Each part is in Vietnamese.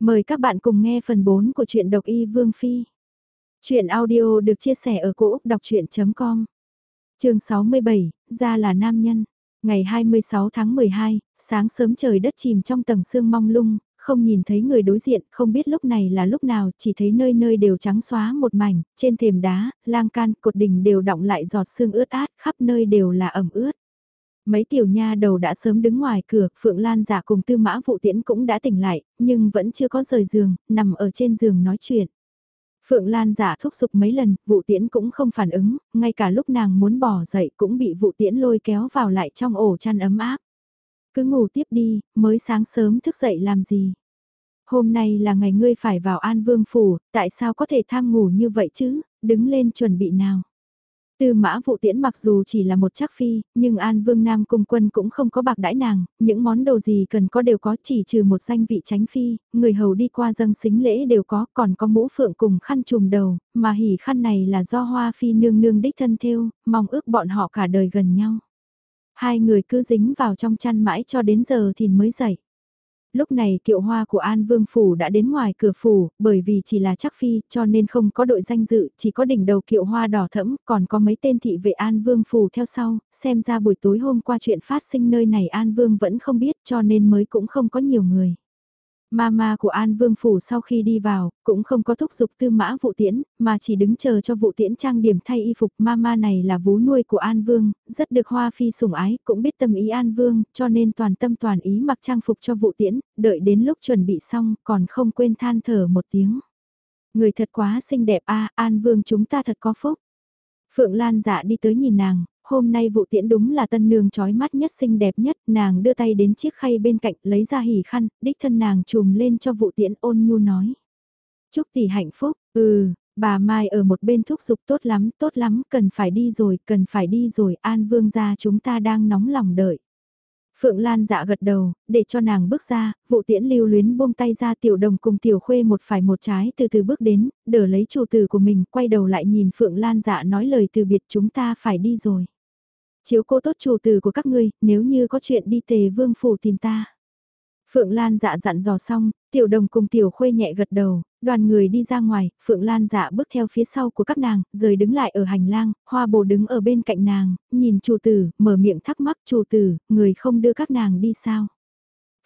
Mời các bạn cùng nghe phần 4 của truyện độc y Vương Phi. Chuyện audio được chia sẻ ở cỗ đọc chuyện.com Trường 67, ra là nam nhân. Ngày 26 tháng 12, sáng sớm trời đất chìm trong tầng sương mong lung, không nhìn thấy người đối diện, không biết lúc này là lúc nào, chỉ thấy nơi nơi đều trắng xóa một mảnh, trên thềm đá, lang can, cột đỉnh đều động lại giọt sương ướt át, khắp nơi đều là ẩm ướt. Mấy tiểu nha đầu đã sớm đứng ngoài cửa, Phượng Lan giả cùng tư mã vụ tiễn cũng đã tỉnh lại, nhưng vẫn chưa có rời giường, nằm ở trên giường nói chuyện. Phượng Lan giả thúc giục mấy lần, vụ tiễn cũng không phản ứng, ngay cả lúc nàng muốn bỏ dậy cũng bị vụ tiễn lôi kéo vào lại trong ổ chăn ấm áp. Cứ ngủ tiếp đi, mới sáng sớm thức dậy làm gì. Hôm nay là ngày ngươi phải vào An Vương Phủ, tại sao có thể tham ngủ như vậy chứ, đứng lên chuẩn bị nào. Tư mã vụ tiễn mặc dù chỉ là một chắc phi, nhưng An Vương Nam Cung Quân cũng không có bạc đãi nàng, những món đồ gì cần có đều có chỉ trừ một danh vị tránh phi, người hầu đi qua dâng xính lễ đều có, còn có mũ phượng cùng khăn trùm đầu, mà hỉ khăn này là do hoa phi nương nương đích thân thêu, mong ước bọn họ cả đời gần nhau. Hai người cứ dính vào trong chăn mãi cho đến giờ thì mới dậy lúc này kiệu hoa của An Vương Phủ đã đến ngoài cửa phủ, bởi vì chỉ là chắc phi, cho nên không có đội danh dự, chỉ có đỉnh đầu kiệu hoa đỏ thẫm, còn có mấy tên thị vệ An Vương Phủ theo sau, xem ra buổi tối hôm qua chuyện phát sinh nơi này An Vương vẫn không biết cho nên mới cũng không có nhiều người. Mama của An Vương Phủ sau khi đi vào, cũng không có thúc giục tư mã vụ tiễn, mà chỉ đứng chờ cho vụ tiễn trang điểm thay y phục. Mama này là vú nuôi của An Vương, rất được Hoa Phi sủng ái, cũng biết tâm ý An Vương, cho nên toàn tâm toàn ý mặc trang phục cho vụ tiễn, đợi đến lúc chuẩn bị xong, còn không quên than thở một tiếng. Người thật quá xinh đẹp a An Vương chúng ta thật có phúc. Phượng Lan dạ đi tới nhìn nàng, hôm nay vụ tiễn đúng là tân nương trói mắt nhất xinh đẹp nhất, nàng đưa tay đến chiếc khay bên cạnh lấy ra hỉ khăn, đích thân nàng chùm lên cho vụ tiễn ôn nhu nói. Chúc tỷ hạnh phúc, ừ, bà Mai ở một bên thúc giục tốt lắm, tốt lắm, cần phải đi rồi, cần phải đi rồi, An Vương gia chúng ta đang nóng lòng đợi. Phượng Lan dạ gật đầu, để cho nàng bước ra, vụ tiễn lưu luyến buông tay ra tiểu đồng cùng tiểu khuê một phải một trái từ từ bước đến, đỡ lấy chủ tử của mình, quay đầu lại nhìn Phượng Lan dạ nói lời từ biệt chúng ta phải đi rồi. Chiếu cô tốt chủ tử của các ngươi, nếu như có chuyện đi tề vương phủ tìm ta. Phượng Lan dạ dặn dò xong, tiểu đồng cùng tiểu khuê nhẹ gật đầu, đoàn người đi ra ngoài, Phượng Lan dạ bước theo phía sau của các nàng, rời đứng lại ở hành lang, hoa bồ đứng ở bên cạnh nàng, nhìn chủ tử, mở miệng thắc mắc chủ tử, người không đưa các nàng đi sao.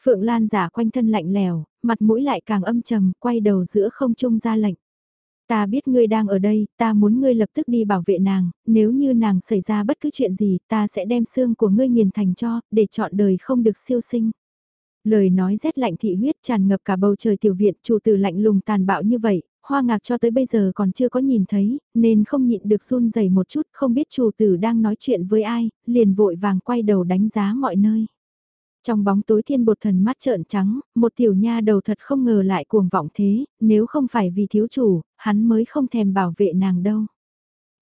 Phượng Lan giả quanh thân lạnh lèo, mặt mũi lại càng âm trầm, quay đầu giữa không trung ra lệnh. Ta biết ngươi đang ở đây, ta muốn ngươi lập tức đi bảo vệ nàng, nếu như nàng xảy ra bất cứ chuyện gì, ta sẽ đem xương của ngươi nghiền thành cho, để chọn đời không được siêu sinh. Lời nói rét lạnh thị huyết tràn ngập cả bầu trời tiểu viện, chủ tử lạnh lùng tàn bạo như vậy, hoa ngạc cho tới bây giờ còn chưa có nhìn thấy, nên không nhịn được run rẩy một chút, không biết chủ tử đang nói chuyện với ai, liền vội vàng quay đầu đánh giá mọi nơi. Trong bóng tối thiên bột thần mắt trợn trắng, một tiểu nha đầu thật không ngờ lại cuồng vọng thế, nếu không phải vì thiếu chủ, hắn mới không thèm bảo vệ nàng đâu.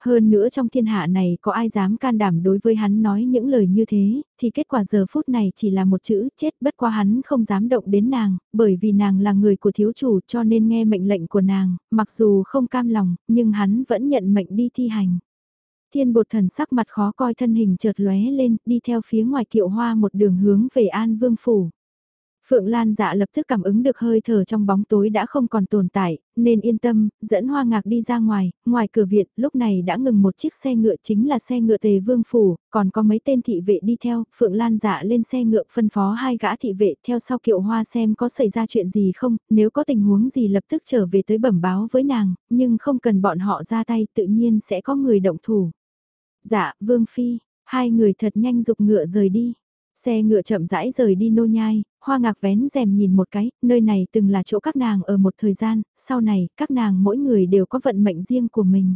Hơn nữa trong thiên hạ này có ai dám can đảm đối với hắn nói những lời như thế, thì kết quả giờ phút này chỉ là một chữ chết bất qua hắn không dám động đến nàng, bởi vì nàng là người của thiếu chủ cho nên nghe mệnh lệnh của nàng, mặc dù không cam lòng, nhưng hắn vẫn nhận mệnh đi thi hành. Thiên bột thần sắc mặt khó coi thân hình chợt lóe lên, đi theo phía ngoài kiệu hoa một đường hướng về An Vương Phủ. Phượng Lan dạ lập tức cảm ứng được hơi thở trong bóng tối đã không còn tồn tại, nên yên tâm, dẫn hoa ngạc đi ra ngoài, ngoài cửa viện, lúc này đã ngừng một chiếc xe ngựa chính là xe ngựa tề vương phủ, còn có mấy tên thị vệ đi theo, Phượng Lan dạ lên xe ngựa phân phó hai gã thị vệ theo sau kiệu hoa xem có xảy ra chuyện gì không, nếu có tình huống gì lập tức trở về tới bẩm báo với nàng, nhưng không cần bọn họ ra tay tự nhiên sẽ có người động thủ. Dạ, Vương Phi, hai người thật nhanh dục ngựa rời đi. Xe ngựa chậm rãi rời đi nô nhai, hoa ngạc vén rèm nhìn một cái, nơi này từng là chỗ các nàng ở một thời gian, sau này các nàng mỗi người đều có vận mệnh riêng của mình.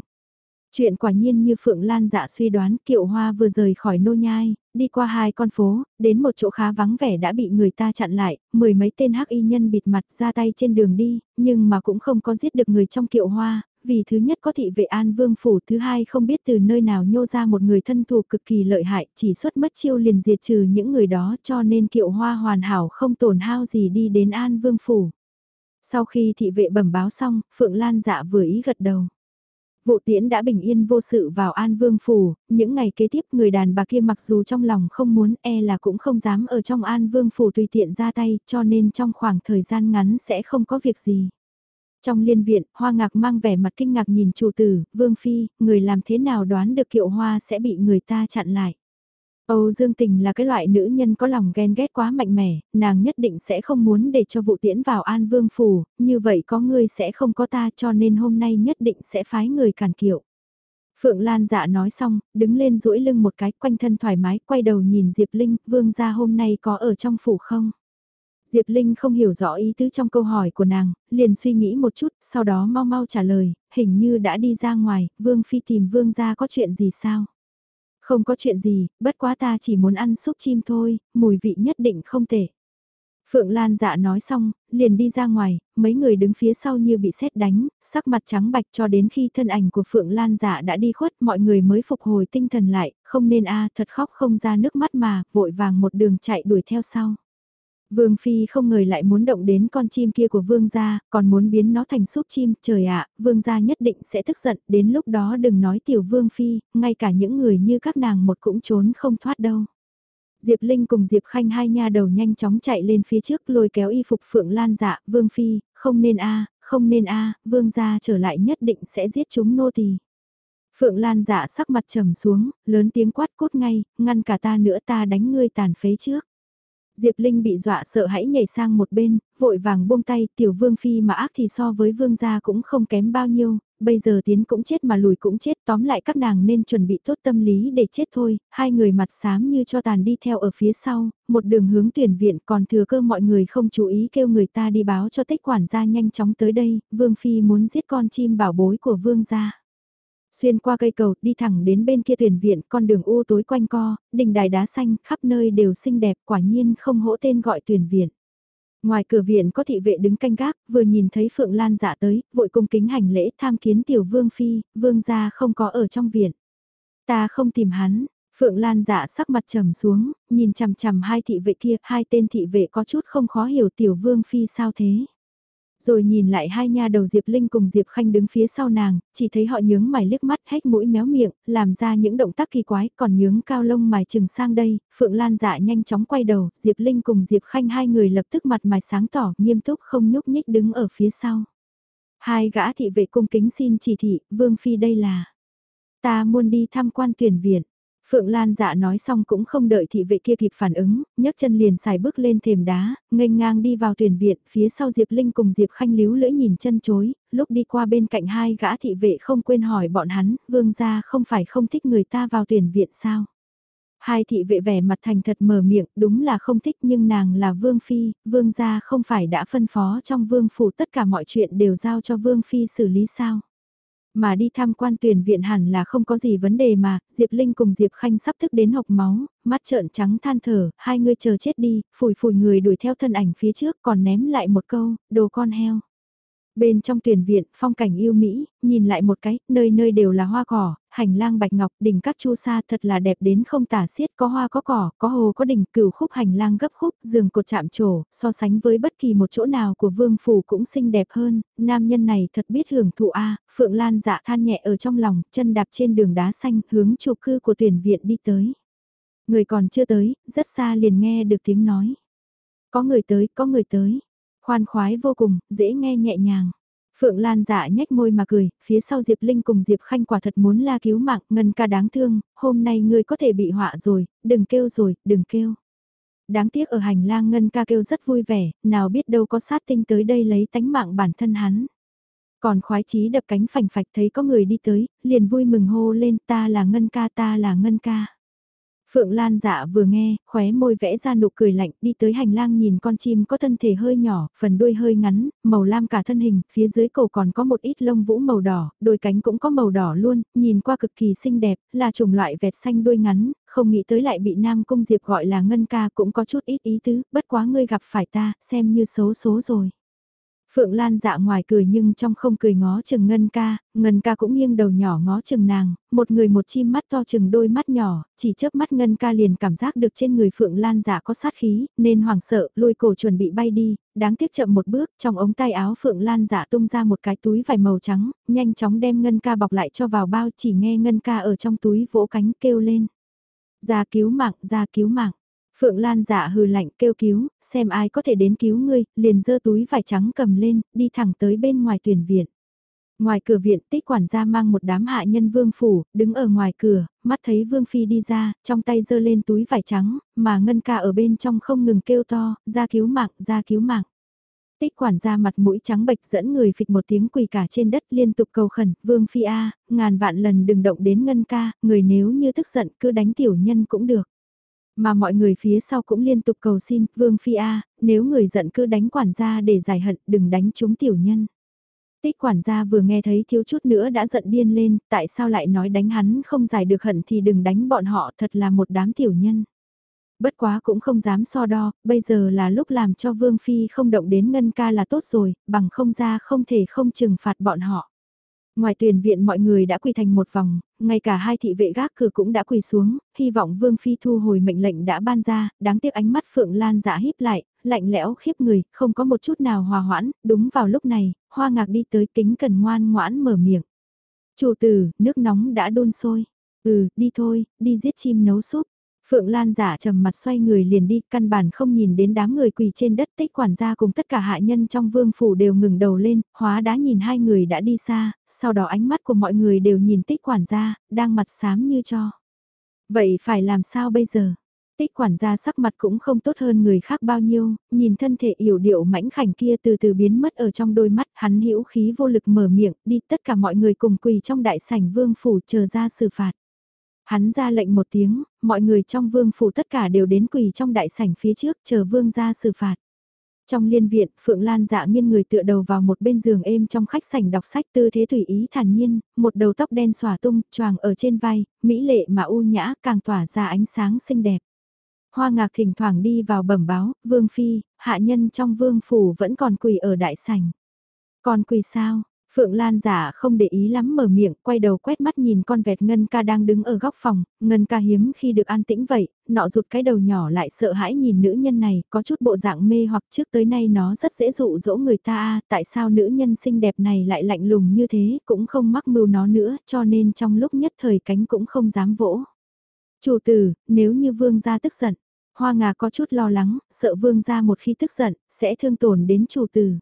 Chuyện quả nhiên như Phượng Lan dạ suy đoán kiệu hoa vừa rời khỏi nô nhai, đi qua hai con phố, đến một chỗ khá vắng vẻ đã bị người ta chặn lại, mười mấy tên hắc y nhân bịt mặt ra tay trên đường đi, nhưng mà cũng không có giết được người trong kiệu hoa, vì thứ nhất có thị vệ an vương phủ, thứ hai không biết từ nơi nào nhô ra một người thân thù cực kỳ lợi hại, chỉ xuất mất chiêu liền diệt trừ những người đó cho nên kiệu hoa hoàn hảo không tổn hao gì đi đến an vương phủ. Sau khi thị vệ bẩm báo xong, Phượng Lan dạ vừa ý gật đầu. Vụ tiễn đã bình yên vô sự vào An Vương Phủ, những ngày kế tiếp người đàn bà kia mặc dù trong lòng không muốn e là cũng không dám ở trong An Vương Phủ tùy tiện ra tay cho nên trong khoảng thời gian ngắn sẽ không có việc gì. Trong liên viện, Hoa Ngạc mang vẻ mặt kinh ngạc nhìn chủ tử, Vương Phi, người làm thế nào đoán được kiệu hoa sẽ bị người ta chặn lại. Âu Dương Tình là cái loại nữ nhân có lòng ghen ghét quá mạnh mẽ, nàng nhất định sẽ không muốn để cho vụ tiễn vào An Vương Phủ, như vậy có ngươi sẽ không có ta cho nên hôm nay nhất định sẽ phái người cản kiệu. Phượng Lan dạ nói xong, đứng lên duỗi lưng một cái quanh thân thoải mái, quay đầu nhìn Diệp Linh, vương gia hôm nay có ở trong phủ không? Diệp Linh không hiểu rõ ý tứ trong câu hỏi của nàng, liền suy nghĩ một chút, sau đó mau mau trả lời, hình như đã đi ra ngoài, vương phi tìm vương gia có chuyện gì sao? Không có chuyện gì, bất quá ta chỉ muốn ăn súp chim thôi, mùi vị nhất định không tệ. Phượng Lan dạ nói xong, liền đi ra ngoài, mấy người đứng phía sau như bị sét đánh, sắc mặt trắng bạch cho đến khi thân ảnh của Phượng Lan dạ đã đi khuất mọi người mới phục hồi tinh thần lại, không nên a thật khóc không ra nước mắt mà, vội vàng một đường chạy đuổi theo sau. Vương Phi không ngờ lại muốn động đến con chim kia của Vương gia, còn muốn biến nó thành súp chim, trời ạ, Vương gia nhất định sẽ tức giận, đến lúc đó đừng nói tiểu Vương Phi, ngay cả những người như các nàng một cũng trốn không thoát đâu. Diệp Linh cùng Diệp Khanh hai nha đầu nhanh chóng chạy lên phía trước lôi kéo y phục Phượng Lan dạ, Vương Phi, không nên a không nên a Vương gia trở lại nhất định sẽ giết chúng nô tỳ. Phượng Lan dạ sắc mặt trầm xuống, lớn tiếng quát cốt ngay, ngăn cả ta nữa ta đánh ngươi tàn phế trước. Diệp Linh bị dọa sợ hãi nhảy sang một bên, vội vàng buông tay, tiểu vương phi mà ác thì so với vương gia cũng không kém bao nhiêu, bây giờ tiến cũng chết mà lùi cũng chết, tóm lại các nàng nên chuẩn bị tốt tâm lý để chết thôi, hai người mặt xám như cho tàn đi theo ở phía sau, một đường hướng tuyển viện còn thừa cơ mọi người không chú ý kêu người ta đi báo cho tích quản gia nhanh chóng tới đây, vương phi muốn giết con chim bảo bối của vương gia. Xuyên qua cây cầu, đi thẳng đến bên kia thuyền viện, con đường u tối quanh co, đình đài đá xanh, khắp nơi đều xinh đẹp, quả nhiên không hỗ tên gọi thuyền viện. Ngoài cửa viện có thị vệ đứng canh gác, vừa nhìn thấy Phượng Lan dạ tới, vội cung kính hành lễ tham kiến tiểu vương phi, vương gia không có ở trong viện. Ta không tìm hắn, Phượng Lan dạ sắc mặt trầm xuống, nhìn chằm chằm hai thị vệ kia, hai tên thị vệ có chút không khó hiểu tiểu vương phi sao thế. Rồi nhìn lại hai nha đầu Diệp Linh cùng Diệp Khanh đứng phía sau nàng, chỉ thấy họ nhướng mày liếc mắt hách mũi méo miệng, làm ra những động tác kỳ quái, còn nhướng cao lông mày chừng sang đây, Phượng Lan dạ nhanh chóng quay đầu, Diệp Linh cùng Diệp Khanh hai người lập tức mặt mày sáng tỏ, nghiêm túc không nhúc nhích đứng ở phía sau. Hai gã thị vệ cung kính xin chỉ thị, Vương Phi đây là... Ta muốn đi tham quan tuyển viện. Phượng Lan dạ nói xong cũng không đợi thị vệ kia kịp phản ứng, nhấc chân liền xài bước lên thềm đá, nghênh ngang đi vào tuyển viện, phía sau Diệp Linh cùng Diệp Khanh líu lưỡi nhìn chân chối, lúc đi qua bên cạnh hai gã thị vệ không quên hỏi bọn hắn, vương gia không phải không thích người ta vào tuyển viện sao? Hai thị vệ vẻ mặt thành thật mở miệng, đúng là không thích nhưng nàng là vương phi, vương gia không phải đã phân phó trong vương phủ tất cả mọi chuyện đều giao cho vương phi xử lý sao? Mà đi tham quan tuyển viện hẳn là không có gì vấn đề mà, Diệp Linh cùng Diệp Khanh sắp thức đến hộc máu, mắt trợn trắng than thở, hai người chờ chết đi, phủi phủi người đuổi theo thân ảnh phía trước còn ném lại một câu, đồ con heo. Bên trong tuyển viện, phong cảnh yêu Mỹ, nhìn lại một cái, nơi nơi đều là hoa cỏ, hành lang bạch ngọc, đỉnh các chu sa thật là đẹp đến không tả xiết, có hoa có cỏ, có hồ có đỉnh, cửu khúc hành lang gấp khúc, giường cột chạm trổ, so sánh với bất kỳ một chỗ nào của vương phủ cũng xinh đẹp hơn, nam nhân này thật biết hưởng thụ a Phượng Lan dạ than nhẹ ở trong lòng, chân đạp trên đường đá xanh, hướng trụ cư của tuyển viện đi tới. Người còn chưa tới, rất xa liền nghe được tiếng nói. Có người tới, có người tới Khoan khoái vô cùng, dễ nghe nhẹ nhàng. Phượng Lan dạ nhếch môi mà cười, phía sau Diệp Linh cùng Diệp Khanh quả thật muốn la cứu mạng, ngân ca đáng thương, hôm nay ngươi có thể bị họa rồi, đừng kêu rồi, đừng kêu. Đáng tiếc ở hành lang ngân ca kêu rất vui vẻ, nào biết đâu có sát tinh tới đây lấy tánh mạng bản thân hắn. Còn khoái chí đập cánh phành phạch thấy có người đi tới, liền vui mừng hô lên ta là ngân ca ta là ngân ca. Phượng Lan dạ vừa nghe, khóe môi vẽ ra nụ cười lạnh, đi tới hành lang nhìn con chim có thân thể hơi nhỏ, phần đuôi hơi ngắn, màu lam cả thân hình, phía dưới cổ còn có một ít lông vũ màu đỏ, đôi cánh cũng có màu đỏ luôn, nhìn qua cực kỳ xinh đẹp, là chủng loại vẹt xanh đuôi ngắn, không nghĩ tới lại bị Nam Cung Diệp gọi là ngân ca cũng có chút ít ý tứ, bất quá ngươi gặp phải ta, xem như xấu số rồi. Phượng Lan dạ ngoài cười nhưng trong không cười ngó chừng Ngân ca, Ngân ca cũng nghiêng đầu nhỏ ngó chừng nàng, một người một chim mắt to chừng đôi mắt nhỏ, chỉ chớp mắt Ngân ca liền cảm giác được trên người Phượng Lan dạ có sát khí, nên hoảng sợ, lùi cổ chuẩn bị bay đi, đáng tiếc chậm một bước, trong ống tay áo Phượng Lan dạ tung ra một cái túi vải màu trắng, nhanh chóng đem Ngân ca bọc lại cho vào bao chỉ nghe Ngân ca ở trong túi vỗ cánh kêu lên. Ra cứu mạng, ra cứu mạng. Phượng Lan giả hừ lạnh kêu cứu, xem ai có thể đến cứu ngươi, liền dơ túi vải trắng cầm lên, đi thẳng tới bên ngoài tuyển viện. Ngoài cửa viện tích quản gia mang một đám hạ nhân vương phủ, đứng ở ngoài cửa, mắt thấy vương phi đi ra, trong tay dơ lên túi vải trắng, mà ngân ca ở bên trong không ngừng kêu to, ra cứu mạng, ra cứu mạng. Tích quản gia mặt mũi trắng bệch dẫn người phịch một tiếng quỳ cả trên đất liên tục cầu khẩn, vương phi A, ngàn vạn lần đừng động đến ngân ca, người nếu như tức giận cứ đánh tiểu nhân cũng được. Mà mọi người phía sau cũng liên tục cầu xin, Vương Phi A, nếu người giận cứ đánh quản gia để giải hận, đừng đánh chúng tiểu nhân. Tích quản gia vừa nghe thấy thiếu chút nữa đã giận điên lên, tại sao lại nói đánh hắn không giải được hận thì đừng đánh bọn họ thật là một đám tiểu nhân. Bất quá cũng không dám so đo, bây giờ là lúc làm cho Vương Phi không động đến ngân ca là tốt rồi, bằng không ra không thể không trừng phạt bọn họ. Ngoài tuyển viện mọi người đã quỳ thành một vòng, ngay cả hai thị vệ gác cửa cũng đã quỳ xuống, hy vọng Vương Phi thu hồi mệnh lệnh đã ban ra, đáng tiếc ánh mắt Phượng Lan giả híp lại, lạnh lẽo khiếp người, không có một chút nào hòa hoãn, đúng vào lúc này, hoa ngạc đi tới kính cần ngoan ngoãn mở miệng. Chủ tử, nước nóng đã đun sôi. Ừ, đi thôi, đi giết chim nấu súp. Phượng Lan giả trầm mặt xoay người liền đi, căn bản không nhìn đến đám người quỳ trên đất tích quản gia cùng tất cả hạ nhân trong vương phủ đều ngừng đầu lên, hóa đã nhìn hai người đã đi xa, sau đó ánh mắt của mọi người đều nhìn tích quản gia, đang mặt xám như cho. Vậy phải làm sao bây giờ? Tích quản gia sắc mặt cũng không tốt hơn người khác bao nhiêu, nhìn thân thể yểu điệu mãnh khảnh kia từ từ biến mất ở trong đôi mắt, hắn hữu khí vô lực mở miệng, đi tất cả mọi người cùng quỳ trong đại sảnh vương phủ chờ ra xử phạt. Hắn ra lệnh một tiếng, mọi người trong vương phủ tất cả đều đến quỳ trong đại sảnh phía trước chờ vương ra xử phạt. Trong liên viện, Phượng Lan dạ nghiêng người tựa đầu vào một bên giường êm trong khách sảnh đọc sách tư thế tùy ý thản nhiên, một đầu tóc đen xòa tung, choàng ở trên vai, mỹ lệ mà u nhã càng tỏa ra ánh sáng xinh đẹp. Hoa ngạc thỉnh thoảng đi vào bẩm báo, vương phi, hạ nhân trong vương phủ vẫn còn quỳ ở đại sảnh. Còn quỳ sao, Phượng Lan giả không để ý lắm mở miệng, quay đầu quét mắt nhìn con vẹt Ngân ca đang đứng ở góc phòng, Ngân ca hiếm khi được an tĩnh vậy, nọ rụt cái đầu nhỏ lại sợ hãi nhìn nữ nhân này, có chút bộ dạng mê hoặc trước tới nay nó rất dễ dụ dỗ người ta, tại sao nữ nhân xinh đẹp này lại lạnh lùng như thế, cũng không mắc mưu nó nữa, cho nên trong lúc nhất thời cánh cũng không dám vỗ. Chủ tử, nếu như vương gia tức giận, hoa ngà có chút lo lắng, sợ vương gia một khi tức giận, sẽ thương tổn đến chủ tử.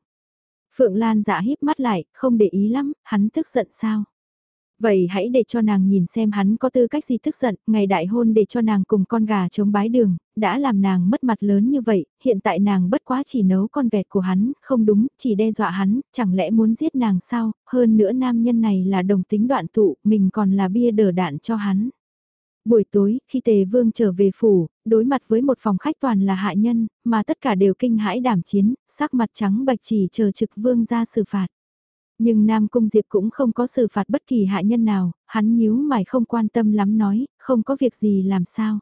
Phượng Lan dạ híp mắt lại, không để ý lắm, hắn tức giận sao? Vậy hãy để cho nàng nhìn xem hắn có tư cách gì tức giận, ngày đại hôn để cho nàng cùng con gà chống bái đường, đã làm nàng mất mặt lớn như vậy, hiện tại nàng bất quá chỉ nấu con vẹt của hắn, không đúng, chỉ đe dọa hắn, chẳng lẽ muốn giết nàng sao, hơn nữa nam nhân này là đồng tính đoạn tụ, mình còn là bia đỡ đạn cho hắn. Buổi tối, khi Tề Vương trở về phủ, đối mặt với một phòng khách toàn là hạ nhân, mà tất cả đều kinh hãi đảm chiến, sắc mặt trắng bạch chỉ chờ trực Vương ra xử phạt. Nhưng Nam Cung Diệp cũng không có xử phạt bất kỳ hạ nhân nào, hắn nhíu mày không quan tâm lắm nói, không có việc gì làm sao.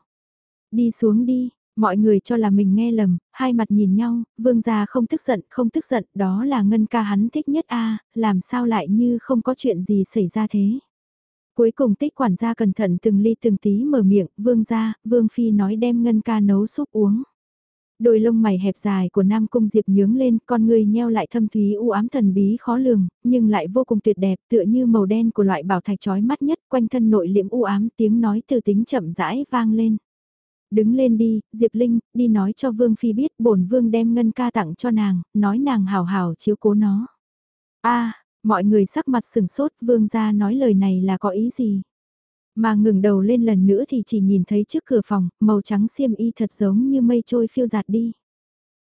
Đi xuống đi, mọi người cho là mình nghe lầm, hai mặt nhìn nhau, vương gia không tức giận, không tức giận, đó là ngân ca hắn thích nhất a làm sao lại như không có chuyện gì xảy ra thế. Cuối cùng tích quản gia cẩn thận từng ly từng tí mở miệng, vương gia, vương phi nói đem ngân ca nấu súp uống. Đôi lông mày hẹp dài của Nam Cung Diệp nhướng lên, con người nheo lại thâm thúy u ám thần bí khó lường, nhưng lại vô cùng tuyệt đẹp, tựa như màu đen của loại bảo thạch chói mắt nhất, quanh thân nội liễm u ám, tiếng nói từ tính chậm rãi vang lên. Đứng lên đi, Diệp Linh, đi nói cho Vương Phi biết bổn Vương đem ngân ca tặng cho nàng, nói nàng hào hào chiếu cố nó. a Mọi người sắc mặt sừng sốt vương gia nói lời này là có ý gì. Mà ngừng đầu lên lần nữa thì chỉ nhìn thấy trước cửa phòng, màu trắng xiêm y thật giống như mây trôi phiêu giạt đi.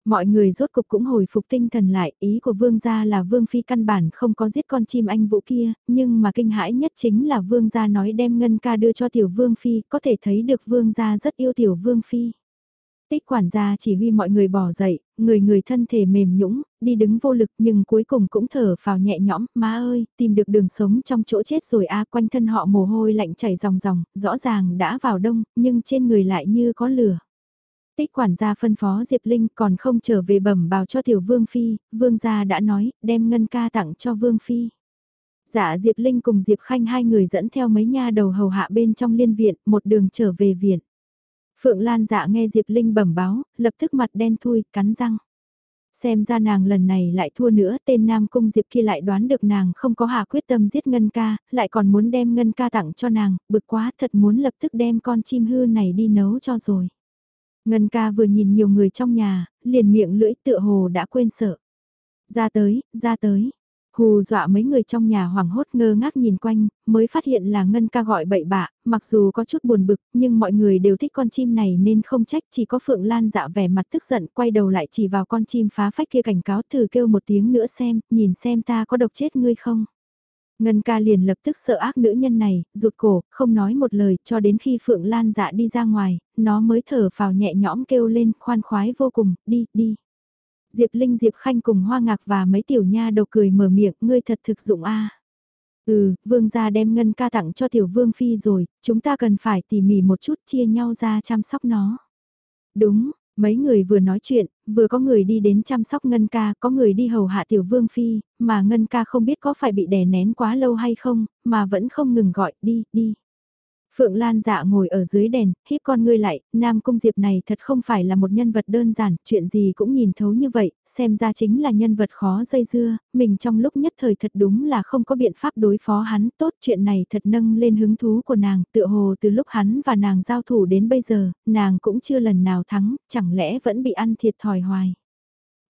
Mọi người rốt cục cũng hồi phục tinh thần lại, ý của vương gia là vương phi căn bản không có giết con chim anh vũ kia, nhưng mà kinh hãi nhất chính là vương gia nói đem ngân ca đưa cho tiểu vương phi, có thể thấy được vương gia rất yêu tiểu vương phi. Tích quản gia chỉ huy mọi người bỏ dậy, người người thân thể mềm nhũng, đi đứng vô lực nhưng cuối cùng cũng thở phào nhẹ nhõm, má ơi, tìm được đường sống trong chỗ chết rồi a quanh thân họ mồ hôi lạnh chảy ròng ròng, rõ ràng đã vào đông, nhưng trên người lại như có lửa. Tích quản gia phân phó Diệp Linh còn không trở về bẩm bào cho tiểu vương phi, vương gia đã nói, đem ngân ca tặng cho vương phi. Dạ Diệp Linh cùng Diệp Khanh hai người dẫn theo mấy nha đầu hầu hạ bên trong liên viện, một đường trở về viện. Phượng Lan dạ nghe Diệp Linh bẩm báo, lập tức mặt đen thui, cắn răng. Xem ra nàng lần này lại thua nữa, tên Nam Cung Diệp kia lại đoán được nàng không có hạ quyết tâm giết Ngân ca, lại còn muốn đem Ngân ca tặng cho nàng, bực quá thật muốn lập tức đem con chim hư này đi nấu cho rồi. Ngân ca vừa nhìn nhiều người trong nhà, liền miệng lưỡi tựa hồ đã quên sợ. Ra tới, ra tới. Hù dọa mấy người trong nhà hoảng hốt ngơ ngác nhìn quanh, mới phát hiện là Ngân ca gọi bậy bạ, mặc dù có chút buồn bực, nhưng mọi người đều thích con chim này nên không trách chỉ có Phượng Lan dạ vẻ mặt tức giận quay đầu lại chỉ vào con chim phá phách kia cảnh cáo thử kêu một tiếng nữa xem, nhìn xem ta có độc chết ngươi không. Ngân ca liền lập tức sợ ác nữ nhân này, rụt cổ, không nói một lời, cho đến khi Phượng Lan dạ đi ra ngoài, nó mới thở vào nhẹ nhõm kêu lên, khoan khoái vô cùng, đi, đi. Diệp Linh Diệp Khanh cùng Hoa Ngạc và mấy tiểu nha đầu cười mở miệng, ngươi thật thực dụng a. Ừ, vương gia đem ngân ca tặng cho tiểu vương phi rồi, chúng ta cần phải tỉ mỉ một chút chia nhau ra chăm sóc nó. Đúng, Mấy người vừa nói chuyện, vừa có người đi đến chăm sóc Ngân ca, có người đi hầu hạ tiểu vương phi, mà Ngân ca không biết có phải bị đè nén quá lâu hay không, mà vẫn không ngừng gọi, đi, đi. Phượng Lan dạ ngồi ở dưới đèn, híp con ngươi lại, Nam Cung Diệp này thật không phải là một nhân vật đơn giản, chuyện gì cũng nhìn thấu như vậy, xem ra chính là nhân vật khó dây dưa, mình trong lúc nhất thời thật đúng là không có biện pháp đối phó hắn, tốt chuyện này thật nâng lên hứng thú của nàng, tựa hồ từ lúc hắn và nàng giao thủ đến bây giờ, nàng cũng chưa lần nào thắng, chẳng lẽ vẫn bị ăn thiệt thòi hoài.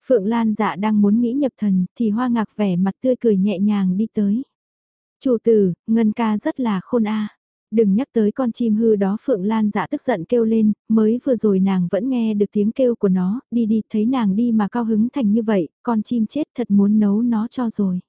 Phượng Lan dạ đang muốn nghĩ nhập thần, thì hoa ngạc vẻ mặt tươi cười nhẹ nhàng đi tới. Chủ tử, Ngân ca rất là khôn a. Đừng nhắc tới con chim hư đó Phượng Lan dạ tức giận kêu lên, mới vừa rồi nàng vẫn nghe được tiếng kêu của nó, đi đi, thấy nàng đi mà cao hứng thành như vậy, con chim chết thật muốn nấu nó cho rồi.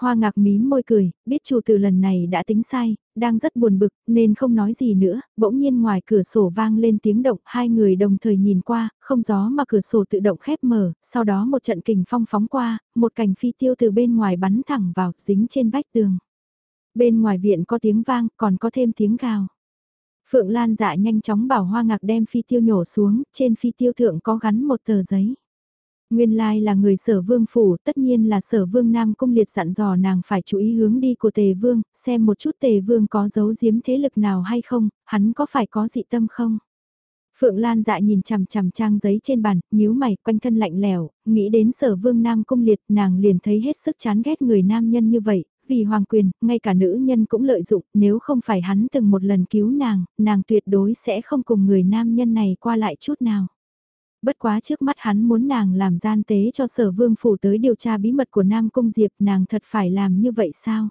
Hoa ngạc mím môi cười, biết chủ từ lần này đã tính sai, đang rất buồn bực, nên không nói gì nữa, bỗng nhiên ngoài cửa sổ vang lên tiếng động, hai người đồng thời nhìn qua, không gió mà cửa sổ tự động khép mở, sau đó một trận kình phong phóng qua, một cành phi tiêu từ bên ngoài bắn thẳng vào, dính trên vách tường. Bên ngoài viện có tiếng vang, còn có thêm tiếng gào. Phượng Lan dạ nhanh chóng bảo hoa ngạc đem phi tiêu nhổ xuống, trên phi tiêu thượng có gắn một tờ giấy. Nguyên lai là người sở vương phủ, tất nhiên là sở vương Nam Cung liệt dặn dò nàng phải chú ý hướng đi của tề vương, xem một chút tề vương có giấu giếm thế lực nào hay không, hắn có phải có dị tâm không. Phượng Lan dạ nhìn chằm chằm trang giấy trên bàn, nhíu mày, quanh thân lạnh lèo, nghĩ đến sở vương Nam Cung liệt, nàng liền thấy hết sức chán ghét người nam nhân như vậy, vì hoàng quyền, ngay cả nữ nhân cũng lợi dụng, nếu không phải hắn từng một lần cứu nàng, nàng tuyệt đối sẽ không cùng người nam nhân này qua lại chút nào. Bất quá trước mắt hắn muốn nàng làm gian tế cho sở vương phủ tới điều tra bí mật của Nam Cung Diệp nàng thật phải làm như vậy sao?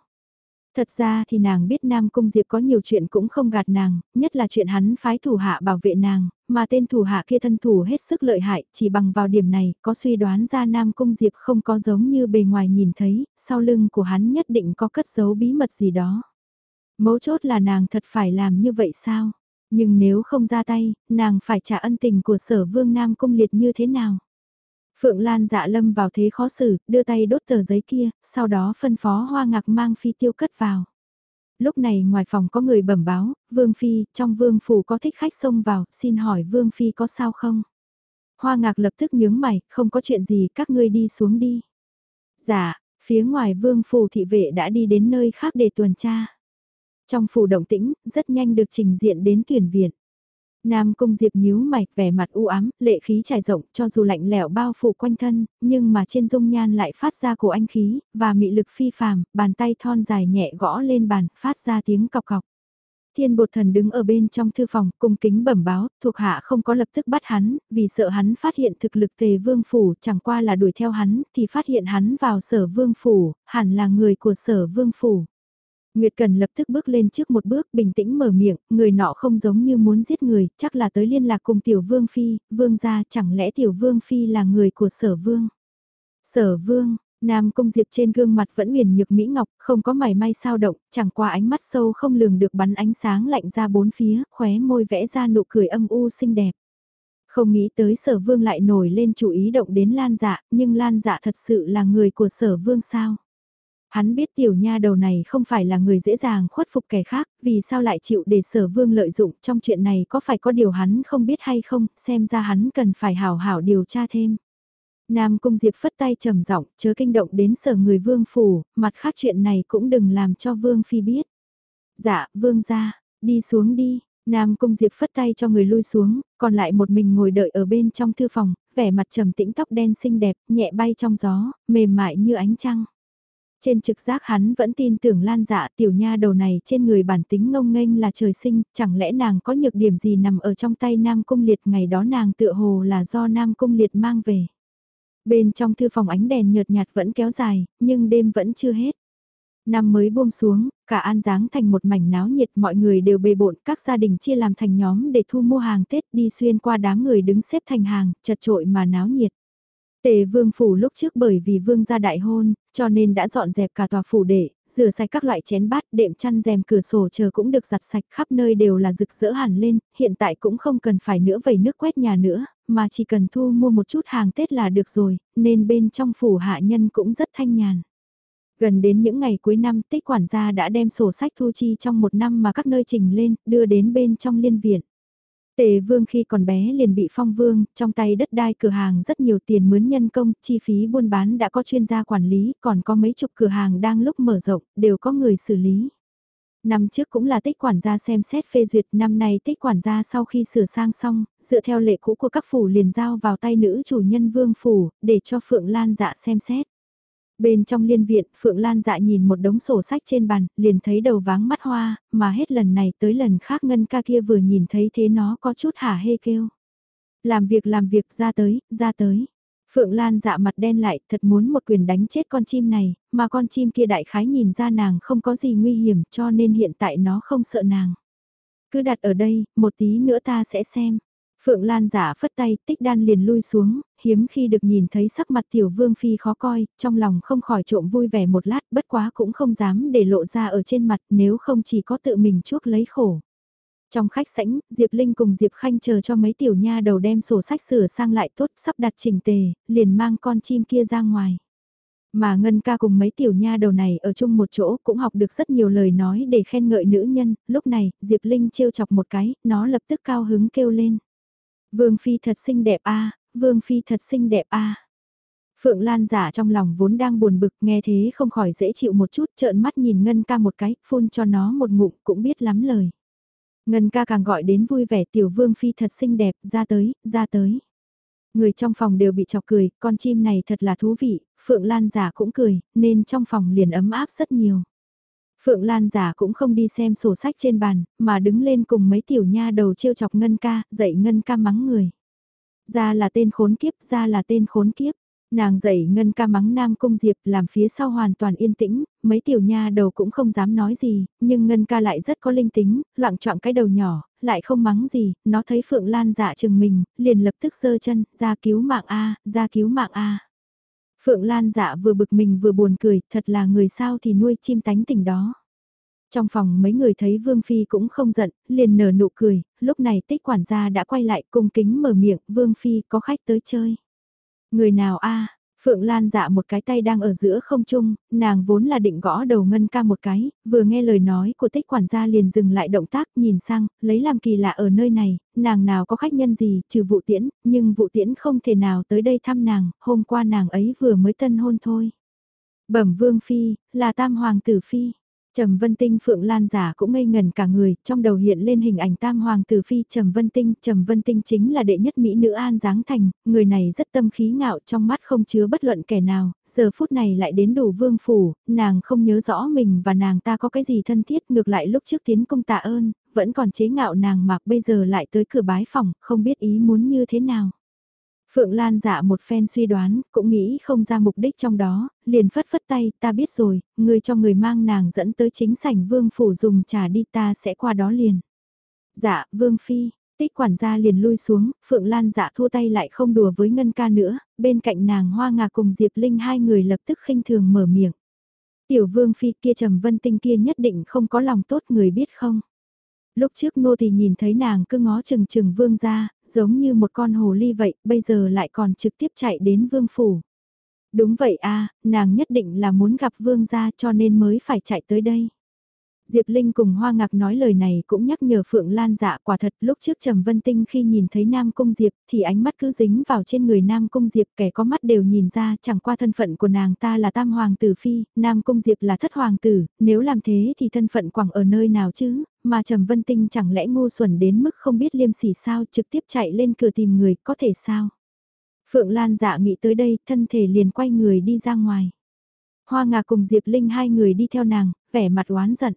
Thật ra thì nàng biết Nam Cung Diệp có nhiều chuyện cũng không gạt nàng, nhất là chuyện hắn phái thủ hạ bảo vệ nàng, mà tên thủ hạ kia thân thủ hết sức lợi hại, chỉ bằng vào điểm này, có suy đoán ra Nam Cung Diệp không có giống như bề ngoài nhìn thấy, sau lưng của hắn nhất định có cất giấu bí mật gì đó. Mấu chốt là nàng thật phải làm như vậy sao? Nhưng nếu không ra tay, nàng phải trả ân tình của sở vương Nam Cung Liệt như thế nào? Phượng Lan dạ lâm vào thế khó xử, đưa tay đốt tờ giấy kia, sau đó phân phó hoa ngạc mang phi tiêu cất vào. Lúc này ngoài phòng có người bẩm báo, Vương Phi, trong Vương Phủ có thích khách xông vào, xin hỏi Vương Phi có sao không? Hoa ngạc lập tức nhướng mày, không có chuyện gì, các ngươi đi xuống đi. Dạ, phía ngoài Vương Phủ thị vệ đã đi đến nơi khác để tuần tra. Trong phủ động tĩnh, rất nhanh được trình diện đến tuyển viện. Nam Cung Diệp nhíu mày, vẻ mặt u ám, lệ khí trải rộng, cho dù lạnh lẽo bao phủ quanh thân, nhưng mà trên dung nhan lại phát ra cổ anh khí, và mị lực phi phàm, bàn tay thon dài nhẹ gõ lên bàn, phát ra tiếng cọc cọc. Thiên bột thần đứng ở bên trong thư phòng, cung kính bẩm báo, thuộc hạ không có lập tức bắt hắn, vì sợ hắn phát hiện thực lực tề vương phủ, chẳng qua là đuổi theo hắn, thì phát hiện hắn vào sở vương phủ, hẳn là người của sở vương phủ. Nguyệt Cần lập tức bước lên trước một bước bình tĩnh mở miệng, người nọ không giống như muốn giết người, chắc là tới liên lạc cùng Tiểu Vương Phi, Vương gia chẳng lẽ Tiểu Vương Phi là người của Sở Vương. Sở Vương, Nam Cung Diệp trên gương mặt vẫn huyền nhược Mỹ Ngọc, không có mảy may sao động, chẳng qua ánh mắt sâu không lường được bắn ánh sáng lạnh ra bốn phía, khóe môi vẽ ra nụ cười âm u xinh đẹp. Không nghĩ tới sở vương lại nổi lên chủ ý động đến Lan dạ, nhưng Lan dạ thật sự là người của sở vương sao? Hắn biết tiểu nha đầu này không phải là người dễ dàng khuất phục kẻ khác, vì sao lại chịu để sở vương lợi dụng trong chuyện này có phải có điều hắn không biết hay không, xem ra hắn cần phải hảo hảo điều tra thêm. Nam Cung Diệp phất tay trầm giọng, chớ kinh động đến sở người vương phủ, mặt khác chuyện này cũng đừng làm cho vương phi biết. Dạ, vương ra, đi xuống đi, Nam Cung Diệp phất tay cho người lui xuống, còn lại một mình ngồi đợi ở bên trong thư phòng, vẻ mặt trầm tĩnh tóc đen xinh đẹp, nhẹ bay trong gió, mềm mại như ánh trăng. Trên trực giác hắn vẫn tin tưởng lan dạ tiểu nha đầu này trên người bản tính ngông nghênh là trời sinh, chẳng lẽ nàng có nhược điểm gì nằm ở trong tay Nam Cung Liệt ngày đó nàng tựa hồ là do Nam Cung Liệt mang về. Bên trong thư phòng ánh đèn nhợt nhạt vẫn kéo dài, nhưng đêm vẫn chưa hết. Năm mới buông xuống, cả An Giáng thành một mảnh náo nhiệt mọi người đều bề bộn các gia đình chia làm thành nhóm để thu mua hàng Tết đi xuyên qua đám người đứng xếp thành hàng, chật trội mà náo nhiệt. Tề vương phủ lúc trước bởi vì vương gia đại hôn, cho nên đã dọn dẹp cả tòa phủ để, rửa sạch các loại chén bát, đệm chăn rèm cửa sổ chờ cũng được giặt sạch khắp nơi đều là rực rỡ hẳn lên, hiện tại cũng không cần phải nữa vẩy nước quét nhà nữa, mà chỉ cần thu mua một chút hàng Tết là được rồi, nên bên trong phủ hạ nhân cũng rất thanh nhàn. Gần đến những ngày cuối năm tích quản gia đã đem sổ sách thu chi trong một năm mà các nơi trình lên, đưa đến bên trong liên viện. Tề vương khi còn bé liền bị phong vương, trong tay đất đai cửa hàng rất nhiều tiền mướn nhân công, chi phí buôn bán đã có chuyên gia quản lý, còn có mấy chục cửa hàng đang lúc mở rộng, đều có người xử lý. Năm trước cũng là tích quản gia xem xét phê duyệt, năm nay tích quản gia sau khi sửa sang xong, dựa theo lệ cũ của các phủ liền giao vào tay nữ chủ nhân vương phủ, để cho Phượng Lan dạ xem xét. Bên trong liên viện, Phượng Lan dạ nhìn một đống sổ sách trên bàn, liền thấy đầu váng mắt hoa, mà hết lần này tới lần khác ngân ca kia vừa nhìn thấy thế nó có chút hả hê kêu. Làm việc làm việc ra tới, ra tới. Phượng Lan dạ mặt đen lại, thật muốn một quyền đánh chết con chim này, mà con chim kia đại khái nhìn ra nàng không có gì nguy hiểm cho nên hiện tại nó không sợ nàng. Cứ đặt ở đây, một tí nữa ta sẽ xem. Phượng Lan giả phất tay, tích đan liền lui xuống, hiếm khi được nhìn thấy sắc mặt tiểu vương phi khó coi, trong lòng không khỏi trộm vui vẻ một lát, bất quá cũng không dám để lộ ra ở trên mặt nếu không chỉ có tự mình chuốc lấy khổ. Trong khách sảnh, Diệp Linh cùng Diệp Khanh chờ cho mấy tiểu nha đầu đem sổ sách sửa sang lại tốt sắp đặt chỉnh tề, liền mang con chim kia ra ngoài. Mà Ngân ca cùng mấy tiểu nha đầu này ở chung một chỗ cũng học được rất nhiều lời nói để khen ngợi nữ nhân, lúc này, Diệp Linh trêu chọc một cái, nó lập tức cao hứng kêu lên. Vương Phi thật xinh đẹp a Vương Phi thật xinh đẹp a Phượng Lan giả trong lòng vốn đang buồn bực nghe thế không khỏi dễ chịu một chút trợn mắt nhìn Ngân ca một cái, phun cho nó một ngụm cũng biết lắm lời. Ngân ca càng gọi đến vui vẻ tiểu vương phi thật xinh đẹp, ra tới, ra tới. Người trong phòng đều bị chọc cười, con chim này thật là thú vị, Phượng Lan giả cũng cười, nên trong phòng liền ấm áp rất nhiều. Phượng Lan giả cũng không đi xem sổ sách trên bàn, mà đứng lên cùng mấy tiểu nha đầu trêu chọc Ngân ca, dạy Ngân ca mắng người. Ra là tên khốn kiếp, ra là tên khốn kiếp. Nàng dạy Ngân ca mắng Nam Cung Diệp làm phía sau hoàn toàn yên tĩnh, mấy tiểu nha đầu cũng không dám nói gì, nhưng Ngân ca lại rất có linh tính, loạn trọng cái đầu nhỏ, lại không mắng gì, nó thấy Phượng Lan dạ chừng mình, liền lập tức giơ chân, ra cứu mạng A, ra cứu mạng A. Phượng Lan dạ vừa bực mình vừa buồn cười, thật là người sao thì nuôi chim tánh tình đó. Trong phòng mấy người thấy Vương Phi cũng không giận, liền nở nụ cười, lúc này tích quản gia đã quay lại cung kính mở miệng, Vương Phi có khách tới chơi. Người nào a Phượng Lan dạ một cái tay đang ở giữa không trung, nàng vốn là định gõ đầu ngân ca một cái, vừa nghe lời nói của tích quản gia liền dừng lại động tác nhìn sang, lấy làm kỳ lạ ở nơi này, nàng nào có khách nhân gì, trừ vụ tiễn, nhưng vụ tiễn không thể nào tới đây thăm nàng, hôm qua nàng ấy vừa mới tân hôn thôi. Bẩm vương phi, là tam hoàng tử phi. Trầm Vân Tinh Phượng Lan giả cũng ngây ngần cả người, trong đầu hiện lên hình ảnh tam hoàng tử phi Trầm Vân Tinh, Trầm Vân Tinh chính là đệ nhất mỹ nữ An Giáng Thành, người này rất tâm khí ngạo trong mắt không chứa bất luận kẻ nào, giờ phút này lại đến đủ vương phủ, nàng không nhớ rõ mình và nàng ta có cái gì thân thiết, ngược lại lúc trước tiến công tạ ơn, vẫn còn chế ngạo nàng mặc bây giờ lại tới cửa bái phòng, không biết ý muốn như thế nào. Phượng Lan dạ một phen suy đoán, cũng nghĩ không ra mục đích trong đó, liền phất phất tay, ta biết rồi, người cho người mang nàng dẫn tới chính sảnh vương phủ dùng trà đi ta sẽ qua đó liền. Dạ, vương phi, tích quản gia liền lui xuống, Phượng Lan dạ thua tay lại không đùa với Ngân ca nữa, bên cạnh nàng hoa ngà cùng Diệp Linh hai người lập tức khinh thường mở miệng. Tiểu vương phi kia trầm vân tinh kia nhất định không có lòng tốt người biết không? Lúc trước nô thì nhìn thấy nàng cứ ngó chừng chừng vương ra, giống như một con hồ ly vậy, bây giờ lại còn trực tiếp chạy đến vương phủ. Đúng vậy a nàng nhất định là muốn gặp vương gia cho nên mới phải chạy tới đây. Diệp Linh cùng Hoa Ngạc nói lời này cũng nhắc nhở Phượng Lan dạ quả thật lúc trước Trầm Vân Tinh khi nhìn thấy Nam Cung Diệp thì ánh mắt cứ dính vào trên người Nam Cung Diệp kẻ có mắt đều nhìn ra chẳng qua thân phận của nàng ta là Tam Hoàng Tử Phi, Nam Cung Diệp là Thất Hoàng Tử, nếu làm thế thì thân phận quảng ở nơi nào chứ, mà Trầm Vân Tinh chẳng lẽ ngu xuẩn đến mức không biết liêm sỉ sao trực tiếp chạy lên cửa tìm người có thể sao. Phượng Lan dạ nghĩ tới đây thân thể liền quay người đi ra ngoài. Hoa Ngạc cùng Diệp Linh hai người đi theo nàng, vẻ mặt oán giận.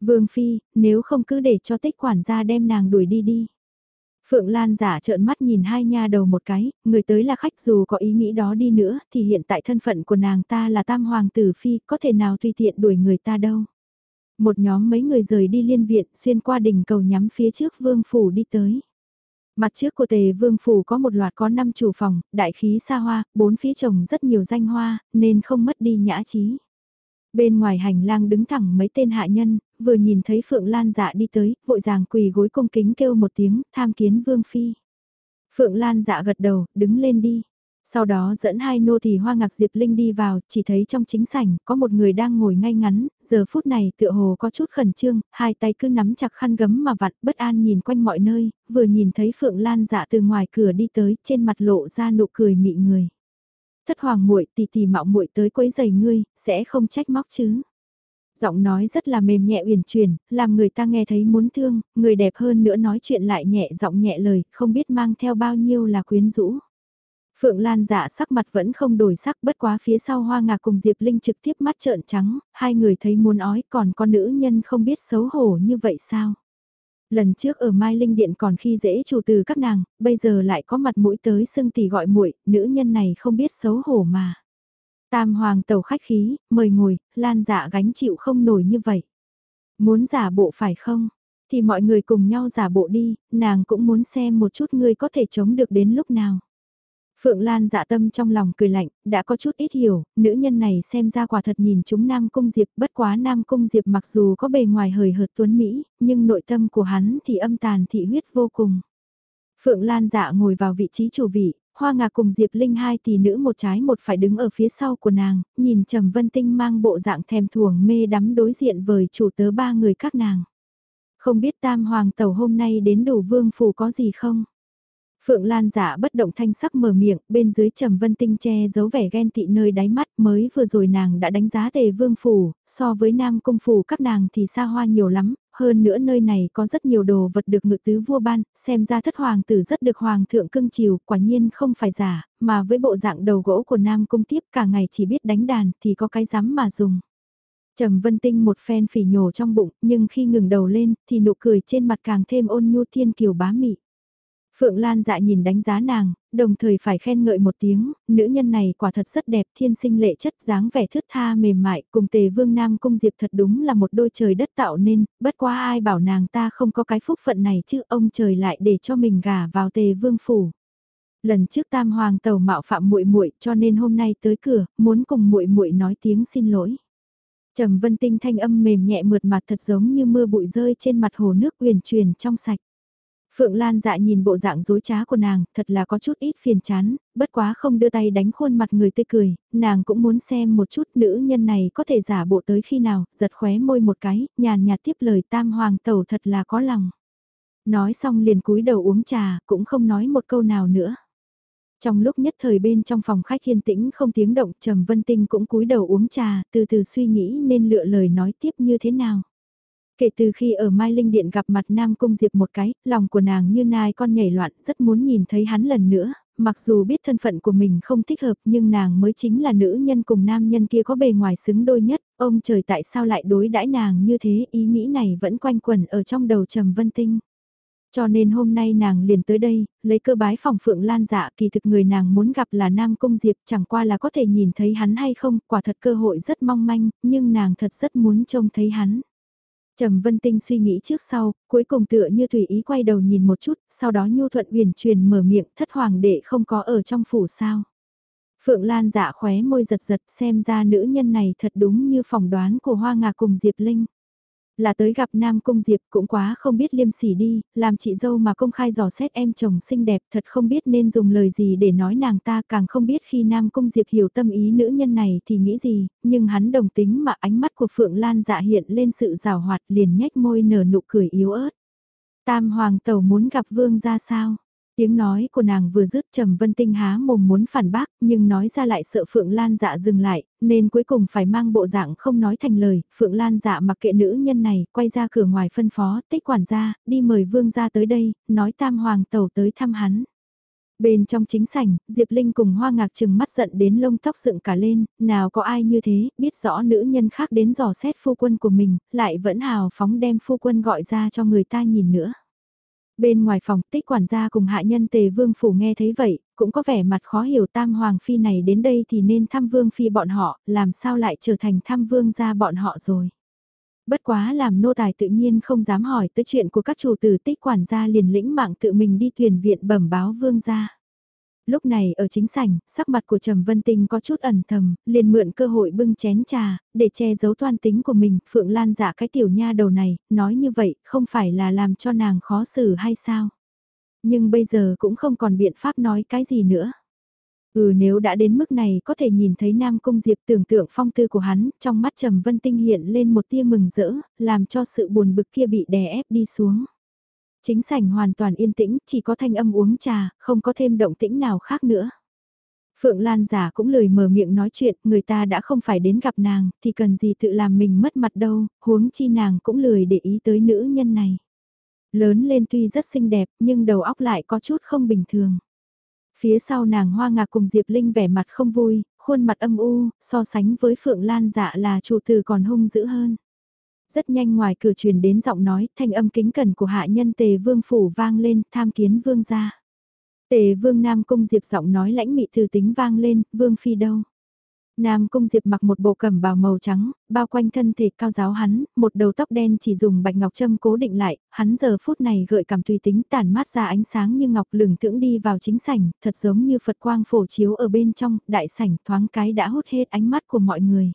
Vương Phi, nếu không cứ để cho tích quản gia đem nàng đuổi đi đi. Phượng Lan giả trợn mắt nhìn hai nha đầu một cái, người tới là khách dù có ý nghĩ đó đi nữa thì hiện tại thân phận của nàng ta là tam hoàng tử phi có thể nào tùy tiện đuổi người ta đâu. Một nhóm mấy người rời đi liên viện xuyên qua đỉnh cầu nhắm phía trước vương phủ đi tới. Mặt trước của tề vương phủ có một loạt có năm chủ phòng, đại khí xa hoa, bốn phía trồng rất nhiều danh hoa, nên không mất đi nhã trí. Bên ngoài hành lang đứng thẳng mấy tên hạ nhân, vừa nhìn thấy Phượng Lan dạ đi tới, vội ràng quỳ gối cung kính kêu một tiếng, tham kiến Vương Phi. Phượng Lan dạ gật đầu, đứng lên đi. Sau đó dẫn hai nô tỳ hoa ngạc Diệp Linh đi vào, chỉ thấy trong chính sảnh có một người đang ngồi ngay ngắn, giờ phút này tựa hồ có chút khẩn trương, hai tay cứ nắm chặt khăn gấm mà vặn bất an nhìn quanh mọi nơi, vừa nhìn thấy Phượng Lan dạ từ ngoài cửa đi tới, trên mặt lộ ra nụ cười mị người thất hoàng muội tì tì mạo muội tới quấy giày ngươi, sẽ không trách móc chứ. Giọng nói rất là mềm nhẹ uyển chuyển, làm người ta nghe thấy muốn thương, người đẹp hơn nữa nói chuyện lại nhẹ giọng nhẹ lời, không biết mang theo bao nhiêu là quyến rũ. Phượng Lan dạ sắc mặt vẫn không đổi sắc bất quá phía sau hoa ngạc cùng Diệp Linh trực tiếp mắt trợn trắng, hai người thấy muốn ói còn con nữ nhân không biết xấu hổ như vậy sao. Lần trước ở Mai Linh Điện còn khi dễ chủ từ các nàng, bây giờ lại có mặt mũi tới xưng tỷ gọi muội, nữ nhân này không biết xấu hổ mà. Tam hoàng tàu khách khí, mời ngồi, lan dạ gánh chịu không nổi như vậy. Muốn giả bộ phải không? Thì mọi người cùng nhau giả bộ đi, nàng cũng muốn xem một chút ngươi có thể chống được đến lúc nào. Phượng Lan dạ tâm trong lòng cười lạnh, đã có chút ít hiểu, nữ nhân này xem ra quả thật nhìn chúng Nam Cung Diệp, bất quá Nam Cung Diệp mặc dù có bề ngoài hời hợt tuấn Mỹ, nhưng nội tâm của hắn thì âm tàn thị huyết vô cùng. Phượng Lan dạ ngồi vào vị trí chủ vị, Hoa Ngà cùng Diệp Linh hai tỷ nữ một trái một phải đứng ở phía sau của nàng, nhìn Trầm Vân Tinh mang bộ dạng thèm thuồng mê đắm đối diện với chủ tớ ba người các nàng. Không biết Tam Hoàng Tẩu hôm nay đến đủ vương phủ có gì không? Phượng Lan giả bất động thanh sắc mở miệng, bên dưới trầm vân tinh che giấu vẻ ghen tị nơi đáy mắt mới vừa rồi nàng đã đánh giá tề vương phủ, so với nam cung phủ các nàng thì xa hoa nhiều lắm, hơn nữa nơi này có rất nhiều đồ vật được ngự tứ vua ban, xem ra thất hoàng tử rất được hoàng thượng cưng chiều, quả nhiên không phải giả, mà với bộ dạng đầu gỗ của nam cung tiếp cả ngày chỉ biết đánh đàn thì có cái dám mà dùng. Trầm Vân Tinh một phen phỉ nhổ trong bụng, nhưng khi ngừng đầu lên, thì nụ cười trên mặt càng thêm ôn nhu thiên kiều bá mị. Phượng Lan dạ nhìn đánh giá nàng, đồng thời phải khen ngợi một tiếng, nữ nhân này quả thật rất đẹp, thiên sinh lệ chất dáng vẻ thướt tha mềm mại, cùng tề vương nam cung diệp thật đúng là một đôi trời đất tạo nên, bất quá ai bảo nàng ta không có cái phúc phận này chứ ông trời lại để cho mình gả vào tề vương phủ. Lần trước tam hoàng tàu mạo phạm muội muội cho nên hôm nay tới cửa, muốn cùng muội muội nói tiếng xin lỗi. Trầm vân tinh thanh âm mềm nhẹ mượt mặt thật giống như mưa bụi rơi trên mặt hồ nước uyển chuyển trong sạch. Phượng Lan dạ nhìn bộ dạng dối trá của nàng, thật là có chút ít phiền chán, bất quá không đưa tay đánh khuôn mặt người tươi cười, nàng cũng muốn xem một chút nữ nhân này có thể giả bộ tới khi nào, giật khóe môi một cái, nhàn nhạt tiếp lời tam hoàng tẩu thật là có lòng. Nói xong liền cúi đầu uống trà, cũng không nói một câu nào nữa. Trong lúc nhất thời bên trong phòng khách thiên tĩnh không tiếng động, Trầm Vân Tinh cũng cúi đầu uống trà, từ từ suy nghĩ nên lựa lời nói tiếp như thế nào. Kể từ khi ở Mai Linh Điện gặp mặt Nam Cung Diệp một cái, lòng của nàng như nai con nhảy loạn rất muốn nhìn thấy hắn lần nữa, mặc dù biết thân phận của mình không thích hợp nhưng nàng mới chính là nữ nhân cùng nam nhân kia có bề ngoài xứng đôi nhất, ông trời tại sao lại đối đãi nàng như thế, ý nghĩ này vẫn quanh quẩn ở trong đầu Trầm Vân Tinh. Cho nên hôm nay nàng liền tới đây, lấy cơ bái phòng Phượng Lan dạ kỳ thực người nàng muốn gặp là Nam Cung Diệp chẳng qua là có thể nhìn thấy hắn hay không, quả thật cơ hội rất mong manh, nhưng nàng thật rất muốn trông thấy hắn. Trầm Vân Tinh suy nghĩ trước sau, cuối cùng tựa như tùy ý quay đầu nhìn một chút, sau đó Nhu Thuận uyển truyền mở miệng thất hoàng đệ không có ở trong phủ sao. Phượng Lan dạ khóe môi giật giật xem ra nữ nhân này thật đúng như phỏng đoán của Hoa Ngà cùng Diệp Linh. Là tới gặp Nam Cung Diệp cũng quá không biết liêm sỉ đi, làm chị dâu mà công khai dò xét em chồng xinh đẹp thật không biết nên dùng lời gì để nói nàng ta càng không biết khi Nam Cung Diệp hiểu tâm ý nữ nhân này thì nghĩ gì, nhưng hắn đồng tính mà ánh mắt của Phượng Lan dạ hiện lên sự rào hoạt liền nhếch môi nở nụ cười yếu ớt. Tam Hoàng Tẩu muốn gặp Vương ra sao? Tiếng nói của nàng vừa dứt Trầm Vân Tinh há mồm muốn phản bác, nhưng nói ra lại sợ Phượng Lan dạ dừng lại, nên cuối cùng phải mang bộ dạng không nói thành lời. Phượng Lan dạ mặc kệ nữ nhân này, quay ra cửa ngoài phân phó, tích quản gia, đi mời vương gia tới đây, nói tam hoàng tẩu tới thăm hắn. Bên trong chính sảnh, Diệp Linh cùng Hoa Ngạc chừng mắt giận đến lông tóc dựng cả lên, nào có ai như thế, biết rõ nữ nhân khác đến dò xét phu quân của mình, lại vẫn hào phóng đem phu quân gọi ra cho người ta nhìn nữa. Bên ngoài phòng tích quản gia cùng hạ nhân tề vương phủ nghe thấy vậy, cũng có vẻ mặt khó hiểu tam hoàng phi này đến đây thì nên thăm vương phi bọn họ, làm sao lại trở thành thăm vương gia bọn họ rồi. Bất quá làm nô tài tự nhiên không dám hỏi tới chuyện của các chủ tử tích quản gia liền lĩnh mạng tự mình đi thuyền viện bẩm báo vương gia lúc này ở chính sảnh, sắc mặt của Trầm Vân Tinh có chút ẩn thầm, liền mượn cơ hội bưng chén trà, để che giấu toan tính của mình, Phượng Lan giả cái tiểu nha đầu này, nói như vậy, không phải là làm cho nàng khó xử hay sao? Nhưng bây giờ cũng không còn biện pháp nói cái gì nữa. Ừ nếu đã đến mức này có thể nhìn thấy Nam Cung Diệp tưởng tượng phong tư của hắn, trong mắt Trầm Vân Tinh hiện lên một tia mừng rỡ, làm cho sự buồn bực kia bị đè ép đi xuống. Chính sảnh hoàn toàn yên tĩnh, chỉ có thanh âm uống trà, không có thêm động tĩnh nào khác nữa. Phượng Lan giả cũng lười mở miệng nói chuyện, người ta đã không phải đến gặp nàng, thì cần gì tự làm mình mất mặt đâu, huống chi nàng cũng lười để ý tới nữ nhân này. Lớn lên tuy rất xinh đẹp, nhưng đầu óc lại có chút không bình thường. Phía sau nàng hoa ngạc cùng Diệp Linh vẻ mặt không vui, khuôn mặt âm u, so sánh với Phượng Lan dạ là chủ từ còn hung dữ hơn. Rất nhanh ngoài cửa truyền đến giọng nói, thanh âm kính cẩn của hạ nhân tề vương phủ vang lên, tham kiến vương gia. Tề vương Nam Cung Diệp giọng nói lãnh mị thư tính vang lên, vương phi đâu. Nam Cung Diệp mặc một bộ cẩm bào màu trắng, bao quanh thân thể cao giáo hắn, một đầu tóc đen chỉ dùng bạch ngọc châm cố định lại, hắn giờ phút này gợi cảm tùy tính tản mát ra ánh sáng như ngọc lừng thững đi vào chính sảnh, thật giống như Phật quang phổ chiếu ở bên trong, đại sảnh thoáng cái đã hút hết ánh mắt của mọi người.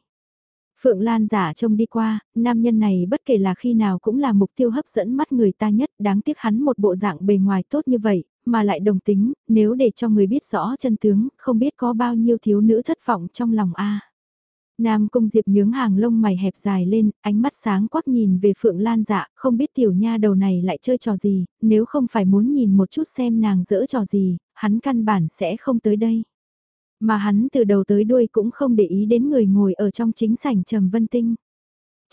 Phượng Lan giả trông đi qua, nam nhân này bất kể là khi nào cũng là mục tiêu hấp dẫn mắt người ta nhất, đáng tiếc hắn một bộ dạng bề ngoài tốt như vậy, mà lại đồng tính, nếu để cho người biết rõ chân tướng, không biết có bao nhiêu thiếu nữ thất vọng trong lòng a. Nam Cung Diệp nhướng hàng lông mày hẹp dài lên, ánh mắt sáng quắc nhìn về Phượng Lan dạ, không biết tiểu nha đầu này lại chơi trò gì, nếu không phải muốn nhìn một chút xem nàng dỡ trò gì, hắn căn bản sẽ không tới đây. Mà hắn từ đầu tới đuôi cũng không để ý đến người ngồi ở trong chính sảnh Trầm Vân Tinh.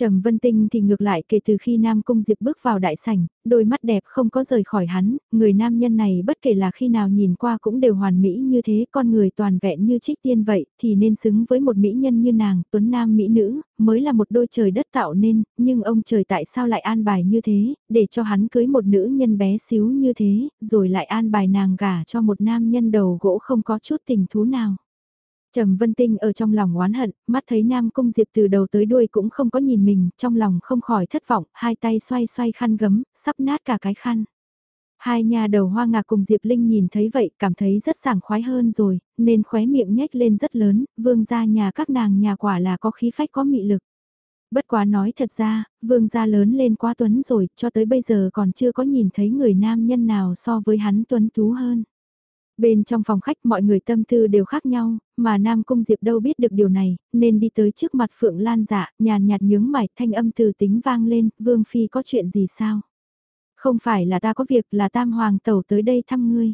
Trầm Vân Tinh thì ngược lại kể từ khi Nam Cung Diệp bước vào đại sảnh, đôi mắt đẹp không có rời khỏi hắn, người nam nhân này bất kể là khi nào nhìn qua cũng đều hoàn mỹ như thế, con người toàn vẹn như trích tiên vậy, thì nên xứng với một mỹ nhân như nàng, tuấn nam mỹ nữ, mới là một đôi trời đất tạo nên, nhưng ông trời tại sao lại an bài như thế, để cho hắn cưới một nữ nhân bé xíu như thế, rồi lại an bài nàng gả cho một nam nhân đầu gỗ không có chút tình thú nào. Trầm Vân Tinh ở trong lòng oán hận, mắt thấy Nam Cung Diệp từ đầu tới đuôi cũng không có nhìn mình, trong lòng không khỏi thất vọng, hai tay xoay xoay khăn gấm, sắp nát cả cái khăn. Hai nhà đầu hoa ngạc cùng Diệp Linh nhìn thấy vậy cảm thấy rất sảng khoái hơn rồi, nên khóe miệng nhếch lên rất lớn, vương gia nhà các nàng nhà quả là có khí phách có mị lực. Bất quá nói thật ra, vương gia lớn lên quá tuấn rồi, cho tới bây giờ còn chưa có nhìn thấy người nam nhân nào so với hắn tuấn tú hơn. Bên trong phòng khách mọi người tâm tư đều khác nhau, mà Nam Cung Diệp đâu biết được điều này, nên đi tới trước mặt Phượng Lan dạ, nhàn nhạt nhướng mày thanh âm từ tính vang lên, Vương Phi có chuyện gì sao? Không phải là ta có việc là Tam Hoàng Tẩu tới đây thăm ngươi.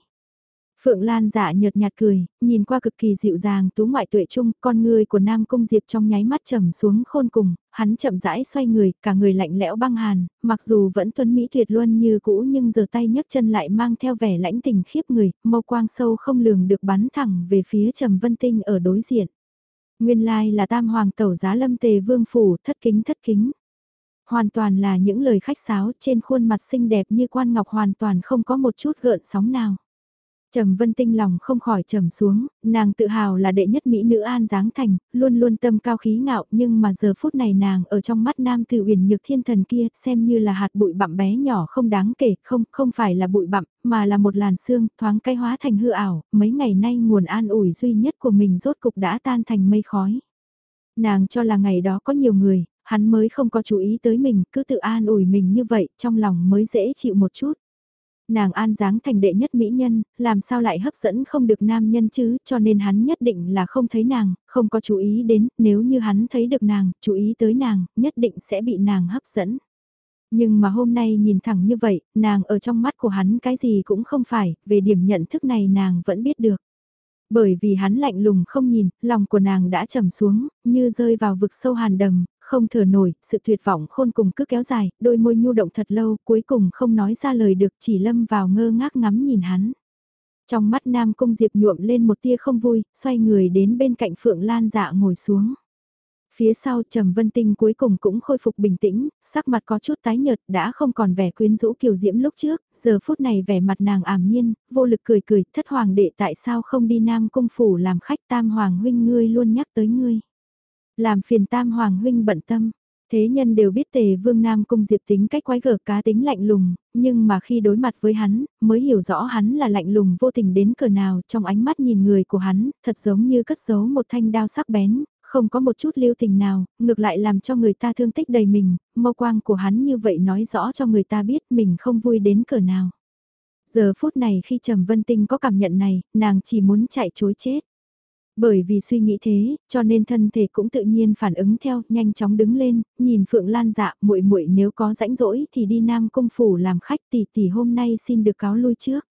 Phượng Lan dạ nhợt nhạt cười, nhìn qua cực kỳ dịu dàng tú ngoại tuệ trung, con người của Nam Cung Diệp trong nháy mắt trầm xuống khôn cùng, hắn chậm rãi xoay người, cả người lạnh lẽo băng hàn, mặc dù vẫn tuấn mỹ tuyệt luân như cũ nhưng giờ tay nhấc chân lại mang theo vẻ lãnh tình khiếp người, mâu quang sâu không lường được bắn thẳng về phía Trầm Vân Tinh ở đối diện. Nguyên lai là tam hoàng tẩu giá lâm tề vương phủ, thất kính thất kính. Hoàn toàn là những lời khách sáo trên khuôn mặt xinh đẹp như quan ngọc hoàn toàn không có một chút gợn sóng nào. Trầm Vân Tinh lòng không khỏi trầm xuống, nàng tự hào là đệ nhất mỹ nữ An Giáng Thành, luôn luôn tâm cao khí ngạo nhưng mà giờ phút này nàng ở trong mắt nam tử uyển nhược thiên thần kia xem như là hạt bụi bặm bé nhỏ không đáng kể, không, không phải là bụi bặm, mà là một làn xương thoáng cay hóa thành hư ảo, mấy ngày nay nguồn an ủi duy nhất của mình rốt cục đã tan thành mây khói. Nàng cho là ngày đó có nhiều người, hắn mới không có chú ý tới mình, cứ tự an ủi mình như vậy, trong lòng mới dễ chịu một chút. Nàng an dáng thành đệ nhất mỹ nhân, làm sao lại hấp dẫn không được nam nhân chứ, cho nên hắn nhất định là không thấy nàng, không có chú ý đến, nếu như hắn thấy được nàng, chú ý tới nàng, nhất định sẽ bị nàng hấp dẫn. Nhưng mà hôm nay nhìn thẳng như vậy, nàng ở trong mắt của hắn cái gì cũng không phải, về điểm nhận thức này nàng vẫn biết được. Bởi vì hắn lạnh lùng không nhìn, lòng của nàng đã trầm xuống, như rơi vào vực sâu hàn đầm, không thở nổi, sự tuyệt vọng khôn cùng cứ kéo dài, đôi môi nhu động thật lâu, cuối cùng không nói ra lời được chỉ lâm vào ngơ ngác ngắm nhìn hắn. Trong mắt Nam Cung Diệp nhuộm lên một tia không vui, xoay người đến bên cạnh Phượng Lan dạ ngồi xuống. Phía sau Trầm Vân Tinh cuối cùng cũng khôi phục bình tĩnh, sắc mặt có chút tái nhợt đã không còn vẻ quyến rũ kiều diễm lúc trước, giờ phút này vẻ mặt nàng ảm nhiên, vô lực cười cười, thất hoàng đệ tại sao không đi Nam Cung Phủ làm khách tam hoàng huynh ngươi luôn nhắc tới ngươi. Làm phiền tam hoàng huynh bận tâm. Thế nhân đều biết tề vương Nam Cung Diệp tính cách quái gở cá tính lạnh lùng, nhưng mà khi đối mặt với hắn, mới hiểu rõ hắn là lạnh lùng vô tình đến cờ nào trong ánh mắt nhìn người của hắn, thật giống như cất giấu một thanh đao sắc bén, không có một chút lưu tình nào, ngược lại làm cho người ta thương tích đầy mình, mâu quang của hắn như vậy nói rõ cho người ta biết mình không vui đến cờ nào. Giờ phút này khi Trầm Vân Tinh có cảm nhận này, nàng chỉ muốn chạy chối chết. Bởi vì suy nghĩ thế, cho nên thân thể cũng tự nhiên phản ứng theo, nhanh chóng đứng lên, nhìn Phượng Lan dạ, muội muội nếu có rãnh rỗi thì đi Nam Cung phủ làm khách tỷ tỷ hôm nay xin được cáo lui trước.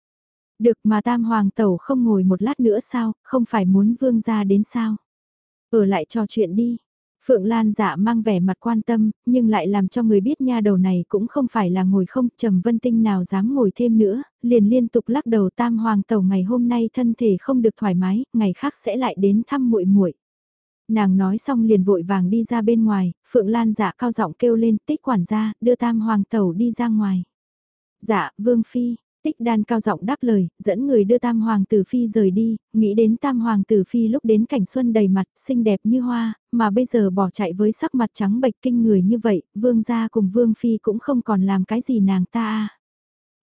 Được mà Tam Hoàng Tẩu không ngồi một lát nữa sao, không phải muốn vương ra đến sao. Ở lại trò chuyện đi. Phượng Lan dạ mang vẻ mặt quan tâm, nhưng lại làm cho người biết nha đầu này cũng không phải là ngồi không, Trầm Vân Tinh nào dám ngồi thêm nữa, liền liên tục lắc đầu Tam Hoàng Tẩu ngày hôm nay thân thể không được thoải mái, ngày khác sẽ lại đến thăm muội muội. Nàng nói xong liền vội vàng đi ra bên ngoài, Phượng Lan dạ cao giọng kêu lên tích quản gia, đưa Tam Hoàng Tẩu đi ra ngoài. Dạ, Vương Phi, Tích đan cao giọng đáp lời, dẫn người đưa Tam Hoàng Tử Phi rời đi, nghĩ đến Tam Hoàng Tử Phi lúc đến cảnh xuân đầy mặt, xinh đẹp như hoa, mà bây giờ bỏ chạy với sắc mặt trắng bệch kinh người như vậy, Vương gia cùng Vương Phi cũng không còn làm cái gì nàng ta.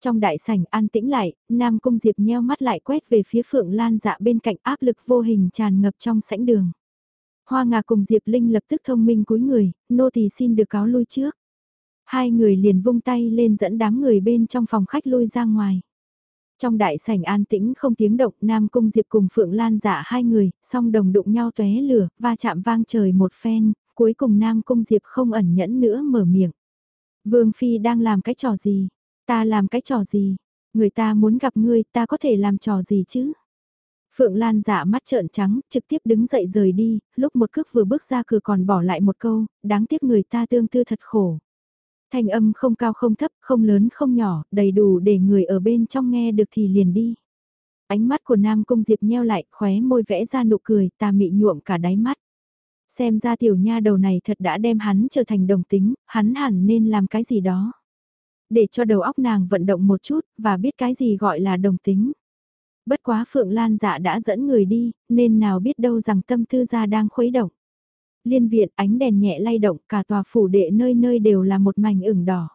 Trong đại sảnh an tĩnh lại, Nam Cung Diệp nheo mắt lại quét về phía Phượng Lan dạ bên cạnh áp lực vô hình tràn ngập trong sảnh đường. Hoa Ngà cùng Diệp Linh lập tức thông minh cúi người, nô tỳ xin được cáo lui trước. Hai người liền vung tay lên dẫn đám người bên trong phòng khách lui ra ngoài. Trong đại sảnh an tĩnh không tiếng động, Nam Cung Diệp cùng Phượng Lan dạ hai người, song đồng đụng nhau tóe lửa, va chạm vang trời một phen, cuối cùng Nam Cung Diệp không ẩn nhẫn nữa mở miệng. Vương Phi đang làm cái trò gì? Ta làm cái trò gì? Người ta muốn gặp ngươi, ta có thể làm trò gì chứ? Phượng Lan dạ mắt trợn trắng, trực tiếp đứng dậy rời đi, lúc một cước vừa bước ra cửa còn bỏ lại một câu, đáng tiếc người ta tương tư thật khổ. Thanh âm không cao không thấp, không lớn không nhỏ, đầy đủ để người ở bên trong nghe được thì liền đi. Ánh mắt của Nam Cung Diệp nheo lại, khóe môi vẽ ra nụ cười, ta mị nhuộm cả đáy mắt. Xem ra tiểu nha đầu này thật đã đem hắn trở thành đồng tính, hắn hẳn nên làm cái gì đó. Để cho đầu óc nàng vận động một chút, và biết cái gì gọi là đồng tính. Bất quá Phượng Lan dạ đã dẫn người đi, nên nào biết đâu rằng tâm tư gia đang khuấy động liên viện ánh đèn nhẹ lay động cả tòa phủ đệ nơi nơi đều là một mảnh ửng đỏ.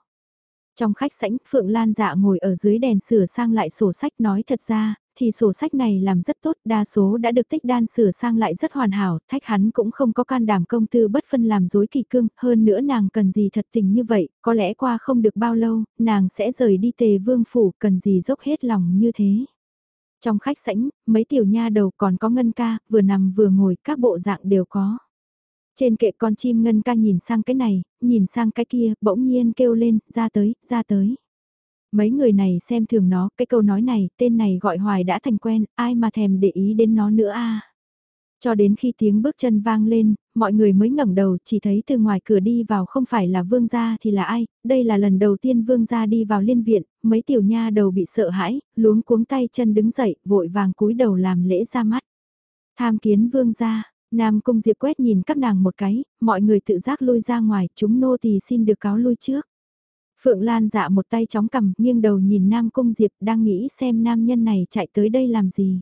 Trong khách sảnh Phượng Lan dạ ngồi ở dưới đèn sửa sang lại sổ sách nói thật ra, thì sổ sách này làm rất tốt, đa số đã được tích đan sửa sang lại rất hoàn hảo, thách hắn cũng không có can đảm công tư bất phân làm dối kỳ cương, hơn nữa nàng cần gì thật tình như vậy, có lẽ qua không được bao lâu, nàng sẽ rời đi tề vương phủ, cần gì dốc hết lòng như thế. Trong khách sảnh, mấy tiểu nha đầu còn có ngân ca, vừa nằm vừa ngồi, các bộ dạng đều có. Trên kệ con chim ngân ca nhìn sang cái này, nhìn sang cái kia, bỗng nhiên kêu lên, ra tới, ra tới. Mấy người này xem thường nó, cái câu nói này, tên này gọi hoài đã thành quen, ai mà thèm để ý đến nó nữa a Cho đến khi tiếng bước chân vang lên, mọi người mới ngẩng đầu chỉ thấy từ ngoài cửa đi vào không phải là vương gia thì là ai, đây là lần đầu tiên vương gia đi vào liên viện, mấy tiểu nha đầu bị sợ hãi, luống cuống tay chân đứng dậy, vội vàng cúi đầu làm lễ ra mắt. Tham kiến vương gia, Nam Cung Diệp quét nhìn các nàng một cái, mọi người tự giác lui ra ngoài, chúng nô tỳ xin được cáo lui trước. Phượng Lan dạ một tay chóng cầm, nghiêng đầu nhìn Nam Cung Diệp đang nghĩ xem nam nhân này chạy tới đây làm gì.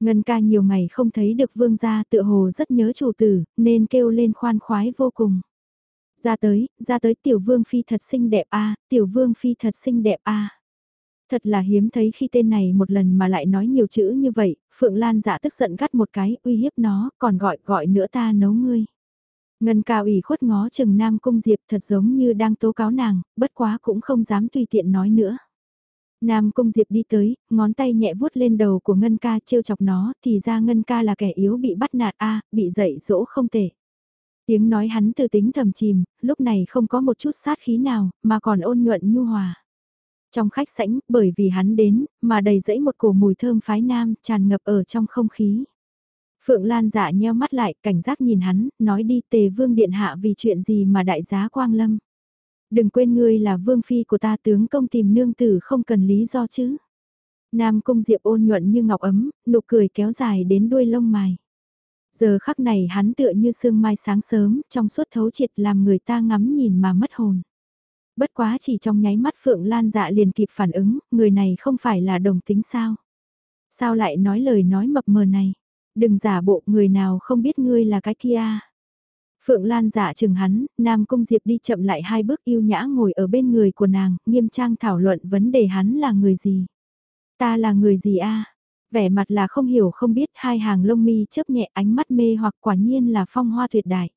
Ngân ca nhiều ngày không thấy được vương gia tự hồ rất nhớ chủ tử, nên kêu lên khoan khoái vô cùng. Ra tới, ra tới tiểu vương phi thật xinh đẹp a tiểu vương phi thật xinh đẹp a Thật là hiếm thấy khi tên này một lần mà lại nói nhiều chữ như vậy, Phượng Lan dạ tức giận gắt một cái, uy hiếp nó, còn gọi gọi nữa ta nấu ngươi. Ngân ca ủy khuất ngó chừng Nam Cung Diệp thật giống như đang tố cáo nàng, bất quá cũng không dám tùy tiện nói nữa. Nam Cung Diệp đi tới, ngón tay nhẹ vuốt lên đầu của Ngân ca trêu chọc nó, thì ra Ngân ca là kẻ yếu bị bắt nạt a bị dạy dỗ không tệ. Tiếng nói hắn từ tính thầm chìm, lúc này không có một chút sát khí nào, mà còn ôn nhuận nhu hòa. Trong khách sảnh, bởi vì hắn đến, mà đầy dẫy một cổ mùi thơm phái nam, tràn ngập ở trong không khí. Phượng Lan dạ nheo mắt lại, cảnh giác nhìn hắn, nói đi tề vương điện hạ vì chuyện gì mà đại giá quang lâm. Đừng quên ngươi là vương phi của ta tướng công tìm nương tử không cần lý do chứ. Nam công diệp ôn nhuận như ngọc ấm, nụ cười kéo dài đến đuôi lông mày. Giờ khắc này hắn tựa như sương mai sáng sớm, trong suốt thấu triệt làm người ta ngắm nhìn mà mất hồn. Bất quá chỉ trong nháy mắt Phượng Lan dạ liền kịp phản ứng, người này không phải là đồng tính sao. Sao lại nói lời nói mập mờ này? Đừng giả bộ người nào không biết ngươi là cái kia. Phượng Lan dạ chừng hắn, Nam Cung Diệp đi chậm lại hai bước yêu nhã ngồi ở bên người của nàng, nghiêm trang thảo luận vấn đề hắn là người gì. Ta là người gì a? Vẻ mặt là không hiểu không biết hai hàng lông mi chớp nhẹ ánh mắt mê hoặc quả nhiên là phong hoa tuyệt đại.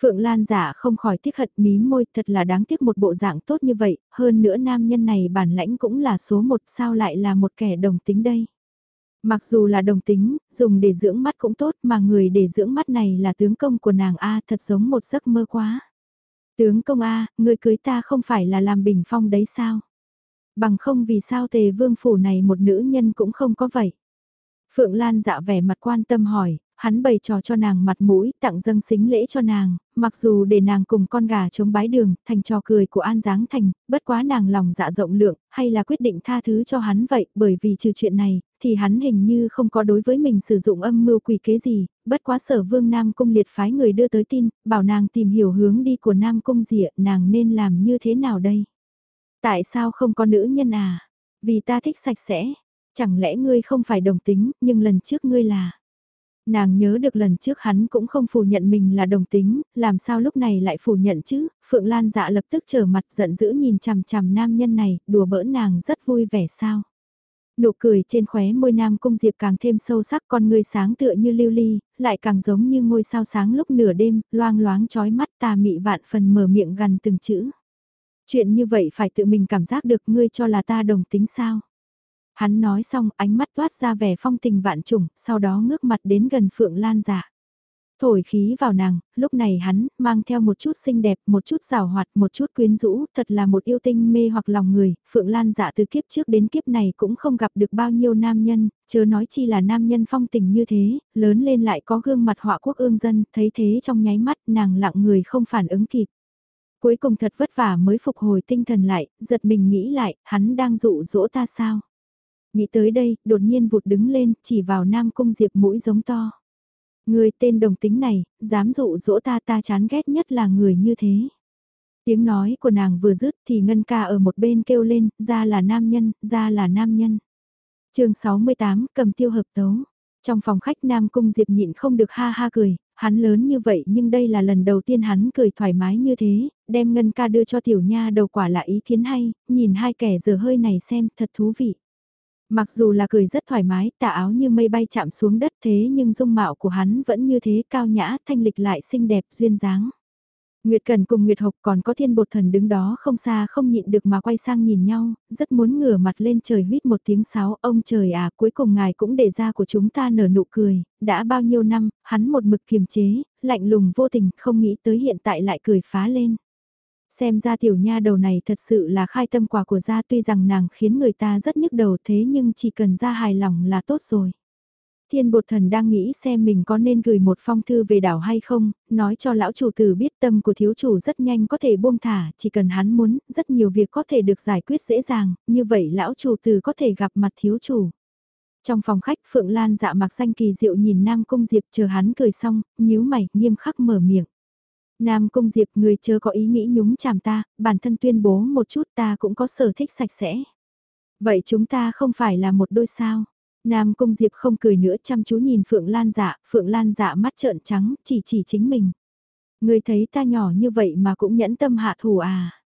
Phượng Lan giả không khỏi tiếc hận mí môi thật là đáng tiếc một bộ dạng tốt như vậy, hơn nữa nam nhân này bản lãnh cũng là số một sao lại là một kẻ đồng tính đây. Mặc dù là đồng tính, dùng để dưỡng mắt cũng tốt mà người để dưỡng mắt này là tướng công của nàng A thật giống một giấc mơ quá. Tướng công A, người cưới ta không phải là làm bình phong đấy sao? Bằng không vì sao tề vương phủ này một nữ nhân cũng không có vậy. Phượng Lan dạ vẻ mặt quan tâm hỏi, hắn bày trò cho nàng mặt mũi, tặng dâng xính lễ cho nàng, mặc dù để nàng cùng con gà chống bái đường, thành trò cười của An Giáng Thành, bất quá nàng lòng dạ rộng lượng, hay là quyết định tha thứ cho hắn vậy, bởi vì trừ chuyện này, thì hắn hình như không có đối với mình sử dụng âm mưu quỷ kế gì, bất quá sở vương Nam Cung liệt phái người đưa tới tin, bảo nàng tìm hiểu hướng đi của Nam Cung dịa, nàng nên làm như thế nào đây? Tại sao không có nữ nhân à? Vì ta thích sạch sẽ, chẳng lẽ ngươi không phải đồng tính, nhưng lần trước ngươi là nàng nhớ được lần trước hắn cũng không phủ nhận mình là đồng tính, làm sao lúc này lại phủ nhận chứ, Phượng Lan dạ lập tức trở mặt giận dữ nhìn chằm chằm nam nhân này, đùa bỡn nàng rất vui vẻ sao. Nụ cười trên khóe môi nam cung diệp càng thêm sâu sắc con người sáng tựa như lưu ly, lại càng giống như ngôi sao sáng lúc nửa đêm, loang loáng trói mắt tà mị vạn phần mở miệng gần từng chữ. Chuyện như vậy phải tự mình cảm giác được ngươi cho là ta đồng tính sao. Hắn nói xong ánh mắt toát ra vẻ phong tình vạn trùng, sau đó ngước mặt đến gần Phượng Lan dạ. Thổi khí vào nàng, lúc này hắn, mang theo một chút xinh đẹp, một chút rào hoạt, một chút quyến rũ, thật là một yêu tinh mê hoặc lòng người, Phượng Lan dạ từ kiếp trước đến kiếp này cũng không gặp được bao nhiêu nam nhân, chớ nói chi là nam nhân phong tình như thế, lớn lên lại có gương mặt họa quốc ương dân, thấy thế trong nháy mắt nàng lặng người không phản ứng kịp. Cuối cùng thật vất vả mới phục hồi tinh thần lại, giật mình nghĩ lại, hắn đang dụ dỗ ta sao? Nghĩ tới đây, đột nhiên vụt đứng lên, chỉ vào Nam Cung Diệp mũi giống to. Người tên đồng tính này, dám dụ dỗ ta ta chán ghét nhất là người như thế. Tiếng nói của nàng vừa dứt thì Ngân ca ở một bên kêu lên, ra là nam nhân, ra là nam nhân. chương 68 cầm tiêu hợp tấu. Trong phòng khách Nam Cung Diệp nhịn không được ha ha cười, hắn lớn như vậy nhưng đây là lần đầu tiên hắn cười thoải mái như thế, đem Ngân ca đưa cho tiểu nha đầu quả là ý kiến hay, nhìn hai kẻ giờ hơi này xem thật thú vị. Mặc dù là cười rất thoải mái, tà áo như mây bay chạm xuống đất thế nhưng dung mạo của hắn vẫn như thế cao nhã, thanh lịch lại xinh đẹp duyên dáng. Nguyệt Cần cùng Nguyệt Hộc còn có thiên bột thần đứng đó không xa không nhịn được mà quay sang nhìn nhau, rất muốn ngửa mặt lên trời huyết một tiếng sáo, ông trời à cuối cùng ngài cũng để ra của chúng ta nở nụ cười, đã bao nhiêu năm, hắn một mực kiềm chế, lạnh lùng vô tình, không nghĩ tới hiện tại lại cười phá lên. Xem ra tiểu nha đầu này thật sự là khai tâm quả của gia tuy rằng nàng khiến người ta rất nhức đầu thế nhưng chỉ cần ra hài lòng là tốt rồi. Thiên bột thần đang nghĩ xem mình có nên gửi một phong thư về đảo hay không, nói cho lão chủ tử biết tâm của thiếu chủ rất nhanh có thể buông thả, chỉ cần hắn muốn, rất nhiều việc có thể được giải quyết dễ dàng, như vậy lão chủ tử có thể gặp mặt thiếu chủ. Trong phòng khách Phượng Lan dạ mặc xanh kỳ diệu nhìn Nam Cung Diệp chờ hắn cười xong, nhíu mày, nghiêm khắc mở miệng. Nam Cung Diệp người chớ có ý nghĩ nhúng chàm ta, bản thân tuyên bố một chút ta cũng có sở thích sạch sẽ. Vậy chúng ta không phải là một đôi sao? Nam Cung Diệp không cười nữa chăm chú nhìn Phượng Lan dạ, Phượng Lan dạ mắt trợn trắng, chỉ chỉ chính mình. Ngươi thấy ta nhỏ như vậy mà cũng nhẫn tâm hạ thủ à?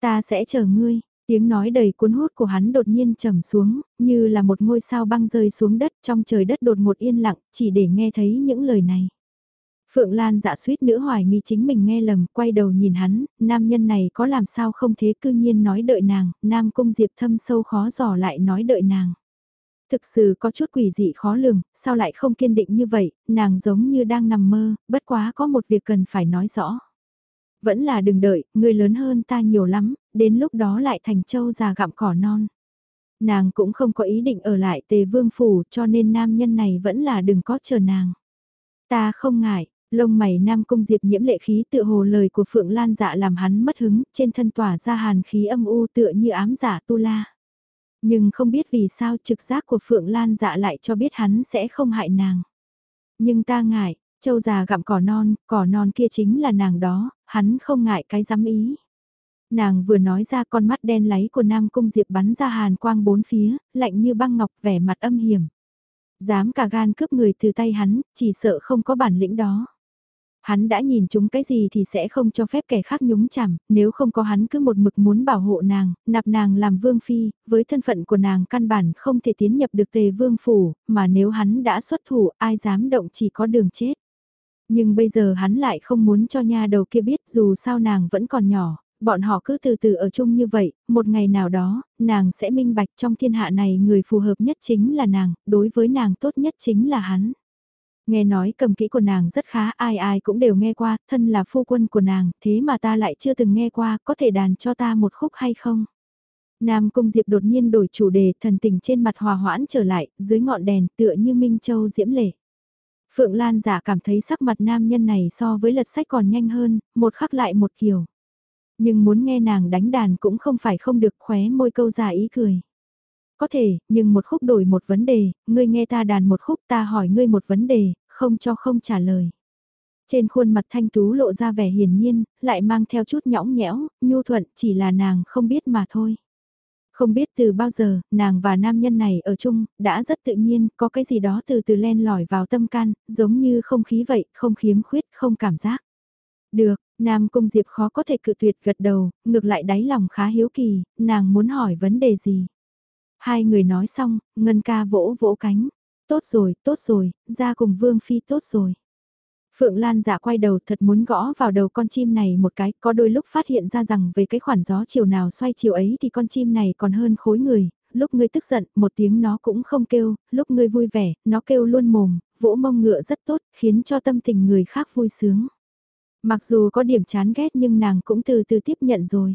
Ta sẽ chờ ngươi, tiếng nói đầy cuốn hút của hắn đột nhiên trầm xuống, như là một ngôi sao băng rơi xuống đất trong trời đất đột một yên lặng, chỉ để nghe thấy những lời này. Phượng Lan dạ suýt nữa hoài nghi chính mình nghe lầm, quay đầu nhìn hắn, nam nhân này có làm sao không thế cư nhiên nói đợi nàng, nam cung diệp thâm sâu khó dò lại nói đợi nàng. Thực sự có chút quỷ dị khó lường, sao lại không kiên định như vậy, nàng giống như đang nằm mơ, bất quá có một việc cần phải nói rõ. Vẫn là đừng đợi, người lớn hơn ta nhiều lắm, đến lúc đó lại thành châu già gặm cỏ non. Nàng cũng không có ý định ở lại tề vương phủ cho nên nam nhân này vẫn là đừng có chờ nàng. Ta không ngại, lông mày nam cung diệp nhiễm lệ khí tựa hồ lời của Phượng Lan dạ làm hắn mất hứng, trên thân tỏa ra hàn khí âm u tựa như ám giả tu la. Nhưng không biết vì sao trực giác của Phượng Lan dạ lại cho biết hắn sẽ không hại nàng. Nhưng ta ngại, châu già gặm cỏ non, cỏ non kia chính là nàng đó, hắn không ngại cái dám ý. Nàng vừa nói ra con mắt đen láy của Nam Cung Diệp bắn ra hàn quang bốn phía, lạnh như băng ngọc vẻ mặt âm hiểm. Dám cả gan cướp người từ tay hắn, chỉ sợ không có bản lĩnh đó. Hắn đã nhìn chúng cái gì thì sẽ không cho phép kẻ khác nhúng chằm, nếu không có hắn cứ một mực muốn bảo hộ nàng, nạp nàng làm vương phi, với thân phận của nàng căn bản không thể tiến nhập được tề vương phủ, mà nếu hắn đã xuất thủ ai dám động chỉ có đường chết. Nhưng bây giờ hắn lại không muốn cho nha đầu kia biết dù sao nàng vẫn còn nhỏ, bọn họ cứ từ từ ở chung như vậy, một ngày nào đó, nàng sẽ minh bạch trong thiên hạ này người phù hợp nhất chính là nàng, đối với nàng tốt nhất chính là hắn. Nghe nói cầm kỹ của nàng rất khá, ai ai cũng đều nghe qua, thân là phu quân của nàng, thế mà ta lại chưa từng nghe qua, có thể đàn cho ta một khúc hay không? Nam Cung Diệp đột nhiên đổi chủ đề, thần tình trên mặt hòa hoãn trở lại, dưới ngọn đèn tựa như Minh Châu diễm lệ. Phượng Lan giả cảm thấy sắc mặt nam nhân này so với lật sách còn nhanh hơn, một khắc lại một kiểu. Nhưng muốn nghe nàng đánh đàn cũng không phải không được khóe môi câu giả ý cười. Có thể, nhưng một khúc đổi một vấn đề, ngươi nghe ta đàn một khúc ta hỏi ngươi một vấn đề, không cho không trả lời. Trên khuôn mặt thanh tú lộ ra vẻ hiền nhiên, lại mang theo chút nhõng nhẽo, nhu thuận chỉ là nàng không biết mà thôi. Không biết từ bao giờ, nàng và nam nhân này ở chung, đã rất tự nhiên, có cái gì đó từ từ len lỏi vào tâm can, giống như không khí vậy, không khiếm khuyết, không cảm giác. Được, Nam Cung Diệp khó có thể cự tuyệt gật đầu, ngược lại đáy lòng khá hiếu kỳ, nàng muốn hỏi vấn đề gì. Hai người nói xong, Ngân ca vỗ vỗ cánh. Tốt rồi, tốt rồi, ra cùng Vương Phi tốt rồi. Phượng Lan dạ quay đầu thật muốn gõ vào đầu con chim này một cái, có đôi lúc phát hiện ra rằng về cái khoản gió chiều nào xoay chiều ấy thì con chim này còn hơn khối người, lúc ngươi tức giận, một tiếng nó cũng không kêu, lúc ngươi vui vẻ, nó kêu luôn mồm, vỗ mông ngựa rất tốt, khiến cho tâm tình người khác vui sướng. Mặc dù có điểm chán ghét nhưng nàng cũng từ từ tiếp nhận rồi.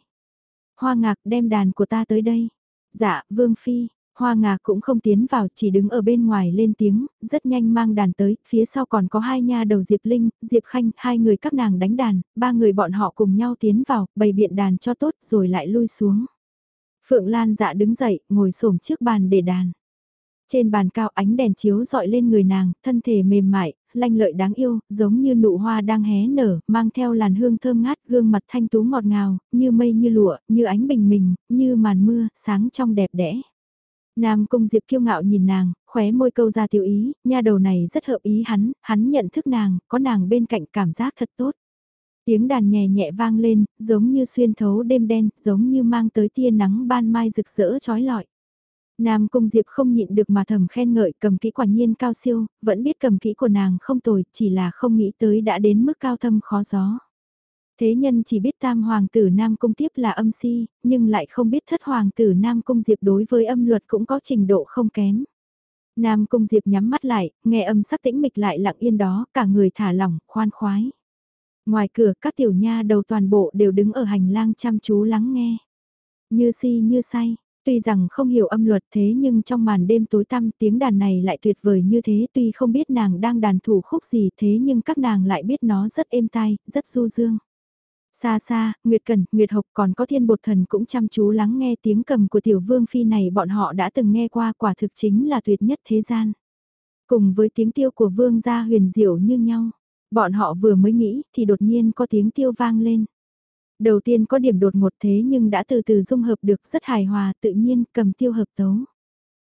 Hoa ngạc đem đàn của ta tới đây. Dạ, Vương Phi, Hoa ngà cũng không tiến vào, chỉ đứng ở bên ngoài lên tiếng, rất nhanh mang đàn tới, phía sau còn có hai nha đầu Diệp Linh, Diệp Khanh, hai người các nàng đánh đàn, ba người bọn họ cùng nhau tiến vào, bày biện đàn cho tốt rồi lại lui xuống. Phượng Lan dạ đứng dậy, ngồi xổm trước bàn để đàn. Trên bàn cao ánh đèn chiếu dọi lên người nàng, thân thể mềm mại, lanh lợi đáng yêu, giống như nụ hoa đang hé nở, mang theo làn hương thơm ngát, gương mặt thanh tú ngọt ngào, như mây như lụa, như ánh bình minh, như màn mưa, sáng trong đẹp đẽ. Nam Cung Diệp kiêu ngạo nhìn nàng, khóe môi câu ra tiểu ý, nha đầu này rất hợp ý hắn, hắn nhận thức nàng, có nàng bên cạnh cảm giác thật tốt. Tiếng đàn nhẹ nhẹ vang lên, giống như xuyên thấu đêm đen, giống như mang tới tia nắng ban mai rực rỡ trói lọi. Nam Cung Diệp không nhịn được mà thầm khen ngợi cầm kỹ quả nhiên cao siêu, vẫn biết cầm kỹ của nàng không tồi, chỉ là không nghĩ tới đã đến mức cao thâm khó gió. Thế nhân chỉ biết tam hoàng tử Nam Cung tiếp là âm si, nhưng lại không biết thất hoàng tử Nam Cung Diệp đối với âm luật cũng có trình độ không kém. Nam Cung Diệp nhắm mắt lại, nghe âm sắc tĩnh mịch lại lặng yên đó, cả người thả lỏng, khoan khoái. Ngoài cửa các tiểu nha đầu toàn bộ đều đứng ở hành lang chăm chú lắng nghe. Như si như say, Tuy rằng không hiểu âm luật thế nhưng trong màn đêm tối tăm tiếng đàn này lại tuyệt vời như thế tuy không biết nàng đang đàn thủ khúc gì thế nhưng các nàng lại biết nó rất êm tai, rất du dương. Xa xa, Nguyệt Cần, Nguyệt Hộc còn có thiên bột thần cũng chăm chú lắng nghe tiếng cầm của tiểu vương phi này bọn họ đã từng nghe qua quả thực chính là tuyệt nhất thế gian. Cùng với tiếng tiêu của vương gia huyền diệu như nhau, bọn họ vừa mới nghĩ thì đột nhiên có tiếng tiêu vang lên. Đầu tiên có điểm đột ngột thế nhưng đã từ từ dung hợp được rất hài hòa tự nhiên cầm tiêu hợp tấu.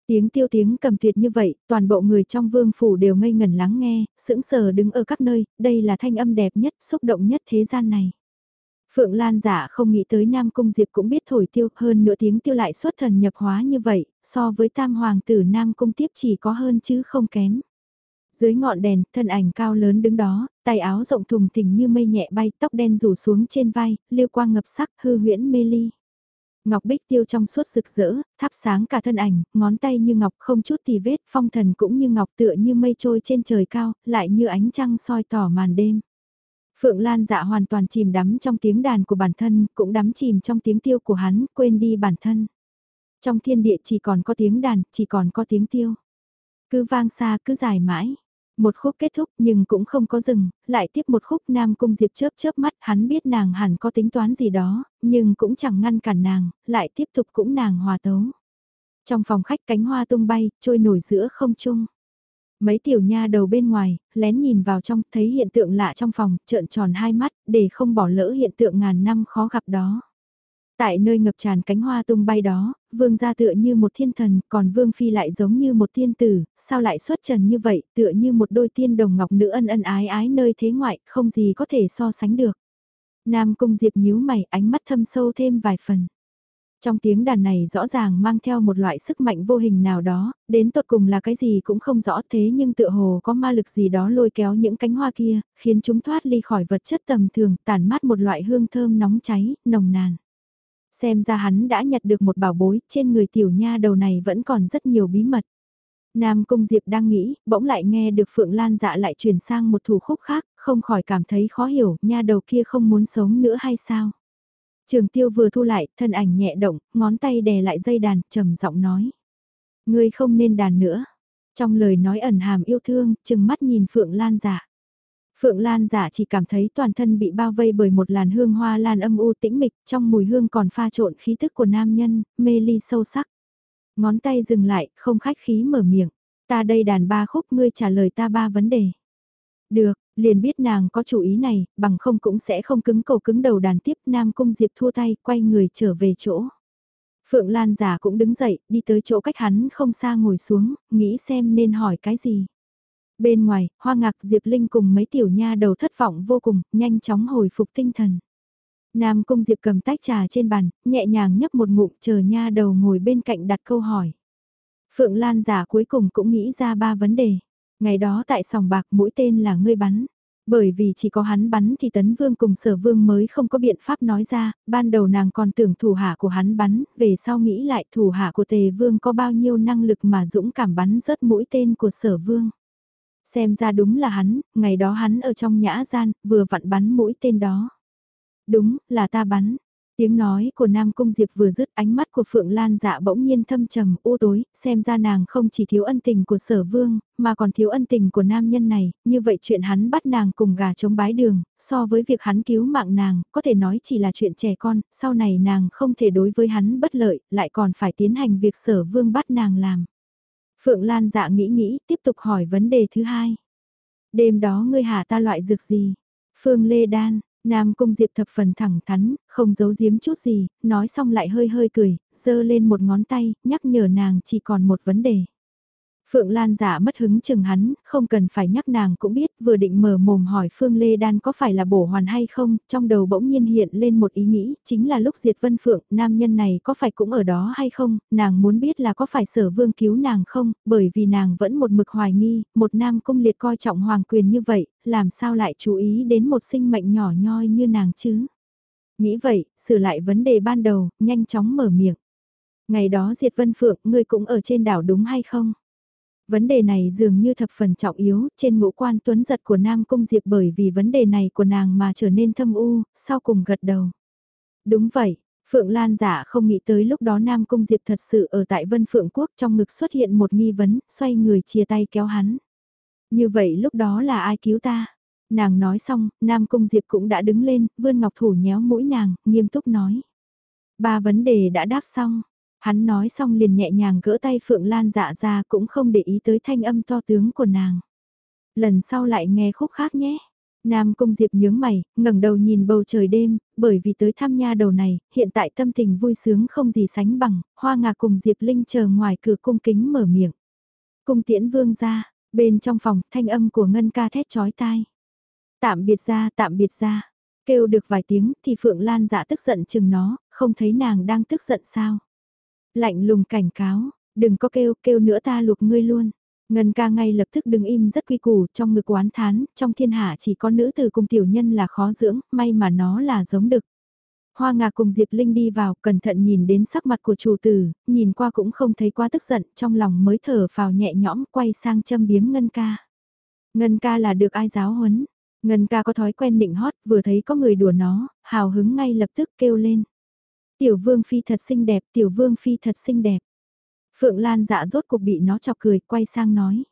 Tiếng tiêu tiếng cầm tuyệt như vậy, toàn bộ người trong vương phủ đều ngây ngẩn lắng nghe, sững sờ đứng ở các nơi, đây là thanh âm đẹp nhất, xúc động nhất thế gian này. Phượng Lan giả không nghĩ tới Nam Cung Diệp cũng biết thổi tiêu hơn nửa tiếng tiêu lại xuất thần nhập hóa như vậy, so với tam hoàng tử Nam Cung tiếp chỉ có hơn chứ không kém. Dưới ngọn đèn, thân ảnh cao lớn đứng đó, tay áo rộng thùng thình như mây nhẹ bay, tóc đen rủ xuống trên vai, liêu quang ngập sắc, hư huyễn mê ly. Ngọc bích tiêu trong suốt rực rỡ, thắp sáng cả thân ảnh, ngón tay như ngọc không chút tì vết, phong thần cũng như ngọc tựa như mây trôi trên trời cao, lại như ánh trăng soi tỏ màn đêm. Phượng Lan dạ hoàn toàn chìm đắm trong tiếng đàn của bản thân, cũng đắm chìm trong tiếng tiêu của hắn, quên đi bản thân. Trong thiên địa chỉ còn có tiếng đàn, chỉ còn có tiếng tiêu. Cứ vang xa, cứ dài mãi. Một khúc kết thúc nhưng cũng không có dừng, lại tiếp một khúc Nam Cung Diệp chớp chớp mắt hắn biết nàng hẳn có tính toán gì đó, nhưng cũng chẳng ngăn cản nàng, lại tiếp tục cũng nàng hòa tấu. Trong phòng khách cánh hoa tung bay, trôi nổi giữa không trung. Mấy tiểu nha đầu bên ngoài, lén nhìn vào trong, thấy hiện tượng lạ trong phòng, trợn tròn hai mắt, để không bỏ lỡ hiện tượng ngàn năm khó gặp đó. Tại nơi ngập tràn cánh hoa tung bay đó, vương gia tựa như một thiên thần, còn vương phi lại giống như một thiên tử, sao lại xuất trần như vậy, tựa như một đôi tiên đồng ngọc nữ ân ân ái ái nơi thế ngoại, không gì có thể so sánh được. Nam cung diệp nhíu mày, ánh mắt thâm sâu thêm vài phần. Trong tiếng đàn này rõ ràng mang theo một loại sức mạnh vô hình nào đó, đến tột cùng là cái gì cũng không rõ thế nhưng tựa hồ có ma lực gì đó lôi kéo những cánh hoa kia, khiến chúng thoát ly khỏi vật chất tầm thường, tản mát một loại hương thơm nóng cháy, nồng nàn. Xem ra hắn đã nhặt được một bảo bối, trên người tiểu nha đầu này vẫn còn rất nhiều bí mật. Nam Cung Diệp đang nghĩ, bỗng lại nghe được Phượng Lan dạ lại chuyển sang một thủ khúc khác, không khỏi cảm thấy khó hiểu, nha đầu kia không muốn sống nữa hay sao? Trường tiêu vừa thu lại, thân ảnh nhẹ động, ngón tay đè lại dây đàn, trầm giọng nói. Ngươi không nên đàn nữa. Trong lời nói ẩn hàm yêu thương, chừng mắt nhìn Phượng Lan dạ. Phượng Lan giả chỉ cảm thấy toàn thân bị bao vây bởi một làn hương hoa lan âm u tĩnh mịch, trong mùi hương còn pha trộn khí thức của nam nhân, mê ly sâu sắc. Ngón tay dừng lại, không khách khí mở miệng. Ta đây đàn ba khúc ngươi trả lời ta ba vấn đề. Được, liền biết nàng có chủ ý này, bằng không cũng sẽ không cứng cầu cứng đầu đàn tiếp Nam Cung Diệp thua tay, quay người trở về chỗ. Phượng Lan giả cũng đứng dậy, đi tới chỗ cách hắn không xa ngồi xuống, nghĩ xem nên hỏi cái gì. Bên ngoài, Hoa Ngạc Diệp Linh cùng mấy tiểu nha đầu thất vọng vô cùng, nhanh chóng hồi phục tinh thần. Nam Cung Diệp cầm tách trà trên bàn, nhẹ nhàng nhấp một ngụm chờ nha đầu ngồi bên cạnh đặt câu hỏi. Phượng Lan giả cuối cùng cũng nghĩ ra ba vấn đề. Ngày đó tại sòng bạc mũi tên là ngươi bắn. Bởi vì chỉ có hắn bắn thì tấn vương cùng sở vương mới không có biện pháp nói ra, ban đầu nàng còn tưởng thủ hạ của hắn bắn, về sau nghĩ lại thủ hạ của tề vương có bao nhiêu năng lực mà dũng cảm bắn rớt mũi tên của sở vương. Xem ra đúng là hắn, ngày đó hắn ở trong nhã gian, vừa vặn bắn mũi tên đó. Đúng, là ta bắn. Tiếng nói của Nam Cung Diệp vừa dứt ánh mắt của Phượng Lan dạ bỗng nhiên thâm trầm u tối, xem ra nàng không chỉ thiếu ân tình của sở vương, mà còn thiếu ân tình của nam nhân này, như vậy chuyện hắn bắt nàng cùng gà chống bái đường, so với việc hắn cứu mạng nàng, có thể nói chỉ là chuyện trẻ con, sau này nàng không thể đối với hắn bất lợi, lại còn phải tiến hành việc sở vương bắt nàng làm. Phượng Lan dạ nghĩ nghĩ, tiếp tục hỏi vấn đề thứ hai. Đêm đó ngươi hạ ta loại dược gì? Phương Lê Đan, Nam Cung Diệp thập phần thẳng thắn, không giấu giếm chút gì, nói xong lại hơi hơi cười, giơ lên một ngón tay, nhắc nhở nàng chỉ còn một vấn đề. Phượng Lan giả mất hứng chừng hắn, không cần phải nhắc nàng cũng biết, vừa định mở mồm hỏi Phương Lê Đan có phải là bổ hoàn hay không, trong đầu bỗng nhiên hiện lên một ý nghĩ, chính là lúc Diệt Vân Phượng, nam nhân này có phải cũng ở đó hay không, nàng muốn biết là có phải sở vương cứu nàng không, bởi vì nàng vẫn một mực hoài nghi, một nam cung liệt coi trọng hoàng quyền như vậy, làm sao lại chú ý đến một sinh mệnh nhỏ nhoi như nàng chứ. Nghĩ vậy, sửa lại vấn đề ban đầu, nhanh chóng mở miệng. Ngày đó Diệt Vân Phượng, ngươi cũng ở trên đảo đúng hay không? Vấn đề này dường như thập phần trọng yếu, trên ngũ quan tuấn giật của Nam Cung Diệp bởi vì vấn đề này của nàng mà trở nên thâm u, sau cùng gật đầu. Đúng vậy, Phượng Lan giả không nghĩ tới lúc đó Nam Cung Diệp thật sự ở tại Vân Phượng Quốc trong ngực xuất hiện một nghi vấn, xoay người chia tay kéo hắn. Như vậy lúc đó là ai cứu ta? Nàng nói xong, Nam Cung Diệp cũng đã đứng lên, vươn ngọc thủ nhéo mũi nàng, nghiêm túc nói. Ba vấn đề đã đáp xong, Hắn nói xong liền nhẹ nhàng gỡ tay Phượng Lan dạ ra cũng không để ý tới thanh âm to tướng của nàng. Lần sau lại nghe khúc khác nhé. Nam Cung Diệp nhướng mày, ngẩng đầu nhìn bầu trời đêm, bởi vì tới thăm nha đầu này, hiện tại tâm tình vui sướng không gì sánh bằng, hoa ngà cùng Diệp Linh chờ ngoài cửa cung kính mở miệng. Cung tiễn vương ra, bên trong phòng, thanh âm của Ngân ca thét chói tai. Tạm biệt ra, tạm biệt ra. Kêu được vài tiếng thì Phượng Lan dạ tức giận chừng nó, không thấy nàng đang tức giận sao. Lạnh lùng cảnh cáo, đừng có kêu, kêu nữa ta lục ngươi luôn. Ngân ca ngay lập tức đứng im rất quy củ trong ngực quán thán, trong thiên hạ chỉ có nữ từ cùng tiểu nhân là khó dưỡng, may mà nó là giống đực. Hoa ngà cùng Diệp Linh đi vào, cẩn thận nhìn đến sắc mặt của chủ tử, nhìn qua cũng không thấy quá tức giận, trong lòng mới thở vào nhẹ nhõm quay sang châm biếm Ngân ca. Ngân ca là được ai giáo huấn, Ngân ca có thói quen định hót, vừa thấy có người đùa nó, hào hứng ngay lập tức kêu lên. Tiểu vương phi thật xinh đẹp, tiểu vương phi thật xinh đẹp. Phượng Lan dạ rốt cuộc bị nó chọc cười, quay sang nói.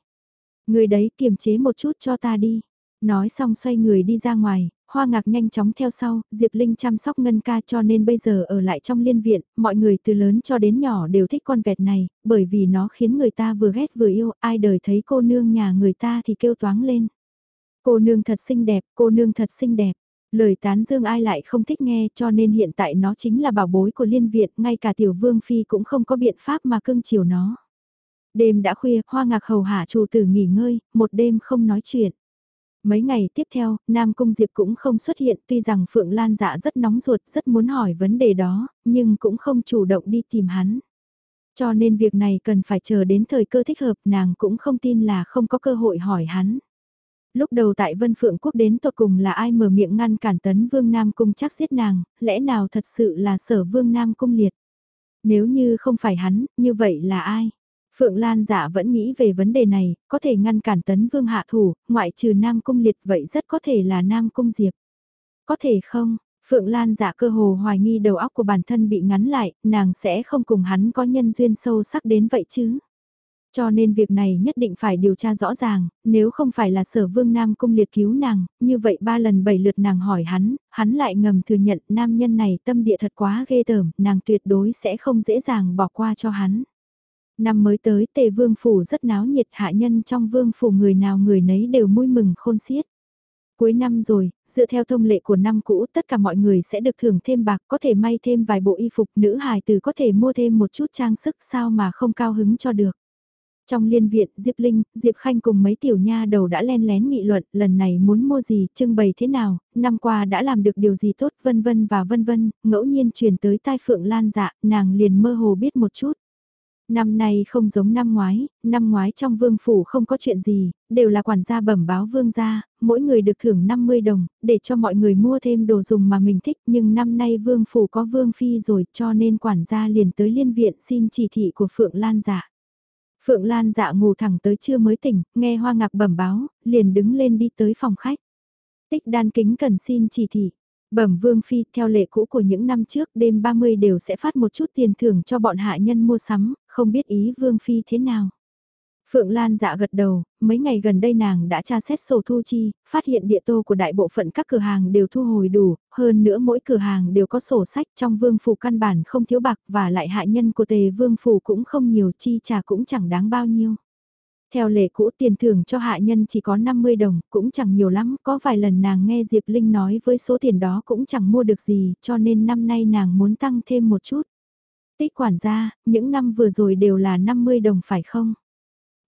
Người đấy kiềm chế một chút cho ta đi. Nói xong xoay người đi ra ngoài, hoa ngạc nhanh chóng theo sau, Diệp Linh chăm sóc ngân ca cho nên bây giờ ở lại trong liên viện, mọi người từ lớn cho đến nhỏ đều thích con vẹt này, bởi vì nó khiến người ta vừa ghét vừa yêu, ai đời thấy cô nương nhà người ta thì kêu toáng lên. Cô nương thật xinh đẹp, cô nương thật xinh đẹp. Lời tán dương ai lại không thích nghe cho nên hiện tại nó chính là bảo bối của liên viện, ngay cả tiểu vương phi cũng không có biện pháp mà cưng chiều nó. Đêm đã khuya, hoa ngạc hầu hạ chủ tử nghỉ ngơi, một đêm không nói chuyện. Mấy ngày tiếp theo, Nam Cung Diệp cũng không xuất hiện tuy rằng Phượng Lan dạ rất nóng ruột, rất muốn hỏi vấn đề đó, nhưng cũng không chủ động đi tìm hắn. Cho nên việc này cần phải chờ đến thời cơ thích hợp nàng cũng không tin là không có cơ hội hỏi hắn. Lúc đầu tại Vân Phượng Quốc đến tột cùng là ai mở miệng ngăn cản tấn Vương Nam Cung chắc giết nàng, lẽ nào thật sự là sở Vương Nam Cung liệt? Nếu như không phải hắn, như vậy là ai? Phượng Lan dạ vẫn nghĩ về vấn đề này, có thể ngăn cản tấn Vương hạ thủ, ngoại trừ Nam Cung liệt vậy rất có thể là Nam Cung Diệp. Có thể không? Phượng Lan dạ cơ hồ hoài nghi đầu óc của bản thân bị ngắn lại, nàng sẽ không cùng hắn có nhân duyên sâu sắc đến vậy chứ? Cho nên việc này nhất định phải điều tra rõ ràng, nếu không phải là sở vương Nam Cung liệt cứu nàng, như vậy ba lần bảy lượt nàng hỏi hắn, hắn lại ngầm thừa nhận nam nhân này tâm địa thật quá ghê tởm, nàng tuyệt đối sẽ không dễ dàng bỏ qua cho hắn. Năm mới tới tề vương phủ rất náo nhiệt hạ nhân trong vương phủ người nào người nấy đều vui mừng khôn xiết. Cuối năm rồi, dựa theo thông lệ của năm cũ tất cả mọi người sẽ được thưởng thêm bạc có thể may thêm vài bộ y phục nữ hài từ có thể mua thêm một chút trang sức sao mà không cao hứng cho được. Trong liên viện, Diệp Linh, Diệp Khanh cùng mấy tiểu nha đầu đã len lén nghị luận, lần này muốn mua gì, trưng bày thế nào, năm qua đã làm được điều gì tốt, vân vân và vân vân, ngẫu nhiên truyền tới tai Phượng Lan dạ, nàng liền mơ hồ biết một chút. Năm nay không giống năm ngoái, năm ngoái trong vương phủ không có chuyện gì, đều là quản gia bẩm báo vương gia, mỗi người được thưởng 50 đồng, để cho mọi người mua thêm đồ dùng mà mình thích, nhưng năm nay vương phủ có vương phi rồi cho nên quản gia liền tới liên viện xin chỉ thị của Phượng Lan dạ. Phượng Lan dạ ngủ thẳng tới trưa mới tỉnh, nghe hoa ngạc bẩm báo, liền đứng lên đi tới phòng khách. Tích đan kính cần xin chỉ thị. Bẩm Vương Phi, theo lệ cũ của những năm trước đêm 30 đều sẽ phát một chút tiền thưởng cho bọn hạ nhân mua sắm, không biết ý Vương Phi thế nào. Phượng Lan dạ gật đầu, mấy ngày gần đây nàng đã tra xét sổ thu chi, phát hiện địa tô của đại bộ phận các cửa hàng đều thu hồi đủ, hơn nữa mỗi cửa hàng đều có sổ sách trong vương phủ căn bản không thiếu bạc và lại hạ nhân của tề vương phủ cũng không nhiều chi trả cũng chẳng đáng bao nhiêu. Theo lệ cũ tiền thưởng cho hạ nhân chỉ có 50 đồng, cũng chẳng nhiều lắm, có vài lần nàng nghe Diệp Linh nói với số tiền đó cũng chẳng mua được gì, cho nên năm nay nàng muốn tăng thêm một chút. Tích quản gia, những năm vừa rồi đều là 50 đồng phải không?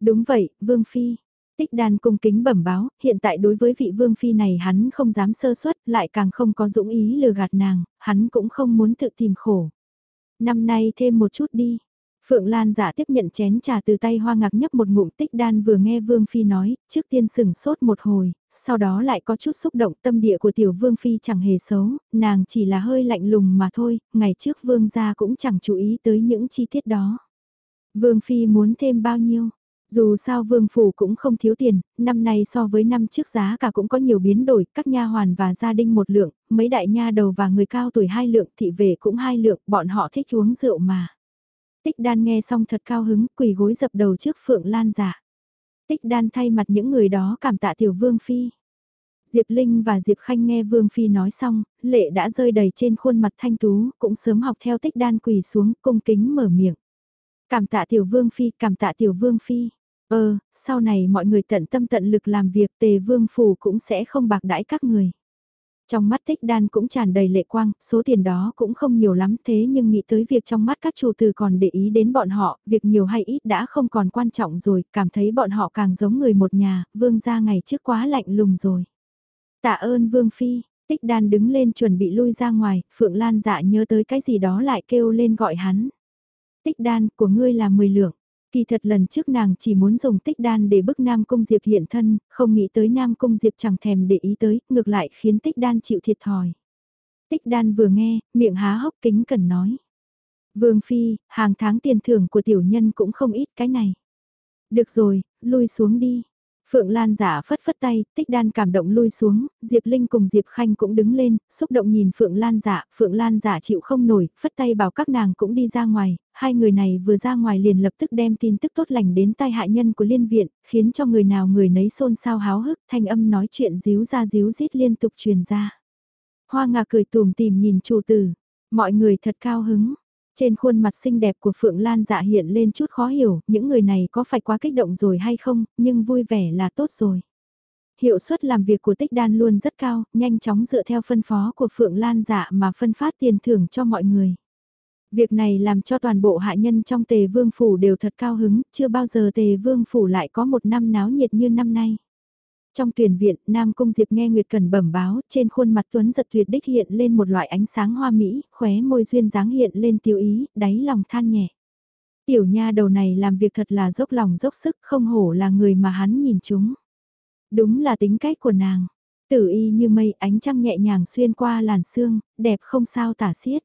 Đúng vậy, Vương Phi. Tích đàn cung kính bẩm báo, hiện tại đối với vị Vương Phi này hắn không dám sơ suất, lại càng không có dũng ý lừa gạt nàng, hắn cũng không muốn tự tìm khổ. Năm nay thêm một chút đi. Phượng Lan giả tiếp nhận chén trà từ tay hoa ngạc nhấp một ngụm tích đan vừa nghe Vương Phi nói, trước tiên sừng sốt một hồi, sau đó lại có chút xúc động tâm địa của tiểu Vương Phi chẳng hề xấu, nàng chỉ là hơi lạnh lùng mà thôi, ngày trước Vương gia cũng chẳng chú ý tới những chi tiết đó. Vương Phi muốn thêm bao nhiêu? Dù sao vương phủ cũng không thiếu tiền, năm nay so với năm trước giá cả cũng có nhiều biến đổi, các nha hoàn và gia đình một lượng, mấy đại nha đầu và người cao tuổi hai lượng, thị về cũng hai lượng, bọn họ thích uống rượu mà. Tích đan nghe xong thật cao hứng, quỳ gối dập đầu trước Phượng Lan giả. Tích đan thay mặt những người đó cảm tạ tiểu vương phi. Diệp Linh và Diệp Khanh nghe Vương Phi nói xong, lệ đã rơi đầy trên khuôn mặt thanh tú, cũng sớm học theo tích đan quỳ xuống, cung kính mở miệng. Cảm tạ tiểu Vương Phi, cảm tạ tiểu Vương Phi. Ờ, sau này mọi người tận tâm tận lực làm việc tề vương phủ cũng sẽ không bạc đãi các người. Trong mắt tích đan cũng tràn đầy lệ quang, số tiền đó cũng không nhiều lắm thế nhưng nghĩ tới việc trong mắt các chủ từ còn để ý đến bọn họ, việc nhiều hay ít đã không còn quan trọng rồi, cảm thấy bọn họ càng giống người một nhà, vương gia ngày trước quá lạnh lùng rồi. Tạ ơn vương phi, tích đan đứng lên chuẩn bị lui ra ngoài, Phượng Lan dạ nhớ tới cái gì đó lại kêu lên gọi hắn. Tích đan của ngươi là 10 lượng, Kỳ thật lần trước nàng chỉ muốn dùng tích đan để bức Nam Cung Diệp hiện thân, không nghĩ tới Nam Cung Diệp chẳng thèm để ý tới, ngược lại khiến tích đan chịu thiệt thòi. Tích đan vừa nghe, miệng há hốc kính cần nói. Vương Phi, hàng tháng tiền thưởng của tiểu nhân cũng không ít cái này. Được rồi, lui xuống đi. Phượng Lan giả phất phất tay, tích đan cảm động lui xuống, Diệp Linh cùng Diệp Khanh cũng đứng lên, xúc động nhìn Phượng Lan giả, Phượng Lan giả chịu không nổi, phất tay bảo các nàng cũng đi ra ngoài, hai người này vừa ra ngoài liền lập tức đem tin tức tốt lành đến tai hại nhân của liên viện, khiến cho người nào người nấy xôn xao háo hức, thanh âm nói chuyện díu ra díu rít liên tục truyền ra. Hoa ngà cười tùm tìm nhìn chủ tử, mọi người thật cao hứng, trên khuôn mặt xinh đẹp của Phượng Lan dạ hiện lên chút khó hiểu, những người này có phải quá kích động rồi hay không, nhưng vui vẻ là tốt rồi. Hiệu suất làm việc của tích đan luôn rất cao, nhanh chóng dựa theo phân phó của Phượng Lan dạ mà phân phát tiền thưởng cho mọi người. Việc này làm cho toàn bộ hạ nhân trong tề vương phủ đều thật cao hứng, chưa bao giờ tề vương phủ lại có một năm náo nhiệt như năm nay. Trong tuyển viện, Nam Cung Diệp nghe Nguyệt Cần bẩm báo, trên khuôn mặt Tuấn giật tuyệt đích hiện lên một loại ánh sáng hoa mỹ, khóe môi duyên dáng hiện lên tiêu ý, đáy lòng than nhẹ. Tiểu nha đầu này làm việc thật là dốc lòng dốc sức, không hổ là người mà hắn nhìn chúng. Đúng là tính cách của nàng. Tử y như mây ánh trăng nhẹ nhàng xuyên qua làn xương, đẹp không sao tả xiết.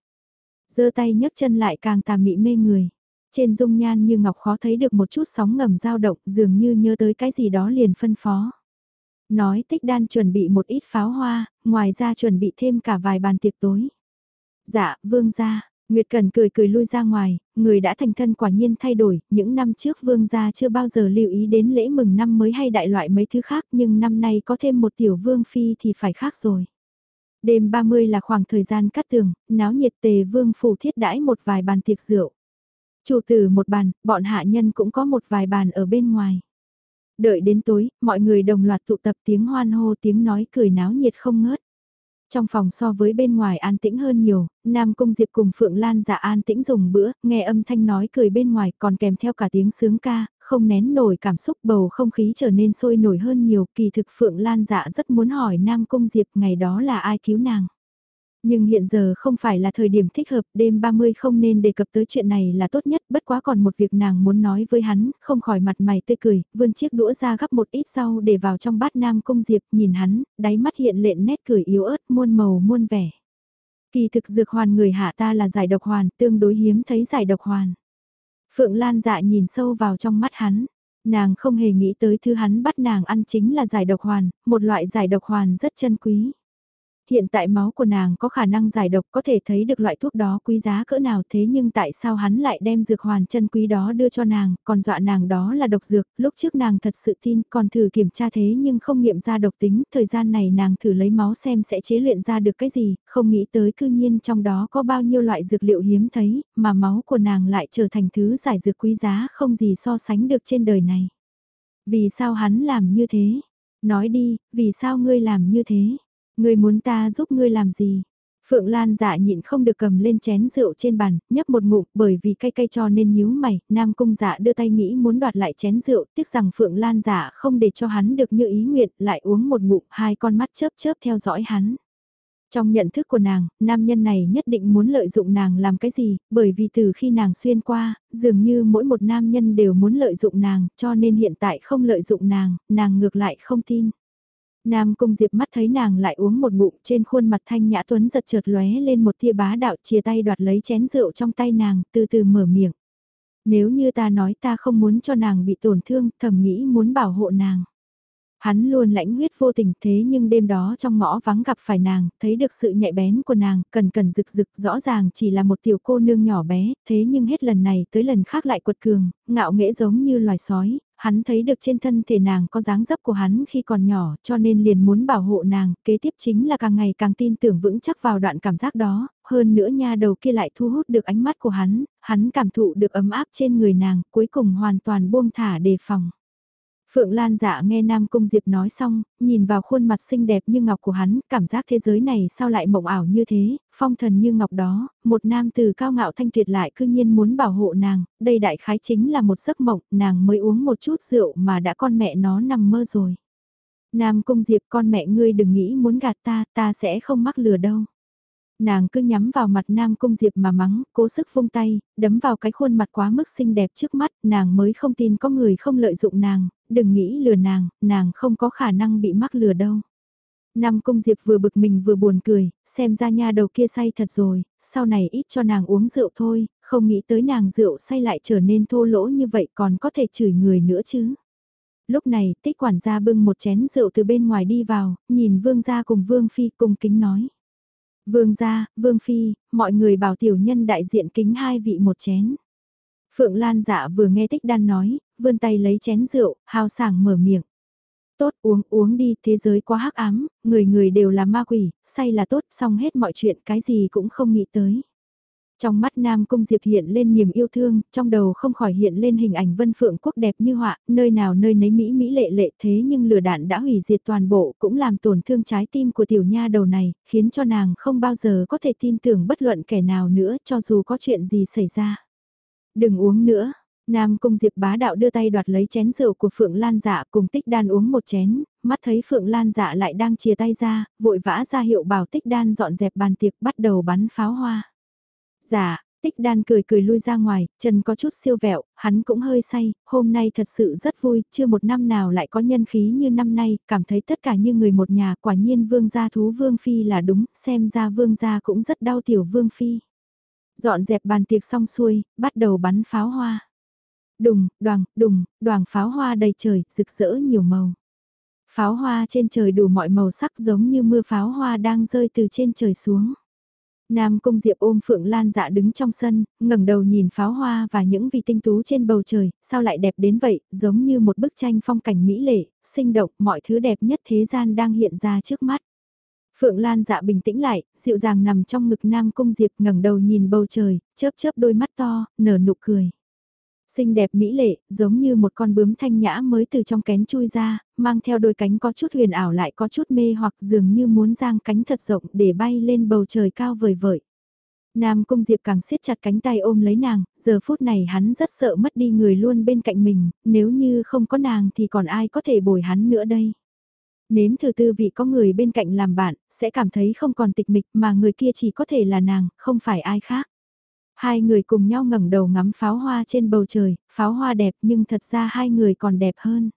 giơ tay nhấc chân lại càng tà mị mê người. Trên dung nhan như ngọc khó thấy được một chút sóng ngầm dao động dường như nhớ tới cái gì đó liền phân phó. Nói tích đan chuẩn bị một ít pháo hoa, ngoài ra chuẩn bị thêm cả vài bàn tiệc tối. Dạ, vương gia, Nguyệt Cần cười cười lui ra ngoài, người đã thành thân quả nhiên thay đổi, những năm trước vương gia chưa bao giờ lưu ý đến lễ mừng năm mới hay đại loại mấy thứ khác nhưng năm nay có thêm một tiểu vương phi thì phải khác rồi. Đêm 30 là khoảng thời gian cắt tường, náo nhiệt tề vương phủ thiết đãi một vài bàn tiệc rượu. Chủ tử một bàn, bọn hạ nhân cũng có một vài bàn ở bên ngoài. Đợi đến tối, mọi người đồng loạt tụ tập tiếng hoan hô tiếng nói cười náo nhiệt không ngớt. Trong phòng so với bên ngoài an tĩnh hơn nhiều, Nam Cung Diệp cùng Phượng Lan dạ an tĩnh dùng bữa, nghe âm thanh nói cười bên ngoài còn kèm theo cả tiếng sướng ca, không nén nổi cảm xúc bầu không khí trở nên sôi nổi hơn nhiều. Kỳ thực Phượng Lan dạ rất muốn hỏi Nam Cung Diệp ngày đó là ai cứu nàng. Nhưng hiện giờ không phải là thời điểm thích hợp, đêm 30 không nên đề cập tới chuyện này là tốt nhất, bất quá còn một việc nàng muốn nói với hắn, không khỏi mặt mày tươi cười, vươn chiếc đũa ra gắp một ít rau để vào trong bát nam công diệp, nhìn hắn, đáy mắt hiện lện nét cười yếu ớt, muôn màu muôn vẻ. Kỳ thực dược hoàn người hạ ta là giải độc hoàn, tương đối hiếm thấy giải độc hoàn. Phượng Lan dạ nhìn sâu vào trong mắt hắn, nàng không hề nghĩ tới thứ hắn bắt nàng ăn chính là giải độc hoàn, một loại giải độc hoàn rất chân quý hiện tại máu của nàng có khả năng giải độc có thể thấy được loại thuốc đó quý giá cỡ nào thế nhưng tại sao hắn lại đem dược hoàn chân quý đó đưa cho nàng, còn dọa nàng đó là độc dược, lúc trước nàng thật sự tin còn thử kiểm tra thế nhưng không nghiệm ra độc tính, thời gian này nàng thử lấy máu xem sẽ chế luyện ra được cái gì, không nghĩ tới cư nhiên trong đó có bao nhiêu loại dược liệu hiếm thấy, mà máu của nàng lại trở thành thứ giải dược quý giá không gì so sánh được trên đời này. Vì sao hắn làm như thế? Nói đi, vì sao ngươi làm như thế? Ngươi muốn ta giúp ngươi làm gì? Phượng Lan dạ nhịn không được cầm lên chén rượu trên bàn, nhấp một ngụm bởi vì cay cay cho nên nhíu mày, Nam Cung dạ đưa tay nghĩ muốn đoạt lại chén rượu, tiếc rằng Phượng Lan dạ không để cho hắn được như ý nguyện, lại uống một ngụm, hai con mắt chớp chớp theo dõi hắn. Trong nhận thức của nàng, nam nhân này nhất định muốn lợi dụng nàng làm cái gì, bởi vì từ khi nàng xuyên qua, dường như mỗi một nam nhân đều muốn lợi dụng nàng, cho nên hiện tại không lợi dụng nàng, nàng ngược lại không tin. Nam Cung Diệp mắt thấy nàng lại uống một ngụm trên khuôn mặt thanh nhã tuấn giật chợt lóe lên một tia bá đạo chia tay đoạt lấy chén rượu trong tay nàng, từ từ mở miệng. Nếu như ta nói ta không muốn cho nàng bị tổn thương, thầm nghĩ muốn bảo hộ nàng. Hắn luôn lãnh huyết vô tình thế nhưng đêm đó trong ngõ vắng gặp phải nàng, thấy được sự nhạy bén của nàng, cần cần rực rực rõ ràng chỉ là một tiểu cô nương nhỏ bé, thế nhưng hết lần này tới lần khác lại quật cường, ngạo nghễ giống như loài sói, hắn thấy được trên thân thể nàng có dáng dấp của hắn khi còn nhỏ cho nên liền muốn bảo hộ nàng, kế tiếp chính là càng ngày càng tin tưởng vững chắc vào đoạn cảm giác đó, hơn nữa nha đầu kia lại thu hút được ánh mắt của hắn, hắn cảm thụ được ấm áp trên người nàng, cuối cùng hoàn toàn buông thả đề phòng. Phượng Lan dạ nghe Nam Cung Diệp nói xong, nhìn vào khuôn mặt xinh đẹp như ngọc của hắn, cảm giác thế giới này sao lại mộng ảo như thế, phong thần như ngọc đó, một nam từ cao ngạo thanh tuyệt lại cư nhiên muốn bảo hộ nàng, đây đại khái chính là một giấc mộng, nàng mới uống một chút rượu mà đã con mẹ nó nằm mơ rồi. Nam Cung Diệp con mẹ ngươi đừng nghĩ muốn gạt ta, ta sẽ không mắc lừa đâu. Nàng cứ nhắm vào mặt Nam Cung Diệp mà mắng, cố sức vung tay, đấm vào cái khuôn mặt quá mức xinh đẹp trước mắt, nàng mới không tin có người không lợi dụng nàng, đừng nghĩ lừa nàng, nàng không có khả năng bị mắc lừa đâu. Nam Cung Diệp vừa bực mình vừa buồn cười, xem ra nha đầu kia say thật rồi, sau này ít cho nàng uống rượu thôi, không nghĩ tới nàng rượu say lại trở nên thô lỗ như vậy còn có thể chửi người nữa chứ. Lúc này, tích quản gia bưng một chén rượu từ bên ngoài đi vào, nhìn vương gia cùng vương phi cùng kính nói. Vương gia, vương phi, mọi người bảo tiểu nhân đại diện kính hai vị một chén. Phượng Lan dạ vừa nghe tích đan nói, vươn tay lấy chén rượu, hào sảng mở miệng. Tốt uống uống đi, thế giới quá hắc ám, người người đều là ma quỷ, say là tốt, xong hết mọi chuyện, cái gì cũng không nghĩ tới. Trong mắt Nam Cung Diệp hiện lên niềm yêu thương, trong đầu không khỏi hiện lên hình ảnh vân phượng quốc đẹp như họa, nơi nào nơi nấy Mỹ Mỹ lệ lệ thế nhưng lửa đạn đã hủy diệt toàn bộ cũng làm tổn thương trái tim của tiểu nha đầu này, khiến cho nàng không bao giờ có thể tin tưởng bất luận kẻ nào nữa cho dù có chuyện gì xảy ra. Đừng uống nữa, Nam Cung Diệp bá đạo đưa tay đoạt lấy chén rượu của Phượng Lan dạ cùng tích đan uống một chén, mắt thấy Phượng Lan dạ lại đang chia tay ra, vội vã ra hiệu bảo tích đan dọn dẹp bàn tiệc bắt đầu bắn pháo hoa. Dạ, tích đan cười cười lui ra ngoài, chân có chút siêu vẹo, hắn cũng hơi say, hôm nay thật sự rất vui, chưa một năm nào lại có nhân khí như năm nay, cảm thấy tất cả như người một nhà, quả nhiên vương gia thú vương phi là đúng, xem ra vương gia cũng rất đau tiểu vương phi. Dọn dẹp bàn tiệc xong xuôi, bắt đầu bắn pháo hoa. Đùng, đoàn, đùng, đoàn pháo hoa đầy trời, rực rỡ nhiều màu. Pháo hoa trên trời đủ mọi màu sắc giống như mưa pháo hoa đang rơi từ trên trời xuống. Nam Cung Diệp ôm Phượng Lan dạ đứng trong sân, ngẩng đầu nhìn pháo hoa và những vị tinh tú trên bầu trời, sao lại đẹp đến vậy, giống như một bức tranh phong cảnh mỹ lệ, sinh động, mọi thứ đẹp nhất thế gian đang hiện ra trước mắt. Phượng Lan dạ bình tĩnh lại, dịu dàng nằm trong ngực Nam Cung Diệp ngẩng đầu nhìn bầu trời, chớp chớp đôi mắt to, nở nụ cười. Xinh đẹp mỹ lệ, giống như một con bướm thanh nhã mới từ trong kén chui ra, mang theo đôi cánh có chút huyền ảo lại có chút mê hoặc dường như muốn giang cánh thật rộng để bay lên bầu trời cao vời vợi. Nam Cung Diệp càng siết chặt cánh tay ôm lấy nàng, giờ phút này hắn rất sợ mất đi người luôn bên cạnh mình, nếu như không có nàng thì còn ai có thể bồi hắn nữa đây. Nếm thử tư vị có người bên cạnh làm bạn, sẽ cảm thấy không còn tịch mịch mà người kia chỉ có thể là nàng, không phải ai khác. Hai người cùng nhau ngẩng đầu ngắm pháo hoa trên bầu trời, pháo hoa đẹp nhưng thật ra hai người còn đẹp hơn.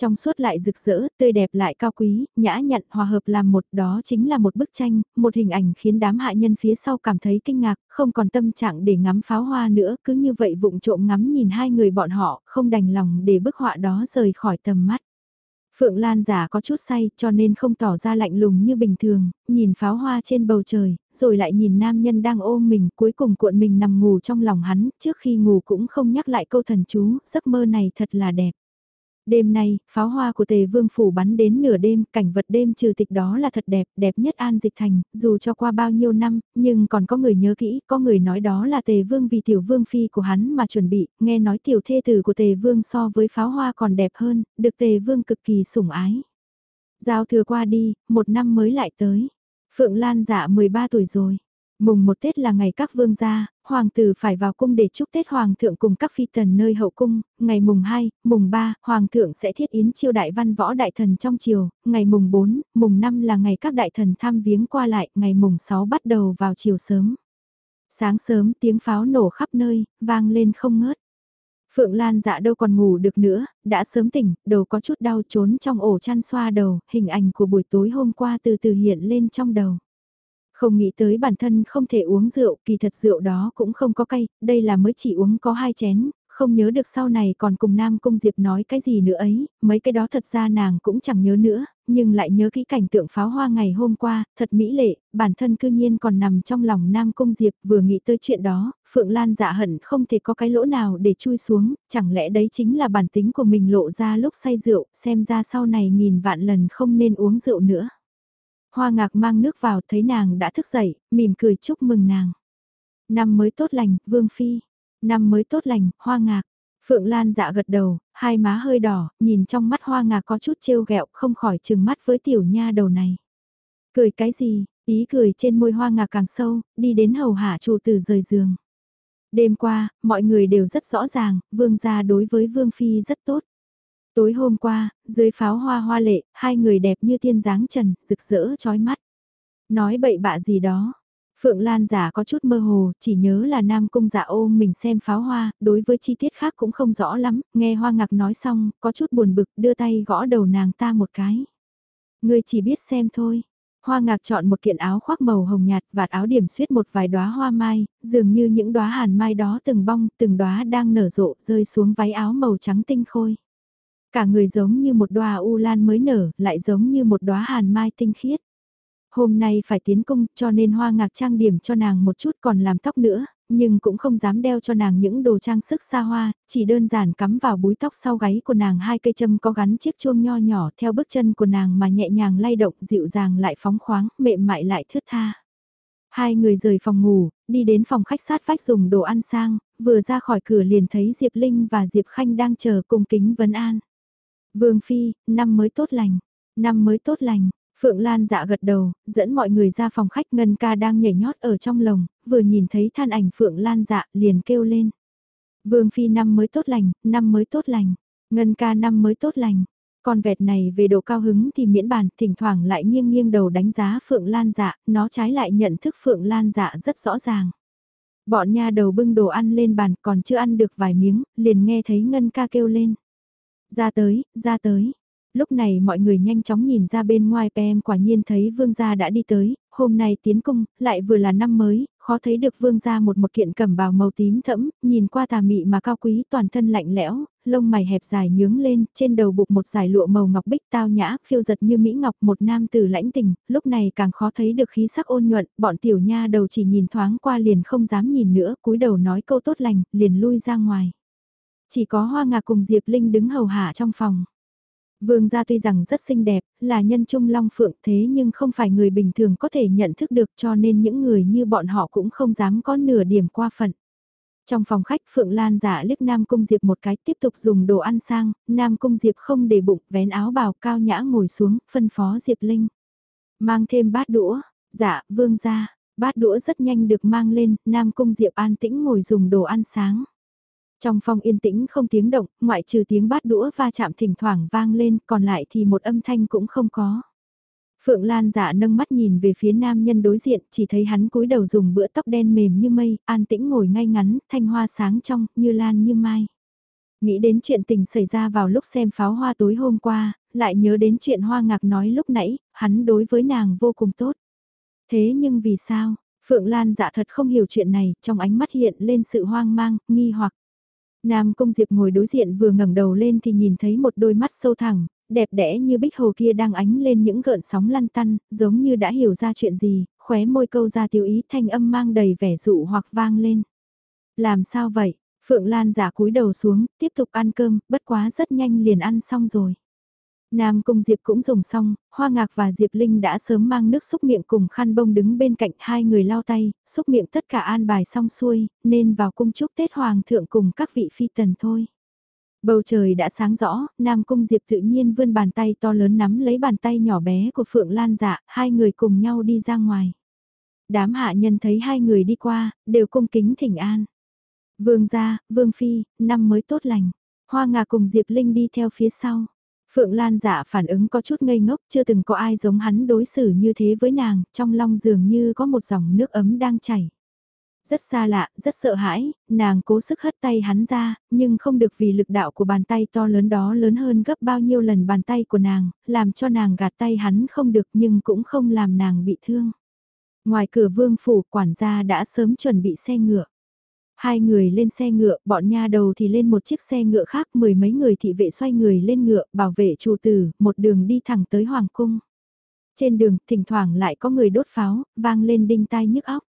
Trong suốt lại rực rỡ, tươi đẹp lại cao quý, nhã nhặn hòa hợp làm một đó chính là một bức tranh, một hình ảnh khiến đám hạ nhân phía sau cảm thấy kinh ngạc, không còn tâm trạng để ngắm pháo hoa nữa, cứ như vậy vụng trộm ngắm nhìn hai người bọn họ, không đành lòng để bức họa đó rời khỏi tầm mắt. Phượng Lan giả có chút say cho nên không tỏ ra lạnh lùng như bình thường, nhìn pháo hoa trên bầu trời, rồi lại nhìn nam nhân đang ôm mình cuối cùng cuộn mình nằm ngủ trong lòng hắn, trước khi ngủ cũng không nhắc lại câu thần chú, giấc mơ này thật là đẹp. Đêm nay, pháo hoa của tề vương phủ bắn đến nửa đêm, cảnh vật đêm trừ tịch đó là thật đẹp, đẹp nhất an dịch thành, dù cho qua bao nhiêu năm, nhưng còn có người nhớ kỹ, có người nói đó là tề vương vì tiểu vương phi của hắn mà chuẩn bị, nghe nói tiểu thê tử của tề vương so với pháo hoa còn đẹp hơn, được tề vương cực kỳ sủng ái. Giao thừa qua đi, một năm mới lại tới. Phượng Lan dạ 13 tuổi rồi. Mùng một Tết là ngày các vương gia, hoàng tử phải vào cung để chúc Tết hoàng thượng cùng các phi tần nơi hậu cung, ngày mùng 2, mùng 3, hoàng thượng sẽ thiết yến chiêu đại văn võ đại thần trong triều, ngày mùng 4, mùng 5 là ngày các đại thần thăm viếng qua lại, ngày mùng 6 bắt đầu vào chiều sớm. Sáng sớm tiếng pháo nổ khắp nơi, vang lên không ngớt. Phượng Lan dạ đâu còn ngủ được nữa, đã sớm tỉnh, đầu có chút đau trốn trong ổ chăn xoa đầu, hình ảnh của buổi tối hôm qua từ từ hiện lên trong đầu. Không nghĩ tới bản thân không thể uống rượu, kỳ thật rượu đó cũng không có cay, đây là mới chỉ uống có hai chén, không nhớ được sau này còn cùng Nam Cung Diệp nói cái gì nữa ấy, mấy cái đó thật ra nàng cũng chẳng nhớ nữa, nhưng lại nhớ kỹ cảnh tượng pháo hoa ngày hôm qua, thật mỹ lệ, bản thân cư nhiên còn nằm trong lòng Nam Cung Diệp vừa nghĩ tới chuyện đó, Phượng Lan dạ hận không thể có cái lỗ nào để chui xuống, chẳng lẽ đấy chính là bản tính của mình lộ ra lúc say rượu, xem ra sau này nghìn vạn lần không nên uống rượu nữa. Hoa ngạc mang nước vào thấy nàng đã thức dậy, mỉm cười chúc mừng nàng. Năm mới tốt lành, Vương Phi. Năm mới tốt lành, hoa ngạc. Phượng Lan dạ gật đầu, hai má hơi đỏ, nhìn trong mắt hoa ngạc có chút trêu ghẹo không khỏi chừng mắt với tiểu nha đầu này. Cười cái gì, ý cười trên môi hoa ngạc càng sâu, đi đến hầu hạ chủ tử rời giường. Đêm qua, mọi người đều rất rõ ràng, vương gia đối với vương phi rất tốt. Tối hôm qua, dưới pháo hoa hoa lệ, hai người đẹp như tiên dáng trần, rực rỡ chói mắt. Nói bậy bạ gì đó. Phượng Lan giả có chút mơ hồ, chỉ nhớ là Nam Cung giả ôm mình xem pháo hoa, đối với chi tiết khác cũng không rõ lắm, nghe Hoa Ngạc nói xong, có chút buồn bực, đưa tay gõ đầu nàng ta một cái. Ngươi chỉ biết xem thôi. Hoa Ngạc chọn một kiện áo khoác màu hồng nhạt, vạt áo điểm xuyết một vài đóa hoa mai, dường như những đóa hàn mai đó từng bong, từng đóa đang nở rộ, rơi xuống váy áo màu trắng tinh khôi. Cả người giống như một đóa u lan mới nở, lại giống như một đóa hàn mai tinh khiết. Hôm nay phải tiến cung cho nên hoa ngạc trang điểm cho nàng một chút còn làm tóc nữa, nhưng cũng không dám đeo cho nàng những đồ trang sức xa hoa, chỉ đơn giản cắm vào búi tóc sau gáy của nàng hai cây châm có gắn chiếc chuông nho nhỏ theo bước chân của nàng mà nhẹ nhàng lay động dịu dàng lại phóng khoáng, mềm mại lại thướt tha. Hai người rời phòng ngủ, đi đến phòng khách sát vách dùng đồ ăn sang, vừa ra khỏi cửa liền thấy Diệp Linh và Diệp Khanh đang chờ cùng kính vấn an. Vương Phi, năm mới tốt lành, năm mới tốt lành, Phượng Lan dạ gật đầu, dẫn mọi người ra phòng khách Ngân ca đang nhảy nhót ở trong lồng, vừa nhìn thấy than ảnh Phượng Lan dạ liền kêu lên. Vương Phi năm mới tốt lành, năm mới tốt lành, Ngân ca năm mới tốt lành. Con vẹt này về độ cao hứng thì miễn bàn, thỉnh thoảng lại nghiêng nghiêng đầu đánh giá Phượng Lan dạ, nó trái lại nhận thức Phượng Lan dạ rất rõ ràng. Bọn nha đầu bưng đồ ăn lên bàn còn chưa ăn được vài miếng, liền nghe thấy Ngân ca kêu lên. Ra tới, ra tới, Lúc này mọi người nhanh chóng nhìn ra bên ngoài PM quả nhiên thấy vương gia đã đi tới, hôm nay tiến cung, lại vừa là năm mới, khó thấy được vương gia một một kiện cẩm bào màu tím thẫm, nhìn qua tà mị mà cao quý toàn thân lạnh lẽo, lông mày hẹp dài nhướng lên, trên đầu buộc một giải lụa màu ngọc bích tao nhã, phiêu giật như mỹ ngọc một nam tử lãnh tình, lúc này càng khó thấy được khí sắc ôn nhuận, bọn tiểu nha đầu chỉ nhìn thoáng qua liền không dám nhìn nữa, cúi đầu nói câu tốt lành, liền lui ra ngoài. Chỉ có hoa ngạc cùng Diệp Linh đứng hầu hạ trong phòng. Vương gia tuy rằng rất xinh đẹp, là nhân trung long phượng thế nhưng không phải người bình thường có thể nhận thức được cho nên những người như bọn họ cũng không dám có nửa điểm qua phận. Trong phòng khách Phượng Lan giả liếc Nam Cung Diệp một cái tiếp tục dùng đồ ăn sang, Nam Cung Diệp không để bụng vén áo bào cao nhã ngồi xuống, phân phó Diệp Linh. Mang thêm bát đũa, dạ, vương gia, bát đũa rất nhanh được mang lên, Nam Cung Diệp an tĩnh ngồi dùng đồ ăn sáng. Trong phòng yên tĩnh không tiếng động, ngoại trừ tiếng bát đũa va chạm thỉnh thoảng vang lên, còn lại thì một âm thanh cũng không có. Phượng Lan dạ nâng mắt nhìn về phía nam nhân đối diện, chỉ thấy hắn cúi đầu dùng bữa tóc đen mềm như mây, an tĩnh ngồi ngay ngắn, thanh hoa sáng trong, như lan như mai. Nghĩ đến chuyện tình xảy ra vào lúc xem pháo hoa tối hôm qua, lại nhớ đến chuyện hoa ngạc nói lúc nãy, hắn đối với nàng vô cùng tốt. Thế nhưng vì sao, Phượng Lan dạ thật không hiểu chuyện này, trong ánh mắt hiện lên sự hoang mang, nghi hoặc. Nam Cung Diệp ngồi đối diện vừa ngẩng đầu lên thì nhìn thấy một đôi mắt sâu thẳng, đẹp đẽ như bích hồ kia đang ánh lên những gợn sóng lăn tăn, giống như đã hiểu ra chuyện gì, khóe môi câu ra tiêu ý thanh âm mang đầy vẻ dụ hoặc vang lên. Làm sao vậy? Phượng Lan giả cúi đầu xuống, tiếp tục ăn cơm, bất quá rất nhanh liền ăn xong rồi. Nam Cung Diệp cũng dùng xong, Hoa Ngạc và Diệp Linh đã sớm mang nước xúc miệng cùng khăn bông đứng bên cạnh hai người lao tay, xúc miệng tất cả an bài xong xuôi, nên vào cung chúc Tết Hoàng thượng cùng các vị phi tần thôi. Bầu trời đã sáng rõ, Nam Cung Diệp tự nhiên vươn bàn tay to lớn nắm lấy bàn tay nhỏ bé của Phượng Lan dạ, hai người cùng nhau đi ra ngoài. Đám hạ nhân thấy hai người đi qua, đều cung kính thỉnh an. Vương gia, Vương Phi, năm mới tốt lành. Hoa Ngà cùng Diệp Linh đi theo phía sau. Phượng Lan giả phản ứng có chút ngây ngốc, chưa từng có ai giống hắn đối xử như thế với nàng, trong lòng dường như có một dòng nước ấm đang chảy. Rất xa lạ, rất sợ hãi, nàng cố sức hất tay hắn ra, nhưng không được vì lực đạo của bàn tay to lớn đó lớn hơn gấp bao nhiêu lần bàn tay của nàng, làm cho nàng gạt tay hắn không được nhưng cũng không làm nàng bị thương. Ngoài cửa vương phủ quản gia đã sớm chuẩn bị xe ngựa. Hai người lên xe ngựa, bọn nha đầu thì lên một chiếc xe ngựa khác, mười mấy người thị vệ xoay người lên ngựa, bảo vệ chủ tử, một đường đi thẳng tới Hoàng Cung. Trên đường, thỉnh thoảng lại có người đốt pháo, vang lên đinh tai nhức óc.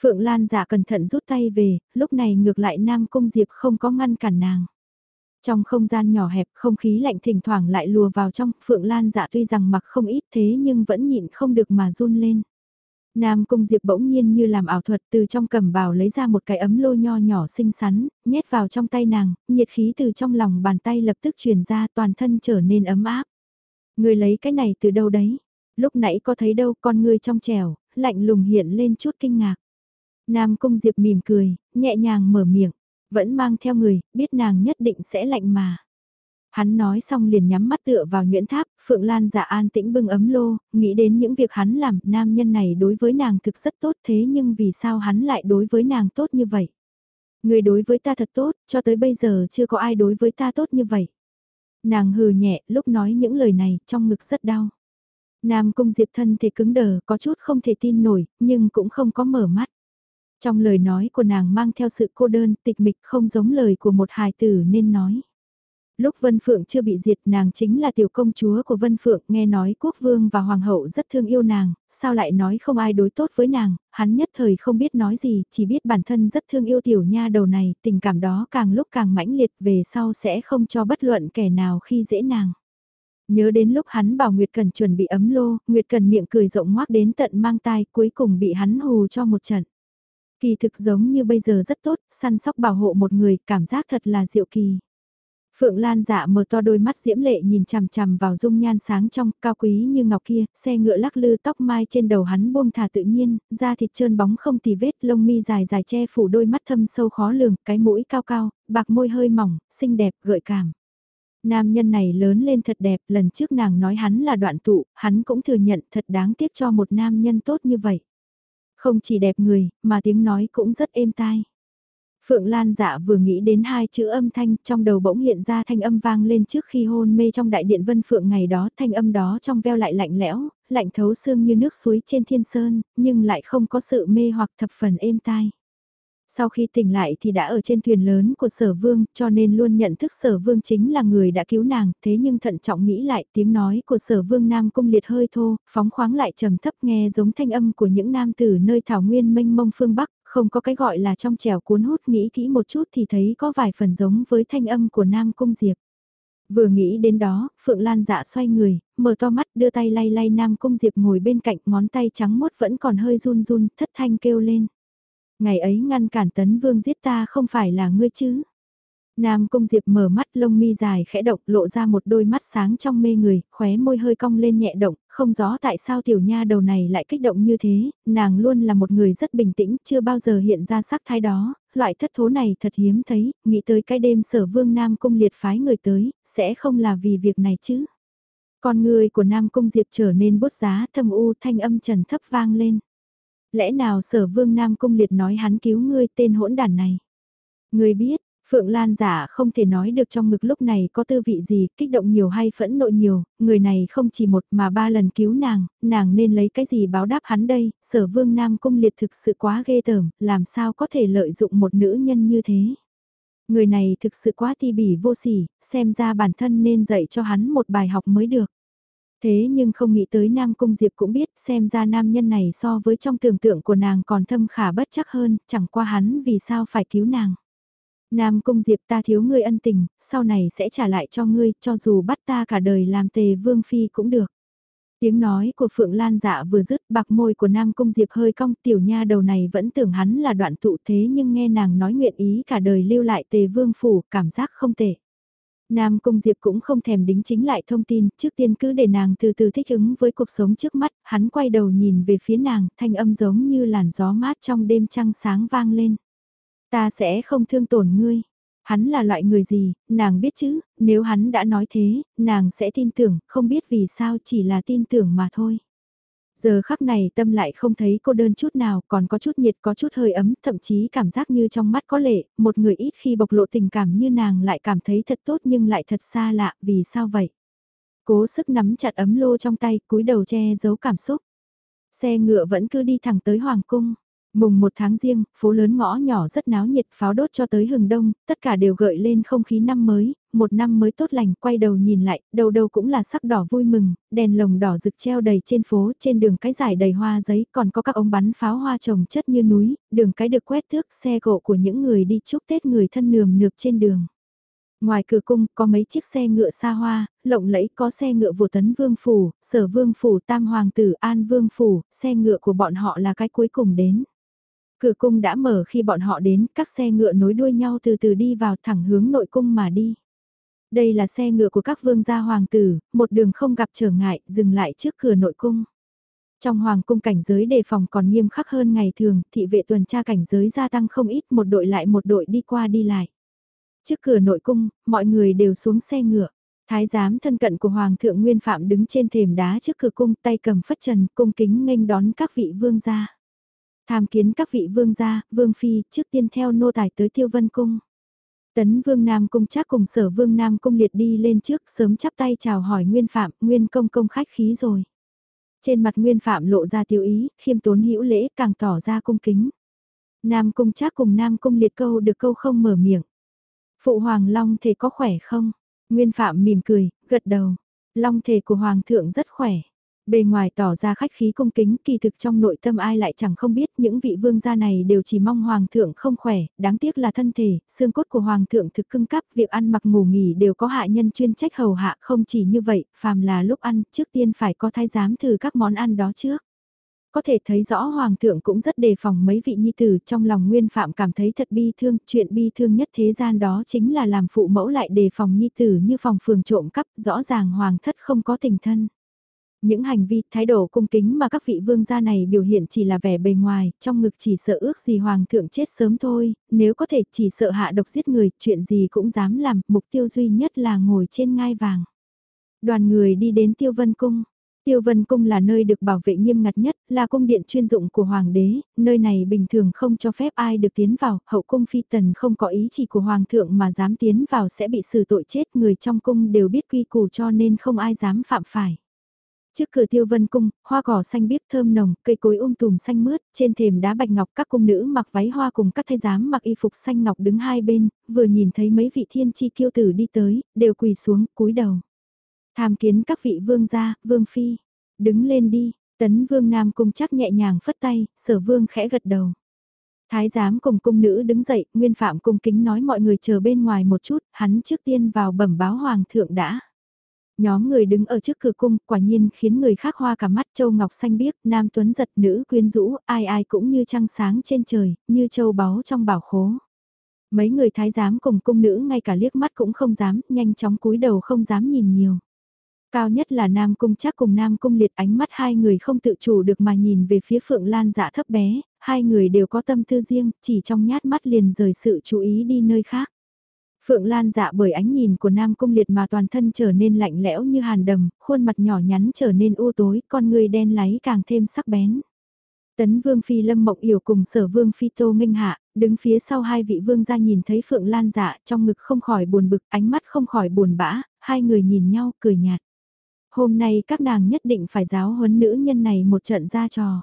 Phượng Lan giả cẩn thận rút tay về, lúc này ngược lại Nam Cung Diệp không có ngăn cản nàng. Trong không gian nhỏ hẹp, không khí lạnh thỉnh thoảng lại lùa vào trong, Phượng Lan dạ tuy rằng mặc không ít thế nhưng vẫn nhịn không được mà run lên. Nam Cung Diệp bỗng nhiên như làm ảo thuật từ trong cầm bào lấy ra một cái ấm lô nho nhỏ xinh xắn, nhét vào trong tay nàng, nhiệt khí từ trong lòng bàn tay lập tức truyền ra toàn thân trở nên ấm áp. Người lấy cái này từ đâu đấy? Lúc nãy có thấy đâu con người trong trèo, lạnh lùng hiện lên chút kinh ngạc. Nam Cung Diệp mỉm cười, nhẹ nhàng mở miệng, vẫn mang theo người, biết nàng nhất định sẽ lạnh mà. Hắn nói xong liền nhắm mắt tựa vào nhuyễn tháp, Phượng Lan dạ an tĩnh bưng ấm lô, nghĩ đến những việc hắn làm, nam nhân này đối với nàng thực rất tốt thế nhưng vì sao hắn lại đối với nàng tốt như vậy? Người đối với ta thật tốt, cho tới bây giờ chưa có ai đối với ta tốt như vậy. Nàng hừ nhẹ, lúc nói những lời này, trong ngực rất đau. Nam Cung Diệp thân thể cứng đờ, có chút không thể tin nổi, nhưng cũng không có mở mắt. Trong lời nói của nàng mang theo sự cô đơn, tịch mịch không giống lời của một hài tử nên nói. Lúc Vân Phượng chưa bị diệt nàng chính là tiểu công chúa của Vân Phượng nghe nói quốc vương và hoàng hậu rất thương yêu nàng, sao lại nói không ai đối tốt với nàng, hắn nhất thời không biết nói gì, chỉ biết bản thân rất thương yêu tiểu nha đầu này, tình cảm đó càng lúc càng mãnh liệt về sau sẽ không cho bất luận kẻ nào khi dễ nàng. Nhớ đến lúc hắn bảo Nguyệt Cần chuẩn bị ấm lô, Nguyệt Cần miệng cười rộng ngoác đến tận mang tai cuối cùng bị hắn hù cho một trận. Kỳ thực giống như bây giờ rất tốt, săn sóc bảo hộ một người, cảm giác thật là diệu kỳ. Phượng Lan dạ mở to đôi mắt diễm lệ nhìn chằm chằm vào dung nhan sáng trong, cao quý như ngọc kia, xe ngựa lắc lư tóc mai trên đầu hắn buông thả tự nhiên, da thịt trơn bóng không tì vết, lông mi dài dài che phủ đôi mắt thâm sâu khó lường, cái mũi cao cao, bạc môi hơi mỏng, xinh đẹp, gợi cảm. Nam nhân này lớn lên thật đẹp, lần trước nàng nói hắn là đoạn tụ, hắn cũng thừa nhận thật đáng tiếc cho một nam nhân tốt như vậy. Không chỉ đẹp người, mà tiếng nói cũng rất êm tai. Phượng Lan dạ vừa nghĩ đến hai chữ âm thanh trong đầu bỗng hiện ra thanh âm vang lên trước khi hôn mê trong đại điện Vân Phượng ngày đó. Thanh âm đó trong veo lại lạnh lẽo, lạnh thấu xương như nước suối trên thiên sơn, nhưng lại không có sự mê hoặc thập phần êm tai. Sau khi tỉnh lại thì đã ở trên thuyền lớn của sở vương, cho nên luôn nhận thức sở vương chính là người đã cứu nàng, thế nhưng thận trọng nghĩ lại tiếng nói của sở vương nam cung liệt hơi thô, phóng khoáng lại trầm thấp nghe giống thanh âm của những nam tử nơi thảo nguyên mênh mông phương Bắc, không có cái gọi là trong trèo cuốn hút nghĩ kỹ một chút thì thấy có vài phần giống với thanh âm của nam cung diệp. Vừa nghĩ đến đó, Phượng Lan dạ xoay người, mở to mắt đưa tay lay lay Nam Cung Diệp ngồi bên cạnh ngón tay trắng mốt vẫn còn hơi run run, thất thanh kêu lên. Ngày ấy ngăn cản tấn vương giết ta không phải là ngươi chứ. Nam Cung Diệp mở mắt lông mi dài khẽ động lộ ra một đôi mắt sáng trong mê người, khóe môi hơi cong lên nhẹ động, không rõ tại sao tiểu nha đầu này lại kích động như thế, nàng luôn là một người rất bình tĩnh, chưa bao giờ hiện ra sắc thái đó, loại thất thố này thật hiếm thấy, nghĩ tới cái đêm sở vương Nam Cung liệt phái người tới, sẽ không là vì việc này chứ. Con người của Nam Cung Diệp trở nên bút giá thâm u thanh âm trần thấp vang lên. Lẽ nào sở vương Nam Cung liệt nói hắn cứu ngươi tên hỗn đản này? Ngươi biết, Phượng Lan giả không thể nói được trong ngực lúc này có tư vị gì, kích động nhiều hay phẫn nộ nhiều, người này không chỉ một mà ba lần cứu nàng, nàng nên lấy cái gì báo đáp hắn đây, sở vương Nam Cung liệt thực sự quá ghê tởm, làm sao có thể lợi dụng một nữ nhân như thế. Người này thực sự quá ti bỉ vô sỉ, xem ra bản thân nên dạy cho hắn một bài học mới được. Thế nhưng không nghĩ tới Nam Cung Diệp cũng biết xem ra nam nhân này so với trong tưởng tượng của nàng còn thâm khả bất chắc hơn, chẳng qua hắn vì sao phải cứu nàng. Nam Cung Diệp ta thiếu ngươi ân tình, sau này sẽ trả lại cho ngươi, cho dù bắt ta cả đời làm tề vương phi cũng được. Tiếng nói của Phượng Lan dạ vừa dứt bạc môi của Nam Cung Diệp hơi cong tiểu nha đầu này vẫn tưởng hắn là đoạn tụ thế nhưng nghe nàng nói nguyện ý cả đời lưu lại tề vương phủ, cảm giác không tệ. Nam Cung Diệp cũng không thèm đính chính lại thông tin, trước tiên cứ để nàng từ từ thích ứng với cuộc sống trước mắt, hắn quay đầu nhìn về phía nàng, thanh âm giống như làn gió mát trong đêm trăng sáng vang lên. Ta sẽ không thương tổn ngươi. Hắn là loại người gì, nàng biết chứ, nếu hắn đã nói thế, nàng sẽ tin tưởng, không biết vì sao chỉ là tin tưởng mà thôi. Giờ khắc này tâm lại không thấy cô đơn chút nào, còn có chút nhiệt có chút hơi ấm, thậm chí cảm giác như trong mắt có lệ, một người ít khi bộc lộ tình cảm như nàng lại cảm thấy thật tốt nhưng lại thật xa lạ, vì sao vậy? Cố sức nắm chặt ấm lô trong tay, cúi đầu che giấu cảm xúc. Xe ngựa vẫn cứ đi thẳng tới Hoàng Cung. Mùng một tháng riêng, phố lớn ngõ nhỏ rất náo nhiệt pháo đốt cho tới hừng đông, tất cả đều gợi lên không khí năm mới, một năm mới tốt lành, quay đầu nhìn lại, đầu đầu cũng là sắc đỏ vui mừng, đèn lồng đỏ rực treo đầy trên phố, trên đường cái giải đầy hoa giấy, còn có các ống bắn pháo hoa trồng chất như núi, đường cái được quét thước, xe cộ của những người đi chúc Tết người thân nườm nượp trên đường. Ngoài cửa cung có mấy chiếc xe ngựa xa hoa, lộng lẫy có xe ngựa vụ tấn vương phủ, sở vương phủ tam hoàng tử an vương phủ, xe ngựa của bọn họ là cái cuối cùng đến. Cửa cung đã mở khi bọn họ đến, các xe ngựa nối đuôi nhau từ từ đi vào thẳng hướng nội cung mà đi. Đây là xe ngựa của các vương gia hoàng tử, một đường không gặp trở ngại, dừng lại trước cửa nội cung. Trong hoàng cung cảnh giới đề phòng còn nghiêm khắc hơn ngày thường, thị vệ tuần tra cảnh giới gia tăng không ít một đội lại một đội đi qua đi lại. Trước cửa nội cung, mọi người đều xuống xe ngựa. Thái giám thân cận của Hoàng thượng Nguyên Phạm đứng trên thềm đá trước cửa cung tay cầm phất trần cung kính nghênh đón các vị vương gia. Tham kiến các vị vương gia, vương phi trước tiên theo nô tài tới tiêu vân cung. Tấn vương Nam cung chắc cùng sở vương Nam cung liệt đi lên trước sớm chắp tay chào hỏi Nguyên Phạm, Nguyên công công khách khí rồi. Trên mặt Nguyên Phạm lộ ra tiêu ý, khiêm tốn hữu lễ càng tỏ ra cung kính. Nam cung chắc cùng Nam cung liệt câu được câu không mở miệng. Phụ Hoàng Long thể có khỏe không? Nguyên Phạm mỉm cười, gật đầu. Long thể của Hoàng thượng rất khỏe. Bề ngoài tỏ ra khách khí cung kính, kỳ thực trong nội tâm ai lại chẳng không biết những vị vương gia này đều chỉ mong hoàng thượng không khỏe, đáng tiếc là thân thể, xương cốt của hoàng thượng thực cưng cắp, việc ăn mặc ngủ nghỉ đều có hạ nhân chuyên trách hầu hạ, không chỉ như vậy, phàm là lúc ăn, trước tiên phải có thái giám thử các món ăn đó trước. Có thể thấy rõ Hoàng thượng cũng rất đề phòng mấy vị nhi tử trong lòng Nguyên Phạm cảm thấy thật bi thương, chuyện bi thương nhất thế gian đó chính là làm phụ mẫu lại đề phòng nhi tử như phòng phường trộm cắp, rõ ràng Hoàng thất không có tình thân. Những hành vi, thái độ cung kính mà các vị vương gia này biểu hiện chỉ là vẻ bề ngoài, trong ngực chỉ sợ ước gì Hoàng thượng chết sớm thôi, nếu có thể chỉ sợ hạ độc giết người, chuyện gì cũng dám làm, mục tiêu duy nhất là ngồi trên ngai vàng. Đoàn người đi đến Tiêu Vân Cung. Tiêu Vân Cung là nơi được bảo vệ nghiêm ngặt nhất, là cung điện chuyên dụng của Hoàng đế, nơi này bình thường không cho phép ai được tiến vào, hậu cung phi tần không có ý chỉ của Hoàng thượng mà dám tiến vào sẽ bị xử tội chết, người trong cung đều biết quy củ cho nên không ai dám phạm phải. Trước cửa tiêu vân cung, hoa cỏ xanh biếc thơm nồng, cây cối um tùm xanh mướt, trên thềm đá bạch ngọc các cung nữ mặc váy hoa cùng các thái giám mặc y phục xanh ngọc đứng hai bên, vừa nhìn thấy mấy vị thiên chi kiêu tử đi tới, đều quỳ xuống, cúi đầu. Tham kiến các vị vương gia, vương phi, đứng lên đi, tấn vương nam cung chắc nhẹ nhàng phất tay, sở vương khẽ gật đầu. Thái giám cùng cung nữ đứng dậy, nguyên phạm cung kính nói mọi người chờ bên ngoài một chút, hắn trước tiên vào bẩm báo hoàng thượng đã. Nhóm người đứng ở trước cửa cung quả nhiên khiến người khác hoa cả mắt châu ngọc xanh biếc, nam tuấn giật nữ quyến rũ, ai ai cũng như trăng sáng trên trời, như châu báu trong bảo khố. Mấy người thái giám cùng cung nữ ngay cả liếc mắt cũng không dám, nhanh chóng cúi đầu không dám nhìn nhiều. Cao nhất là Nam Cung chắc cùng Nam Cung liệt ánh mắt hai người không tự chủ được mà nhìn về phía Phượng Lan dạ thấp bé, hai người đều có tâm tư riêng, chỉ trong nhát mắt liền rời sự chú ý đi nơi khác. Phượng Lan dạ bởi ánh nhìn của Nam Cung Liệt mà toàn thân trở nên lạnh lẽo như hàn đầm, khuôn mặt nhỏ nhắn trở nên u tối, con người đen láy càng thêm sắc bén. Tấn Vương Phi Lâm Mộng Yểu cùng Sở Vương Phi Tô Minh Hạ, đứng phía sau hai vị vương ra nhìn thấy Phượng Lan dạ trong ngực không khỏi buồn bực, ánh mắt không khỏi buồn bã, hai người nhìn nhau cười nhạt. Hôm nay các nàng nhất định phải giáo huấn nữ nhân này một trận ra trò.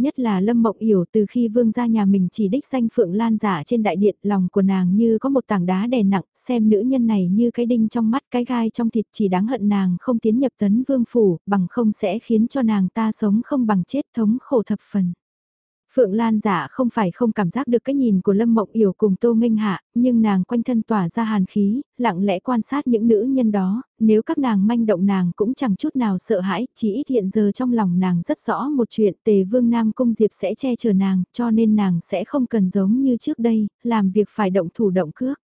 Nhất là Lâm Mộng Yểu từ khi vương gia nhà mình chỉ đích danh Phượng Lan giả trên đại điện, lòng của nàng như có một tảng đá đè nặng, xem nữ nhân này như cái đinh trong mắt, cái gai trong thịt, chỉ đáng hận nàng không tiến nhập tấn vương phủ, bằng không sẽ khiến cho nàng ta sống không bằng chết, thống khổ thập phần. Phượng Lan giả không phải không cảm giác được cái nhìn của Lâm Mộng Yểu cùng Tô Nghênh Hạ, nhưng nàng quanh thân tỏa ra hàn khí, lặng lẽ quan sát những nữ nhân đó, nếu các nàng manh động nàng cũng chẳng chút nào sợ hãi, chỉ ít hiện giờ trong lòng nàng rất rõ một chuyện tề vương Nam Cung Diệp sẽ che chở nàng, cho nên nàng sẽ không cần giống như trước đây, làm việc phải động thủ động cước.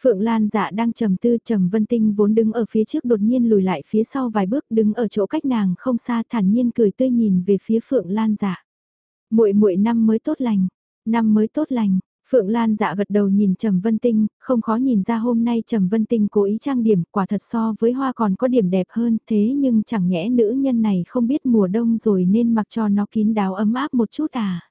Phượng Lan dạ đang trầm tư trầm vân tinh vốn đứng ở phía trước đột nhiên lùi lại phía sau vài bước đứng ở chỗ cách nàng không xa thản nhiên cười tươi nhìn về phía Phượng Lan dạ. Muội muội năm mới tốt lành, năm mới tốt lành. Phượng Lan dạ gật đầu nhìn Trầm Vân Tinh, không khó nhìn ra hôm nay Trầm Vân Tinh cố ý trang điểm, quả thật so với hoa còn có điểm đẹp hơn, thế nhưng chẳng nhẽ nữ nhân này không biết mùa đông rồi nên mặc cho nó kín đáo ấm áp một chút à.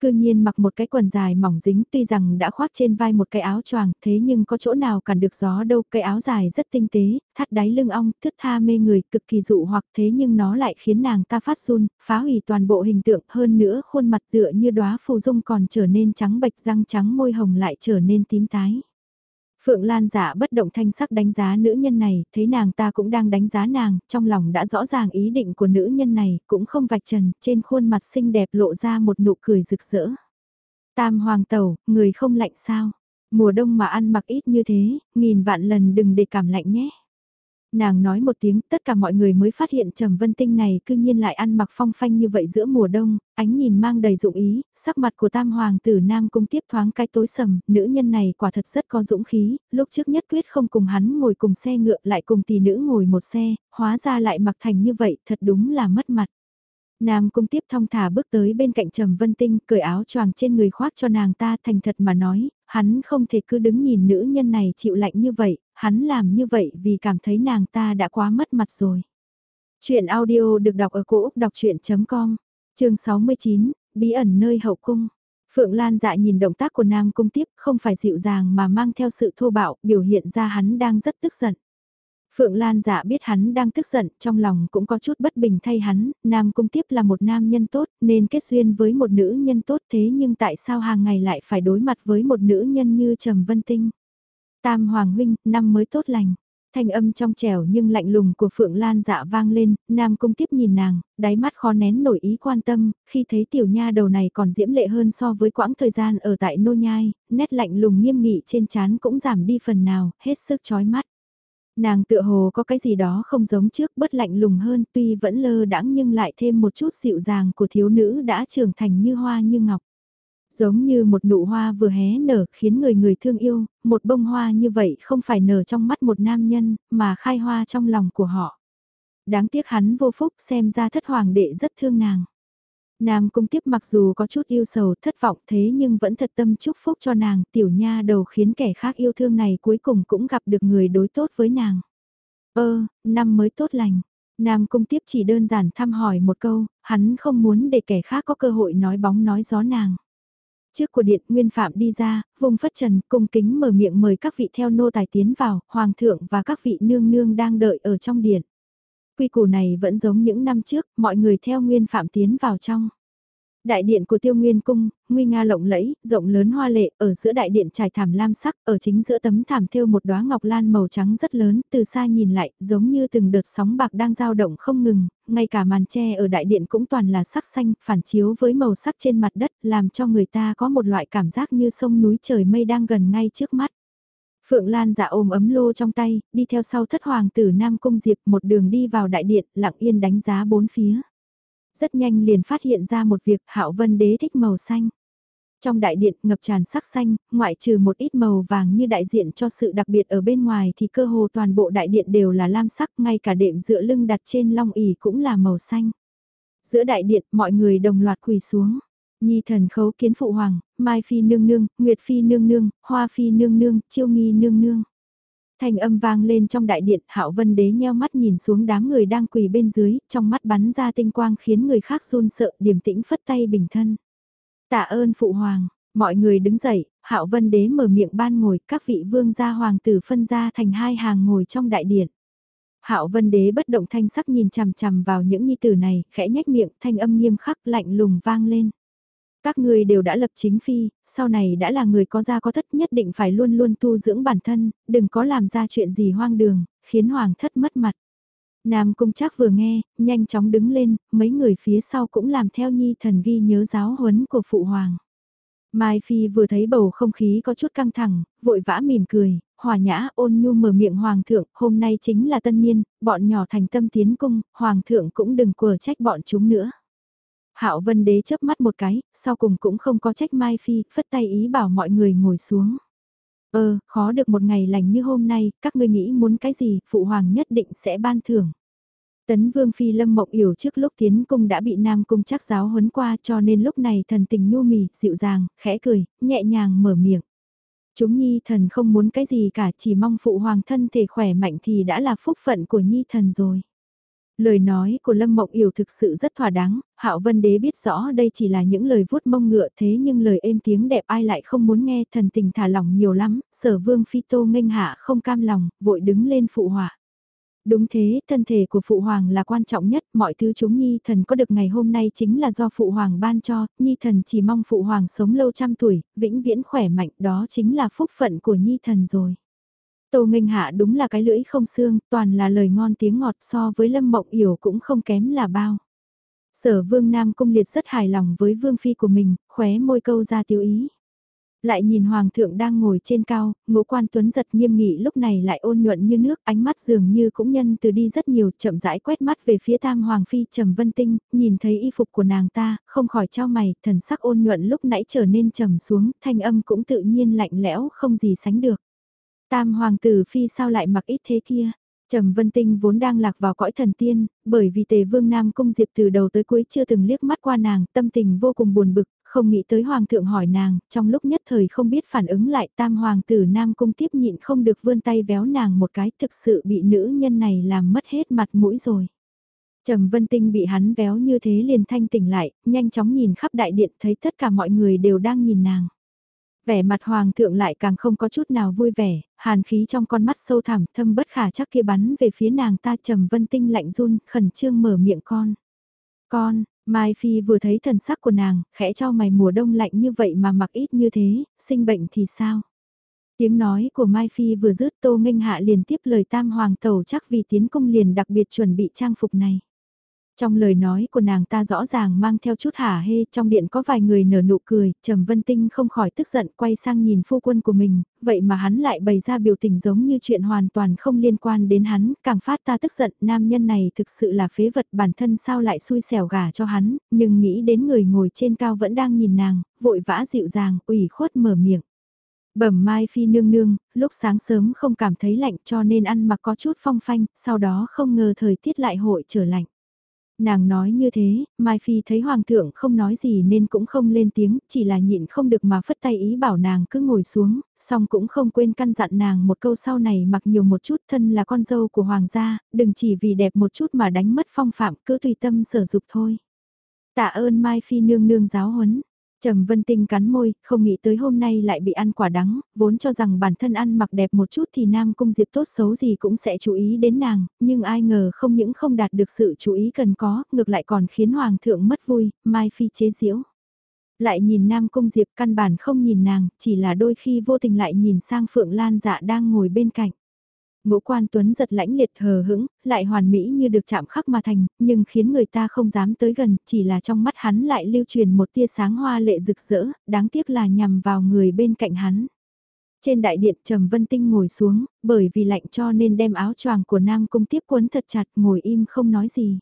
Cư nhiên mặc một cái quần dài mỏng dính tuy rằng đã khoác trên vai một cái áo choàng thế nhưng có chỗ nào cản được gió đâu. Cái áo dài rất tinh tế, thắt đáy lưng ong, thức tha mê người, cực kỳ dụ hoặc thế nhưng nó lại khiến nàng ta phát run, phá hủy toàn bộ hình tượng hơn nữa khuôn mặt tựa như đóa phù dung còn trở nên trắng bệch răng trắng môi hồng lại trở nên tím tái. Phượng Lan giả bất động thanh sắc đánh giá nữ nhân này, thấy nàng ta cũng đang đánh giá nàng, trong lòng đã rõ ràng ý định của nữ nhân này, cũng không vạch trần, trên khuôn mặt xinh đẹp lộ ra một nụ cười rực rỡ. Tam hoàng tẩu, người không lạnh sao? Mùa đông mà ăn mặc ít như thế, nghìn vạn lần đừng để cảm lạnh nhé. Nàng nói một tiếng, tất cả mọi người mới phát hiện Trầm Vân Tinh này cư nhiên lại ăn mặc phong phanh như vậy giữa mùa đông, ánh nhìn mang đầy dụng ý, sắc mặt của tam hoàng tử Nam cung tiếp thoáng cái tối sầm, nữ nhân này quả thật rất có dũng khí, lúc trước nhất quyết không cùng hắn ngồi cùng xe ngựa lại cùng tỷ nữ ngồi một xe, hóa ra lại mặc thành như vậy, thật đúng là mất mặt. Nam cung tiếp thong thả bước tới bên cạnh Trầm Vân Tinh, cởi áo choàng trên người khoác cho nàng ta thành thật mà nói, hắn không thể cứ đứng nhìn nữ nhân này chịu lạnh như vậy, hắn làm như vậy vì cảm thấy nàng ta đã quá mất mặt rồi. Chuyện audio được đọc ở cổ ốc đọc chuyện.com, chương 69, bí ẩn nơi hậu cung. Phượng Lan dạ nhìn động tác của Nam Cung tiếp không phải dịu dàng mà mang theo sự thô bạo, biểu hiện ra hắn đang rất tức giận. Phượng Lan dạ biết hắn đang tức giận, trong lòng cũng có chút bất bình thay hắn, Nam Cung Tiếp là một nam nhân tốt, nên kết duyên với một nữ nhân tốt thế nhưng tại sao hàng ngày lại phải đối mặt với một nữ nhân như Trầm Vân Tinh? Tam Hoàng Huynh, năm mới tốt lành. Thanh âm trong trẻo nhưng lạnh lùng của Phượng Lan dạ vang lên, Nam Cung Tiếp nhìn nàng, đáy mắt khó nén nổi ý quan tâm, khi thấy tiểu nha đầu này còn diễm lệ hơn so với quãng thời gian ở tại nô nhai, nét lạnh lùng nghiêm nghị trên trán cũng giảm đi phần nào, hết sức chói mắt. Nàng tựa hồ có cái gì đó không giống trước bất lạnh lùng hơn tuy vẫn lơ đãng nhưng lại thêm một chút dịu dàng của thiếu nữ đã trưởng thành như hoa như ngọc. Giống như một nụ hoa vừa hé nở khiến người người thương yêu, một bông hoa như vậy không phải nở trong mắt một nam nhân mà khai hoa trong lòng của họ. Đáng tiếc hắn vô phúc xem ra thất hoàng đệ rất thương nàng. Nam cung tiếp mặc dù có chút yêu sầu thất vọng thế nhưng vẫn thật tâm chúc phúc cho nàng tiểu nha đầu khiến kẻ khác yêu thương này cuối cùng cũng gặp được người đối tốt với nàng. Ơ, năm mới tốt lành. Nam cung tiếp chỉ đơn giản thăm hỏi một câu, hắn không muốn để kẻ khác có cơ hội nói bóng nói gió nàng. Trước của điện nguyên phạm đi ra, vùng phất trần cung kính mở miệng mời các vị theo nô tài tiến vào, hoàng thượng và các vị nương nương đang đợi ở trong điện quy củ này vẫn giống những năm trước, mọi người theo nguyên phạm tiến vào trong. Đại điện của tiêu nguyên cung, nguy nga lộng lẫy, rộng lớn hoa lệ, ở giữa đại điện trải thảm lam sắc, ở chính giữa tấm thảm thêu một đóa ngọc lan màu trắng rất lớn, từ xa nhìn lại, giống như từng đợt sóng bạc đang dao động không ngừng, ngay cả màn tre ở đại điện cũng toàn là sắc xanh, phản chiếu với màu sắc trên mặt đất, làm cho người ta có một loại cảm giác như sông núi trời mây đang gần ngay trước mắt. Phượng Lan dạ ôm ấm lô trong tay, đi theo sau thất hoàng tử Nam Cung Diệp một đường đi vào đại điện, lặng yên đánh giá bốn phía. Rất nhanh liền phát hiện ra một việc Hạo Vân Đế thích màu xanh. Trong đại điện ngập tràn sắc xanh, ngoại trừ một ít màu vàng như đại diện cho sự đặc biệt ở bên ngoài thì cơ hồ toàn bộ đại điện đều là lam sắc, ngay cả đệm dựa lưng đặt trên long ỉ cũng là màu xanh. Giữa đại điện mọi người đồng loạt quỳ xuống. Nhi thần khấu kiến phụ hoàng, Mai Phi nương nương, Nguyệt Phi nương nương, Hoa Phi nương nương, Chiêu Nghi nương nương. Thành âm vang lên trong đại điện, Hạo Vân Đế nheo mắt nhìn xuống đám người đang quỳ bên dưới, trong mắt bắn ra tinh quang khiến người khác run sợ, điềm tĩnh phất tay bình thân. Tạ ơn phụ hoàng, mọi người đứng dậy, Hạo Vân Đế mở miệng ban ngồi, các vị vương gia hoàng tử phân ra thành hai hàng ngồi trong đại điện. Hạo Vân Đế bất động thanh sắc nhìn chằm chằm vào những nhi tử này, khẽ nhếch miệng, thanh âm nghiêm khắc lạnh lùng vang lên. Các người đều đã lập chính phi, sau này đã là người có gia có thất nhất định phải luôn luôn tu dưỡng bản thân, đừng có làm ra chuyện gì hoang đường, khiến hoàng thất mất mặt. Nam Cung Trác vừa nghe, nhanh chóng đứng lên, mấy người phía sau cũng làm theo nhi thần ghi nhớ giáo huấn của phụ hoàng. Mai Phi vừa thấy bầu không khí có chút căng thẳng, vội vã mỉm cười, hòa nhã ôn nhu mở miệng hoàng thượng, hôm nay chính là tân niên, bọn nhỏ thành tâm tiến cung, hoàng thượng cũng đừng quờ trách bọn chúng nữa. Hạo Vân Đế chớp mắt một cái, sau cùng cũng không có trách Mai Phi, phất tay ý bảo mọi người ngồi xuống. Ơ, khó được một ngày lành như hôm nay, các ngươi nghĩ muốn cái gì, phụ hoàng nhất định sẽ ban thưởng. Tấn Vương Phi Lâm Mộng Yểu trước lúc tiến cung đã bị Nam Cung chắc giáo huấn qua cho nên lúc này thần tình nhu mì, dịu dàng, khẽ cười, nhẹ nhàng mở miệng. Chúng Nhi thần không muốn cái gì cả chỉ mong phụ hoàng thân thể khỏe mạnh thì đã là phúc phận của Nhi thần rồi. Lời nói của Lâm Mộng Yểu thực sự rất thỏa đáng, Hạo Vân Đế biết rõ đây chỉ là những lời vuốt mông ngựa thế nhưng lời êm tiếng đẹp ai lại không muốn nghe thần tình thả lỏng nhiều lắm, sở vương phi tô nghênh hạ không cam lòng, vội đứng lên phụ họa. Đúng thế, thân thể của Phụ Hoàng là quan trọng nhất, mọi thứ chúng Nhi thần có được ngày hôm nay chính là do Phụ Hoàng ban cho, Nhi thần chỉ mong Phụ Hoàng sống lâu trăm tuổi, vĩnh viễn khỏe mạnh, đó chính là phúc phận của Nhi thần rồi. Tô Nghênh Hạ đúng là cái lưỡi không xương, toàn là lời ngon tiếng ngọt so với Lâm Mộng Yểu cũng không kém là bao. Sở Vương Nam Cung Liệt rất hài lòng với Vương Phi của mình, khóe môi câu ra tiêu ý. Lại nhìn Hoàng thượng đang ngồi trên cao, ngũ quan tuấn giật nghiêm nghị lúc này lại ôn nhuận như nước, ánh mắt dường như cũng nhân từ đi rất nhiều, chậm rãi quét mắt về phía tam Hoàng Phi trầm vân tinh, nhìn thấy y phục của nàng ta, không khỏi trao mày, thần sắc ôn nhuận lúc nãy trở nên trầm xuống, thanh âm cũng tự nhiên lạnh lẽo không gì sánh được. Tam hoàng tử phi sao lại mặc ít thế kia? Trầm Vân Tinh vốn đang lạc vào cõi thần tiên, bởi vì Tề Vương Nam Cung Diệp từ đầu tới cuối chưa từng liếc mắt qua nàng, tâm tình vô cùng buồn bực, không nghĩ tới hoàng thượng hỏi nàng, trong lúc nhất thời không biết phản ứng lại tam hoàng tử Nam Cung tiếp nhịn không được vươn tay véo nàng một cái thực sự bị nữ nhân này làm mất hết mặt mũi rồi. Trầm Vân Tinh bị hắn véo như thế liền thanh tỉnh lại, nhanh chóng nhìn khắp đại điện thấy tất cả mọi người đều đang nhìn nàng. Vẻ mặt hoàng thượng lại càng không có chút nào vui vẻ, hàn khí trong con mắt sâu thẳm thâm bất khả chắc kia bắn về phía nàng ta Trầm Vân Tinh lạnh run, khẩn trương mở miệng con. Con, Mai Phi vừa thấy thần sắc của nàng, khẽ cho mày mùa đông lạnh như vậy mà mặc ít như thế, sinh bệnh thì sao? Tiếng nói của Mai Phi vừa dứt Tô Nghênh Hạ liền tiếp lời tam hoàng tẩu chắc vì tiến công liền đặc biệt chuẩn bị trang phục này. Trong lời nói của nàng ta rõ ràng mang theo chút hả hê, trong điện có vài người nở nụ cười, Trầm Vân Tinh không khỏi tức giận quay sang nhìn phu quân của mình, vậy mà hắn lại bày ra biểu tình giống như chuyện hoàn toàn không liên quan đến hắn, càng phát ta tức giận, nam nhân này thực sự là phế vật bản thân sao lại xui xẻo gả cho hắn, nhưng nghĩ đến người ngồi trên cao vẫn đang nhìn nàng, vội vã dịu dàng, ủy khuất mở miệng. Bẩm Mai Phi nương nương, lúc sáng sớm không cảm thấy lạnh cho nên ăn mặc có chút phong phanh, sau đó không ngờ thời tiết lại hội trở lạnh. Nàng nói như thế, Mai Phi thấy Hoàng thượng không nói gì nên cũng không lên tiếng, chỉ là nhịn không được mà phất tay ý bảo nàng cứ ngồi xuống, song cũng không quên căn dặn nàng một câu sau này mặc nhiều một chút thân là con dâu của Hoàng gia, đừng chỉ vì đẹp một chút mà đánh mất phong phạm cứ tùy tâm sở dục thôi. Tạ ơn Mai Phi nương nương giáo huấn, Trầm Vân Tinh cắn môi, không nghĩ tới hôm nay lại bị ăn quả đắng, vốn cho rằng bản thân ăn mặc đẹp một chút thì Nam Cung Diệp tốt xấu gì cũng sẽ chú ý đến nàng, nhưng ai ngờ không những không đạt được sự chú ý cần có, ngược lại còn khiến Hoàng thượng mất vui, Mai Phi chế diễu. Lại nhìn Nam Cung Diệp căn bản không nhìn nàng, chỉ là đôi khi vô tình lại nhìn sang Phượng Lan dạ đang ngồi bên cạnh. Ngũ quan tuấn giật lãnh liệt hờ hững, lại hoàn mỹ như được chạm khắc mà thành, nhưng khiến người ta không dám tới gần, chỉ là trong mắt hắn lại lưu truyền một tia sáng hoa lệ rực rỡ, đáng tiếc là nhằm vào người bên cạnh hắn. Trên đại điện Trầm Vân Tinh ngồi xuống, bởi vì lạnh cho nên đem áo choàng của Nam Cung tiếp quấn thật chặt ngồi im không nói gì.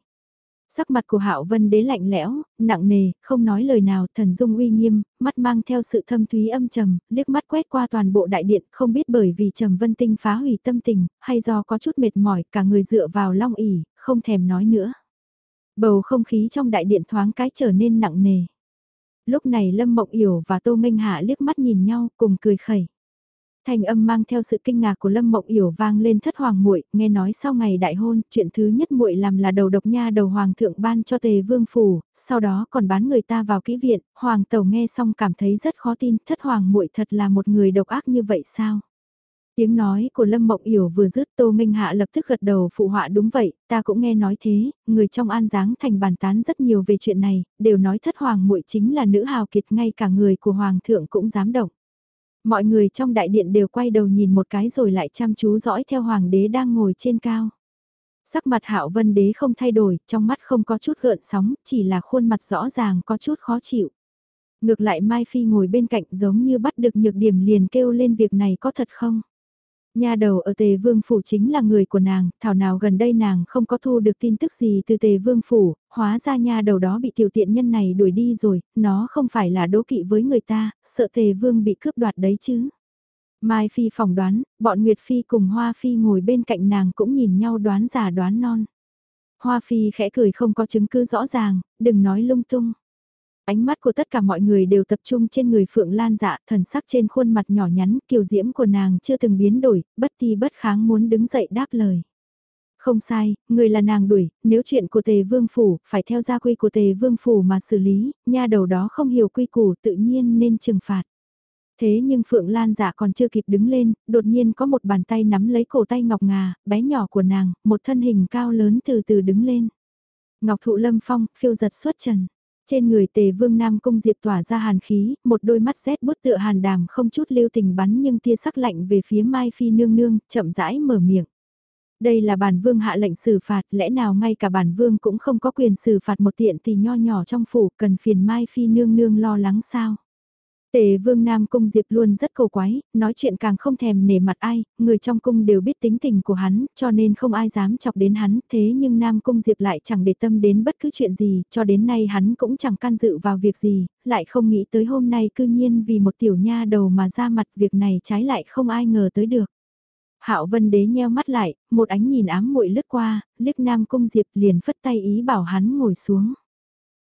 Sắc mặt của Hạo Vân Đế lạnh lẽo, nặng nề, không nói lời nào, thần dung uy nghiêm, mắt mang theo sự thâm thúy âm trầm, liếc mắt quét qua toàn bộ đại điện, không biết bởi vì Trầm Vân Tinh phá hủy tâm tình, hay do có chút mệt mỏi, cả người dựa vào long ỉ, không thèm nói nữa. Bầu không khí trong đại điện thoáng cái trở nên nặng nề. Lúc này Lâm Mộng Yểu và Tô Minh Hạ liếc mắt nhìn nhau, cùng cười khẩy. Thanh âm mang theo sự kinh ngạc của Lâm Mộng Yểu vang lên thất hoàng muội, nghe nói sau ngày đại hôn, chuyện thứ nhất muội làm là đầu độc nha đầu hoàng thượng ban cho Tề Vương phủ, sau đó còn bán người ta vào kỹ viện, hoàng tẩu nghe xong cảm thấy rất khó tin, thất hoàng muội thật là một người độc ác như vậy sao? Tiếng nói của Lâm Mộng Yểu vừa dứt Tô Minh Hạ lập tức gật đầu phụ họa đúng vậy, ta cũng nghe nói thế, người trong An Giáng thành bàn tán rất nhiều về chuyện này, đều nói thất hoàng muội chính là nữ hào kiệt ngay cả người của hoàng thượng cũng dám động. Mọi người trong đại điện đều quay đầu nhìn một cái rồi lại chăm chú dõi theo hoàng đế đang ngồi trên cao. Sắc mặt hạo vân đế không thay đổi, trong mắt không có chút gợn sóng, chỉ là khuôn mặt rõ ràng có chút khó chịu. Ngược lại Mai Phi ngồi bên cạnh giống như bắt được nhược điểm liền kêu lên việc này có thật không? Nhà đầu ở Tề Vương Phủ chính là người của nàng, thảo nào gần đây nàng không có thu được tin tức gì từ Tề Vương Phủ, hóa ra nhà đầu đó bị tiểu tiện nhân này đuổi đi rồi, nó không phải là đố kỵ với người ta, sợ Tề Vương bị cướp đoạt đấy chứ. Mai Phi phỏng đoán, bọn Nguyệt Phi cùng Hoa Phi ngồi bên cạnh nàng cũng nhìn nhau đoán giả đoán non. Hoa Phi khẽ cười không có chứng cứ rõ ràng, đừng nói lung tung. Ánh mắt của tất cả mọi người đều tập trung trên người Phượng Lan dạ, thần sắc trên khuôn mặt nhỏ nhắn, kiều diễm của nàng chưa từng biến đổi, bất ti bất kháng muốn đứng dậy đáp lời. Không sai, người là nàng đuổi, nếu chuyện của tề vương phủ, phải theo gia quy của tề vương phủ mà xử lý, nha đầu đó không hiểu quy củ tự nhiên nên trừng phạt. Thế nhưng Phượng Lan dạ còn chưa kịp đứng lên, đột nhiên có một bàn tay nắm lấy cổ tay ngọc ngà, bé nhỏ của nàng, một thân hình cao lớn từ từ đứng lên. Ngọc thụ lâm phong, phiêu giật xuất trần. Trên người tề vương Nam Cung Diệp tỏa ra hàn khí, một đôi mắt rét bút tựa hàn đàm không chút lưu tình bắn nhưng tia sắc lạnh về phía Mai Phi nương nương, chậm rãi mở miệng. Đây là bản vương hạ lệnh xử phạt, lẽ nào ngay cả bản vương cũng không có quyền xử phạt một tiện thì nho nhỏ trong phủ, cần phiền Mai Phi nương nương lo lắng sao? Tề vương Nam Cung Diệp luôn rất cầu quái, nói chuyện càng không thèm nể mặt ai, người trong cung đều biết tính tình của hắn, cho nên không ai dám chọc đến hắn, thế nhưng Nam Cung Diệp lại chẳng để tâm đến bất cứ chuyện gì, cho đến nay hắn cũng chẳng can dự vào việc gì, lại không nghĩ tới hôm nay cư nhiên vì một tiểu nha đầu mà ra mặt việc này trái lại không ai ngờ tới được. Hạo Vân Đế nheo mắt lại, một ánh nhìn ám muội lướt qua, liếc Nam Cung Diệp liền phất tay ý bảo hắn ngồi xuống.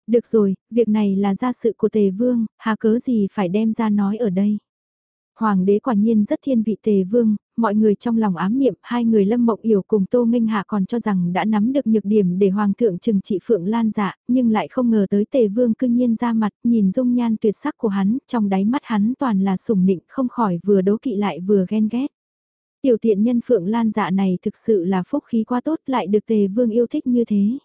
Được rồi, việc này là gia sự của tề vương, hà cớ gì phải đem ra nói ở đây. Hoàng đế quả nhiên rất thiên vị tề vương, mọi người trong lòng ám niệm hai người lâm mộng yểu cùng Tô Minh Hạ còn cho rằng đã nắm được nhược điểm để Hoàng thượng trừng trị Phượng Lan dạ, nhưng lại không ngờ tới tề vương cương nhiên ra mặt nhìn dung nhan tuyệt sắc của hắn, trong đáy mắt hắn toàn là sủng nịnh không khỏi vừa đố kỵ lại vừa ghen ghét. Tiểu tiện nhân Phượng Lan dạ này thực sự là phúc khí quá tốt lại được tề vương yêu thích như thế.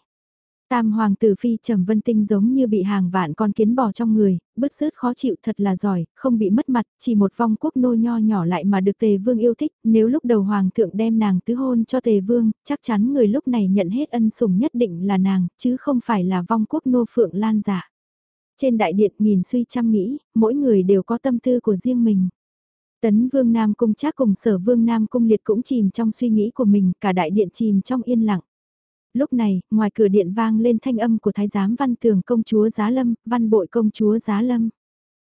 Tam hoàng tử phi trầm vân tinh giống như bị hàng vạn con kiến bò trong người, bứt rứt khó chịu thật là giỏi, không bị mất mặt, chỉ một vong quốc nô nho nhỏ lại mà được tề vương yêu thích, nếu lúc đầu hoàng thượng đem nàng tứ hôn cho tề vương, chắc chắn người lúc này nhận hết ân sủng nhất định là nàng, chứ không phải là vong quốc nô phượng lan giả. Trên đại điện nghìn suy chăm nghĩ, mỗi người đều có tâm tư của riêng mình. Tấn vương Nam Cung chắc cùng sở vương Nam Cung liệt cũng chìm trong suy nghĩ của mình, cả đại điện chìm trong yên lặng. Lúc này, ngoài cửa điện vang lên thanh âm của thái giám văn tường công chúa Giá Lâm, văn bội công chúa Giá Lâm.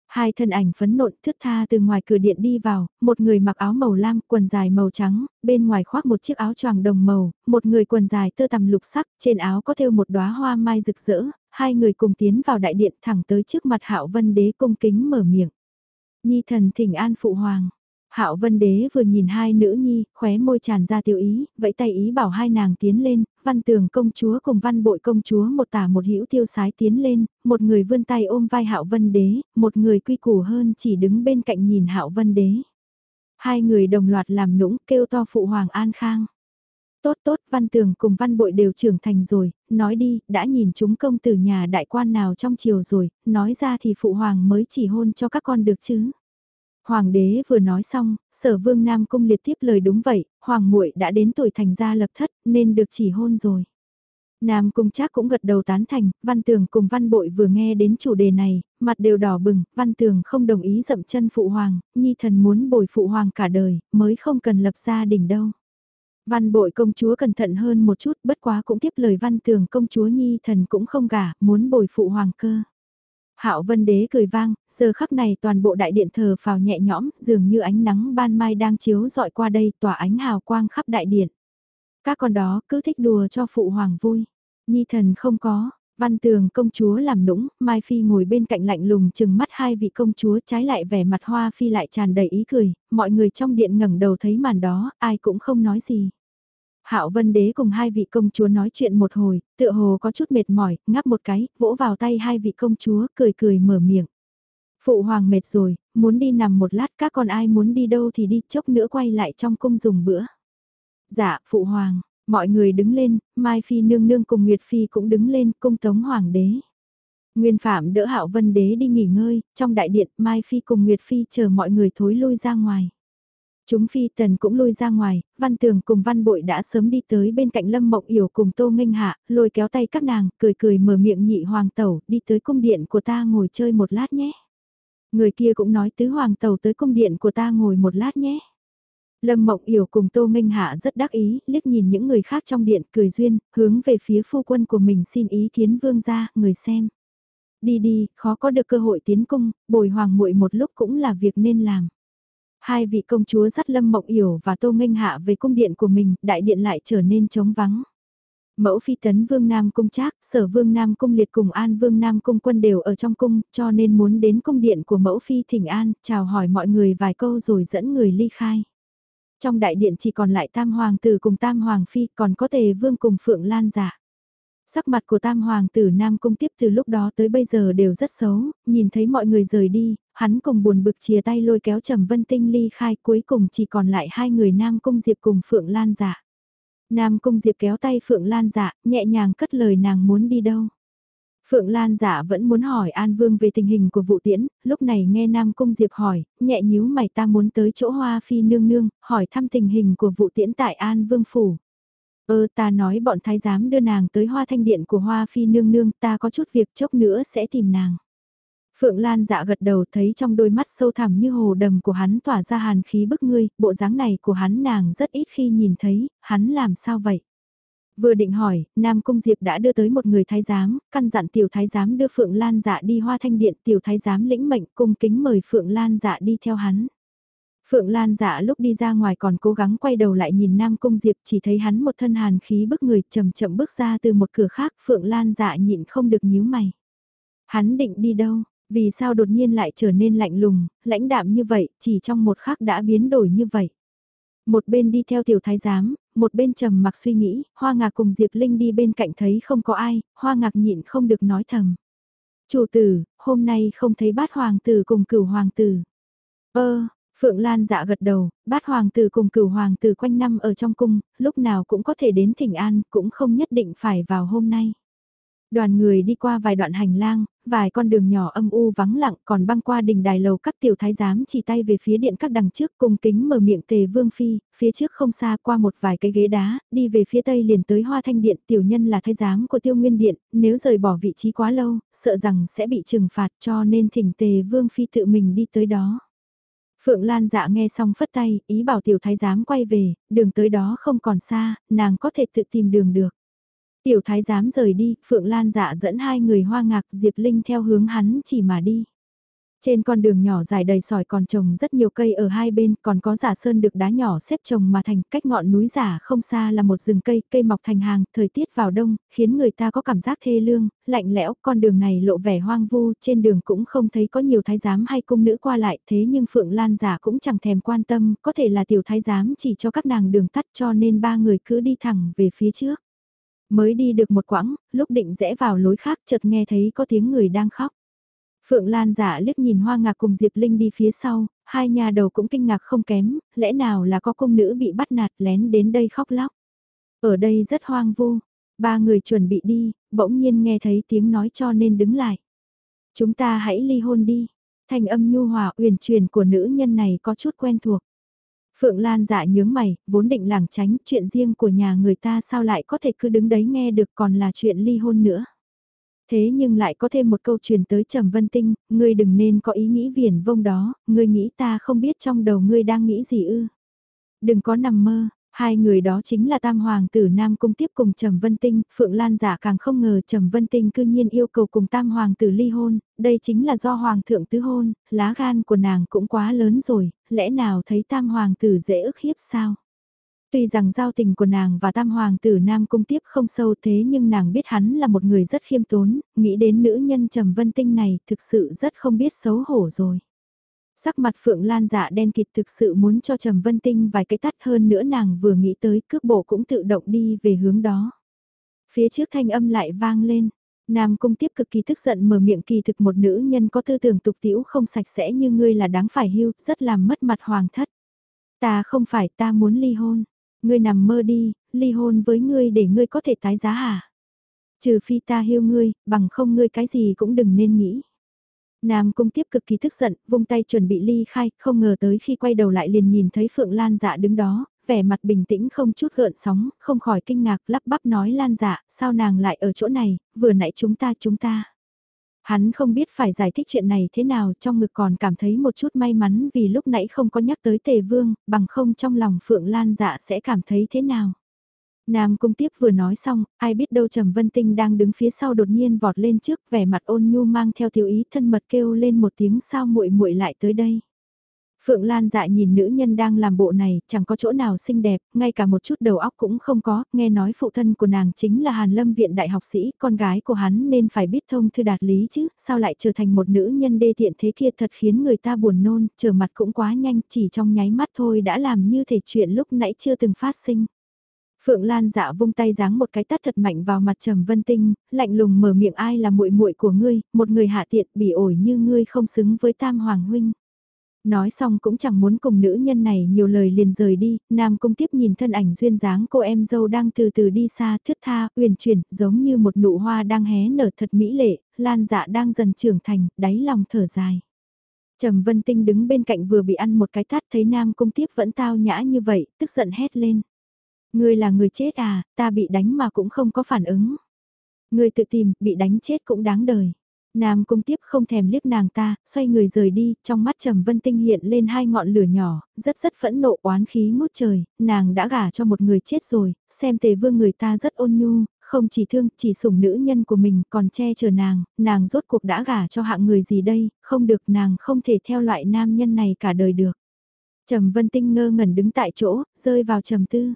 Hai thân ảnh phấn nộn thướt tha từ ngoài cửa điện đi vào, một người mặc áo màu lam, quần dài màu trắng, bên ngoài khoác một chiếc áo choàng đồng màu, một người quần dài tơ tằm lục sắc, trên áo có thêu một đóa hoa mai rực rỡ, hai người cùng tiến vào đại điện thẳng tới trước mặt Hạo Vân Đế cung kính mở miệng. Nhi thần thỉnh an phụ hoàng. Hạo Vân Đế vừa nhìn hai nữ nhi, khóe môi tràn ra tiêu ý, vẫy tay ý bảo hai nàng tiến lên, Văn Tường công chúa cùng Văn Bội công chúa một tả một hữu tiêu sái tiến lên, một người vươn tay ôm vai Hạo Vân Đế, một người quy củ hơn chỉ đứng bên cạnh nhìn Hạo Vân Đế. Hai người đồng loạt làm nũng kêu to phụ hoàng an khang. Tốt tốt, Văn Tường cùng Văn Bội đều trưởng thành rồi, nói đi, đã nhìn chúng công từ nhà đại quan nào trong chiều rồi, nói ra thì phụ hoàng mới chỉ hôn cho các con được chứ. Hoàng đế vừa nói xong, sở vương Nam Cung liệt tiếp lời đúng vậy, hoàng muội đã đến tuổi thành gia lập thất nên được chỉ hôn rồi. Nam Cung chắc cũng gật đầu tán thành, Văn Tường cùng Văn Bội vừa nghe đến chủ đề này, mặt đều đỏ bừng, Văn Tường không đồng ý dậm chân phụ hoàng, Nhi thần muốn bồi phụ hoàng cả đời, mới không cần lập gia đình đâu. Văn Bội công chúa cẩn thận hơn một chút, bất quá cũng tiếp lời Văn Tường công chúa Nhi thần cũng không gả, muốn bồi phụ hoàng cơ. Hạo Vân Đế cười vang, giờ khắc này toàn bộ đại điện thờ phào nhẹ nhõm, dường như ánh nắng ban mai đang chiếu dọi qua đây, tỏa ánh hào quang khắp đại điện. Các con đó cứ thích đùa cho phụ hoàng vui. Nhi thần không có, văn tường công chúa làm nũng, Mai Phi ngồi bên cạnh lạnh lùng chừng mắt hai vị công chúa trái lại vẻ mặt hoa phi lại tràn đầy ý cười, mọi người trong điện ngẩng đầu thấy màn đó, ai cũng không nói gì. Hạo Vân Đế cùng hai vị công chúa nói chuyện một hồi, tựa hồ có chút mệt mỏi, ngáp một cái, vỗ vào tay hai vị công chúa, cười cười mở miệng. Phụ hoàng mệt rồi, muốn đi nằm một lát các con ai muốn đi đâu thì đi chốc nữa quay lại trong cung dùng bữa. Dạ, phụ hoàng, mọi người đứng lên, Mai Phi nương nương cùng Nguyệt Phi cũng đứng lên cung tống hoàng đế. Nguyên Phạm đỡ Hạo Vân Đế đi nghỉ ngơi, trong đại điện Mai Phi cùng Nguyệt Phi chờ mọi người thối lui ra ngoài. Chúng phi tần cũng lui ra ngoài, văn tường cùng văn bội đã sớm đi tới bên cạnh lâm mộng yểu cùng tô nghênh hạ, lôi kéo tay các nàng, cười cười mở miệng nhị hoàng tẩu, đi tới cung điện của ta ngồi chơi một lát nhé. Người kia cũng nói tứ hoàng tẩu tới cung điện của ta ngồi một lát nhé. Lâm Mộng Yểu cùng Tô Minh Hạ rất đắc ý, liếc nhìn những người khác trong điện, cười duyên, hướng về phía phu quân của mình xin ý kiến vương gia, người xem. Đi đi, khó có được cơ hội tiến cung, bồi hoàng muội một lúc cũng là việc nên làm. Hai vị công chúa dắt Lâm Mộng Yểu và Tô Nghênh Hạ về cung điện của mình, đại điện lại trở nên trống vắng. Mẫu phi tấn vương Nam cung trác, sở vương Nam cung liệt cùng an vương Nam cung quân đều ở trong cung, cho nên muốn đến cung điện của mẫu phi thỉnh an, chào hỏi mọi người vài câu rồi dẫn người ly khai. Trong đại điện chỉ còn lại tam hoàng tử cùng tam hoàng phi, còn có tề vương cùng phượng lan giả. Sắc mặt của tam hoàng tử Nam Cung tiếp từ lúc đó tới bây giờ đều rất xấu, nhìn thấy mọi người rời đi, hắn cùng buồn bực chia tay lôi kéo Trầm Vân Tinh ly khai cuối cùng chỉ còn lại hai người Nam Cung Diệp cùng Phượng Lan dạ. Nam Cung Diệp kéo tay Phượng Lan dạ, nhẹ nhàng cất lời nàng muốn đi đâu. Phượng Lan dạ vẫn muốn hỏi An Vương về tình hình của vụ tiễn, lúc này nghe Nam Cung Diệp hỏi, nhẹ nhíu mày ta muốn tới chỗ Hoa Phi nương nương, hỏi thăm tình hình của vụ tiễn tại An Vương Phủ. Ơ ta nói bọn thái giám đưa nàng tới hoa thanh điện của hoa phi nương nương ta có chút việc chốc nữa sẽ tìm nàng. Phượng Lan dạ gật đầu thấy trong đôi mắt sâu thẳm như hồ đầm của hắn tỏa ra hàn khí bức ngươi, bộ dáng này của hắn nàng rất ít khi nhìn thấy, hắn làm sao vậy? Vừa định hỏi, Nam Cung Diệp đã đưa tới một người thái giám, căn dặn tiểu thái giám đưa Phượng Lan dạ đi hoa thanh điện, tiểu thái giám lĩnh mệnh cung kính mời Phượng Lan dạ đi theo hắn. Phượng Lan dạ lúc đi ra ngoài còn cố gắng quay đầu lại nhìn Nam Cung Diệp chỉ thấy hắn một thân hàn khí bức người chậm chậm bước ra từ một cửa khác Phượng Lan dạ nhịn không được nhíu mày. Hắn định đi đâu? Vì sao đột nhiên lại trở nên lạnh lùng, lãnh đạm như vậy, chỉ trong một khắc đã biến đổi như vậy? Một bên đi theo tiểu thái giám, một bên trầm mặc suy nghĩ, hoa ngạc cùng Diệp Linh đi bên cạnh thấy không có ai, hoa ngạc nhịn không được nói thầm. Chủ tử, hôm nay không thấy bát hoàng tử cùng cửu hoàng tử. Ơ, Phượng Lan dạ gật đầu, bát hoàng tử cùng cửu hoàng tử quanh năm ở trong cung, lúc nào cũng có thể đến thỉnh an, cũng không nhất định phải vào hôm nay. Đoàn người đi qua vài đoạn hành lang, vài con đường nhỏ âm u vắng lặng còn băng qua đình đài lầu các tiểu thái giám chỉ tay về phía điện các đằng trước cùng kính mở miệng tề vương phi, phía trước không xa qua một vài cái ghế đá, đi về phía tây liền tới hoa thanh điện tiểu nhân là thái giám của tiêu nguyên điện, nếu rời bỏ vị trí quá lâu, sợ rằng sẽ bị trừng phạt cho nên thỉnh tề vương phi tự mình đi tới đó. Phượng Lan dạ nghe xong phất tay, ý bảo tiểu thái giám quay về, đường tới đó không còn xa, nàng có thể tự tìm đường được. Tiểu thái giám rời đi, Phượng Lan dạ dẫn hai người hoa ngạc Diệp Linh theo hướng hắn chỉ mà đi. Trên con đường nhỏ dài đầy sỏi còn trồng rất nhiều cây ở hai bên, còn có giả sơn được đá nhỏ xếp trồng mà thành cách ngọn núi giả không xa là một rừng cây, cây mọc thành hàng, thời tiết vào đông, khiến người ta có cảm giác thê lương, lạnh lẽo, con đường này lộ vẻ hoang vu, trên đường cũng không thấy có nhiều thái giám hay cung nữ qua lại, thế nhưng Phượng Lan giả cũng chẳng thèm quan tâm, có thể là tiểu thái giám chỉ cho các nàng đường tắt cho nên ba người cứ đi thẳng về phía trước. Mới đi được một quãng, lúc định rẽ vào lối khác chợt nghe thấy có tiếng người đang khóc. Phượng Lan giả liếc nhìn Hoa Ngạc cùng Diệp Linh đi phía sau, hai nhà đầu cũng kinh ngạc không kém, lẽ nào là có công nữ bị bắt nạt lén đến đây khóc lóc. Ở đây rất hoang vu, ba người chuẩn bị đi, bỗng nhiên nghe thấy tiếng nói cho nên đứng lại. Chúng ta hãy ly hôn đi, thanh âm nhu hòa uyển chuyển của nữ nhân này có chút quen thuộc. Phượng Lan dạ nhướng mày, vốn định lảng tránh chuyện riêng của nhà người ta sao lại có thể cứ đứng đấy nghe được còn là chuyện ly hôn nữa. Thế nhưng lại có thêm một câu truyền tới Trầm Vân Tinh, ngươi đừng nên có ý nghĩ viển vông đó, ngươi nghĩ ta không biết trong đầu ngươi đang nghĩ gì ư. Đừng có nằm mơ, Hai người đó chính là tam hoàng tử Nam Cung tiếp cùng Trầm Vân Tinh, Phượng Lan giả càng không ngờ Trầm Vân Tinh cư nhiên yêu cầu cùng tam hoàng tử ly hôn, đây chính là do hoàng thượng tứ hôn, lá gan của nàng cũng quá lớn rồi, lẽ nào thấy tam hoàng tử dễ ức hiếp sao? Tuy rằng giao tình của nàng và tam hoàng tử Nam Cung tiếp không sâu thế nhưng nàng biết hắn là một người rất khiêm tốn, nghĩ đến nữ nhân Trầm Vân Tinh này thực sự rất không biết xấu hổ rồi. Sắc mặt Phượng Lan dạ đen kịt thực sự muốn cho Trầm Vân Tinh vài cái tắt hơn nữa nàng vừa nghĩ tới cước bộ cũng tự động đi về hướng đó. Phía trước thanh âm lại vang lên. Nam cung tiếp cực kỳ tức giận mở miệng kỳ thực một nữ nhân có tư tưởng tục tiễu không sạch sẽ như ngươi là đáng phải hưu, rất làm mất mặt hoàng thất. Ta không phải ta muốn ly hôn. Ngươi nằm mơ đi, ly hôn với ngươi để ngươi có thể tái giá hả? Trừ phi ta hiêu ngươi, bằng không ngươi cái gì cũng đừng nên nghĩ. Nam Cung tiếp cực kỳ tức giận, vung tay chuẩn bị ly khai, không ngờ tới khi quay đầu lại liền nhìn thấy Phượng Lan dạ đứng đó, vẻ mặt bình tĩnh không chút gợn sóng, không khỏi kinh ngạc lắp bắp nói Lan dạ, sao nàng lại ở chỗ này, vừa nãy chúng ta chúng ta. Hắn không biết phải giải thích chuyện này thế nào trong ngực còn cảm thấy một chút may mắn vì lúc nãy không có nhắc tới tề vương, bằng không trong lòng Phượng Lan dạ sẽ cảm thấy thế nào. Nam Cung Tiếp vừa nói xong, ai biết đâu Trầm Vân Tinh đang đứng phía sau đột nhiên vọt lên trước, vẻ mặt ôn nhu mang theo thiếu ý thân mật kêu lên một tiếng sao muội muội lại tới đây. Phượng Lan dại nhìn nữ nhân đang làm bộ này, chẳng có chỗ nào xinh đẹp, ngay cả một chút đầu óc cũng không có, nghe nói phụ thân của nàng chính là Hàn Lâm Viện Đại học sĩ, con gái của hắn nên phải biết thông thư đạt lý chứ, sao lại trở thành một nữ nhân đê tiện thế kia thật khiến người ta buồn nôn, trở mặt cũng quá nhanh, chỉ trong nháy mắt thôi đã làm như thể chuyện lúc nãy chưa từng phát sinh. Phượng Lan dạ vung tay giáng một cái tát thật mạnh vào mặt Trầm Vân Tinh, lạnh lùng mở miệng ai là muội muội của ngươi, một người hạ tiện bỉ ổi như ngươi không xứng với Tam Hoàng huynh. Nói xong cũng chẳng muốn cùng nữ nhân này nhiều lời liền rời đi, Nam Cung tiếp nhìn thân ảnh duyên dáng cô em dâu đang từ từ đi xa thướt tha, uyển chuyển, giống như một nụ hoa đang hé nở thật mỹ lệ, Lan dạ đang dần trưởng thành, đáy lòng thở dài. Trầm Vân Tinh đứng bên cạnh vừa bị ăn một cái tát thấy Nam Cung tiếp vẫn tao nhã như vậy, tức giận hét lên. Ngươi là người chết à, ta bị đánh mà cũng không có phản ứng. Ngươi tự tìm, bị đánh chết cũng đáng đời. Nam cung tiếp không thèm liếc nàng ta, xoay người rời đi, trong mắt trầm vân tinh hiện lên hai ngọn lửa nhỏ, rất rất phẫn nộ oán khí ngút trời, nàng đã gả cho một người chết rồi, xem tề vương người ta rất ôn nhu, không chỉ thương, chỉ sủng nữ nhân của mình còn che chở nàng, nàng rốt cuộc đã gả cho hạng người gì đây, không được nàng không thể theo loại nam nhân này cả đời được. Trầm vân tinh ngơ ngẩn đứng tại chỗ, rơi vào trầm tư.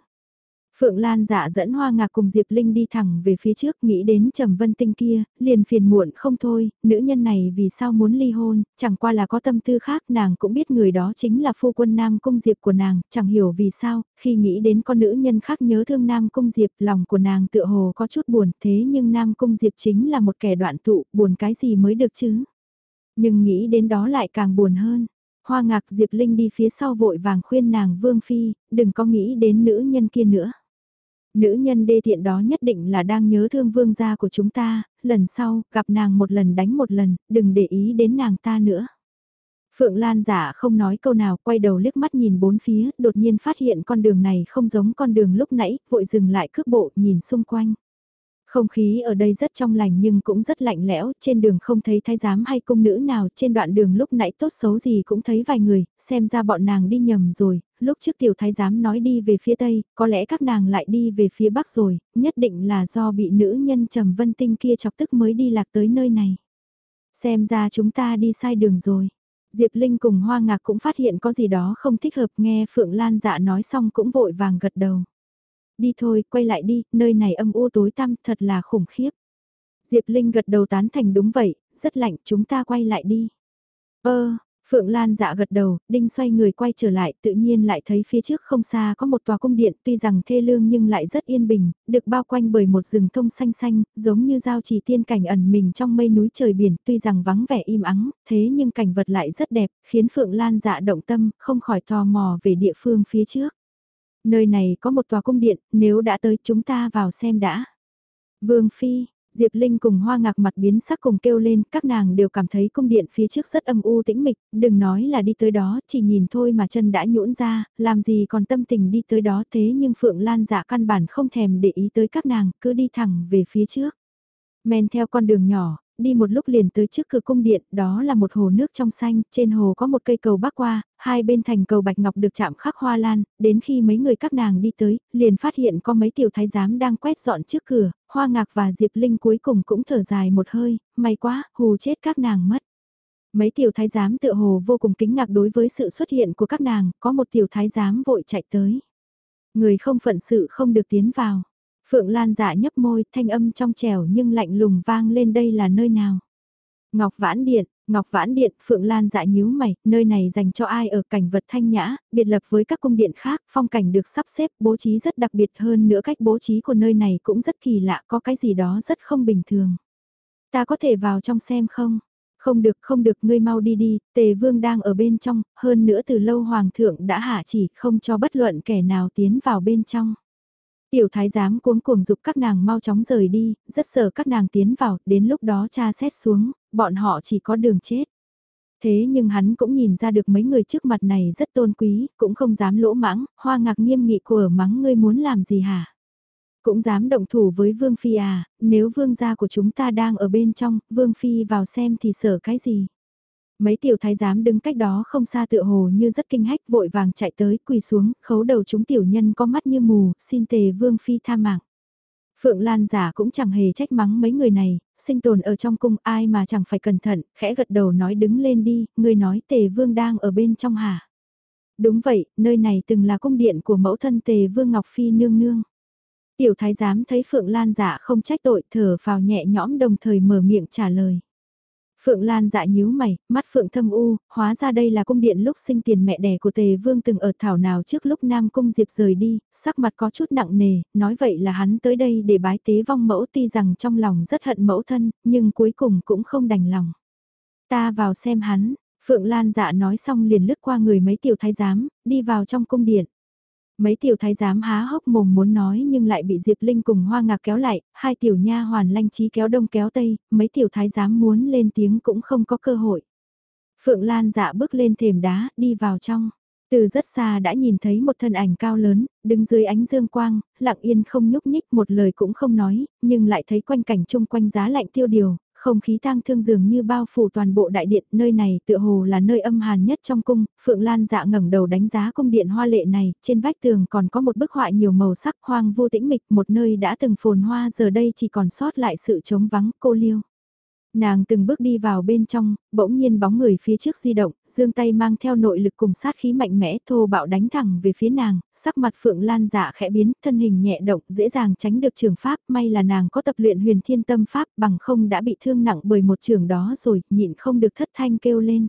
Phượng Lan dạ dẫn Hoa Ngạc cùng Diệp Linh đi thẳng về phía trước nghĩ đến Trầm Vân Tinh kia, liền phiền muộn không thôi, nữ nhân này vì sao muốn ly hôn, chẳng qua là có tâm tư khác nàng cũng biết người đó chính là phu quân Nam Cung Diệp của nàng, chẳng hiểu vì sao, khi nghĩ đến con nữ nhân khác nhớ thương Nam Cung Diệp lòng của nàng tựa hồ có chút buồn thế nhưng Nam Cung Diệp chính là một kẻ đoạn tụ, buồn cái gì mới được chứ. Nhưng nghĩ đến đó lại càng buồn hơn. Hoa ngạc Diệp Linh đi phía sau vội vàng khuyên nàng Vương Phi, đừng có nghĩ đến nữ nhân kia nữa. Nữ nhân đê tiện đó nhất định là đang nhớ thương vương gia của chúng ta, lần sau, gặp nàng một lần đánh một lần, đừng để ý đến nàng ta nữa. Phượng Lan giả không nói câu nào, quay đầu liếc mắt nhìn bốn phía, đột nhiên phát hiện con đường này không giống con đường lúc nãy, vội dừng lại cước bộ, nhìn xung quanh. Không khí ở đây rất trong lành nhưng cũng rất lạnh lẽo, trên đường không thấy thái giám hay cung nữ nào, trên đoạn đường lúc nãy tốt xấu gì cũng thấy vài người, xem ra bọn nàng đi nhầm rồi, lúc trước tiểu thái giám nói đi về phía tây, có lẽ các nàng lại đi về phía bắc rồi, nhất định là do bị nữ nhân trầm vân tinh kia chọc tức mới đi lạc tới nơi này. Xem ra chúng ta đi sai đường rồi. Diệp Linh cùng Hoa Ngạc cũng phát hiện có gì đó không thích hợp nghe Phượng Lan dạ nói xong cũng vội vàng gật đầu. Đi thôi, quay lại đi, nơi này âm u tối tăm thật là khủng khiếp. Diệp Linh gật đầu tán thành đúng vậy, rất lạnh, chúng ta quay lại đi. Ơ, Phượng Lan dạ gật đầu, Đinh xoay người quay trở lại, tự nhiên lại thấy phía trước không xa có một tòa cung điện, tuy rằng thê lương nhưng lại rất yên bình, được bao quanh bởi một rừng thông xanh xanh, giống như giao trì tiên cảnh ẩn mình trong mây núi trời biển, tuy rằng vắng vẻ im ắng, thế nhưng cảnh vật lại rất đẹp, khiến Phượng Lan dạ động tâm, không khỏi tò mò về địa phương phía trước. Nơi này có một tòa cung điện, nếu đã tới chúng ta vào xem đã. Vương Phi, Diệp Linh cùng hoa ngạc mặt biến sắc cùng kêu lên, các nàng đều cảm thấy cung điện phía trước rất âm u tĩnh mịch, đừng nói là đi tới đó, chỉ nhìn thôi mà chân đã nhũn ra, làm gì còn tâm tình đi tới đó thế nhưng Phượng Lan dạ căn bản không thèm để ý tới các nàng, cứ đi thẳng về phía trước. Men theo con đường nhỏ, đi một lúc liền tới trước cửa cung điện, đó là một hồ nước trong xanh, trên hồ có một cây cầu bắc qua, hai bên thành cầu bạch ngọc được chạm khắc hoa lan, đến khi mấy người các nàng đi tới, liền phát hiện có mấy tiểu thái giám đang quét dọn trước cửa, hoa ngạc và Diệp Linh cuối cùng cũng thở dài một hơi, may quá, hù chết các nàng mất. Mấy tiểu thái giám tựa hồ vô cùng kính ngạc đối với sự xuất hiện của các nàng, có một tiểu thái giám vội chạy tới. Người không phận sự không được tiến vào. Phượng Lan dạ nhấp môi, thanh âm trong trẻo nhưng lạnh lùng vang lên đây là nơi nào. Ngọc Vãn Điện, Ngọc Vãn Điện, Phượng Lan dạ nhíu mày, nơi này dành cho ai ở cảnh vật thanh nhã, biệt lập với các cung điện khác, phong cảnh được sắp xếp, bố trí rất đặc biệt hơn nữa cách bố trí của nơi này cũng rất kỳ lạ, có cái gì đó rất không bình thường. Ta có thể vào trong xem không? Không được, không được, ngươi mau đi đi, tề vương đang ở bên trong, hơn nữa từ lâu hoàng thượng đã hạ chỉ không cho bất luận kẻ nào tiến vào bên trong. Tiểu thái giám cuống cuồng dục các nàng mau chóng rời đi, rất sợ các nàng tiến vào, đến lúc đó cha xét xuống, bọn họ chỉ có đường chết. Thế nhưng hắn cũng nhìn ra được mấy người trước mặt này rất tôn quý, cũng không dám lỗ mãng, hoa ngạc nghiêm nghị của mắng ngươi muốn làm gì hả? Cũng dám động thủ với Vương Phi à, nếu Vương gia của chúng ta đang ở bên trong, Vương Phi vào xem thì sợ cái gì? Mấy tiểu thái giám đứng cách đó không xa tựa hồ như rất kinh hách vội vàng chạy tới quỳ xuống, khấu đầu chúng tiểu nhân có mắt như mù, xin tề vương phi tha mạng. Phượng Lan giả cũng chẳng hề trách mắng mấy người này, sinh tồn ở trong cung ai mà chẳng phải cẩn thận, khẽ gật đầu nói đứng lên đi, người nói tề vương đang ở bên trong hả. Đúng vậy, nơi này từng là cung điện của mẫu thân tề vương Ngọc Phi nương nương. Tiểu thái giám thấy Phượng Lan giả không trách tội thở vào nhẹ nhõm đồng thời mở miệng trả lời. Phượng Lan dạ nhíu mày, mắt Phượng thâm u, hóa ra đây là cung điện lúc sinh tiền mẹ đẻ của Tề Vương từng ở thảo nào trước lúc Nam Cung Diệp rời đi, sắc mặt có chút nặng nề, nói vậy là hắn tới đây để bái tế vong mẫu tuy rằng trong lòng rất hận mẫu thân, nhưng cuối cùng cũng không đành lòng. Ta vào xem hắn, Phượng Lan dạ nói xong liền lướt qua người mấy tiểu thái giám, đi vào trong cung điện. Mấy tiểu thái giám há hốc mồm muốn nói nhưng lại bị Diệp Linh cùng Hoa Ngạc kéo lại, hai tiểu nha hoàn lanh trí kéo đông kéo tây, mấy tiểu thái giám muốn lên tiếng cũng không có cơ hội. Phượng Lan dạ bước lên thềm đá, đi vào trong. Từ rất xa đã nhìn thấy một thân ảnh cao lớn, đứng dưới ánh dương quang, lặng yên không nhúc nhích một lời cũng không nói, nhưng lại thấy quanh cảnh chung quanh giá lạnh tiêu điều, không khí tang thương dường như bao phủ toàn bộ đại điện, nơi này tựa hồ là nơi âm hàn nhất trong cung, Phượng Lan dạ ngẩng đầu đánh giá cung điện hoa lệ này, trên vách tường còn có một bức họa nhiều màu sắc hoang vô tĩnh mịch, một nơi đã từng phồn hoa giờ đây chỉ còn sót lại sự trống vắng cô liêu. Nàng từng bước đi vào bên trong, bỗng nhiên bóng người phía trước di động, dương tay mang theo nội lực cùng sát khí mạnh mẽ thô bạo đánh thẳng về phía nàng, sắc mặt Phượng Lan dạ khẽ biến, thân hình nhẹ động, dễ dàng tránh được trường pháp, may là nàng có tập luyện huyền thiên tâm pháp bằng không đã bị thương nặng bởi một trường đó rồi, nhịn không được thất thanh kêu lên.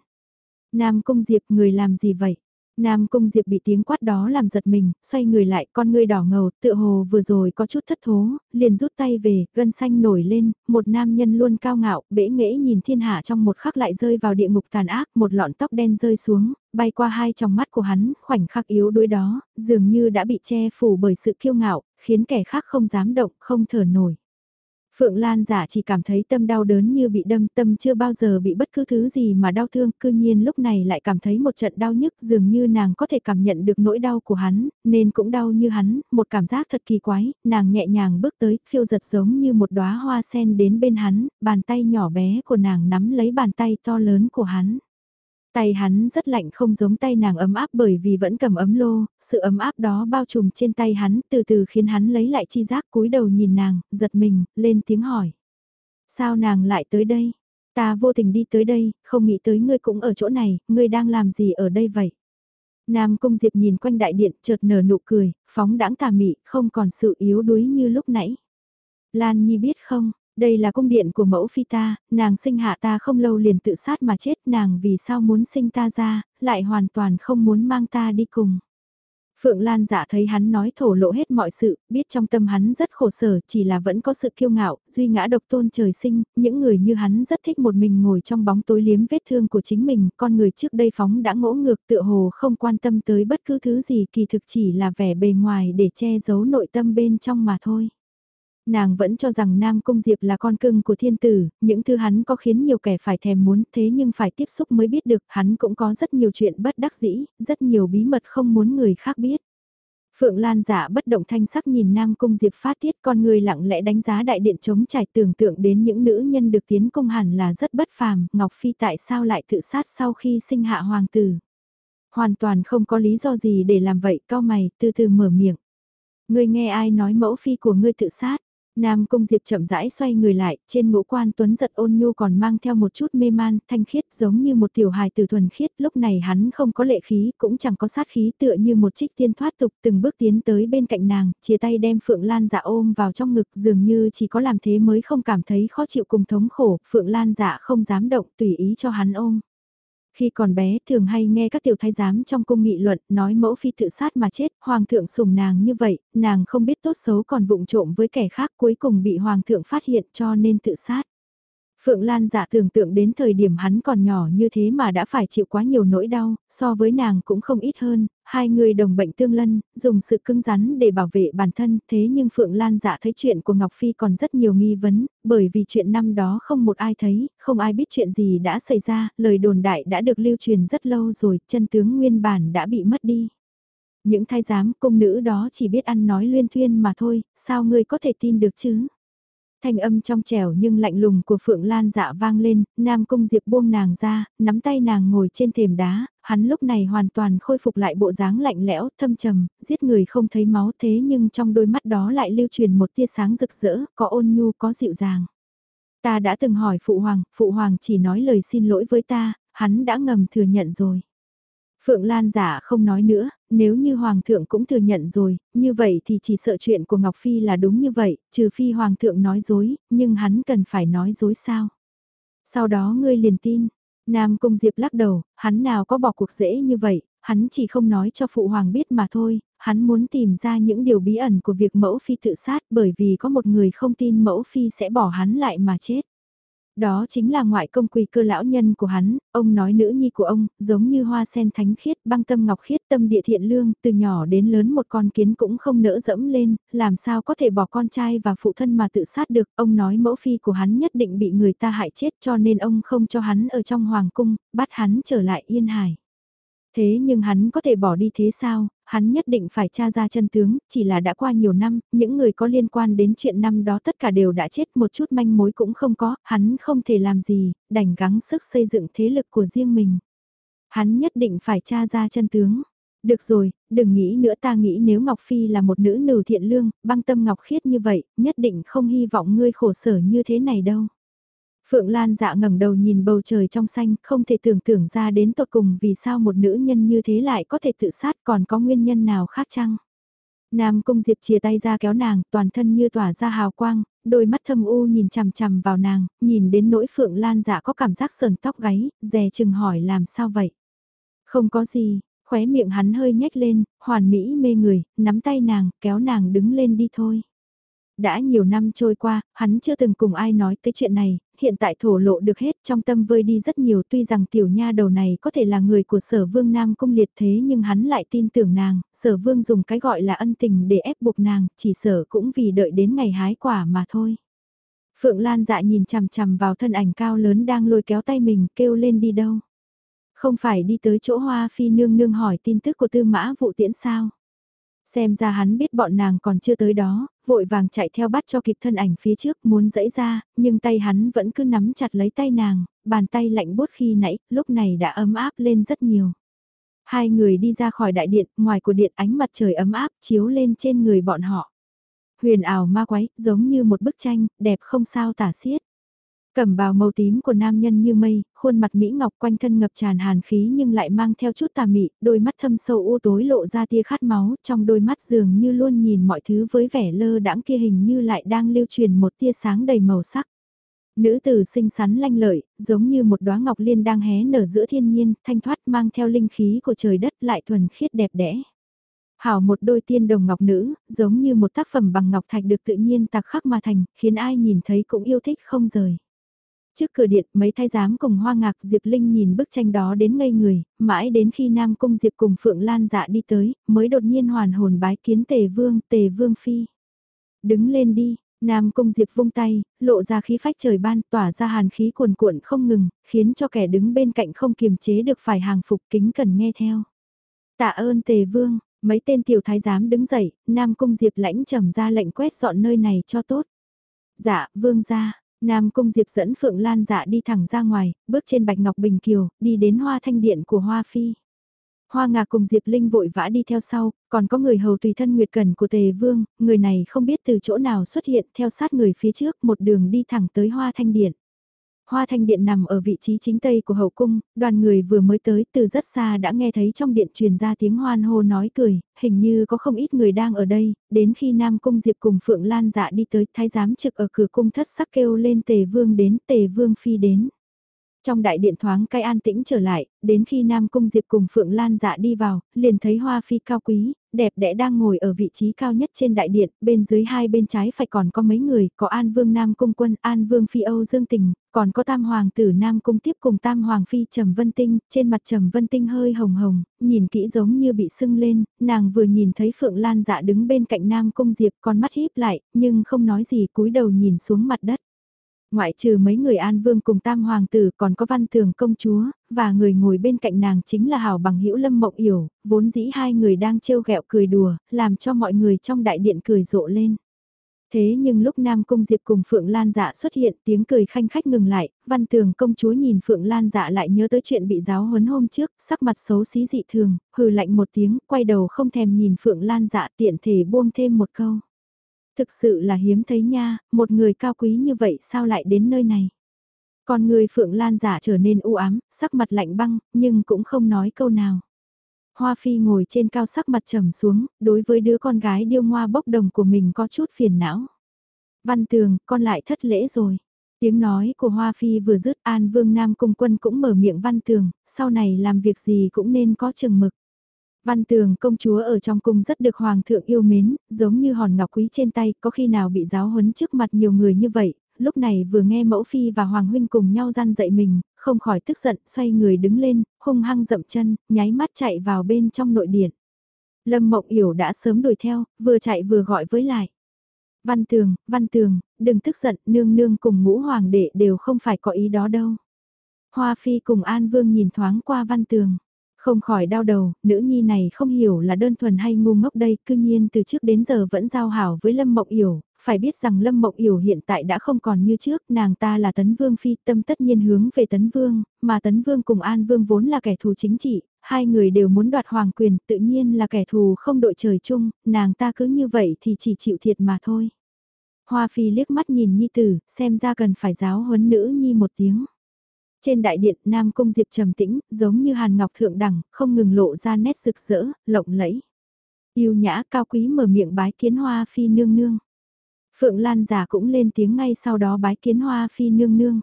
Nam Cung Diệp người làm gì vậy? Nam Cung Diệp bị tiếng quát đó làm giật mình, xoay người lại, con ngươi đỏ ngầu, tựa hồ vừa rồi có chút thất thố, liền rút tay về, gân xanh nổi lên, một nam nhân luôn cao ngạo, bể nghễ nhìn thiên hạ trong một khắc lại rơi vào địa ngục tàn ác, một lọn tóc đen rơi xuống, bay qua hai tròng mắt của hắn, khoảnh khắc yếu đuối đó, dường như đã bị che phủ bởi sự kiêu ngạo, khiến kẻ khác không dám động, không thở nổi. Phượng Lan giả chỉ cảm thấy tâm đau đớn như bị đâm tâm chưa bao giờ bị bất cứ thứ gì mà đau thương, cư nhiên lúc này lại cảm thấy một trận đau nhức dường như nàng có thể cảm nhận được nỗi đau của hắn, nên cũng đau như hắn, một cảm giác thật kỳ quái, nàng nhẹ nhàng bước tới, phiêu giật giống như một đóa hoa sen đến bên hắn, bàn tay nhỏ bé của nàng nắm lấy bàn tay to lớn của hắn. Tay hắn rất lạnh không giống tay nàng ấm áp bởi vì vẫn cầm ấm lô, sự ấm áp đó bao trùm trên tay hắn từ từ khiến hắn lấy lại chi giác cúi đầu nhìn nàng, giật mình, lên tiếng hỏi. Sao nàng lại tới đây? Ta vô tình đi tới đây, không nghĩ tới ngươi cũng ở chỗ này, ngươi đang làm gì ở đây vậy? Nam Cung Diệp nhìn quanh đại điện chợt nở nụ cười, phóng đãng tà mị, không còn sự yếu đuối như lúc nãy. Lan Nhi biết không, đây là cung điện của mẫu phi ta, nàng sinh hạ ta không lâu liền tự sát mà chết nàng vì sao muốn sinh ta ra, lại hoàn toàn không muốn mang ta đi cùng. Phượng Lan dạ thấy hắn nói thổ lộ hết mọi sự, biết trong tâm hắn rất khổ sở, chỉ là vẫn có sự kiêu ngạo, duy ngã độc tôn trời sinh, những người như hắn rất thích một mình ngồi trong bóng tối liếm vết thương của chính mình, con người trước đây phóng đã ngỗ ngược tựa hồ không quan tâm tới bất cứ thứ gì kỳ thực chỉ là vẻ bề ngoài để che giấu nội tâm bên trong mà thôi nàng vẫn cho rằng Nam Cung Diệp là con cưng của thiên tử, những thứ hắn có khiến nhiều kẻ phải thèm muốn thế nhưng phải tiếp xúc mới biết được hắn cũng có rất nhiều chuyện bất đắc dĩ, rất nhiều bí mật không muốn người khác biết. Phượng Lan giả bất động thanh sắc nhìn Nam Cung Diệp phát tiết con người lặng lẽ đánh giá đại điện chống trải tưởng tượng đến những nữ nhân được tiến công hẳn là rất bất phàm, Ngọc Phi tại sao lại tự sát sau khi sinh hạ hoàng tử. Hoàn toàn không có lý do gì để làm vậy, cao mày, từ từ mở miệng. Ngươi nghe ai nói mẫu phi của ngươi tự sát? Nam Cung Diệp chậm rãi xoay người lại, trên ngũ quan tuấn giật ôn nhu còn mang theo một chút mê man, thanh khiết giống như một tiểu hài từ thuần khiết, lúc này hắn không có lệ khí, cũng chẳng có sát khí tựa như một trích tiên thoát tục từng bước tiến tới bên cạnh nàng, chia tay đem Phượng Lan dạ ôm vào trong ngực dường như chỉ có làm thế mới không cảm thấy khó chịu cùng thống khổ, Phượng Lan dạ không dám động tùy ý cho hắn ôm. Khi còn bé thường hay nghe các tiểu thái giám trong cung nghị luận nói mẫu phi tự sát mà chết, hoàng thượng sủng nàng như vậy, nàng không biết tốt xấu còn vụng trộm với kẻ khác cuối cùng bị hoàng thượng phát hiện cho nên tự sát. Phượng Lan giả tưởng tượng đến thời điểm hắn còn nhỏ như thế mà đã phải chịu quá nhiều nỗi đau, so với nàng cũng không ít hơn, hai người đồng bệnh tương lân, dùng sự cứng rắn để bảo vệ bản thân, thế nhưng Phượng Lan giả thấy chuyện của Ngọc Phi còn rất nhiều nghi vấn, bởi vì chuyện năm đó không một ai thấy, không ai biết chuyện gì đã xảy ra, lời đồn đại đã được lưu truyền rất lâu rồi, chân tướng nguyên bản đã bị mất đi. Những thái giám cung nữ đó chỉ biết ăn nói luyên thuyên mà thôi, sao ngươi có thể tin được chứ? Thanh âm trong trẻo nhưng lạnh lùng của Phượng Lan dạ vang lên, Nam Cung Diệp buông nàng ra, nắm tay nàng ngồi trên thềm đá, hắn lúc này hoàn toàn khôi phục lại bộ dáng lạnh lẽo, thâm trầm, giết người không thấy máu thế nhưng trong đôi mắt đó lại lưu truyền một tia sáng rực rỡ, có ôn nhu, có dịu dàng. Ta đã từng hỏi Phụ Hoàng, Phụ Hoàng chỉ nói lời xin lỗi với ta, hắn đã ngầm thừa nhận rồi. Phượng Lan giả không nói nữa, nếu như Hoàng thượng cũng thừa nhận rồi, như vậy thì chỉ sợ chuyện của Ngọc Phi là đúng như vậy, trừ phi Hoàng thượng nói dối, nhưng hắn cần phải nói dối sao. Sau đó ngươi liền tin, Nam Cung Diệp lắc đầu, hắn nào có bỏ cuộc dễ như vậy, hắn chỉ không nói cho Phụ Hoàng biết mà thôi, hắn muốn tìm ra những điều bí ẩn của việc mẫu phi tự sát bởi vì có một người không tin mẫu phi sẽ bỏ hắn lại mà chết. Đó chính là ngoại công quỳ cơ lão nhân của hắn, ông nói nữ nhi của ông, giống như hoa sen thánh khiết, băng tâm ngọc khiết tâm địa thiện lương, từ nhỏ đến lớn một con kiến cũng không nỡ dẫm lên, làm sao có thể bỏ con trai và phụ thân mà tự sát được, ông nói mẫu phi của hắn nhất định bị người ta hại chết cho nên ông không cho hắn ở trong hoàng cung, bắt hắn trở lại yên hải. Thế nhưng hắn có thể bỏ đi thế sao, hắn nhất định phải tra ra chân tướng, chỉ là đã qua nhiều năm, những người có liên quan đến chuyện năm đó tất cả đều đã chết một chút manh mối cũng không có, hắn không thể làm gì, đành gắng sức xây dựng thế lực của riêng mình. Hắn nhất định phải tra ra chân tướng. Được rồi, đừng nghĩ nữa ta nghĩ nếu Ngọc Phi là một nữ nữ thiện lương, băng tâm Ngọc Khiết như vậy, nhất định không hy vọng ngươi khổ sở như thế này đâu. Phượng Lan dạ ngẩng đầu nhìn bầu trời trong xanh, không thể tưởng tượng ra đến tột cùng vì sao một nữ nhân như thế lại có thể tự sát còn có nguyên nhân nào khác chăng? Nam Cung Diệp chia tay ra kéo nàng, toàn thân như tỏa ra hào quang, đôi mắt thâm u nhìn chằm chằm vào nàng, nhìn đến nỗi Phượng Lan dạ có cảm giác sờn tóc gáy, dè chừng hỏi làm sao vậy? Không có gì, khóe miệng hắn hơi nhếch lên, hoàn mỹ mê người, nắm tay nàng, kéo nàng đứng lên đi thôi. Đã nhiều năm trôi qua, hắn chưa từng cùng ai nói tới chuyện này, hiện tại thổ lộ được hết trong tâm vơi đi rất nhiều tuy rằng tiểu nha đầu này có thể là người của sở vương Nam Cung liệt thế nhưng hắn lại tin tưởng nàng, sở vương dùng cái gọi là ân tình để ép buộc nàng, chỉ sở cũng vì đợi đến ngày hái quả mà thôi. Phượng Lan dạ nhìn chằm chằm vào thân ảnh cao lớn đang lôi kéo tay mình kêu lên đi đâu. Không phải đi tới chỗ hoa phi nương nương hỏi tin tức của tư mã vụ tiễn sao. Xem ra hắn biết bọn nàng còn chưa tới đó, vội vàng chạy theo bắt cho kịp thân ảnh phía trước muốn dẫy ra, nhưng tay hắn vẫn cứ nắm chặt lấy tay nàng, bàn tay lạnh bốt khi nãy, lúc này đã ấm áp lên rất nhiều. Hai người đi ra khỏi đại điện, ngoài của điện ánh mặt trời ấm áp chiếu lên trên người bọn họ. Huyền ảo ma quái, giống như một bức tranh, đẹp không sao tả xiết. Cẩm bào màu tím của nam nhân như mây, khuôn mặt Mỹ Ngọc quanh thân ngập tràn hàn khí nhưng lại mang theo chút tà mị, đôi mắt thâm sâu u tối lộ ra tia khát máu, trong đôi mắt dường như luôn nhìn mọi thứ với vẻ lơ đãng kia hình như lại đang lưu truyền một tia sáng đầy màu sắc. Nữ tử xinh xắn lanh lợi, giống như một đóa ngọc liên đang hé nở giữa thiên nhiên, thanh thoát mang theo linh khí của trời đất lại thuần khiết đẹp đẽ. Hảo một đôi tiên đồng ngọc nữ, giống như một tác phẩm bằng ngọc thạch được tự nhiên tạc khắc mà thành, khiến ai nhìn thấy cũng yêu thích không rời. Trước cửa điện, mấy thái giám cùng hoa ngạc Diệp Linh nhìn bức tranh đó đến ngây người, mãi đến khi Nam Cung Diệp cùng Phượng Lan dạ đi tới, mới đột nhiên hoàn hồn bái kiến tề vương, tề vương phi. Đứng lên đi, Nam Cung Diệp vung tay, lộ ra khí phách trời ban, tỏa ra hàn khí cuồn cuộn không ngừng, khiến cho kẻ đứng bên cạnh không kiềm chế được phải hàng phục kính cần nghe theo. Tạ ơn tề vương, mấy tên tiểu thái giám đứng dậy, Nam Cung Diệp lãnh trầm ra lệnh quét dọn nơi này cho tốt. Dạ, vương ra, Nam Cung Diệp dẫn Phượng Lan dạ đi thẳng ra ngoài, bước trên bạch ngọc bình kiều, đi đến hoa thanh điện của Hoa Phi. Hoa ngà cùng Diệp Linh vội vã đi theo sau, còn có người hầu tùy thân nguyệt cần của Tề Vương, người này không biết từ chỗ nào xuất hiện theo sát người phía trước một đường đi thẳng tới Hoa Thanh Điện. Hoa thanh điện nằm ở vị trí chính tây của hậu cung, đoàn người vừa mới tới từ rất xa đã nghe thấy trong điện truyền ra tiếng hoan hô nói cười, hình như có không ít người đang ở đây, đến khi Nam Cung Diệp cùng Phượng Lan dạ đi tới thái giám trực ở cửa cung thất sắc kêu lên tề vương đến tề vương phi đến. Trong đại điện thoáng cai an tĩnh trở lại, đến khi Nam Cung Diệp cùng Phượng Lan dạ đi vào, liền thấy Hoa Phi cao quý, đẹp đẽ đang ngồi ở vị trí cao nhất trên đại điện, bên dưới hai bên trái phải còn có mấy người, có An Vương Nam Cung Quân, An Vương Phi Âu Dương Tình, còn có Tam Hoàng tử Nam Cung tiếp cùng Tam Hoàng Phi Trầm Vân Tinh, trên mặt Trầm Vân Tinh hơi hồng hồng, nhìn kỹ giống như bị sưng lên, nàng vừa nhìn thấy Phượng Lan dạ đứng bên cạnh Nam Cung Diệp con mắt híp lại, nhưng không nói gì cúi đầu nhìn xuống mặt đất. Ngoại trừ mấy người An Vương cùng Tam Hoàng tử còn có Văn Tường công chúa, và người ngồi bên cạnh nàng chính là Hảo Bằng Hữu Lâm Mộng Yểu, vốn dĩ hai người đang trêu ghẹo cười đùa, làm cho mọi người trong đại điện cười rộ lên. Thế nhưng lúc Nam Cung Diệp cùng Phượng Lan dạ xuất hiện tiếng cười khanh khách ngừng lại, văn tường công chúa nhìn Phượng Lan dạ lại nhớ tới chuyện bị giáo huấn hôm trước, sắc mặt xấu xí dị thường, hừ lạnh một tiếng, quay đầu không thèm nhìn Phượng Lan dạ tiện thể buông thêm một câu. Thực sự là hiếm thấy nha, một người cao quý như vậy sao lại đến nơi này. Còn người Phượng Lan giả trở nên u ám, sắc mặt lạnh băng, nhưng cũng không nói câu nào. Hoa Phi ngồi trên cao sắc mặt trầm xuống, đối với đứa con gái điêu ngoa bốc đồng của mình có chút phiền não. Văn tường, con lại thất lễ rồi. Tiếng nói của Hoa Phi vừa dứt An Vương Nam Cung Quân cũng mở miệng văn tường, sau này làm việc gì cũng nên có chừng mực. Văn tường công chúa ở trong cung rất được hoàng thượng yêu mến, giống như hòn ngọc quý trên tay, có khi nào bị giáo huấn trước mặt nhiều người như vậy, lúc này vừa nghe mẫu phi và hoàng huynh cùng nhau gian dậy mình, không khỏi tức giận, xoay người đứng lên, hung hăng dậm chân, nháy mắt chạy vào bên trong nội điện. Lâm Mộng Yểu đã sớm đuổi theo, vừa chạy vừa gọi với lại. Văn tường, văn tường, đừng tức giận, nương nương cùng ngũ hoàng đệ đều không phải có ý đó đâu. Hoa phi cùng An Vương nhìn thoáng qua văn tường. Không khỏi đau đầu, nữ nhi này không hiểu là đơn thuần hay ngu ngốc đây, cư nhiên từ trước đến giờ vẫn giao hảo với Lâm Mộng Yểu, phải biết rằng Lâm Mộng Yểu hiện tại đã không còn như trước, nàng ta là Tấn Vương Phi tâm tất nhiên hướng về Tấn Vương, mà Tấn Vương cùng An Vương vốn là kẻ thù chính trị, hai người đều muốn đoạt hoàng quyền, tự nhiên là kẻ thù không đội trời chung, nàng ta cứ như vậy thì chỉ chịu thiệt mà thôi. Hoa Phi liếc mắt nhìn Nhi Tử, xem ra cần phải giáo huấn nữ Nhi một tiếng. Trên đại điện, Nam Cung Diệp trầm tĩnh, giống như hàn ngọc thượng đẳng, không ngừng lộ ra nét rực rỡ, lộng lẫy. Yêu nhã cao quý mở miệng bái kiến Hoa Phi nương nương. Phượng Lan giả cũng lên tiếng ngay sau đó bái kiến Hoa Phi nương nương.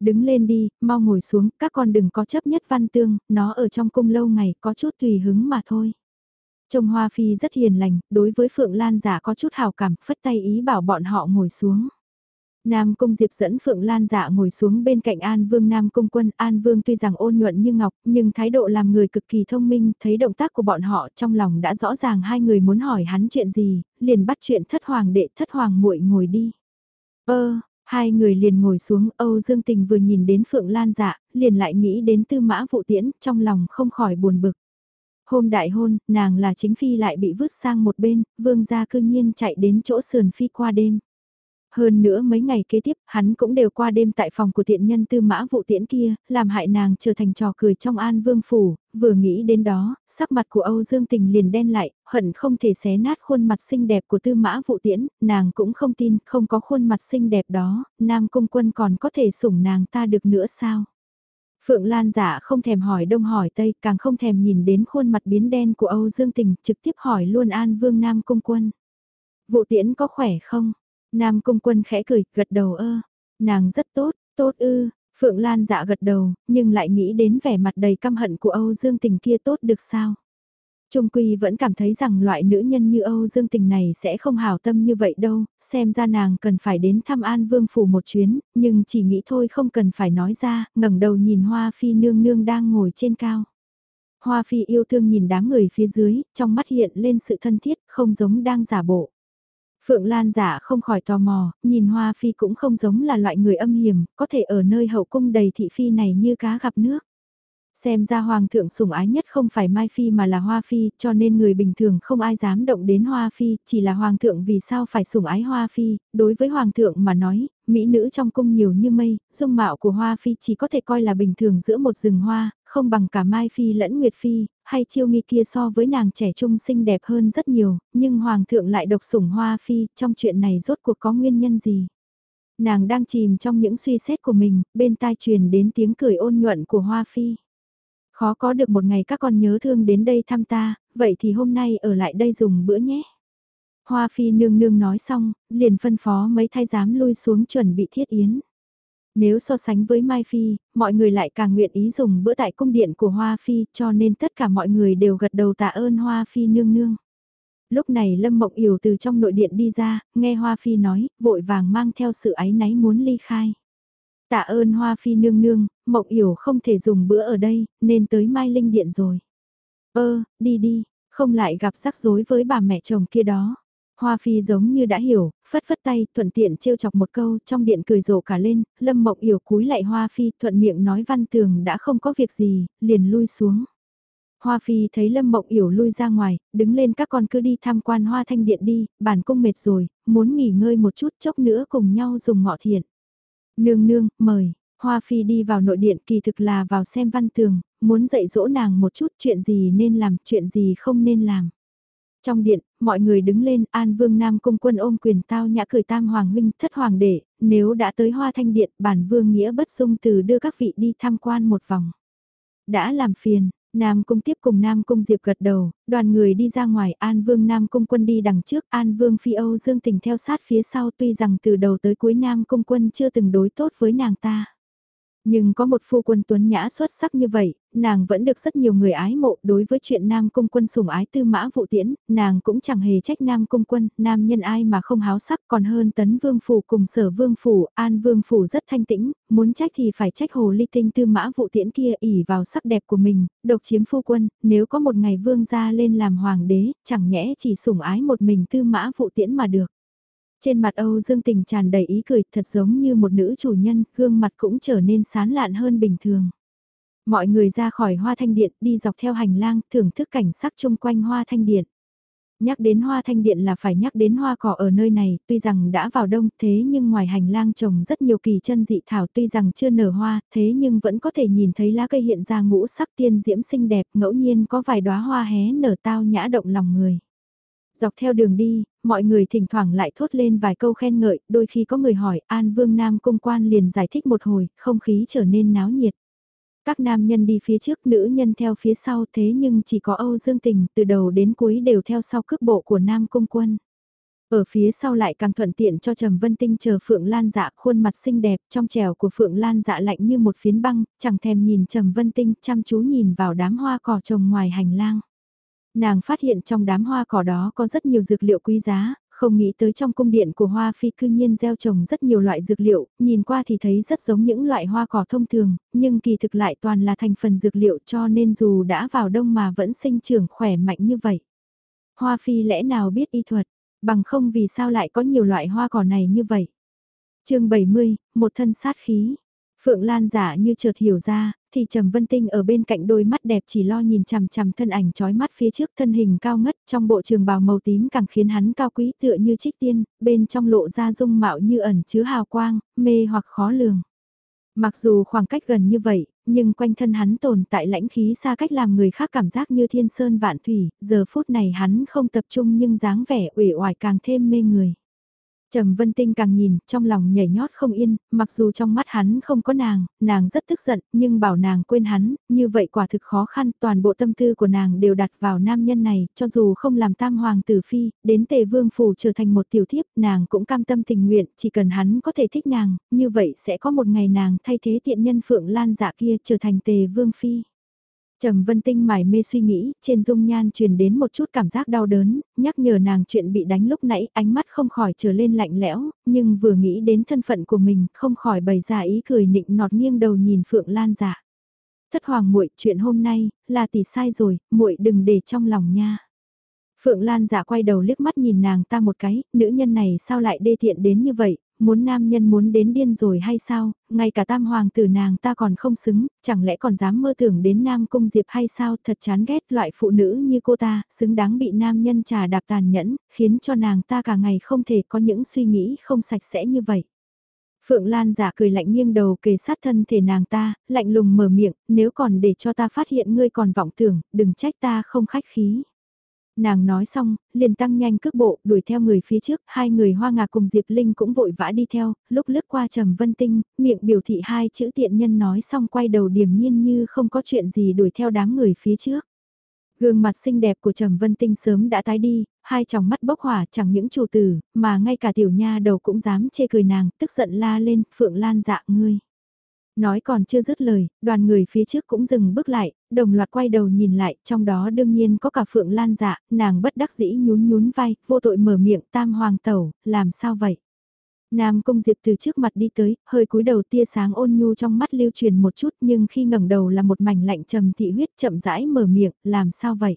Đứng lên đi, mau ngồi xuống, các con đừng có chấp nhất văn tương, nó ở trong cung lâu ngày có chút tùy hứng mà thôi. Trông Hoa Phi rất hiền lành, đối với Phượng Lan giả có chút hào cảm, phất tay ý bảo bọn họ ngồi xuống. Nam Cung Diệp dẫn Phượng Lan dạ ngồi xuống bên cạnh An Vương Nam Cung Quân. An Vương tuy rằng ôn nhuận như ngọc, nhưng thái độ làm người cực kỳ thông minh, thấy động tác của bọn họ trong lòng đã rõ ràng hai người muốn hỏi hắn chuyện gì, liền bắt chuyện thất hoàng đệ thất hoàng muội ngồi đi. Ơ, hai người liền ngồi xuống, Âu Dương Tình vừa nhìn đến Phượng Lan dạ, liền lại nghĩ đến tư mã vụ tiễn, trong lòng không khỏi buồn bực. Hôm đại hôn, nàng là chính phi lại bị vứt sang một bên, vương gia cư nhiên chạy đến chỗ sườn phi qua đêm. Hơn nữa mấy ngày kế tiếp, hắn cũng đều qua đêm tại phòng của tiện nhân tư mã vụ tiễn kia, làm hại nàng trở thành trò cười trong an vương phủ, vừa nghĩ đến đó, sắc mặt của Âu Dương Tình liền đen lại, hận không thể xé nát khuôn mặt xinh đẹp của tư mã vụ tiễn, nàng cũng không tin, không có khuôn mặt xinh đẹp đó, nam cung quân còn có thể sủng nàng ta được nữa sao? Phượng Lan giả không thèm hỏi đông hỏi tây, càng không thèm nhìn đến khuôn mặt biến đen của Âu Dương Tình, trực tiếp hỏi luôn An Vương Nam Cung Quân. Vụ tiễn có khỏe không? Nam Cung Quân khẽ cười, gật đầu ơ. Nàng rất tốt, tốt ư. Phượng Lan dạ gật đầu, nhưng lại nghĩ đến vẻ mặt đầy căm hận của Âu Dương Tình kia tốt được sao? Trung Quy vẫn cảm thấy rằng loại nữ nhân như Âu Dương Tình này sẽ không hảo tâm như vậy đâu, xem ra nàng cần phải đến thăm An Vương Phủ một chuyến, nhưng chỉ nghĩ thôi không cần phải nói ra, ngẩng đầu nhìn Hoa Phi nương nương đang ngồi trên cao. Hoa Phi yêu thương nhìn đám người phía dưới, trong mắt hiện lên sự thân thiết, không giống đang giả bộ. Phượng Lan giả không khỏi tò mò, nhìn Hoa Phi cũng không giống là loại người âm hiểm, có thể ở nơi hậu cung đầy thị phi này như cá gặp nước. Xem ra hoàng thượng sủng ái nhất không phải Mai Phi mà là Hoa Phi, cho nên người bình thường không ai dám động đến Hoa Phi, chỉ là hoàng thượng vì sao phải sủng ái Hoa Phi, đối với hoàng thượng mà nói, mỹ nữ trong cung nhiều như mây, dung mạo của Hoa Phi chỉ có thể coi là bình thường giữa một rừng hoa, không bằng cả Mai Phi lẫn Nguyệt Phi, hay chiêu nghi kia so với nàng trẻ trung xinh đẹp hơn rất nhiều, nhưng hoàng thượng lại độc sủng Hoa Phi, trong chuyện này rốt cuộc có nguyên nhân gì? Nàng đang chìm trong những suy xét của mình, bên tai truyền đến tiếng cười ôn nhuận của Hoa Phi. Khó có được một ngày các con nhớ thương đến đây thăm ta, vậy thì hôm nay ở lại đây dùng bữa nhé. Hoa phi nương nương nói xong, liền phân phó mấy thái giám lui xuống chuẩn bị thiết yến. Nếu so sánh với Mai Phi, mọi người lại càng nguyện ý dùng bữa tại cung điện của Hoa Phi cho nên tất cả mọi người đều gật đầu tạ ơn Hoa Phi nương nương. Lúc này Lâm Mộng Yểu từ trong nội điện đi ra, nghe Hoa Phi nói, vội vàng mang theo sự áy náy muốn ly khai. Tạ ơn Hoa Phi nương nương, Mộng Yểu không thể dùng bữa ở đây, nên tới Mai Linh Điện rồi. Ơ, đi đi, không lại gặp rắc rối với bà mẹ chồng kia đó. Hoa Phi giống như đã hiểu, phất phất tay, thuận tiện trêu chọc một câu, trong điện cười rộ cả lên, Lâm Mộng Yểu cúi lại Hoa Phi, thuận miệng nói văn tường đã không có việc gì, liền lui xuống. Hoa Phi thấy Lâm Mộng Yểu lui ra ngoài, đứng lên các con cứ đi tham quan Hoa Thanh Điện đi, bản cung mệt rồi, muốn nghỉ ngơi một chút chốc nữa cùng nhau dùng ngọ thiện. Nương nương, mời, Hoa Phi đi vào nội điện kỳ thực là vào xem văn tường, muốn dạy dỗ nàng một chút chuyện gì nên làm, chuyện gì không nên làm. Trong điện, mọi người đứng lên, An Vương Nam Cung quân ôm quyền tao nhã cười tam hoàng huynh thất hoàng đệ, nếu đã tới Hoa Thanh Điện, bản Vương Nghĩa bất dung từ đưa các vị đi tham quan một vòng. Đã làm phiền, Nam Cung tiếp cùng Nam Cung Diệp gật đầu, đoàn người đi ra ngoài An Vương Nam Cung quân đi đằng trước, An Vương Phi Âu Dương Tình theo sát phía sau tuy rằng từ đầu tới cuối Nam Cung quân chưa từng đối tốt với nàng ta. Nhưng có một phu quân tuấn nhã xuất sắc như vậy, nàng vẫn được rất nhiều người ái mộ. Đối với chuyện Nam Cung Quân sủng ái tư mã vụ tiễn, nàng cũng chẳng hề trách Nam Cung Quân, nam nhân ai mà không háo sắc còn hơn tấn vương phủ cùng sở vương phủ, an vương phủ rất thanh tĩnh, muốn trách thì phải trách hồ ly tinh tư mã vụ tiễn kia ỉ vào sắc đẹp của mình, độc chiếm phu quân, nếu có một ngày vương gia lên làm hoàng đế, chẳng nhẽ chỉ sủng ái một mình tư mã vụ tiễn mà được. Trên mặt Âu Dương Tình tràn đầy ý cười thật giống như một nữ chủ nhân, gương mặt cũng trở nên sán lạn hơn bình thường. Mọi người ra khỏi hoa thanh điện đi dọc theo hành lang thưởng thức cảnh sắc chung quanh hoa thanh điện. Nhắc đến hoa thanh điện là phải nhắc đến hoa cỏ ở nơi này, tuy rằng đã vào đông thế nhưng ngoài hành lang trồng rất nhiều kỳ chân dị thảo tuy rằng chưa nở hoa, thế nhưng vẫn có thể nhìn thấy lá cây hiện ra ngũ sắc tiên diễm xinh đẹp, ngẫu nhiên có vài đóa hoa hé nở tao nhã động lòng người. Dọc theo đường đi, mọi người thỉnh thoảng lại thốt lên vài câu khen ngợi, đôi khi có người hỏi An Vương Nam Cung Quan liền giải thích một hồi, không khí trở nên náo nhiệt. Các nam nhân đi phía trước, nữ nhân theo phía sau thế nhưng chỉ có Âu Dương Tình từ đầu đến cuối đều theo sau cước bộ của Nam Cung Quân. Ở phía sau lại càng thuận tiện cho Trầm Vân Tinh chờ Phượng Lan dạ khuôn mặt xinh đẹp trong trèo của Phượng Lan dạ lạnh như một phiến băng, chẳng thèm nhìn Trầm Vân Tinh chăm chú nhìn vào đám hoa cỏ trồng ngoài hành lang. Nàng phát hiện trong đám hoa cỏ đó có rất nhiều dược liệu quý giá, không nghĩ tới trong cung điện của Hoa Phi cư nhiên gieo trồng rất nhiều loại dược liệu, nhìn qua thì thấy rất giống những loại hoa cỏ thông thường, nhưng kỳ thực lại toàn là thành phần dược liệu cho nên dù đã vào đông mà vẫn sinh trưởng khỏe mạnh như vậy. Hoa Phi lẽ nào biết y thuật, bằng không vì sao lại có nhiều loại hoa cỏ này như vậy. chương 70, một thân sát khí. Phượng Lan giả như chợt hiểu ra, thì Trầm Vân Tinh ở bên cạnh đôi mắt đẹp chỉ lo nhìn chằm chằm thân ảnh chói mắt phía trước thân hình cao ngất trong bộ trường bào màu tím càng khiến hắn cao quý tựa như trích tiên, bên trong lộ ra dung mạo như ẩn chứa hào quang, mê hoặc khó lường. Mặc dù khoảng cách gần như vậy, nhưng quanh thân hắn tồn tại lãnh khí xa cách làm người khác cảm giác như thiên sơn vạn thủy, giờ phút này hắn không tập trung nhưng dáng vẻ ủy oải càng thêm mê người. Trầm Vân Tinh càng nhìn, trong lòng nhảy nhót không yên, mặc dù trong mắt hắn không có nàng, nàng rất tức giận, nhưng bảo nàng quên hắn, như vậy quả thực khó khăn, toàn bộ tâm tư của nàng đều đặt vào nam nhân này, cho dù không làm tam hoàng tử phi, đến tề vương phủ trở thành một tiểu thiếp, nàng cũng cam tâm tình nguyện, chỉ cần hắn có thể thích nàng, như vậy sẽ có một ngày nàng thay thế tiện nhân phượng lan dạ kia trở thành tề vương phi. Trầm Vân Tinh mải mê suy nghĩ, trên dung nhan truyền đến một chút cảm giác đau đớn, nhắc nhở nàng chuyện bị đánh lúc nãy, ánh mắt không khỏi trở lên lạnh lẽo, nhưng vừa nghĩ đến thân phận của mình, không khỏi bày ra ý cười nịnh nọt nghiêng đầu nhìn Phượng Lan dạ. Thất hoàng muội, chuyện hôm nay là tỷ sai rồi, muội đừng để trong lòng nha. Phượng Lan dạ quay đầu liếc mắt nhìn nàng ta một cái, nữ nhân này sao lại đê tiện đến như vậy, muốn nam nhân muốn đến điên rồi hay sao, ngay cả tam hoàng tử nàng ta còn không xứng, chẳng lẽ còn dám mơ tưởng đến nam cung diệp hay sao, thật chán ghét loại phụ nữ như cô ta, xứng đáng bị nam nhân trà đạp tàn nhẫn, khiến cho nàng ta cả ngày không thể có những suy nghĩ không sạch sẽ như vậy. Phượng Lan giả cười lạnh nghiêng đầu kề sát thân thể nàng ta, lạnh lùng mở miệng, nếu còn để cho ta phát hiện ngươi còn vọng tưởng, đừng trách ta không khách khí. Nàng nói xong, liền tăng nhanh cước bộ, đuổi theo người phía trước, hai người hoa ngạc cùng Diệp Linh cũng vội vã đi theo, lúc lướt qua Trầm Vân Tinh, miệng biểu thị hai chữ tiện nhân nói xong quay đầu điềm nhiên như không có chuyện gì đuổi theo đám người phía trước. Gương mặt xinh đẹp của Trầm Vân Tinh sớm đã tái đi, hai tròng mắt bốc hỏa chẳng những chủ tử, mà ngay cả tiểu nha đầu cũng dám chê cười nàng, tức giận la lên, Phượng Lan dạ ngươi. Nói còn chưa dứt lời, đoàn người phía trước cũng dừng bước lại, đồng loạt quay đầu nhìn lại, trong đó đương nhiên có cả Phượng Lan dạ, nàng bất đắc dĩ nhún nhún vai, vô tội mở miệng tam hoàng tẩu, làm sao vậy? Nam Cung Diệp từ trước mặt đi tới, hơi cúi đầu tia sáng ôn nhu trong mắt lưu truyền một chút nhưng khi ngẩng đầu là một mảnh lạnh trầm thị huyết chậm rãi mở miệng, làm sao vậy?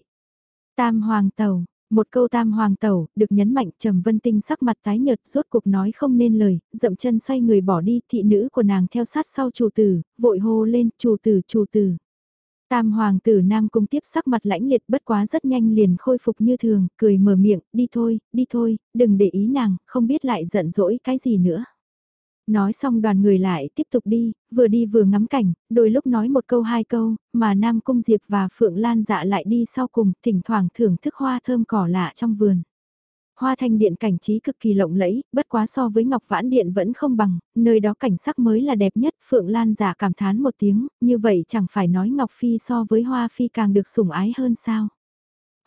Tam hoàng tẩu, một câu tam hoàng tẩu, được nhấn mạnh trầm vân tinh sắc mặt tái nhợt rốt cuộc nói không nên lời, dậm chân xoay người bỏ đi, thị nữ của nàng theo sát sau chủ tử, vội hô lên, chủ tử, chủ tử. Tam hoàng tử Nam Cung tiếp sắc mặt lãnh liệt bất quá rất nhanh liền khôi phục như thường, cười mở miệng, đi thôi, đi thôi, đừng để ý nàng, không biết lại giận dỗi cái gì nữa. Nói xong đoàn người lại tiếp tục đi, vừa đi vừa ngắm cảnh, đôi lúc nói một câu hai câu, mà Nam Cung Diệp và Phượng Lan dạ lại đi sau cùng, thỉnh thoảng thưởng thức hoa thơm cỏ lạ trong vườn. Hoa thanh điện cảnh trí cực kỳ lộng lẫy, bất quá so với Ngọc Vãn Điện vẫn không bằng, nơi đó cảnh sắc mới là đẹp nhất. Phượng Lan giả cảm thán một tiếng, như vậy chẳng phải nói Ngọc Phi so với Hoa Phi càng được sủng ái hơn sao.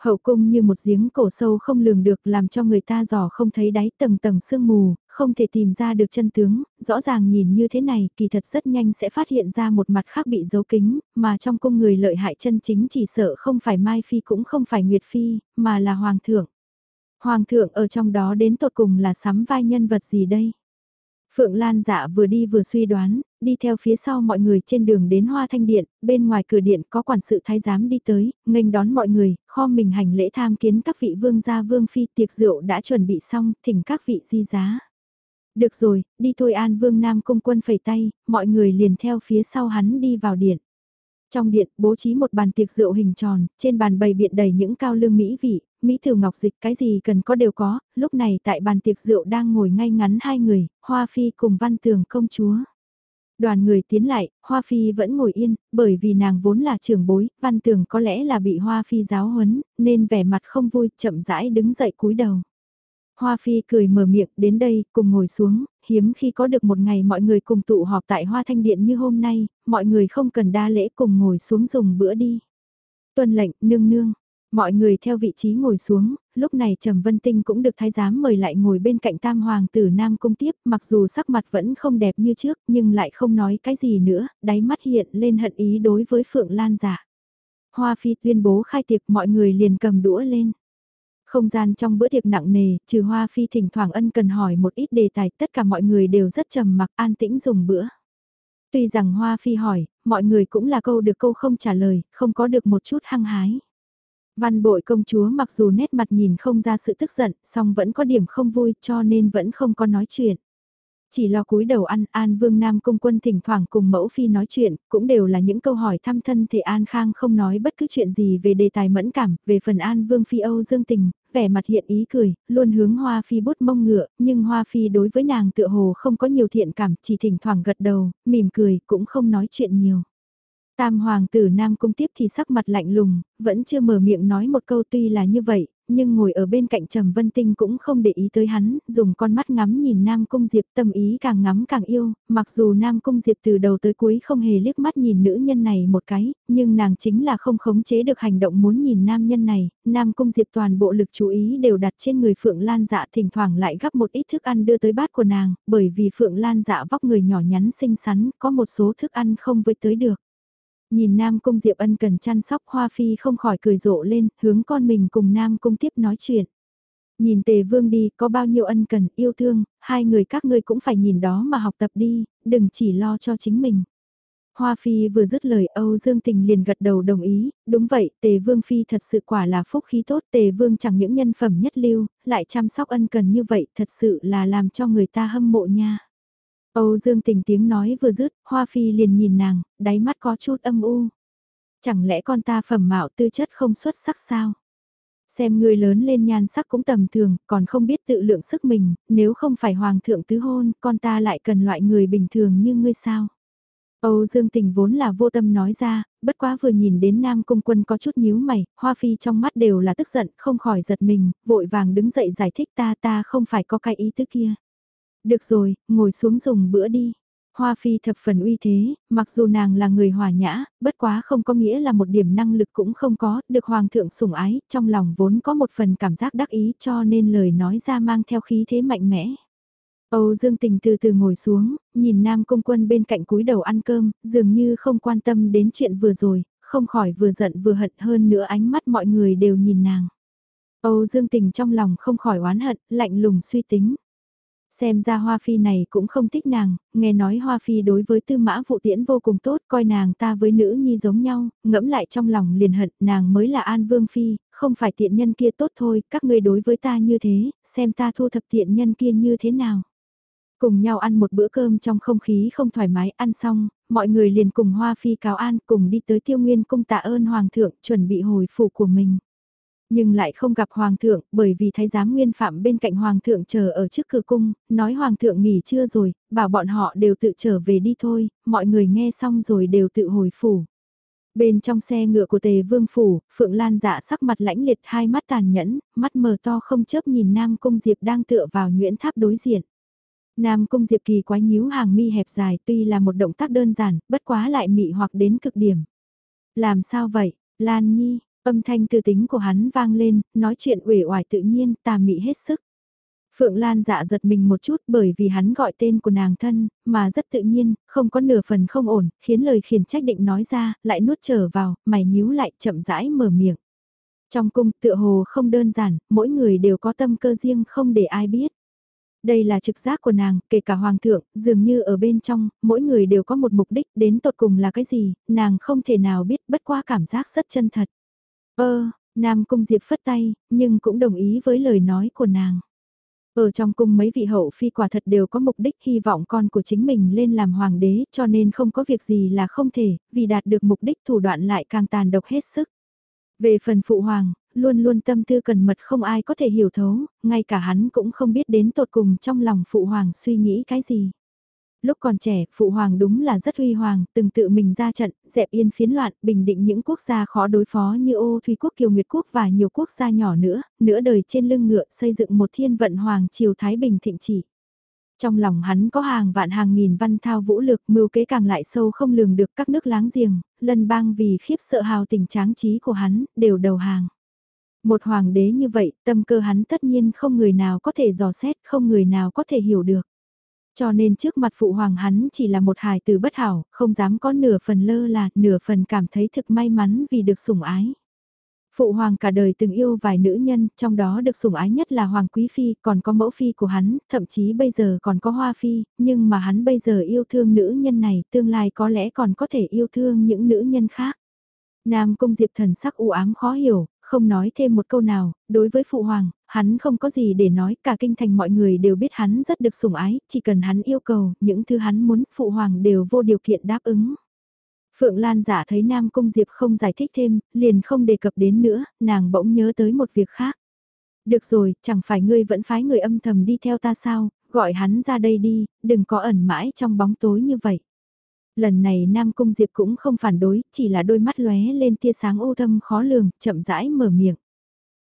Hậu cung như một giếng cổ sâu không lường được làm cho người ta dò không thấy đáy tầng tầng sương mù, không thể tìm ra được chân tướng, rõ ràng nhìn như thế này kỳ thật rất nhanh sẽ phát hiện ra một mặt khác bị giấu kính, mà trong cung người lợi hại chân chính chỉ sợ không phải Mai Phi cũng không phải Nguyệt Phi, mà là Hoàng thượng. Hoàng thượng ở trong đó đến tột cùng là sắm vai nhân vật gì đây? Phượng Lan dạ vừa đi vừa suy đoán, đi theo phía sau mọi người trên đường đến Hoa Thanh Điện, bên ngoài cửa điện có quản sự thái giám đi tới, nghênh đón mọi người, kho mình hành lễ tham kiến các vị vương gia vương phi tiệc rượu đã chuẩn bị xong, thỉnh các vị di giá. Được rồi, đi thôi An Vương Nam Cung quân phẩy tay, mọi người liền theo phía sau hắn đi vào điện. Trong điện, bố trí một bàn tiệc rượu hình tròn, trên bàn bày biện đầy những cao lương mỹ vị, mỹ thử ngọc dịch cái gì cần có đều có, lúc này tại bàn tiệc rượu đang ngồi ngay ngắn hai người, Hoa Phi cùng Văn Tường công chúa. Đoàn người tiến lại, Hoa Phi vẫn ngồi yên, bởi vì nàng vốn là trưởng bối, văn tường có lẽ là bị Hoa Phi giáo huấn, nên vẻ mặt không vui, chậm rãi đứng dậy cúi đầu. Hoa Phi cười mở miệng đến đây, cùng ngồi xuống, hiếm khi có được một ngày mọi người cùng tụ họp tại Hoa Thanh Điện như hôm nay, mọi người không cần đa lễ cùng ngồi xuống dùng bữa đi. Tuân lệnh, nương nương. Mọi người theo vị trí ngồi xuống, lúc này Trầm Vân Tinh cũng được thái giám mời lại ngồi bên cạnh tam hoàng tử Nam Cung tiếp, mặc dù sắc mặt vẫn không đẹp như trước, nhưng lại không nói cái gì nữa, đáy mắt hiện lên hận ý đối với Phượng Lan giả. Hoa Phi tuyên bố khai tiệc mọi người liền cầm đũa lên. Không gian trong bữa tiệc nặng nề, trừ Hoa Phi thỉnh thoảng ân cần hỏi một ít đề tài, tất cả mọi người đều rất trầm mặc an tĩnh dùng bữa. Tuy rằng Hoa Phi hỏi, mọi người cũng là câu được câu không trả lời, không có được một chút hăng hái. Văn bội công chúa mặc dù nét mặt nhìn không ra sự tức giận, song vẫn có điểm không vui cho nên vẫn không có nói chuyện. Chỉ lo cúi đầu ăn, An Vương Nam Cung Quân thỉnh thoảng cùng mẫu phi nói chuyện, cũng đều là những câu hỏi thăm thân thể An Khang không nói bất cứ chuyện gì về đề tài mẫn cảm, về phần An Vương Phi Âu Dương Tình, vẻ mặt hiện ý cười, luôn hướng Hoa Phi bút mông ngựa, nhưng Hoa Phi đối với nàng tựa hồ không có nhiều thiện cảm, chỉ thỉnh thoảng gật đầu, mỉm cười, cũng không nói chuyện nhiều. Tam hoàng tử Nam Cung tiếp thì sắc mặt lạnh lùng, vẫn chưa mở miệng nói một câu tuy là như vậy, nhưng ngồi ở bên cạnh Trầm Vân Tinh cũng không để ý tới hắn, dùng con mắt ngắm nhìn Nam Cung Diệp tâm ý càng ngắm càng yêu, mặc dù Nam Cung Diệp từ đầu tới cuối không hề liếc mắt nhìn nữ nhân này một cái, nhưng nàng chính là không khống chế được hành động muốn nhìn nam nhân này, Nam Cung Diệp toàn bộ lực chú ý đều đặt trên người Phượng Lan dạ thỉnh thoảng lại gắp một ít thức ăn đưa tới bát của nàng, bởi vì Phượng Lan dạ vóc người nhỏ nhắn xinh xắn, có một số thức ăn không với tới được. Nhìn Nam Cung Diệp Ân cần chăm sóc Hoa Phi không khỏi cười rộ lên, hướng con mình cùng Nam Cung tiếp nói chuyện. Nhìn Tề Vương đi, có bao nhiêu ân cần, yêu thương, hai người các ngươi cũng phải nhìn đó mà học tập đi, đừng chỉ lo cho chính mình. Hoa Phi vừa dứt lời Âu Dương Tình liền gật đầu đồng ý, đúng vậy, Tề Vương Phi thật sự quả là phúc khí tốt, Tề Vương chẳng những nhân phẩm nhất lưu, lại chăm sóc ân cần như vậy, thật sự là làm cho người ta hâm mộ nha. Âu Dương tình tiếng nói vừa dứt, Hoa Phi liền nhìn nàng, đáy mắt có chút âm u. Chẳng lẽ con ta phẩm mạo tư chất không xuất sắc sao? Xem người lớn lên nhan sắc cũng tầm thường, còn không biết tự lượng sức mình, nếu không phải hoàng thượng tứ hôn, con ta lại cần loại người bình thường như ngươi sao? Âu Dương Tình vốn là vô tâm nói ra, bất quá vừa nhìn đến Nam Cung Quân có chút nhíu mày, Hoa Phi trong mắt đều là tức giận, không khỏi giật mình, vội vàng đứng dậy giải thích ta ta không phải có cái ý tứ kia. Được rồi, ngồi xuống dùng bữa đi. Hoa Phi thập phần uy thế, mặc dù nàng là người hòa nhã, bất quá không có nghĩa là một điểm năng lực cũng không có, được Hoàng thượng sủng ái, trong lòng vốn có một phần cảm giác đắc ý cho nên lời nói ra mang theo khí thế mạnh mẽ. Âu Dương Tình từ từ ngồi xuống, nhìn Nam Công Quân bên cạnh cúi đầu ăn cơm, dường như không quan tâm đến chuyện vừa rồi, không khỏi vừa giận vừa hận hơn nữa ánh mắt mọi người đều nhìn nàng. Âu Dương Tình trong lòng không khỏi oán hận, lạnh lùng suy tính. Xem ra Hoa Phi này cũng không thích nàng, nghe nói Hoa Phi đối với tư mã vụ tiễn vô cùng tốt, coi nàng ta với nữ nhi giống nhau, ngẫm lại trong lòng liền hận, nàng mới là An Vương Phi, không phải tiện nhân kia tốt thôi, các ngươi đối với ta như thế, xem ta thu thập tiện nhân kia như thế nào. Cùng nhau ăn một bữa cơm trong không khí không thoải mái, ăn xong, mọi người liền cùng Hoa Phi cáo an cùng đi tới tiêu nguyên cung tạ ơn Hoàng thượng chuẩn bị hồi phủ của mình. Nhưng lại không gặp Hoàng thượng, bởi vì thái giám nguyên phạm bên cạnh Hoàng thượng chờ ở trước cửa cung, nói Hoàng thượng nghỉ trưa rồi, bảo bọn họ đều tự trở về đi thôi, mọi người nghe xong rồi đều tự hồi phủ. Bên trong xe ngựa của tề vương phủ, Phượng Lan dạ sắc mặt lãnh liệt hai mắt tàn nhẫn, mắt mờ to không chớp nhìn Nam Cung Diệp đang tựa vào nhuyễn tháp đối diện. Nam Cung Diệp kỳ quái nhíu hàng mi hẹp dài tuy là một động tác đơn giản, bất quá lại mị hoặc đến cực điểm. Làm sao vậy, Lan Nhi, Âm thanh tư tính của hắn vang lên, nói chuyện uể oải tự nhiên, tà mị hết sức. Phượng Lan dạ giật mình một chút bởi vì hắn gọi tên của nàng thân, mà rất tự nhiên, không có nửa phần không ổn, khiến lời khiển trách định nói ra, lại nuốt trở vào, mày nhíu lại chậm rãi mở miệng. Trong cung tựa hồ không đơn giản, mỗi người đều có tâm cơ riêng không để ai biết. Đây là trực giác của nàng, kể cả hoàng thượng, dường như ở bên trong, mỗi người đều có một mục đích, đến tột cùng là cái gì, nàng không thể nào biết bất qua cảm giác rất chân thật. Ơ, Nam Cung Diệp phất tay, nhưng cũng đồng ý với lời nói của nàng. Ở trong cung mấy vị hậu phi quả thật đều có mục đích hy vọng con của chính mình lên làm hoàng đế cho nên không có việc gì là không thể, vì đạt được mục đích thủ đoạn lại càng tàn độc hết sức. Về phần phụ hoàng, luôn luôn tâm tư cần mật không ai có thể hiểu thấu, ngay cả hắn cũng không biết đến tột cùng trong lòng phụ hoàng suy nghĩ cái gì. Lúc còn trẻ, Phụ Hoàng đúng là rất huy hoàng, từng tự mình ra trận, dẹp yên phiến loạn, bình định những quốc gia khó đối phó như ô Thủy Quốc Kiều Nguyệt Quốc và nhiều quốc gia nhỏ nữa, nửa đời trên lưng ngựa xây dựng một thiên vận hoàng triều Thái Bình thịnh trị. Trong lòng hắn có hàng vạn hàng nghìn văn thao vũ lực mưu kế càng lại sâu không lường được các nước láng giềng, lân bang vì khiếp sợ hào tình tráng trí của hắn, đều đầu hàng. Một hoàng đế như vậy, tâm cơ hắn tất nhiên không người nào có thể dò xét, không người nào có thể hiểu được. Cho nên trước mặt phụ hoàng hắn chỉ là một hài từ bất hảo, không dám có nửa phần lơ là, nửa phần cảm thấy thực may mắn vì được sủng ái. Phụ hoàng cả đời từng yêu vài nữ nhân, trong đó được sủng ái nhất là hoàng quý phi, còn có mẫu phi của hắn, thậm chí bây giờ còn có hoa phi, nhưng mà hắn bây giờ yêu thương nữ nhân này, tương lai có lẽ còn có thể yêu thương những nữ nhân khác. Nam Cung Diệp thần sắc u ám khó hiểu, không nói thêm một câu nào, đối với Phụ Hoàng, hắn không có gì để nói, cả kinh thành mọi người đều biết hắn rất được sủng ái, chỉ cần hắn yêu cầu, những thứ hắn muốn, Phụ Hoàng đều vô điều kiện đáp ứng. Phượng Lan giả thấy Nam Cung Diệp không giải thích thêm, liền không đề cập đến nữa, nàng bỗng nhớ tới một việc khác. Được rồi, chẳng phải ngươi vẫn phái người âm thầm đi theo ta sao, gọi hắn ra đây đi, đừng có ẩn mãi trong bóng tối như vậy. Lần này Nam Cung Diệp cũng không phản đối, chỉ là đôi mắt lóe lên tia sáng ô thâm khó lường, chậm rãi mở miệng.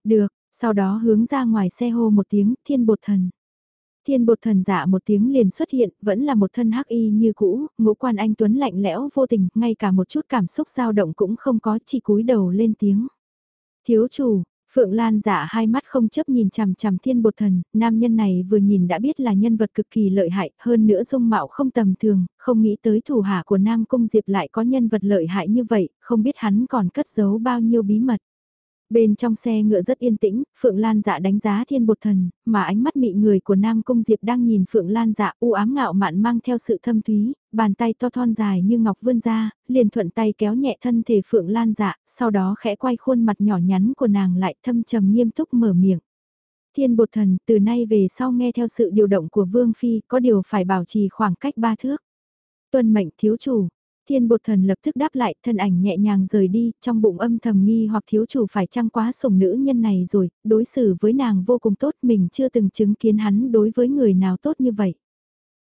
Được, sau đó hướng ra ngoài xe hô một tiếng, thiên bột thần. Thiên bột thần dạ một tiếng liền xuất hiện, vẫn là một thân hắc y như cũ, ngũ quan anh Tuấn lạnh lẽo vô tình, ngay cả một chút cảm xúc dao động cũng không có, chỉ cúi đầu lên tiếng. Thiếu chủ, Phượng Lan giả hai mắt không chấp nhìn chằm chằm thiên bột thần, nam nhân này vừa nhìn đã biết là nhân vật cực kỳ lợi hại, hơn nữa dung mạo không tầm thường, không nghĩ tới thủ hạ của Nam Cung Diệp lại có nhân vật lợi hại như vậy, không biết hắn còn cất giấu bao nhiêu bí mật. Bên trong xe ngựa rất yên tĩnh, Phượng Lan dạ đánh giá thiên bột thần, mà ánh mắt mị người của Nam Cung Diệp đang nhìn Phượng Lan dạ u ám ngạo mạn mang theo sự thâm thúy, bàn tay to thon dài như ngọc vươn ra, liền thuận tay kéo nhẹ thân thể Phượng Lan dạ, sau đó khẽ quay khuôn mặt nhỏ nhắn của nàng lại thâm trầm nghiêm túc mở miệng. Thiên bột thần, từ nay về sau nghe theo sự điều động của Vương Phi, có điều phải bảo trì khoảng cách ba thước. Tuân mệnh thiếu chủ, Thiên bột thần lập tức đáp lại, thân ảnh nhẹ nhàng rời đi, trong bụng âm thầm nghi hoặc thiếu chủ phải chăng quá sủng nữ nhân này rồi, đối xử với nàng vô cùng tốt, mình chưa từng chứng kiến hắn đối với người nào tốt như vậy.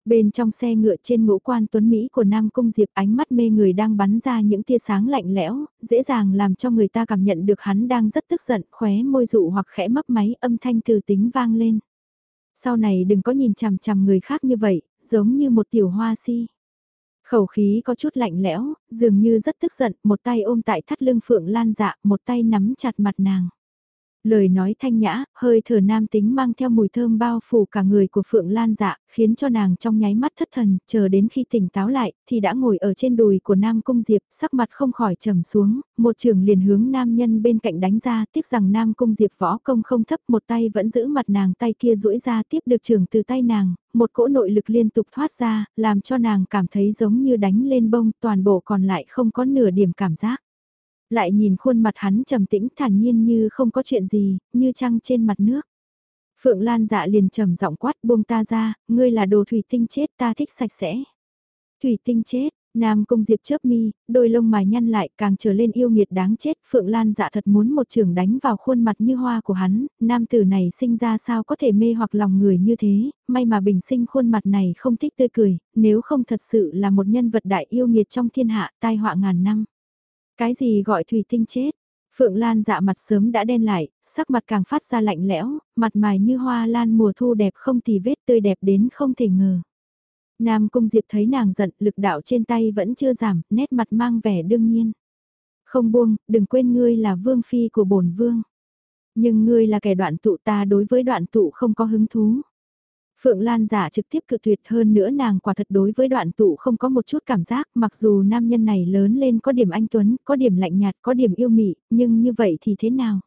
Bên trong xe ngựa trên ngũ quan tuấn Mỹ của Nam Cung Diệp ánh mắt mê người đang bắn ra những tia sáng lạnh lẽo, dễ dàng làm cho người ta cảm nhận được hắn đang rất tức giận, khóe môi dụ hoặc khẽ mấp máy âm thanh từ tính vang lên. Sau này đừng có nhìn chằm chằm người khác như vậy, giống như một tiểu hoa si. Khẩu khí có chút lạnh lẽo, dường như rất tức giận, một tay ôm tại thắt lưng Phượng Lan dạ, một tay nắm chặt mặt nàng. Lời nói thanh nhã, hơi thở nam tính mang theo mùi thơm bao phủ cả người của Phượng Lan dạ, khiến cho nàng trong nháy mắt thất thần, chờ đến khi tỉnh táo lại, thì đã ngồi ở trên đùi của Nam Cung Diệp, sắc mặt không khỏi trầm xuống, một trường liền hướng nam nhân bên cạnh đánh ra, tiếc rằng Nam Cung Diệp võ công không thấp, một tay vẫn giữ mặt nàng tay kia duỗi ra tiếp được trường từ tay nàng, một cỗ nội lực liên tục thoát ra, làm cho nàng cảm thấy giống như đánh lên bông, toàn bộ còn lại không có nửa điểm cảm giác lại nhìn khuôn mặt hắn trầm tĩnh thản nhiên như không có chuyện gì, như trăng trên mặt nước. Phượng Lan dạ liền trầm giọng quát buông ta ra, ngươi là đồ thủy tinh chết ta thích sạch sẽ. Thủy tinh chết, Nam Cung Diệp chớp mi, đôi lông mày nhăn lại càng trở lên yêu nghiệt đáng chết. Phượng Lan dạ thật muốn một trường đánh vào khuôn mặt như hoa của hắn, nam tử này sinh ra sao có thể mê hoặc lòng người như thế, may mà bình sinh khuôn mặt này không thích tươi cười, nếu không thật sự là một nhân vật đại yêu nghiệt trong thiên hạ tai họa ngàn năm. Cái gì gọi thủy tinh chết? Phượng Lan dạ mặt sớm đã đen lại, sắc mặt càng phát ra lạnh lẽo, mặt mày như hoa lan mùa thu đẹp không tì vết tươi đẹp đến không thể ngờ. Nam Cung Diệp thấy nàng giận, lực đạo trên tay vẫn chưa giảm, nét mặt mang vẻ đương nhiên. Không buông, đừng quên ngươi là vương phi của bổn vương. Nhưng ngươi là kẻ đoạn tụ ta đối với đoạn tụ không có hứng thú. Phượng Lan giả trực tiếp cự tuyệt hơn nữa nàng quả thật đối với đoạn tụ không có một chút cảm giác mặc dù nam nhân này lớn lên có điểm anh Tuấn, có điểm lạnh nhạt, có điểm yêu mị, nhưng như vậy thì thế nào?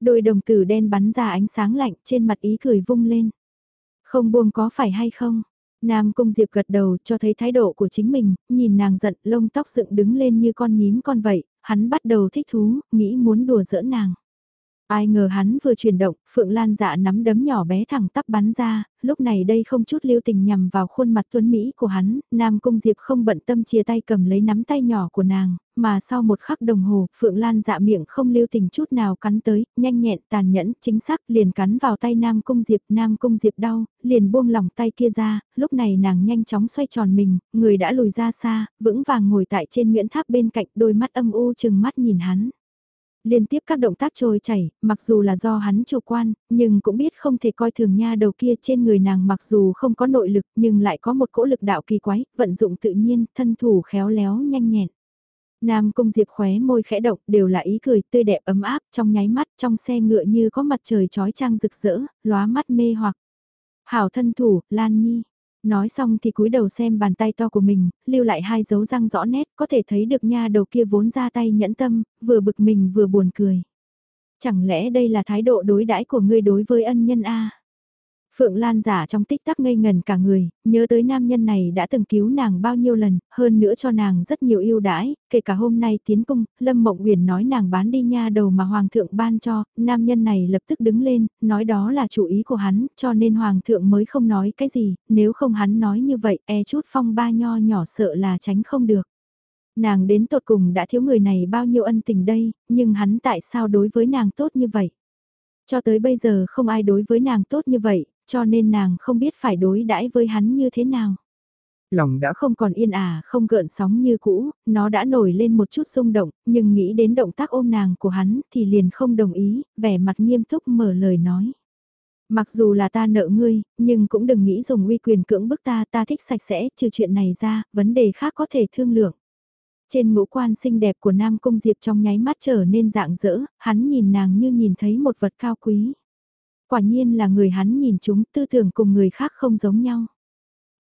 Đôi đồng tử đen bắn ra ánh sáng lạnh trên mặt ý cười vung lên. Không buông có phải hay không? Nam Cung Diệp gật đầu cho thấy thái độ của chính mình, nhìn nàng giận lông tóc dựng đứng lên như con nhím con vậy, hắn bắt đầu thích thú, nghĩ muốn đùa giỡn nàng. Ai ngờ hắn vừa chuyển động, Phượng Lan dạ nắm đấm nhỏ bé thẳng tắp bắn ra, lúc này đây không chút lưu tình nhằm vào khuôn mặt tuấn Mỹ của hắn, Nam Cung Diệp không bận tâm chia tay cầm lấy nắm tay nhỏ của nàng, mà sau một khắc đồng hồ, Phượng Lan dạ miệng không lưu tình chút nào cắn tới, nhanh nhẹn, tàn nhẫn, chính xác, liền cắn vào tay Nam Cung Diệp, Nam Cung Diệp đau, liền buông lỏng tay kia ra, lúc này nàng nhanh chóng xoay tròn mình, người đã lùi ra xa, vững vàng ngồi tại trên nguyễn tháp bên cạnh, đôi mắt âm u chừng mắt nhìn hắn liên tiếp các động tác trôi chảy, mặc dù là do hắn chủ quan, nhưng cũng biết không thể coi thường nha đầu kia trên người nàng mặc dù không có nội lực nhưng lại có một cỗ lực đạo kỳ quái, vận dụng tự nhiên, thân thủ khéo léo nhanh nhẹn. Nam Cung Diệp khóe môi khẽ động đều là ý cười tươi đẹp ấm áp trong nháy mắt trong xe ngựa như có mặt trời trói trang rực rỡ, lóa mắt mê hoặc. Hảo thân thủ, Lan Nhi. Nói xong thì cúi đầu xem bàn tay to của mình, lưu lại hai dấu răng rõ nét, có thể thấy được nha đầu kia vốn ra tay nhẫn tâm, vừa bực mình vừa buồn cười. Chẳng lẽ đây là thái độ đối đãi của ngươi đối với ân nhân A? Phượng Lan giả trong tích tắc ngây ngần cả người, nhớ tới nam nhân này đã từng cứu nàng bao nhiêu lần, hơn nữa cho nàng rất nhiều ưu đãi, kể cả hôm nay tiến cung, Lâm Mộng Uyển nói nàng bán đi nha đầu mà hoàng thượng ban cho, nam nhân này lập tức đứng lên, nói đó là chủ ý của hắn, cho nên hoàng thượng mới không nói cái gì, nếu không hắn nói như vậy, e chút phong ba nho nhỏ sợ là tránh không được. Nàng đến tột cùng đã thiếu người này bao nhiêu ân tình đây, nhưng hắn tại sao đối với nàng tốt như vậy? Cho tới bây giờ không ai đối với nàng tốt như vậy, cho nên nàng không biết phải đối đãi với hắn như thế nào. Lòng đã không còn yên ả, không gợn sóng như cũ, nó đã nổi lên một chút xung động, nhưng nghĩ đến động tác ôm nàng của hắn thì liền không đồng ý, vẻ mặt nghiêm túc mở lời nói. Mặc dù là ta nợ ngươi, nhưng cũng đừng nghĩ dùng uy quyền cưỡng bức ta, ta thích sạch sẽ, trừ chuyện này ra, vấn đề khác có thể thương lượng. Trên ngũ quan xinh đẹp của Nam Cung Diệp trong nháy mắt trở nên dạng dỡ, hắn nhìn nàng như nhìn thấy một vật cao quý. Quả nhiên là người hắn nhìn chúng tư tưởng cùng người khác không giống nhau.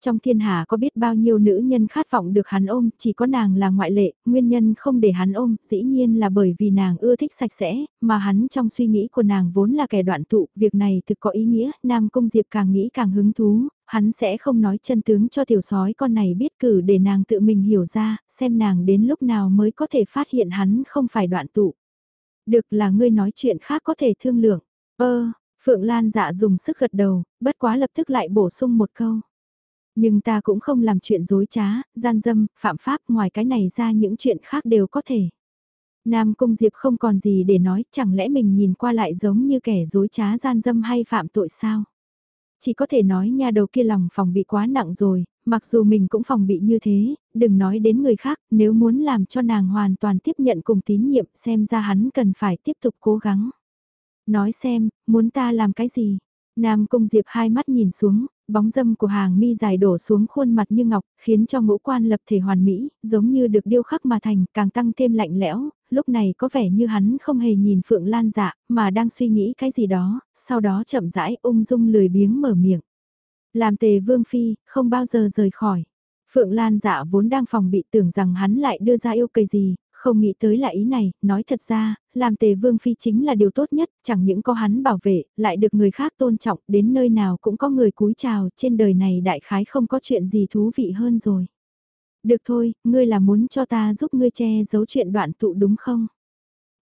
Trong thiên hạ có biết bao nhiêu nữ nhân khát vọng được hắn ôm, chỉ có nàng là ngoại lệ, nguyên nhân không để hắn ôm, dĩ nhiên là bởi vì nàng ưa thích sạch sẽ, mà hắn trong suy nghĩ của nàng vốn là kẻ đoạn tụ, việc này thực có ý nghĩa, Nam Cung Diệp càng nghĩ càng hứng thú, hắn sẽ không nói chân tướng cho tiểu sói con này biết cử để nàng tự mình hiểu ra, xem nàng đến lúc nào mới có thể phát hiện hắn không phải đoạn tụ. Được là ngươi nói chuyện khác có thể thương lượng. Ơ, Phượng Lan dạ dùng sức gật đầu, bất quá lập tức lại bổ sung một câu. Nhưng ta cũng không làm chuyện dối trá, gian dâm, phạm pháp ngoài cái này ra những chuyện khác đều có thể. Nam Cung Diệp không còn gì để nói, chẳng lẽ mình nhìn qua lại giống như kẻ dối trá gian dâm hay phạm tội sao? Chỉ có thể nói nhà đầu kia lòng phòng bị quá nặng rồi, mặc dù mình cũng phòng bị như thế, đừng nói đến người khác, nếu muốn làm cho nàng hoàn toàn tiếp nhận cùng tín nhiệm xem ra hắn cần phải tiếp tục cố gắng. Nói xem, muốn ta làm cái gì? Nam Cung Diệp hai mắt nhìn xuống, bóng dâm của hàng mi dài đổ xuống khuôn mặt như ngọc, khiến cho ngũ quan lập thể hoàn mỹ, giống như được điêu khắc mà thành, càng tăng thêm lạnh lẽo, lúc này có vẻ như hắn không hề nhìn Phượng Lan dạ, mà đang suy nghĩ cái gì đó, sau đó chậm rãi ung dung lười biếng mở miệng. Làm tề vương phi, không bao giờ rời khỏi. Phượng Lan dạ vốn đang phòng bị tưởng rằng hắn lại đưa ra yêu cầu gì, không nghĩ tới là ý này, nói thật ra, làm tề vương phi chính là điều tốt nhất, chẳng những có hắn bảo vệ, lại được người khác tôn trọng, đến nơi nào cũng có người cúi chào, trên đời này đại khái không có chuyện gì thú vị hơn rồi. Được thôi, ngươi là muốn cho ta giúp ngươi che giấu chuyện đoạn tụ đúng không?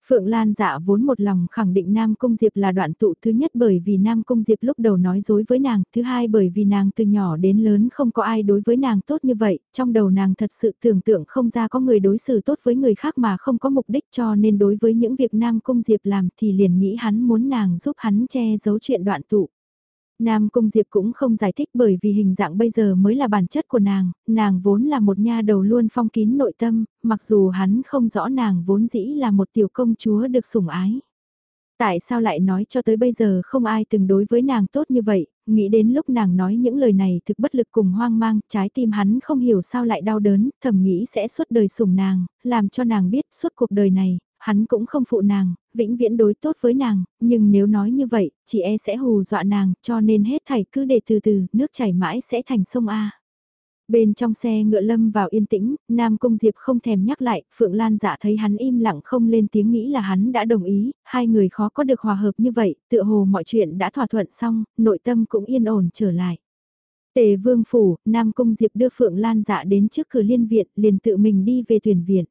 Phượng Lan dạ vốn một lòng khẳng định Nam Cung Diệp là đoạn tụ thứ nhất bởi vì Nam Cung Diệp lúc đầu nói dối với nàng, thứ hai bởi vì nàng từ nhỏ đến lớn không có ai đối với nàng tốt như vậy, trong đầu nàng thật sự tưởng tượng không ra có người đối xử tốt với người khác mà không có mục đích cho nên đối với những việc Nam Cung Diệp làm thì liền nghĩ hắn muốn nàng giúp hắn che giấu chuyện đoạn tụ. Nam Cung Diệp cũng không giải thích bởi vì hình dạng bây giờ mới là bản chất của nàng, nàng vốn là một nha đầu luôn phong kín nội tâm, mặc dù hắn không rõ nàng vốn dĩ là một tiểu công chúa được sủng ái. Tại sao lại nói cho tới bây giờ không ai từng đối với nàng tốt như vậy, nghĩ đến lúc nàng nói những lời này thực bất lực cùng hoang mang, trái tim hắn không hiểu sao lại đau đớn, thầm nghĩ sẽ suốt đời sủng nàng, làm cho nàng biết suốt cuộc đời này, hắn cũng không phụ nàng, vĩnh viễn đối tốt với nàng, nhưng nếu nói như vậy, chị e sẽ hù dọa nàng, cho nên hết thảy cứ để từ từ, nước chảy mãi sẽ thành sông A. Bên trong xe ngựa lâm vào yên tĩnh, Nam Cung Diệp không thèm nhắc lại, Phượng Lan dạ thấy hắn im lặng không lên tiếng nghĩ là hắn đã đồng ý, hai người khó có được hòa hợp như vậy, tựa hồ mọi chuyện đã thỏa thuận xong, nội tâm cũng yên ổn trở lại. Tề Vương Phủ, Nam Cung Diệp đưa Phượng Lan dạ đến trước cửa liên viện, liền tự mình đi về tuyển viện.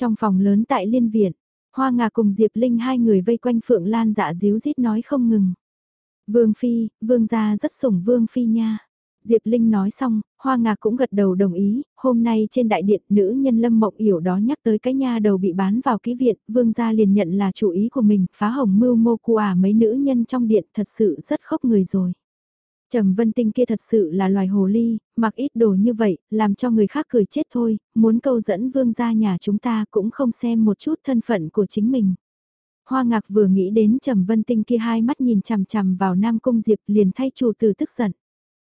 Trong phòng lớn tại liên viện, Hoa Ngà cùng Diệp Linh hai người vây quanh Phượng Lan dạ díu rít nói không ngừng. Vương Phi, Vương gia rất sủng Vương Phi nha. Diệp Linh nói xong, Hoa ngà cũng gật đầu đồng ý, hôm nay trên đại điện nữ nhân Lâm Mộng Yểu đó nhắc tới cái nha đầu bị bán vào ký viện, Vương gia liền nhận là chủ ý của mình, phá hồng mưu mô của à mấy nữ nhân trong điện thật sự rất khóc người rồi. Trầm Vân Tinh kia thật sự là loài hồ ly, mặc ít đồ như vậy, làm cho người khác cười chết thôi, muốn câu dẫn vương gia nhà chúng ta cũng không xem một chút thân phận của chính mình. Hoa ngạc vừa nghĩ đến Trầm Vân Tinh kia hai mắt nhìn chằm chằm vào Nam Cung Diệp liền thay chủ từ tức giận.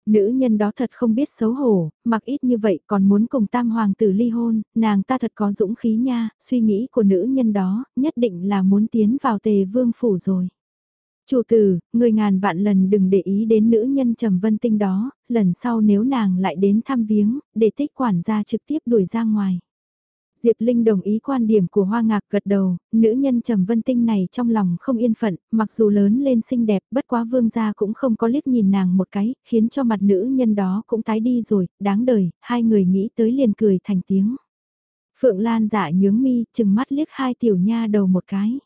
Nữ nhân đó thật không biết xấu hổ, mặc ít như vậy còn muốn cùng tam hoàng tử ly hôn, nàng ta thật có dũng khí nha, suy nghĩ của nữ nhân đó, nhất định là muốn tiến vào tề vương phủ rồi. Chủ tử, người ngàn vạn lần đừng để ý đến nữ nhân trầm vân tinh đó, lần sau nếu nàng lại đến thăm viếng, để tích quản gia trực tiếp đuổi ra ngoài. Diệp Linh đồng ý quan điểm của Hoa Ngạc gật đầu, nữ nhân Trầm Vân Tinh này trong lòng không yên phận, mặc dù lớn lên xinh đẹp, bất quá vương gia cũng không có liếc nhìn nàng một cái, khiến cho mặt nữ nhân đó cũng tái đi rồi, đáng đời, hai người nghĩ tới liền cười thành tiếng. Phượng Lan giả nhướng mi, chừng mắt liếc hai tiểu nha đầu một cái.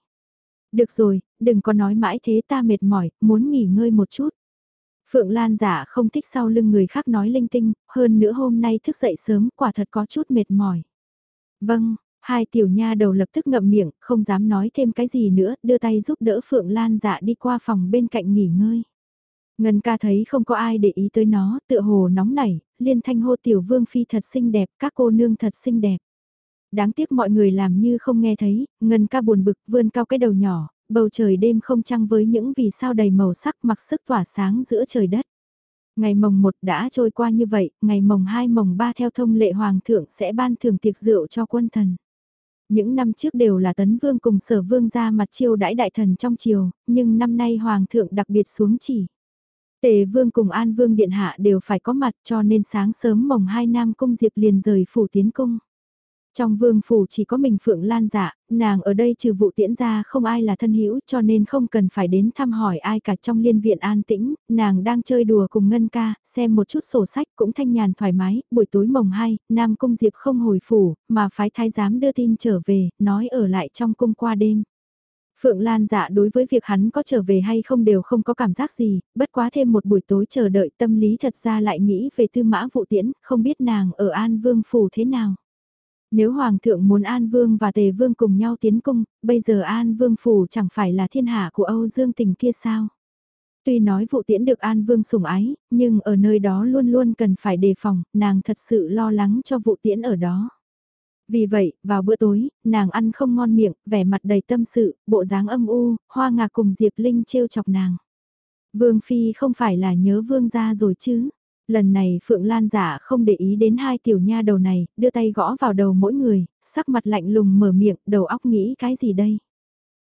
Được rồi, đừng có nói mãi thế ta mệt mỏi, muốn nghỉ ngơi một chút. Phượng Lan giả không thích sau lưng người khác nói linh tinh, hơn nữa hôm nay thức dậy sớm quả thật có chút mệt mỏi. Vâng, hai tiểu nha đầu lập tức ngậm miệng, không dám nói thêm cái gì nữa, đưa tay giúp đỡ Phượng Lan dạ đi qua phòng bên cạnh nghỉ ngơi. Ngân ca thấy không có ai để ý tới nó, tựa hồ nóng nảy, liên thanh hô tiểu vương phi thật xinh đẹp, các cô nương thật xinh đẹp. Đáng tiếc mọi người làm như không nghe thấy, Ngân ca buồn bực vươn cao cái đầu nhỏ, bầu trời đêm không trăng với những vì sao đầy màu sắc mặc sức tỏa sáng giữa trời đất. Ngày mồng 1 đã trôi qua như vậy, ngày mồng 2 mồng 3 theo thông lệ hoàng thượng sẽ ban thưởng tiệc rượu cho quân thần. Những năm trước đều là tấn vương cùng sở vương ra mặt chiêu đãi đại thần trong triều, nhưng năm nay hoàng thượng đặc biệt xuống chỉ. Tề vương cùng an vương điện hạ đều phải có mặt cho nên sáng sớm mồng 2 nam cung diệp liền rời phủ tiến cung. Trong vương phủ chỉ có mình Phượng Lan dạ, nàng ở đây trừ vụ tiễn ra không ai là thân hữu cho nên không cần phải đến thăm hỏi ai cả trong liên viện an tĩnh, nàng đang chơi đùa cùng Ngân ca, xem một chút sổ sách cũng thanh nhàn thoải mái, buổi tối mồng 2, Nam Cung Diệp không hồi phủ, mà phái thái giám đưa tin trở về, nói ở lại trong cung qua đêm. Phượng Lan dạ đối với việc hắn có trở về hay không đều không có cảm giác gì, bất quá thêm một buổi tối chờ đợi tâm lý thật ra lại nghĩ về tư mã vụ tiễn, không biết nàng ở An Vương Phủ thế nào. Nếu Hoàng thượng muốn An Vương và Tề Vương cùng nhau tiến cung, bây giờ An Vương phủ chẳng phải là thiên hạ của Âu Dương tình kia sao? Tuy nói vụ tiễn được An Vương sủng ái, nhưng ở nơi đó luôn luôn cần phải đề phòng, nàng thật sự lo lắng cho vụ tiễn ở đó. Vì vậy, vào bữa tối, nàng ăn không ngon miệng, vẻ mặt đầy tâm sự, bộ dáng âm u, hoa ngạc cùng Diệp Linh trêu chọc nàng. Vương Phi không phải là nhớ Vương gia rồi chứ? Lần này Phượng Lan giả không để ý đến hai tiểu nha đầu này, đưa tay gõ vào đầu mỗi người, sắc mặt lạnh lùng mở miệng, đầu óc nghĩ cái gì đây?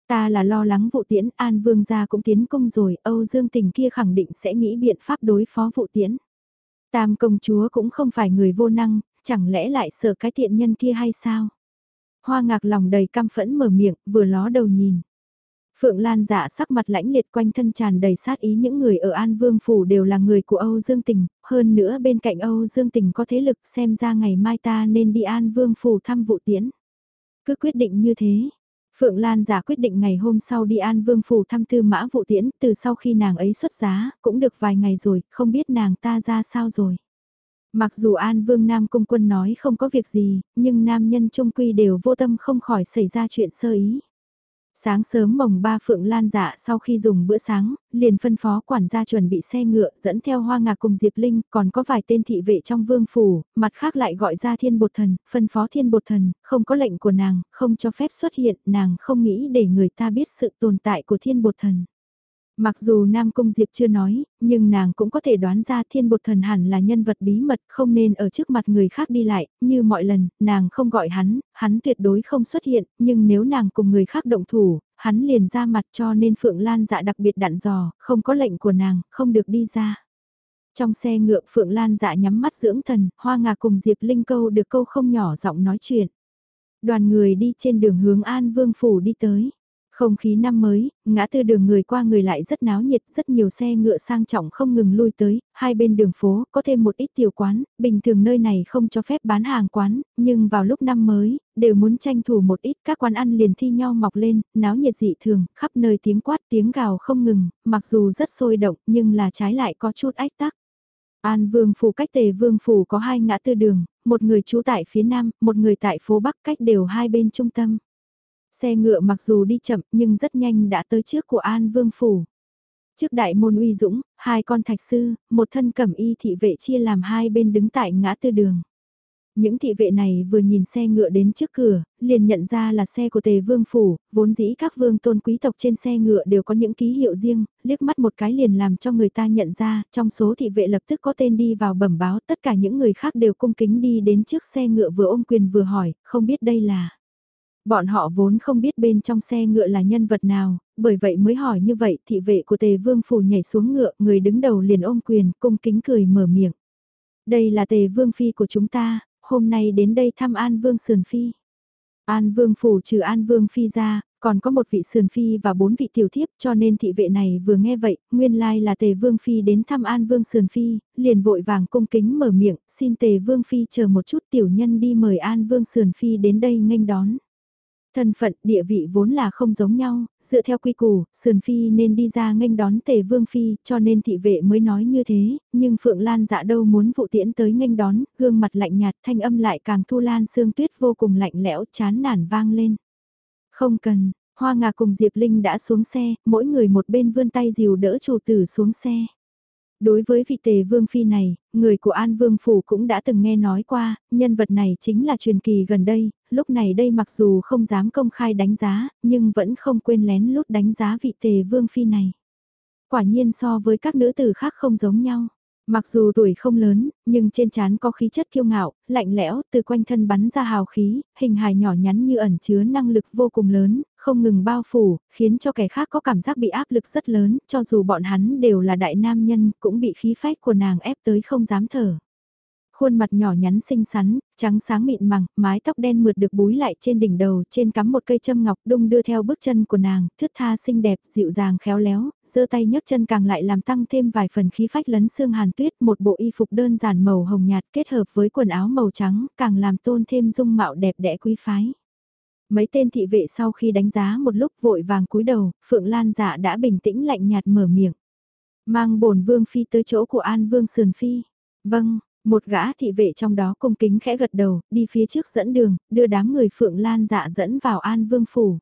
Ta là lo lắng vụ tiễn, An Vương gia cũng tiến công rồi, Âu Dương tình kia khẳng định sẽ nghĩ biện pháp đối phó vụ tiễn. Tam công chúa cũng không phải người vô năng, chẳng lẽ lại sợ cái tiện nhân kia hay sao? Hoa ngạc lòng đầy căm phẫn mở miệng, vừa ló đầu nhìn. Phượng Lan dạ sắc mặt lãnh liệt quanh thân tràn đầy sát ý những người ở An Vương Phủ đều là người của Âu Dương Tình, hơn nữa bên cạnh Âu Dương Tình có thế lực xem ra ngày mai ta nên đi An Vương Phủ thăm vụ tiễn. Cứ quyết định như thế. Phượng Lan giả quyết định ngày hôm sau đi An Vương Phủ thăm tư mã vụ tiễn, từ sau khi nàng ấy xuất giá, cũng được vài ngày rồi, không biết nàng ta ra sao rồi. Mặc dù An Vương Nam Cung Quân nói không có việc gì, nhưng nam nhân trung quy đều vô tâm không khỏi xảy ra chuyện sơ ý. Sáng sớm mồng ba Phượng Lan dạ sau khi dùng bữa sáng, liền phân phó quản gia chuẩn bị xe ngựa dẫn theo hoa ngạc cùng Diệp Linh, còn có vài tên thị vệ trong vương phủ, mặt khác lại gọi ra thiên bột thần, phân phó thiên bột thần, không có lệnh của nàng, không cho phép xuất hiện, nàng không nghĩ để người ta biết sự tồn tại của thiên bột thần. Mặc dù Nam Cung Diệp chưa nói, nhưng nàng cũng có thể đoán ra thiên bột thần hẳn là nhân vật bí mật không nên ở trước mặt người khác đi lại, như mọi lần, nàng không gọi hắn, hắn tuyệt đối không xuất hiện, nhưng nếu nàng cùng người khác động thủ, hắn liền ra mặt cho nên Phượng Lan dạ đặc biệt đặn dò, không có lệnh của nàng, không được đi ra. Trong xe ngựa Phượng Lan dạ nhắm mắt dưỡng thần, Hoa Ngà cùng Diệp Linh câu được câu không nhỏ giọng nói chuyện. Đoàn người đi trên đường hướng An Vương Phủ đi tới. Không khí năm mới, ngã tư đường người qua người lại rất náo nhiệt, rất nhiều xe ngựa sang trọng không ngừng lui tới, hai bên đường phố có thêm một ít tiểu quán, bình thường nơi này không cho phép bán hàng quán, nhưng vào lúc năm mới, đều muốn tranh thủ một ít các quán ăn liền thi nhau mọc lên, náo nhiệt dị thường, khắp nơi tiếng quát tiếng gào không ngừng, mặc dù rất sôi động nhưng là trái lại có chút ách tắc. An Vương Phủ cách Tề Vương Phủ có hai ngã tư đường, một người trú tại phía nam, một người tại phố Bắc cách đều hai bên trung tâm. Xe ngựa mặc dù đi chậm nhưng rất nhanh đã tới trước của An Vương Phủ. Trước đại môn uy dũng, hai con thạch sư, một thân cẩm y thị vệ chia làm hai bên đứng tại ngã tư đường. Những thị vệ này vừa nhìn xe ngựa đến trước cửa, liền nhận ra là xe của tề vương phủ, vốn dĩ các vương tôn quý tộc trên xe ngựa đều có những ký hiệu riêng, liếc mắt một cái liền làm cho người ta nhận ra, trong số thị vệ lập tức có tên đi vào bẩm báo, tất cả những người khác đều cung kính đi đến trước xe ngựa vừa ôm quyền vừa hỏi, không biết đây là... Bọn họ vốn không biết bên trong xe ngựa là nhân vật nào, bởi vậy mới hỏi như vậy thị vệ của tề vương phủ nhảy xuống ngựa, người đứng đầu liền ôm quyền, cung kính cười mở miệng. Đây là tề vương phi của chúng ta, hôm nay đến đây thăm An Vương Sườn Phi. An Vương phủ trừ An Vương Phi ra, còn có một vị Sườn Phi và bốn vị tiểu thiếp cho nên thị vệ này vừa nghe vậy, nguyên lai là Tề Vương Phi đến thăm An Vương Sườn Phi, liền vội vàng cung kính mở miệng, xin Tề Vương Phi chờ một chút tiểu nhân đi mời An Vương Sườn Phi đến đây nghênh đón. Thân phận, địa vị vốn là không giống nhau, dựa theo quy củ, Sườn Phi nên đi ra nghênh đón Tề Vương Phi, cho nên thị vệ mới nói như thế, nhưng Phượng Lan dạ đâu muốn vụ tiễn tới nghênh đón, gương mặt lạnh nhạt thanh âm lại càng thu lan sương tuyết vô cùng lạnh lẽo chán nản vang lên. Không cần, Hoa Ngà cùng Diệp Linh đã xuống xe, mỗi người một bên vươn tay dìu đỡ chủ tử xuống xe. Đối với vị tề vương phi này, người của An Vương Phủ cũng đã từng nghe nói qua, nhân vật này chính là truyền kỳ gần đây, lúc này đây mặc dù không dám công khai đánh giá, nhưng vẫn không quên lén lút đánh giá vị tề vương phi này. Quả nhiên so với các nữ tử khác không giống nhau. Mặc dù tuổi không lớn, nhưng trên trán có khí chất kiêu ngạo, lạnh lẽo, từ quanh thân bắn ra hào khí, hình hài nhỏ nhắn như ẩn chứa năng lực vô cùng lớn, không ngừng bao phủ, khiến cho kẻ khác có cảm giác bị áp lực rất lớn, cho dù bọn hắn đều là đại nam nhân, cũng bị khí phách của nàng ép tới không dám thở. Khuôn mặt nhỏ nhắn xinh xắn, trắng sáng mịn màng, mái tóc đen mượt được búi lại trên đỉnh đầu, trên cắm một cây châm ngọc đung đưa theo bước chân của nàng, thướt tha xinh đẹp, dịu dàng khéo léo, giơ tay nhấc chân càng lại làm tăng thêm vài phần khí phách lấn xương hàn tuyết, một bộ y phục đơn giản màu hồng nhạt kết hợp với quần áo màu trắng, càng làm tôn thêm dung mạo đẹp đẽ quý phái. Mấy tên thị vệ sau khi đánh giá một lúc vội vàng cúi đầu, Phượng Lan dạ đã bình tĩnh lạnh nhạt mở miệng. Mang bổn vương phi tới chỗ của An Vương Sườn Phi. Vâng, một gã thị vệ trong đó cung kính khẽ gật đầu, đi phía trước dẫn đường, đưa đám người Phượng Lan dạ dẫn vào An Vương Phủ.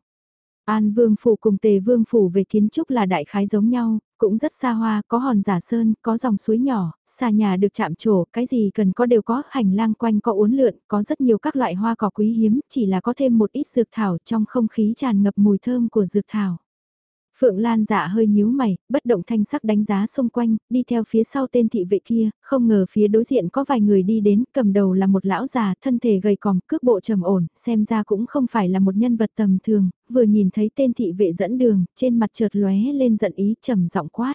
An Vương Phủ cùng Tề Vương Phủ về kiến trúc là đại khái giống nhau, cũng rất xa hoa, có hòn giả sơn, có dòng suối nhỏ, xa nhà được chạm trổ, cái gì cần có đều có, hành lang quanh có uốn lượn, có rất nhiều các loại hoa cỏ quý hiếm, chỉ là có thêm một ít dược thảo trong không khí tràn ngập mùi thơm của dược thảo. Phượng Lan dạ hơi nhíu mày, bất động thanh sắc đánh giá xung quanh, đi theo phía sau tên thị vệ kia, không ngờ phía đối diện có vài người đi đến, cầm đầu là một lão già, thân thể gầy còm, cước bộ trầm ổn, xem ra cũng không phải là một nhân vật tầm thường, vừa nhìn thấy tên thị vệ dẫn đường, trên mặt chợt lóe lên giận ý trầm giọng quát.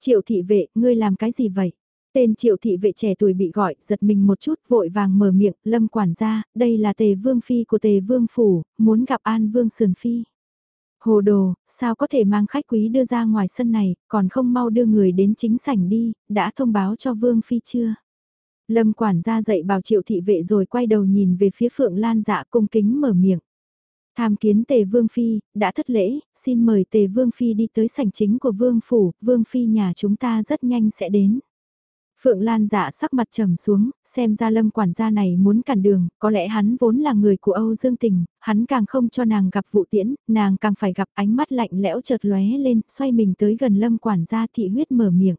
Triệu thị vệ, ngươi làm cái gì vậy? Tên triệu thị vệ trẻ tuổi bị gọi, giật mình một chút, vội vàng mở miệng, lâm quản gia, đây là tề vương phi của tề vương phủ, muốn gặp an vương sườn phi. Hồ đồ, sao có thể mang khách quý đưa ra ngoài sân này, còn không mau đưa người đến chính sảnh đi, đã thông báo cho Vương Phi chưa? Lâm quản gia dậy bảo triệu thị vệ rồi quay đầu nhìn về phía Phượng Lan dạ cung kính mở miệng. Tham kiến tề Vương Phi, đã thất lễ, xin mời tề Vương Phi đi tới sảnh chính của Vương Phủ, Vương Phi nhà chúng ta rất nhanh sẽ đến. Phượng Lan dạ sắc mặt trầm xuống, xem ra lâm quản gia này muốn cản đường, có lẽ hắn vốn là người của Âu Dương Tình, hắn càng không cho nàng gặp vụ tiễn, nàng càng phải gặp ánh mắt lạnh lẽo chợt lóe lên, xoay mình tới gần lâm quản gia thị huyết mở miệng.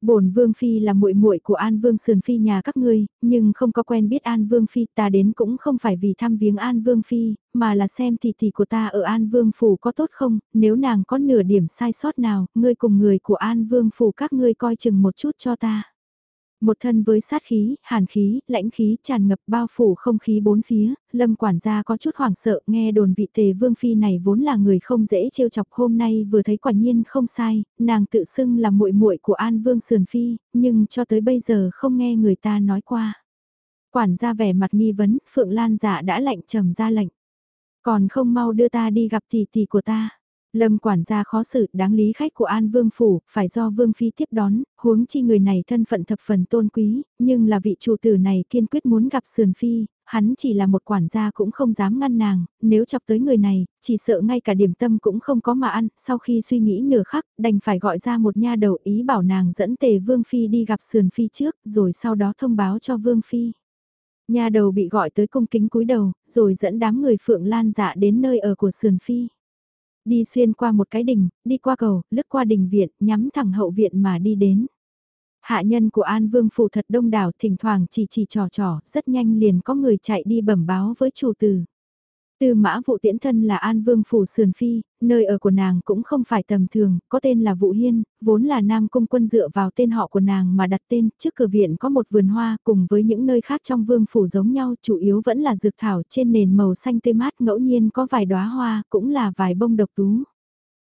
Bổn Vương phi là muội muội của An Vương Sườn phi nhà các ngươi, nhưng không có quen biết An Vương phi, ta đến cũng không phải vì thăm viếng An Vương phi, mà là xem tỷ tỷ của ta ở An Vương phủ có tốt không, nếu nàng có nửa điểm sai sót nào, ngươi cùng người của An Vương phủ các ngươi coi chừng một chút cho ta. Một thân với sát khí, hàn khí, lãnh khí tràn ngập bao phủ không khí bốn phía, lâm quản gia có chút hoảng sợ nghe đồn vị tề vương phi này vốn là người không dễ trêu chọc hôm nay vừa thấy quả nhiên không sai, nàng tự xưng là muội muội của an vương sườn phi, nhưng cho tới bây giờ không nghe người ta nói qua. Quản gia vẻ mặt nghi vấn, Phượng Lan giả đã lạnh trầm ra lệnh. Còn không mau đưa ta đi gặp tỷ tỷ của ta. Lâm quản gia khó xử, đáng lý khách của An Vương Phủ, phải do Vương Phi tiếp đón, huống chi người này thân phận thập phần tôn quý, nhưng là vị chủ tử này kiên quyết muốn gặp Sườn Phi, hắn chỉ là một quản gia cũng không dám ngăn nàng, nếu chọc tới người này, chỉ sợ ngay cả điểm tâm cũng không có mà ăn, sau khi suy nghĩ nửa khắc, đành phải gọi ra một nha đầu ý bảo nàng dẫn tề Vương Phi đi gặp Sườn Phi trước, rồi sau đó thông báo cho Vương Phi. Nha đầu bị gọi tới cung kính cúi đầu, rồi dẫn đám người Phượng Lan dạ đến nơi ở của Sườn Phi. Đi xuyên qua một cái đình, đi qua cầu, lướt qua đình viện, nhắm thẳng hậu viện mà đi đến. Hạ nhân của An Vương phủ thật đông đảo, thỉnh thoảng chỉ chỉ trò trò, rất nhanh liền có người chạy đi bẩm báo với chủ tử. Tư mã vụ tiễn thân là An Vương Phủ Sườn Phi, nơi ở của nàng cũng không phải tầm thường, có tên là vũ Hiên, vốn là Nam Cung quân dựa vào tên họ của nàng mà đặt tên, trước cửa viện có một vườn hoa cùng với những nơi khác trong Vương Phủ giống nhau, chủ yếu vẫn là dược thảo trên nền màu xanh tê mát ngẫu nhiên có vài đóa hoa, cũng là vài bông độc tú.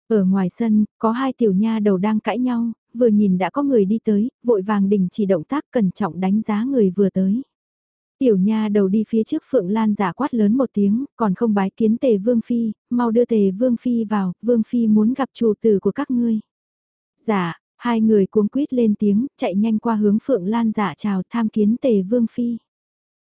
Ở ngoài sân, có hai tiểu nha đầu đang cãi nhau, vừa nhìn đã có người đi tới, vội vàng đình chỉ động tác cẩn trọng đánh giá người vừa tới. Tiểu nha đầu đi phía trước Phượng Lan giả quát lớn một tiếng, còn không bái kiến tề Vương Phi, mau đưa tề Vương Phi vào, Vương Phi muốn gặp chủ tử của các ngươi. giả hai người cuống quýt lên tiếng, chạy nhanh qua hướng Phượng Lan giả chào tham kiến tề Vương Phi.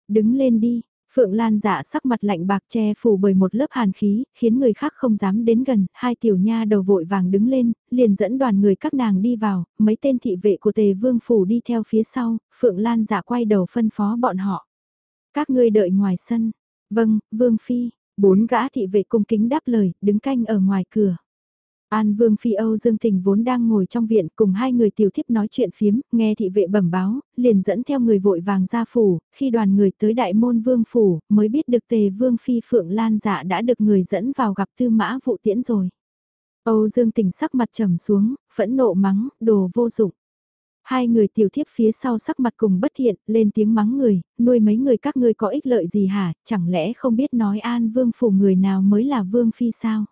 Đứng lên đi, Phượng Lan giả sắc mặt lạnh bạc che phủ bởi một lớp hàn khí, khiến người khác không dám đến gần, hai tiểu nha đầu vội vàng đứng lên, liền dẫn đoàn người các nàng đi vào, mấy tên thị vệ của tề vương phủ đi theo phía sau, Phượng Lan giả quay đầu phân phó bọn họ. Các ngươi đợi ngoài sân. Vâng, Vương Phi, bốn gã thị vệ cung kính đáp lời, đứng canh ở ngoài cửa. An Vương Phi Âu Dương Tình vốn đang ngồi trong viện cùng hai người tiểu thiếp nói chuyện phiếm, nghe thị vệ bẩm báo, liền dẫn theo người vội vàng ra phủ, khi đoàn người tới đại môn Vương Phủ, mới biết được tề Vương Phi Phượng Lan dạ đã được người dẫn vào gặp tư mã vụ tiễn rồi. Âu Dương Tình sắc mặt trầm xuống, phẫn nộ mắng, đồ vô dụng. Hai người tiểu thiếp phía sau sắc mặt cùng bất thiện, lên tiếng mắng người, nuôi mấy người các ngươi có ích lợi gì hả, chẳng lẽ không biết nói an vương phủ người nào mới là vương phi sao?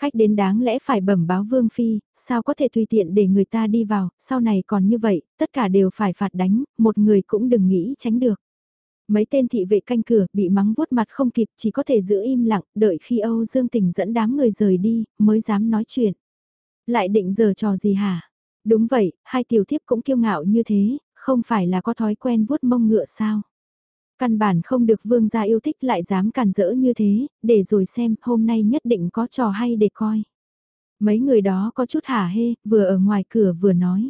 Khách đến đáng lẽ phải bẩm báo vương phi, sao có thể tùy tiện để người ta đi vào, sau này còn như vậy, tất cả đều phải phạt đánh, một người cũng đừng nghĩ tránh được. Mấy tên thị vệ canh cửa bị mắng vuốt mặt không kịp chỉ có thể giữ im lặng, đợi khi Âu Dương Tình dẫn đám người rời đi, mới dám nói chuyện. Lại định giờ trò gì hả? Đúng vậy, hai tiểu thiếp cũng kiêu ngạo như thế, không phải là có thói quen vuốt mông ngựa sao. Căn bản không được vương gia yêu thích lại dám càn rỡ như thế, để rồi xem hôm nay nhất định có trò hay để coi. Mấy người đó có chút hả hê, vừa ở ngoài cửa vừa nói.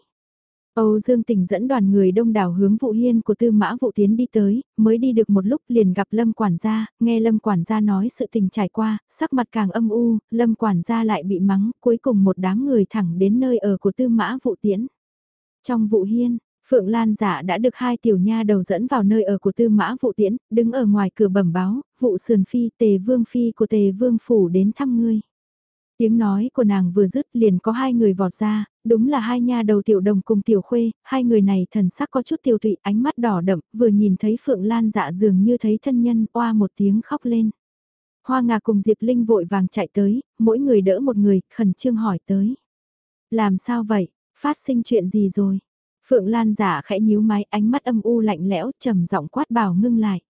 Âu Dương Tình dẫn đoàn người đông đảo hướng vụ hiên của tư mã vụ tiến đi tới, mới đi được một lúc liền gặp Lâm quản gia, nghe Lâm quản gia nói sự tình trải qua, sắc mặt càng âm u, Lâm quản gia lại bị mắng, cuối cùng một đám người thẳng đến nơi ở của tư mã vụ tiến. Trong vụ hiên, Phượng Lan giả đã được hai tiểu nha đầu dẫn vào nơi ở của tư mã vụ Tiến, đứng ở ngoài cửa bẩm báo, vụ sườn phi tề vương phi của tề vương phủ đến thăm ngươi. Tiếng nói của nàng vừa dứt liền có hai người vọt ra, đúng là hai nha đầu tiểu đồng cùng tiểu khuê, hai người này thần sắc có chút tiêu tụy ánh mắt đỏ đậm, vừa nhìn thấy Phượng Lan dạ dường như thấy thân nhân, oa một tiếng khóc lên. Hoa ngà cùng Diệp Linh vội vàng chạy tới, mỗi người đỡ một người, khẩn trương hỏi tới. Làm sao vậy, phát sinh chuyện gì rồi? Phượng Lan giả khẽ nhíu mái ánh mắt âm u lạnh lẽo trầm giọng quát bảo ngưng lại.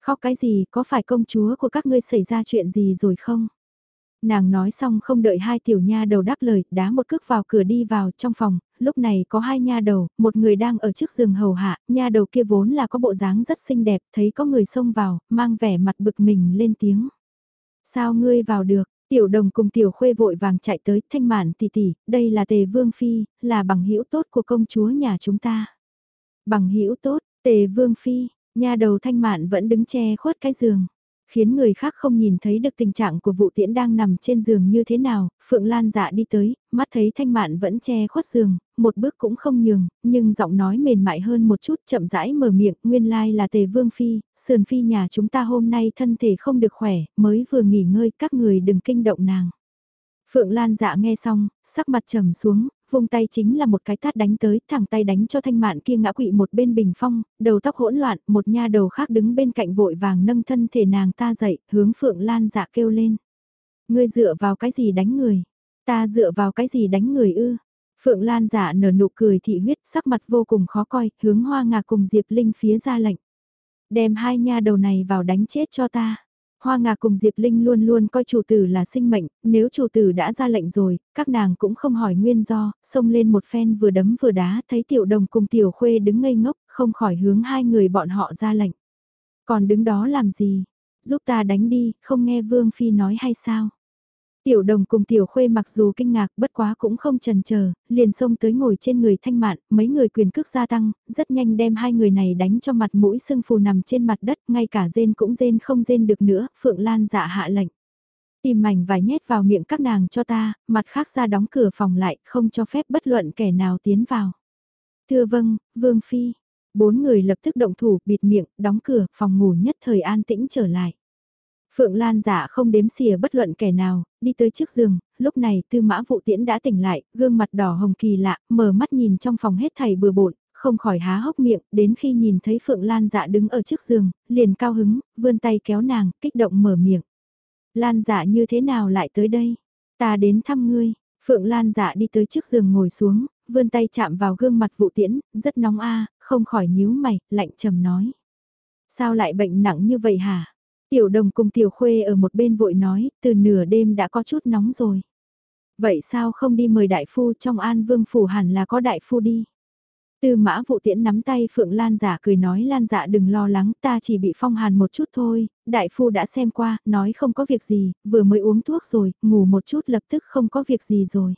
Khóc cái gì có phải công chúa của các ngươi xảy ra chuyện gì rồi không? Nàng nói xong không đợi hai tiểu nha đầu đáp lời, đá một cước vào cửa đi vào trong phòng, lúc này có hai nha đầu, một người đang ở trước giường hầu hạ, nha đầu kia vốn là có bộ dáng rất xinh đẹp, thấy có người xông vào, mang vẻ mặt bực mình lên tiếng. Sao ngươi vào được, tiểu đồng cùng tiểu khuê vội vàng chạy tới, thanh mạn tỷ tỷ, đây là tề vương phi, là bằng hữu tốt của công chúa nhà chúng ta. Bằng hữu tốt, tề vương phi, nha đầu thanh mạn vẫn đứng che khuất cái giường khiến người khác không nhìn thấy được tình trạng của vụ tiễn đang nằm trên giường như thế nào, Phượng Lan dạ đi tới, mắt thấy thanh mạn vẫn che khuất giường, một bước cũng không nhường, nhưng giọng nói mềm mại hơn một chút chậm rãi mở miệng, nguyên lai là tề vương phi, sườn phi nhà chúng ta hôm nay thân thể không được khỏe, mới vừa nghỉ ngơi các người đừng kinh động nàng. Phượng Lan dạ nghe xong, sắc mặt trầm xuống, vung tay chính là một cái tát đánh tới, thẳng tay đánh cho thanh mạn kia ngã quỵ một bên bình phong, đầu tóc hỗn loạn, một nha đầu khác đứng bên cạnh vội vàng nâng thân thể nàng ta dậy, hướng Phượng Lan dạ kêu lên. Ngươi dựa vào cái gì đánh người? Ta dựa vào cái gì đánh người ư? Phượng Lan dạ nở nụ cười thị huyết, sắc mặt vô cùng khó coi, hướng hoa ngà cùng Diệp Linh phía ra lệnh. Đem hai nha đầu này vào đánh chết cho ta. Hoa Ngà cùng Diệp Linh luôn luôn coi chủ tử là sinh mệnh, nếu chủ tử đã ra lệnh rồi, các nàng cũng không hỏi nguyên do, xông lên một phen vừa đấm vừa đá, thấy tiểu đồng cùng tiểu khuê đứng ngây ngốc, không khỏi hướng hai người bọn họ ra lệnh. Còn đứng đó làm gì? Giúp ta đánh đi, không nghe Vương Phi nói hay sao? Tiểu đồng cùng tiểu khuê mặc dù kinh ngạc bất quá cũng không trần chờ liền xông tới ngồi trên người thanh mạn, mấy người quyền cước gia tăng, rất nhanh đem hai người này đánh cho mặt mũi sưng phù nằm trên mặt đất, ngay cả rên cũng rên không rên được nữa, Phượng Lan dạ hạ lệnh. Tìm mảnh vài nhét vào miệng các nàng cho ta, mặt khác ra đóng cửa phòng lại, không cho phép bất luận kẻ nào tiến vào. Thưa vâng, Vương Phi. Bốn người lập tức động thủ, bịt miệng, đóng cửa, phòng ngủ nhất thời an tĩnh trở lại. Phượng Lan giả không đếm xỉa bất luận kẻ nào, đi tới trước giường, lúc này tư mã vụ tiễn đã tỉnh lại, gương mặt đỏ hồng kỳ lạ, mở mắt nhìn trong phòng hết thầy bừa bộn, không khỏi há hốc miệng, đến khi nhìn thấy Phượng Lan dạ đứng ở trước giường, liền cao hứng, vươn tay kéo nàng, kích động mở miệng. Lan dạ như thế nào lại tới đây? Ta đến thăm ngươi. Phượng Lan dạ đi tới trước giường ngồi xuống, vươn tay chạm vào gương mặt vụ tiễn, rất nóng a không khỏi nhíu mày, lạnh trầm nói. Sao lại bệnh nặng như vậy hả? Tiểu đồng cùng tiểu khuê ở một bên vội nói, từ nửa đêm đã có chút nóng rồi. Vậy sao không đi mời đại phu trong an vương phủ hẳn là có đại phu đi. Tư mã vụ tiễn nắm tay Phượng Lan giả cười nói Lan dạ đừng lo lắng ta chỉ bị phong hàn một chút thôi, đại phu đã xem qua, nói không có việc gì, vừa mới uống thuốc rồi, ngủ một chút lập tức không có việc gì rồi.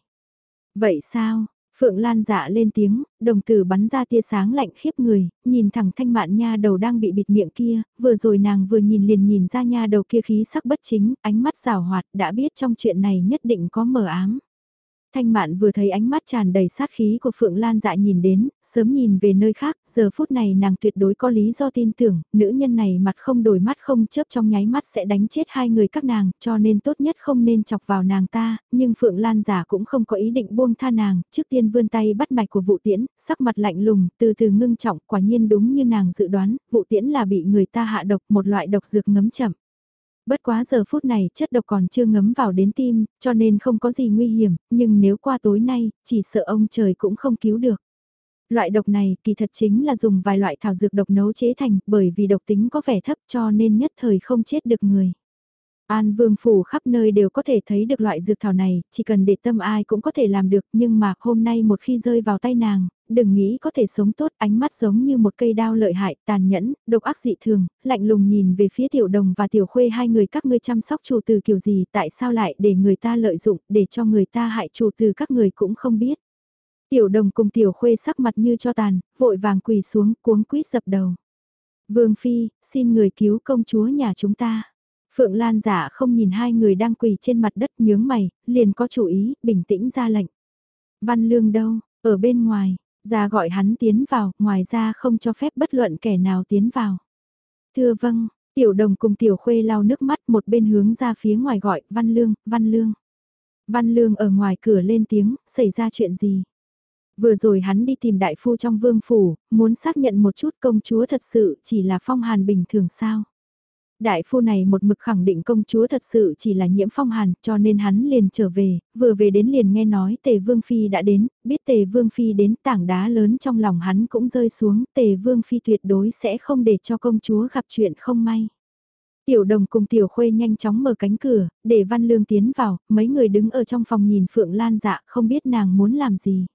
Vậy sao, Phượng Lan dạ lên tiếng, đồng tử bắn ra tia sáng lạnh khiếp người, nhìn thẳng thanh mạn nha đầu đang bị bịt miệng kia, vừa rồi nàng vừa nhìn liền nhìn ra nha đầu kia khí sắc bất chính, ánh mắt rào hoạt, đã biết trong chuyện này nhất định có mờ ám. Thanh Mạn vừa thấy ánh mắt tràn đầy sát khí của Phượng Lan dạ nhìn đến, sớm nhìn về nơi khác, giờ phút này nàng tuyệt đối có lý do tin tưởng, nữ nhân này mặt không đổi mắt không chớp trong nháy mắt sẽ đánh chết hai người các nàng, cho nên tốt nhất không nên chọc vào nàng ta, nhưng Phượng Lan giả cũng không có ý định buông tha nàng, trước tiên vươn tay bắt mạch của vụ tiễn, sắc mặt lạnh lùng, từ từ ngưng trọng, quả nhiên đúng như nàng dự đoán, vụ tiễn là bị người ta hạ độc, một loại độc dược ngấm chậm. Bất quá giờ phút này chất độc còn chưa ngấm vào đến tim, cho nên không có gì nguy hiểm, nhưng nếu qua tối nay, chỉ sợ ông trời cũng không cứu được. Loại độc này kỳ thật chính là dùng vài loại thảo dược độc nấu chế thành bởi vì độc tính có vẻ thấp cho nên nhất thời không chết được người. An vương phủ khắp nơi đều có thể thấy được loại dược thảo này, chỉ cần để tâm ai cũng có thể làm được nhưng mà hôm nay một khi rơi vào tay nàng, đừng nghĩ có thể sống tốt ánh mắt giống như một cây đao lợi hại, tàn nhẫn, độc ác dị thường, lạnh lùng nhìn về phía tiểu đồng và tiểu khuê hai người các ngươi chăm sóc chủ từ kiểu gì tại sao lại để người ta lợi dụng để cho người ta hại chủ từ các người cũng không biết. Tiểu đồng cùng tiểu khuê sắc mặt như cho tàn, vội vàng quỳ xuống cuống quýt dập đầu. Vương Phi, xin người cứu công chúa nhà chúng ta. Phượng Lan giả không nhìn hai người đang quỳ trên mặt đất nhướng mày, liền có chủ ý, bình tĩnh ra lệnh. Văn Lương đâu, ở bên ngoài, ra gọi hắn tiến vào, ngoài ra không cho phép bất luận kẻ nào tiến vào. Thưa vâng, tiểu đồng cùng tiểu khuê lau nước mắt một bên hướng ra phía ngoài gọi, Văn Lương, Văn Lương. Văn Lương ở ngoài cửa lên tiếng, xảy ra chuyện gì? Vừa rồi hắn đi tìm đại phu trong vương phủ, muốn xác nhận một chút công chúa thật sự chỉ là phong hàn bình thường sao? Đại phu này một mực khẳng định công chúa thật sự chỉ là nhiễm phong hàn cho nên hắn liền trở về, vừa về đến liền nghe nói tề vương phi đã đến, biết tề vương phi đến tảng đá lớn trong lòng hắn cũng rơi xuống tề vương phi tuyệt đối sẽ không để cho công chúa gặp chuyện không may. Tiểu đồng cùng tiểu khuê nhanh chóng mở cánh cửa, để văn lương tiến vào, mấy người đứng ở trong phòng nhìn Phượng Lan dạ không biết nàng muốn làm gì.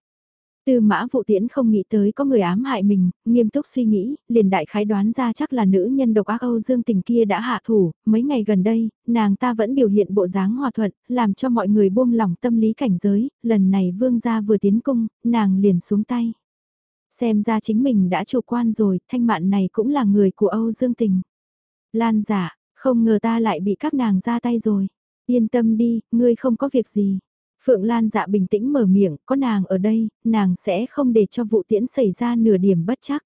Tư mã vụ tiễn không nghĩ tới có người ám hại mình, nghiêm túc suy nghĩ, liền đại khái đoán ra chắc là nữ nhân độc ác Âu Dương tình kia đã hạ thủ, mấy ngày gần đây, nàng ta vẫn biểu hiện bộ dáng hòa thuận, làm cho mọi người buông lỏng tâm lý cảnh giới, lần này vương gia vừa tiến cung, nàng liền xuống tay. Xem ra chính mình đã chủ quan rồi, thanh mạn này cũng là người của Âu Dương tình. Lan giả, không ngờ ta lại bị các nàng ra tay rồi. Yên tâm đi, ngươi không có việc gì. Phượng Lan dạ bình tĩnh mở miệng, có nàng ở đây, nàng sẽ không để cho vụ tiễn xảy ra nửa điểm bất chắc.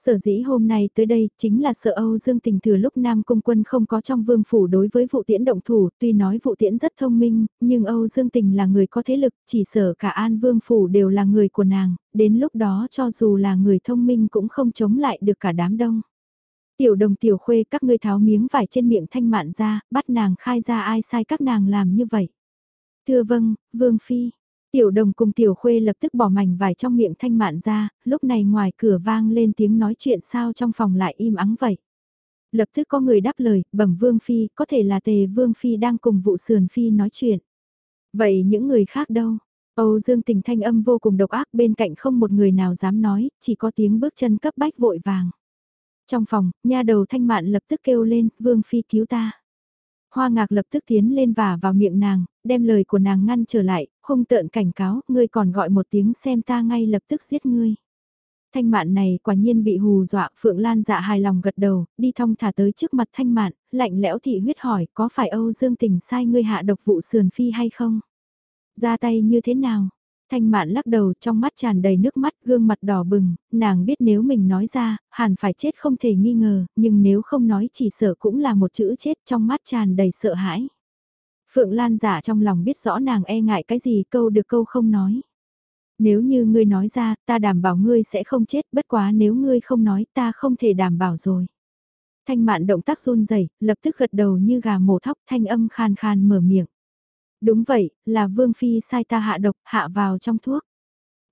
Sở dĩ hôm nay tới đây chính là sợ Âu Dương Tình thừa lúc Nam Cung Quân không có trong vương phủ đối với vụ tiễn động thủ, tuy nói vụ tiễn rất thông minh, nhưng Âu Dương Tình là người có thế lực, chỉ sợ cả An Vương phủ đều là người của nàng, đến lúc đó cho dù là người thông minh cũng không chống lại được cả đám đông. Tiểu đồng tiểu khuê các ngươi tháo miếng vải trên miệng thanh mạn ra, bắt nàng khai ra ai sai các nàng làm như vậy. Thưa vâng, Vương Phi. Tiểu đồng cùng tiểu khuê lập tức bỏ mảnh vải trong miệng thanh mạn ra, lúc này ngoài cửa vang lên tiếng nói chuyện sao trong phòng lại im ắng vậy. Lập tức có người đáp lời, bẩm Vương Phi, có thể là tề Vương Phi đang cùng vụ sườn Phi nói chuyện. Vậy những người khác đâu? Âu Dương tình thanh âm vô cùng độc ác bên cạnh không một người nào dám nói, chỉ có tiếng bước chân cấp bách vội vàng. Trong phòng, nha đầu thanh mạn lập tức kêu lên, Vương Phi cứu ta. Hoa ngạc lập tức tiến lên và vào miệng nàng, đem lời của nàng ngăn trở lại, hung tợn cảnh cáo, ngươi còn gọi một tiếng xem ta ngay lập tức giết ngươi. Thanh mạn này quả nhiên bị hù dọa, Phượng Lan dạ hài lòng gật đầu, đi thong thả tới trước mặt thanh mạn, lạnh lẽo thị huyết hỏi, có phải Âu Dương tình sai ngươi hạ độc vụ sườn phi hay không? Ra tay như thế nào? Thanh mạn lắc đầu trong mắt tràn đầy nước mắt gương mặt đỏ bừng, nàng biết nếu mình nói ra, hẳn phải chết không thể nghi ngờ, nhưng nếu không nói chỉ sợ cũng là một chữ chết trong mắt tràn đầy sợ hãi. Phượng Lan giả trong lòng biết rõ nàng e ngại cái gì câu được câu không nói. Nếu như ngươi nói ra, ta đảm bảo ngươi sẽ không chết, bất quá nếu ngươi không nói ta không thể đảm bảo rồi. Thanh mạn động tác run rẩy lập tức gật đầu như gà mổ thóc thanh âm khan khan mở miệng. Đúng vậy, là Vương Phi sai ta hạ độc, hạ vào trong thuốc.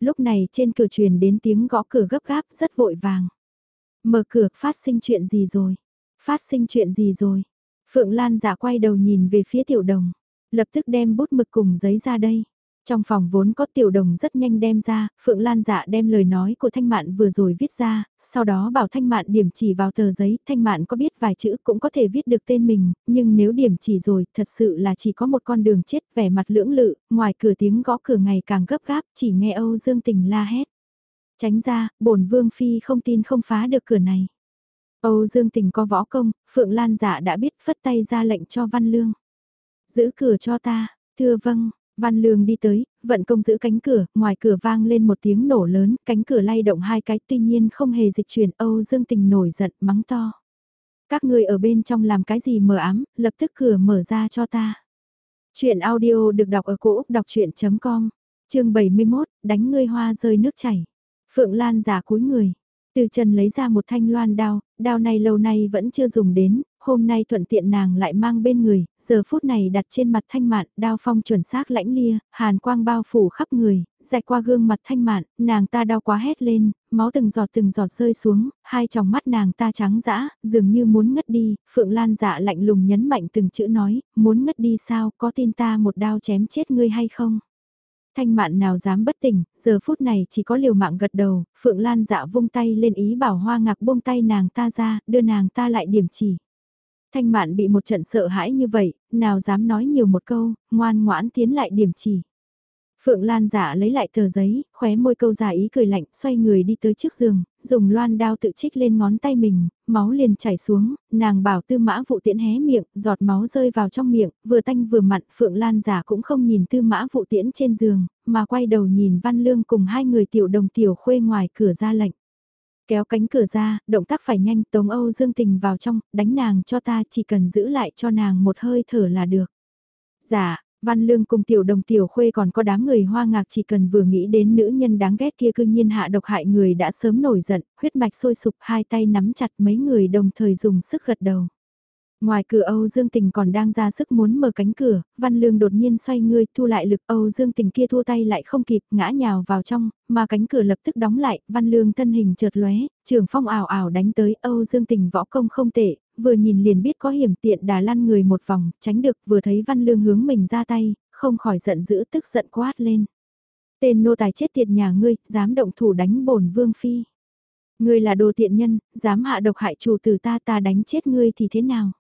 Lúc này trên cửa truyền đến tiếng gõ cửa gấp gáp rất vội vàng. Mở cửa, phát sinh chuyện gì rồi? Phát sinh chuyện gì rồi? Phượng Lan giả quay đầu nhìn về phía tiểu đồng, lập tức đem bút mực cùng giấy ra đây. Trong phòng vốn có tiểu đồng rất nhanh đem ra, Phượng Lan dạ đem lời nói của Thanh Mạn vừa rồi viết ra, sau đó bảo Thanh Mạn điểm chỉ vào tờ giấy, Thanh Mạn có biết vài chữ cũng có thể viết được tên mình, nhưng nếu điểm chỉ rồi, thật sự là chỉ có một con đường chết vẻ mặt lưỡng lự, ngoài cửa tiếng gõ cửa ngày càng gấp gáp, chỉ nghe Âu Dương Tình la hét. Tránh ra, bổn Vương Phi không tin không phá được cửa này. Âu Dương Tình có võ công, Phượng Lan dạ đã biết phất tay ra lệnh cho Văn Lương. Giữ cửa cho ta, thưa vâng, Văn Lương đi tới, vận công giữ cánh cửa, ngoài cửa vang lên một tiếng nổ lớn, cánh cửa lay động hai cái tuy nhiên không hề dịch chuyển Âu Dương Tình nổi giận mắng to. Các người ở bên trong làm cái gì mờ ám, lập tức cửa mở ra cho ta. Chuyện audio được đọc ở cổ Úc đọc chuyện.com, chương 71, đánh ngươi hoa rơi nước chảy. Phượng Lan giả cúi người, từ trần lấy ra một thanh loan đao, đao này lâu nay vẫn chưa dùng đến, hôm nay thuận tiện nàng lại mang bên người, giờ phút này đặt trên mặt thanh mạn, đao phong chuẩn xác lãnh lia, hàn quang bao phủ khắp người, rạch qua gương mặt thanh mạn, nàng ta đau quá hét lên, máu từng giọt từng giọt rơi xuống, hai tròng mắt nàng ta trắng dã, dường như muốn ngất đi, Phượng Lan dạ lạnh lùng nhấn mạnh từng chữ nói, muốn ngất đi sao, có tin ta một đao chém chết ngươi hay không? Thanh mạn nào dám bất tỉnh, giờ phút này chỉ có liều mạng gật đầu, Phượng Lan dạ vung tay lên ý bảo hoa ngạc buông tay nàng ta ra, đưa nàng ta lại điểm chỉ. Thanh mạn bị một trận sợ hãi như vậy, nào dám nói nhiều một câu, ngoan ngoãn tiến lại điểm chỉ. Phượng Lan giả lấy lại tờ giấy, khóe môi câu giả ý cười lạnh, xoay người đi tới trước giường, dùng loan đao tự trích lên ngón tay mình, máu liền chảy xuống, nàng bảo tư mã vụ tiễn hé miệng, giọt máu rơi vào trong miệng, vừa tanh vừa mặn, Phượng Lan giả cũng không nhìn tư mã vụ tiễn trên giường, mà quay đầu nhìn Văn Lương cùng hai người tiểu đồng tiểu khuê ngoài cửa ra lệnh. Kéo cánh cửa ra, động tác phải nhanh, Tống Âu Dương Tình vào trong, đánh nàng cho ta chỉ cần giữ lại cho nàng một hơi thở là được. Dạ, Văn Lương cùng tiểu đồng tiểu khuê còn có đám người hoa ngạc chỉ cần vừa nghĩ đến nữ nhân đáng ghét kia cư nhiên hạ độc hại người đã sớm nổi giận, huyết mạch sôi sụp hai tay nắm chặt mấy người đồng thời dùng sức gật đầu. Ngoài cửa Âu Dương Tình còn đang ra sức muốn mở cánh cửa, Văn Lương đột nhiên xoay người thu lại lực Âu Dương Tình kia thua tay lại không kịp ngã nhào vào trong, mà cánh cửa lập tức đóng lại, Văn Lương thân hình chợt lóe, trường phong ảo ảo đánh tới Âu Dương Tình võ công không tệ, vừa nhìn liền biết có hiểm tiện đà lăn người một vòng, tránh được vừa thấy Văn Lương hướng mình ra tay, không khỏi giận dữ tức giận quát lên. Tên nô tài chết tiệt nhà ngươi, dám động thủ đánh bổn vương phi. Ngươi là đồ tiện nhân, dám hạ độc hại chủ tử ta ta đánh chết ngươi thì thế nào?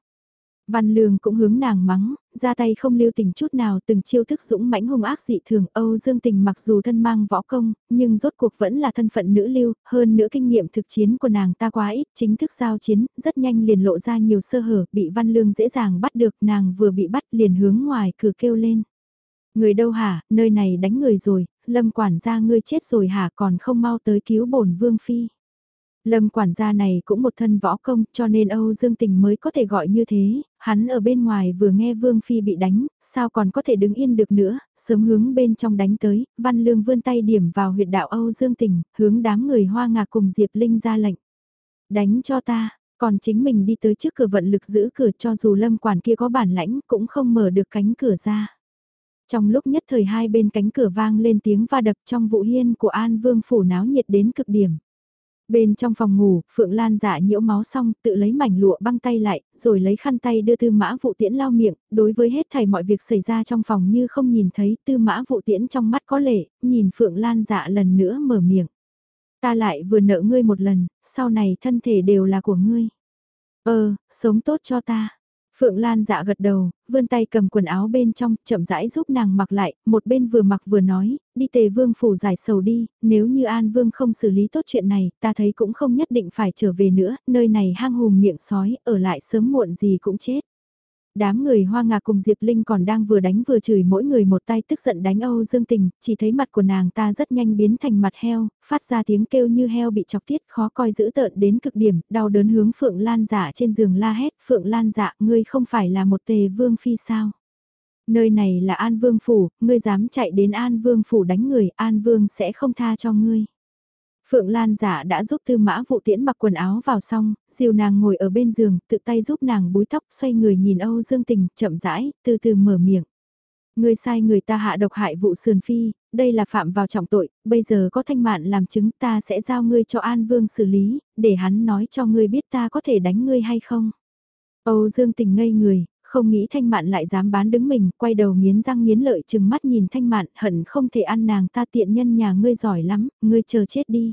Văn Lương cũng hướng nàng mắng, ra tay không lưu tình chút nào từng chiêu thức dũng mãnh hung ác dị thường Âu Dương Tình mặc dù thân mang võ công, nhưng rốt cuộc vẫn là thân phận nữ lưu, hơn nữa kinh nghiệm thực chiến của nàng ta quá ít, chính thức giao chiến, rất nhanh liền lộ ra nhiều sơ hở, bị Văn Lương dễ dàng bắt được, nàng vừa bị bắt liền hướng ngoài cửa kêu lên. Người đâu hả, nơi này đánh người rồi, lâm quản gia ngươi chết rồi hả còn không mau tới cứu bổn vương phi. Lâm quản gia này cũng một thân võ công cho nên Âu Dương Tình mới có thể gọi như thế, hắn ở bên ngoài vừa nghe Vương Phi bị đánh, sao còn có thể đứng yên được nữa, sớm hướng bên trong đánh tới, Văn Lương vươn tay điểm vào huyệt đạo Âu Dương Tình, hướng đám người hoa ngạc cùng Diệp Linh ra lệnh. Đánh cho ta, còn chính mình đi tới trước cửa vận lực giữ cửa cho dù lâm quản kia có bản lãnh cũng không mở được cánh cửa ra. Trong lúc nhất thời hai bên cánh cửa vang lên tiếng va đập trong vụ hiên của An Vương phủ náo nhiệt đến cực điểm. Bên trong phòng ngủ, Phượng Lan dạ nhiễu máu xong, tự lấy mảnh lụa băng tay lại, rồi lấy khăn tay đưa tư mã vụ tiễn lau miệng, đối với hết thảy mọi việc xảy ra trong phòng như không nhìn thấy tư mã vụ tiễn trong mắt có lệ, nhìn Phượng Lan dạ lần nữa mở miệng. Ta lại vừa nợ ngươi một lần, sau này thân thể đều là của ngươi. Ờ, sống tốt cho ta. Phượng Lan dạ gật đầu, vươn tay cầm quần áo bên trong, chậm rãi giúp nàng mặc lại, một bên vừa mặc vừa nói, đi tề vương phủ giải sầu đi, nếu như An Vương không xử lý tốt chuyện này, ta thấy cũng không nhất định phải trở về nữa, nơi này hang hùm miệng sói, ở lại sớm muộn gì cũng chết. Đám người hoa ngạc cùng Diệp Linh còn đang vừa đánh vừa chửi mỗi người một tay tức giận đánh Âu Dương Tình, chỉ thấy mặt của nàng ta rất nhanh biến thành mặt heo, phát ra tiếng kêu như heo bị chọc tiết khó coi dữ tợn đến cực điểm, đau đớn hướng Phượng Lan giả trên giường la hét, Phượng Lan dạ, ngươi không phải là một tề vương phi sao? Nơi này là An Vương Phủ, ngươi dám chạy đến An Vương Phủ đánh người, An Vương sẽ không tha cho ngươi. Phượng Lan giả đã giúp tư mã vụ tiễn mặc quần áo vào xong, dìu nàng ngồi ở bên giường, tự tay giúp nàng búi tóc xoay người nhìn Âu Dương Tình, chậm rãi, từ từ mở miệng. Người sai người ta hạ độc hại vụ sườn phi, đây là phạm vào trọng tội, bây giờ có thanh mạn làm chứng ta sẽ giao ngươi cho An Vương xử lý, để hắn nói cho ngươi biết ta có thể đánh ngươi hay không. Âu Dương Tình ngây người, không nghĩ thanh mạn lại dám bán đứng mình, quay đầu nghiến răng nghiến lợi chừng mắt nhìn thanh mạn hận không thể ăn nàng ta tiện nhân nhà ngươi giỏi lắm, ngươi chờ chết đi.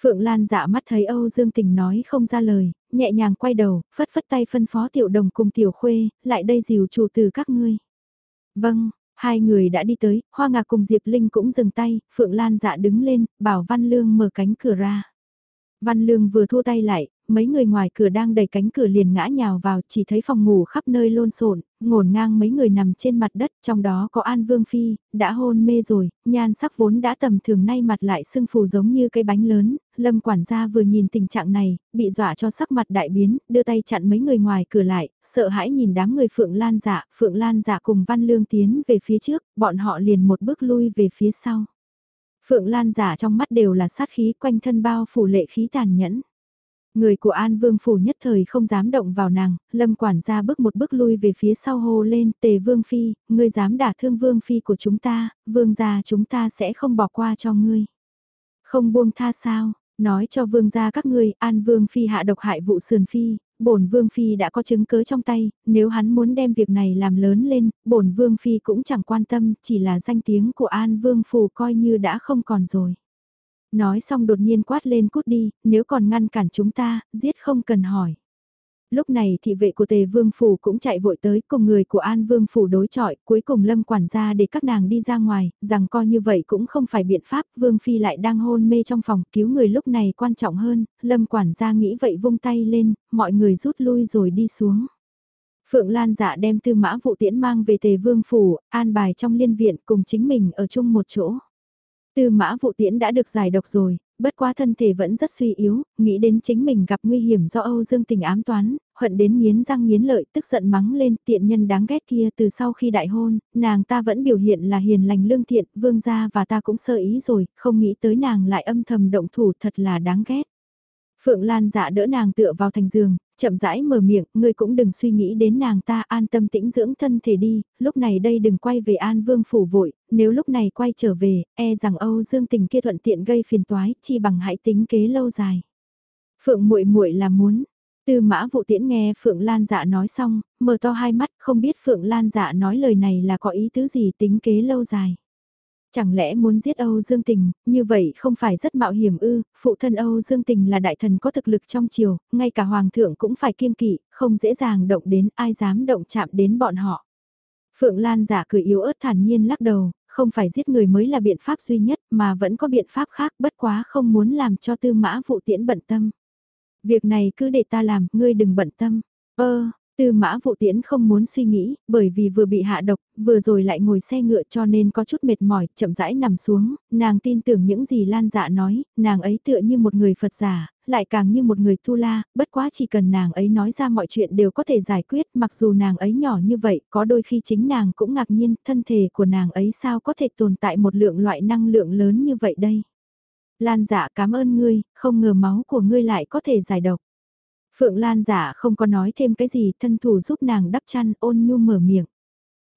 Phượng Lan dạ mắt thấy Âu Dương Tình nói không ra lời, nhẹ nhàng quay đầu, phất phất tay phân phó tiểu đồng cùng tiểu khuê, lại đây dìu chủ từ các ngươi. Vâng, hai người đã đi tới, Hoa Ngạc cùng Diệp Linh cũng dừng tay, Phượng Lan dạ đứng lên, bảo Văn Lương mở cánh cửa ra. Văn Lương vừa thua tay lại, mấy người ngoài cửa đang đẩy cánh cửa liền ngã nhào vào chỉ thấy phòng ngủ khắp nơi lôn xộn ngổn ngang mấy người nằm trên mặt đất, trong đó có An Vương Phi, đã hôn mê rồi, nhan sắc vốn đã tầm thường nay mặt lại sưng phù giống như cây bánh lớn, lâm quản gia vừa nhìn tình trạng này, bị dọa cho sắc mặt đại biến, đưa tay chặn mấy người ngoài cửa lại, sợ hãi nhìn đám người Phượng Lan dạ, Phượng Lan dạ cùng Văn Lương tiến về phía trước, bọn họ liền một bước lui về phía sau. Phượng Lan giả trong mắt đều là sát khí quanh thân bao phủ lệ khí tàn nhẫn. Người của An Vương Phủ nhất thời không dám động vào nàng, lâm quản gia bước một bước lui về phía sau hô lên tề Vương Phi, ngươi dám đả thương Vương Phi của chúng ta, Vương gia chúng ta sẽ không bỏ qua cho ngươi. Không buông tha sao, nói cho Vương gia các ngươi, An Vương Phi hạ độc hại vụ sườn Phi, bổn Vương Phi đã có chứng cứ trong tay, nếu hắn muốn đem việc này làm lớn lên, bổn Vương Phi cũng chẳng quan tâm, chỉ là danh tiếng của An Vương Phủ coi như đã không còn rồi. Nói xong đột nhiên quát lên cút đi, nếu còn ngăn cản chúng ta, giết không cần hỏi. Lúc này thị vệ của tề vương phủ cũng chạy vội tới cùng người của an vương phủ đối chọi, cuối cùng lâm quản gia để các nàng đi ra ngoài, rằng coi như vậy cũng không phải biện pháp, vương phi lại đang hôn mê trong phòng, cứu người lúc này quan trọng hơn, lâm quản gia nghĩ vậy vung tay lên, mọi người rút lui rồi đi xuống. Phượng Lan dạ đem tư mã vụ tiễn mang về tề vương phủ, an bài trong liên viện cùng chính mình ở chung một chỗ. Tư mã vụ tiễn đã được giải độc rồi, bất quá thân thể vẫn rất suy yếu, nghĩ đến chính mình gặp nguy hiểm do Âu Dương tình ám toán, hận đến nghiến răng nghiến lợi tức giận mắng lên tiện nhân đáng ghét kia từ sau khi đại hôn, nàng ta vẫn biểu hiện là hiền lành lương thiện, vương gia và ta cũng sơ ý rồi, không nghĩ tới nàng lại âm thầm động thủ thật là đáng ghét. Phượng Lan dạ đỡ nàng tựa vào thành giường, chậm rãi mở miệng, ngươi cũng đừng suy nghĩ đến nàng ta an tâm tĩnh dưỡng thân thể đi, lúc này đây đừng quay về An Vương phủ vội, nếu lúc này quay trở về, e rằng Âu Dương Tình kia thuận tiện gây phiền toái, chi bằng hãy tính kế lâu dài. Phượng muội muội là muốn. Tư Mã Vụ Tiễn nghe Phượng Lan Dạ nói xong, mở to hai mắt, không biết Phượng Lan Dạ nói lời này là có ý tứ gì tính kế lâu dài. Chẳng lẽ muốn giết Âu Dương Tình, như vậy không phải rất mạo hiểm ư, phụ thân Âu Dương Tình là đại thần có thực lực trong triều, ngay cả hoàng thượng cũng phải kiêng kỵ, không dễ dàng động đến ai dám động chạm đến bọn họ. Phượng Lan giả cười yếu ớt thản nhiên lắc đầu, không phải giết người mới là biện pháp duy nhất mà vẫn có biện pháp khác bất quá không muốn làm cho tư mã vụ tiễn bận tâm. Việc này cứ để ta làm, ngươi đừng bận tâm. Ơ, Tư mã vụ tiễn không muốn suy nghĩ, bởi vì vừa bị hạ độc, vừa rồi lại ngồi xe ngựa cho nên có chút mệt mỏi, chậm rãi nằm xuống, nàng tin tưởng những gì Lan dạ nói, nàng ấy tựa như một người Phật giả, lại càng như một người tu la, bất quá chỉ cần nàng ấy nói ra mọi chuyện đều có thể giải quyết, mặc dù nàng ấy nhỏ như vậy, có đôi khi chính nàng cũng ngạc nhiên, thân thể của nàng ấy sao có thể tồn tại một lượng loại năng lượng lớn như vậy đây. Lan dạ cảm ơn ngươi, không ngờ máu của ngươi lại có thể giải độc. Phượng Lan giả không có nói thêm cái gì, thân thủ giúp nàng đắp chăn ôn nhu mở miệng.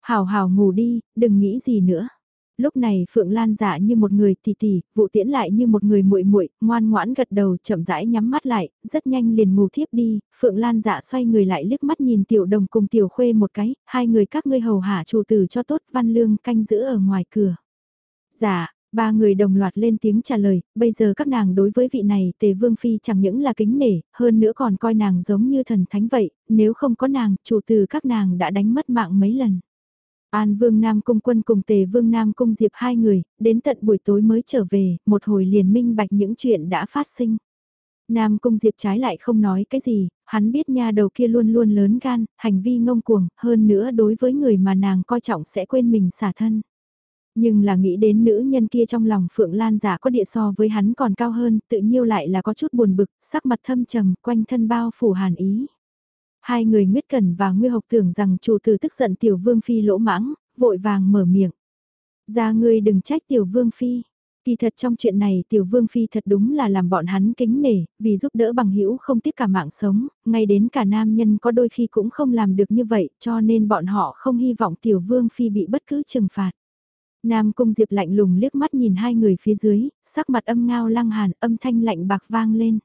Hào hào ngủ đi, đừng nghĩ gì nữa. Lúc này Phượng Lan giả như một người tỷ tỷ, vụ tiễn lại như một người muội muội, ngoan ngoãn gật đầu, chậm rãi nhắm mắt lại, rất nhanh liền ngủ thiếp đi, Phượng Lan giả xoay người lại liếc mắt nhìn tiểu đồng cùng tiểu khuê một cái, hai người các ngươi hầu hạ chủ tử cho tốt, văn lương canh giữ ở ngoài cửa. Dạ, Ba người đồng loạt lên tiếng trả lời, bây giờ các nàng đối với vị này tề vương phi chẳng những là kính nể, hơn nữa còn coi nàng giống như thần thánh vậy, nếu không có nàng, chủ từ các nàng đã đánh mất mạng mấy lần. An Vương Nam Cung quân cùng Tề Vương Nam Cung Diệp hai người, đến tận buổi tối mới trở về, một hồi liền minh bạch những chuyện đã phát sinh. Nam Cung Diệp trái lại không nói cái gì, hắn biết nha đầu kia luôn luôn lớn gan, hành vi ngông cuồng, hơn nữa đối với người mà nàng coi trọng sẽ quên mình xả thân. Nhưng là nghĩ đến nữ nhân kia trong lòng Phượng Lan giả có địa so với hắn còn cao hơn, tự nhiêu lại là có chút buồn bực, sắc mặt thâm trầm, quanh thân bao phủ hàn ý. Hai người Nguyết Cẩn và Nguy Học tưởng rằng chủ tử tức giận Tiểu Vương Phi lỗ mãng, vội vàng mở miệng. Ra ngươi đừng trách Tiểu Vương Phi. Kỳ thật trong chuyện này Tiểu Vương Phi thật đúng là làm bọn hắn kính nể, vì giúp đỡ bằng hữu không tiếc cả mạng sống, ngay đến cả nam nhân có đôi khi cũng không làm được như vậy cho nên bọn họ không hy vọng Tiểu Vương Phi bị bất cứ trừng phạt. Nam Cung Diệp lạnh lùng liếc mắt nhìn hai người phía dưới, sắc mặt âm ngao lăng hàn âm thanh lạnh bạc vang lên.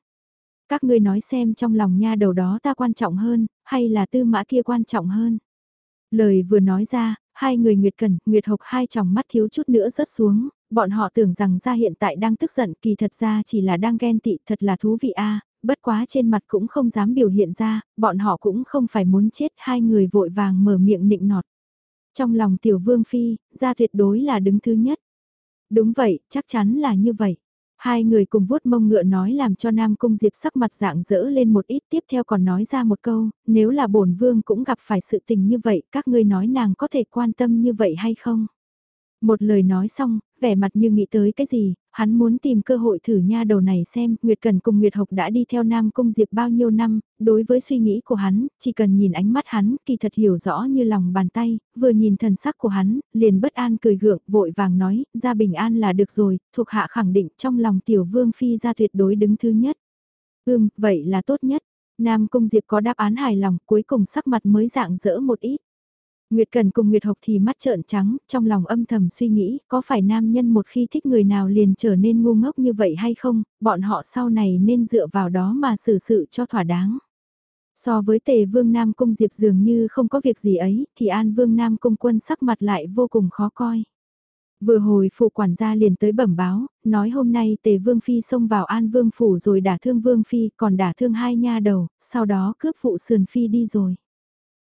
Các ngươi nói xem trong lòng nha đầu đó ta quan trọng hơn, hay là tư mã kia quan trọng hơn. Lời vừa nói ra, hai người Nguyệt Cần, Nguyệt Hộc hai tròng mắt thiếu chút nữa rớt xuống, bọn họ tưởng rằng ra hiện tại đang tức giận kỳ thật ra chỉ là đang ghen tị thật là thú vị a bất quá trên mặt cũng không dám biểu hiện ra, bọn họ cũng không phải muốn chết hai người vội vàng mở miệng nịnh nọt. Trong lòng tiểu vương phi, ra tuyệt đối là đứng thứ nhất. Đúng vậy, chắc chắn là như vậy. Hai người cùng vuốt mông ngựa nói làm cho Nam Cung Diệp sắc mặt dạng dỡ lên một ít tiếp theo còn nói ra một câu, nếu là bổn vương cũng gặp phải sự tình như vậy, các ngươi nói nàng có thể quan tâm như vậy hay không? Một lời nói xong, vẻ mặt như nghĩ tới cái gì, hắn muốn tìm cơ hội thử nha đầu này xem, Nguyệt Cần cùng Nguyệt Học đã đi theo Nam Cung Diệp bao nhiêu năm, đối với suy nghĩ của hắn, chỉ cần nhìn ánh mắt hắn, kỳ thật hiểu rõ như lòng bàn tay, vừa nhìn thần sắc của hắn, liền bất an cười gượng, vội vàng nói, ra bình an là được rồi, thuộc hạ khẳng định trong lòng tiểu vương phi ra tuyệt đối đứng thứ nhất. Ưm, vậy là tốt nhất. Nam Cung Diệp có đáp án hài lòng, cuối cùng sắc mặt mới dạng dỡ một ít. Nguyệt Cần cùng Nguyệt Hộc thì mắt trợn trắng, trong lòng âm thầm suy nghĩ, có phải nam nhân một khi thích người nào liền trở nên ngu ngốc như vậy hay không, bọn họ sau này nên dựa vào đó mà xử sự cho thỏa đáng. So với tề vương Nam Cung Diệp dường như không có việc gì ấy, thì An Vương Nam Cung quân sắc mặt lại vô cùng khó coi. Vừa hồi phụ quản gia liền tới bẩm báo, nói hôm nay tề vương phi xông vào An Vương phủ rồi đả thương vương phi, còn đả thương hai nha đầu, sau đó cướp phụ sườn phi đi rồi.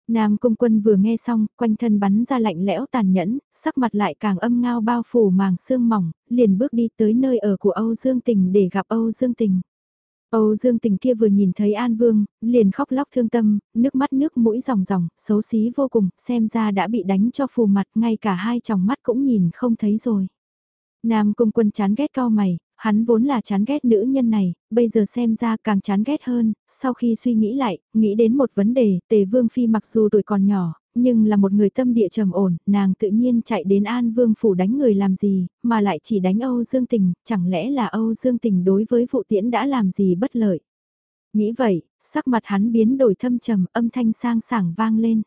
Nam Cung Quân vừa nghe xong, quanh thân bắn ra lạnh lẽo tàn nhẫn, sắc mặt lại càng âm ngao bao phủ màng sương mỏng, liền bước đi tới nơi ở của Âu Dương Tình để gặp Âu Dương Tình. Âu Dương Tình kia vừa nhìn thấy An Vương, liền khóc lóc thương tâm, nước mắt nước mũi ròng ròng, xấu xí vô cùng, xem ra đã bị đánh cho phù mặt, ngay cả hai tròng mắt cũng nhìn không thấy rồi. Nam Cung Quân chán ghét cao mày, hắn vốn là chán ghét nữ nhân này, bây giờ xem ra càng chán ghét hơn, sau khi suy nghĩ lại, nghĩ đến một vấn đề, tề vương phi mặc dù tuổi còn nhỏ, nhưng là một người tâm địa trầm ổn, nàng tự nhiên chạy đến An Vương phủ đánh người làm gì, mà lại chỉ đánh Âu Dương Tình, chẳng lẽ là Âu Dương Tình đối với vụ tiễn đã làm gì bất lợi. Nghĩ vậy, sắc mặt hắn biến đổi thâm trầm, âm thanh sang sảng vang lên.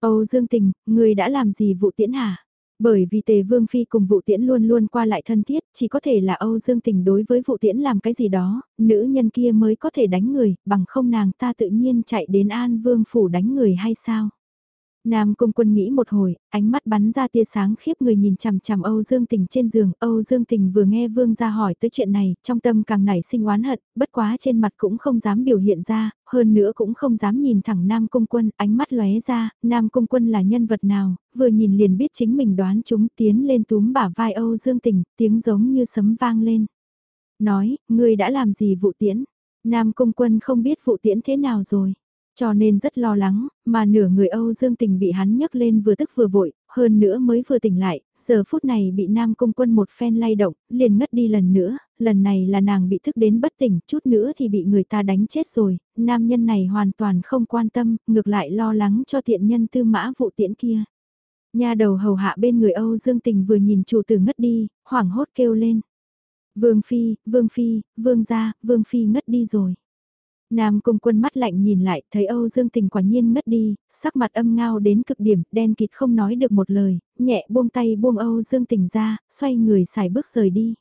Âu Dương Tình, người đã làm gì vụ tiễn hả? Bởi vì tề vương phi cùng vụ tiễn luôn luôn qua lại thân thiết, chỉ có thể là Âu Dương tình đối với vụ tiễn làm cái gì đó, nữ nhân kia mới có thể đánh người, bằng không nàng ta tự nhiên chạy đến An Vương phủ đánh người hay sao? Nam Cung Quân nghĩ một hồi, ánh mắt bắn ra tia sáng khiếp người nhìn chằm chằm Âu Dương Tình trên giường, Âu Dương Tình vừa nghe Vương gia hỏi tới chuyện này, trong tâm càng nảy sinh oán hận, bất quá trên mặt cũng không dám biểu hiện ra, hơn nữa cũng không dám nhìn thẳng Nam Cung Quân, ánh mắt lóe ra, Nam Cung Quân là nhân vật nào, vừa nhìn liền biết chính mình đoán chúng tiến lên túm bả vai Âu Dương Tình, tiếng giống như sấm vang lên. Nói, ngươi đã làm gì vụ tiễn? Nam Cung Quân không biết vụ tiễn thế nào rồi. Cho nên rất lo lắng, mà nửa người Âu Dương Tình bị hắn nhấc lên vừa tức vừa vội, hơn nữa mới vừa tỉnh lại, giờ phút này bị Nam Cung Quân một phen lay động, liền ngất đi lần nữa, lần này là nàng bị thức đến bất tỉnh, chút nữa thì bị người ta đánh chết rồi, nam nhân này hoàn toàn không quan tâm, ngược lại lo lắng cho tiện nhân tư mã vụ tiễn kia. Nhà đầu hầu hạ bên người Âu Dương Tình vừa nhìn chủ tử ngất đi, hoảng hốt kêu lên. Vương Phi, Vương Phi, Vương gia, Vương Phi ngất đi rồi. Nam cung quân mắt lạnh nhìn lại, thấy Âu Dương Tình quả nhiên ngất đi, sắc mặt âm ngao đến cực điểm, đen kịt không nói được một lời, nhẹ buông tay buông Âu Dương Tình ra, xoay người xài bước rời đi.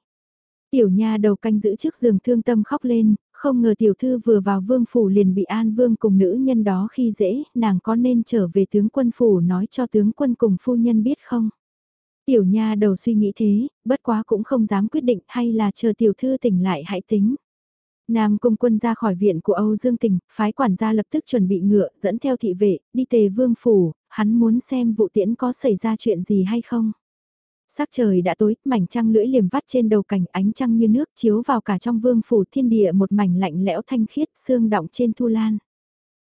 Tiểu nha đầu canh giữ trước giường thương tâm khóc lên, không ngờ tiểu thư vừa vào vương phủ liền bị an vương cùng nữ nhân đó khi dễ, nàng có nên trở về tướng quân phủ nói cho tướng quân cùng phu nhân biết không? Tiểu nha đầu suy nghĩ thế, bất quá cũng không dám quyết định hay là chờ tiểu thư tỉnh lại hãy tính. Nam cung quân ra khỏi viện của Âu Dương Tình, phái quản gia lập tức chuẩn bị ngựa, dẫn theo thị vệ, đi tề vương phủ, hắn muốn xem vụ tiễn có xảy ra chuyện gì hay không. Sắc trời đã tối, mảnh trăng lưỡi liềm vắt trên đầu cảnh ánh trăng như nước chiếu vào cả trong vương phủ thiên địa một mảnh lạnh lẽo thanh khiết xương động trên thu lan.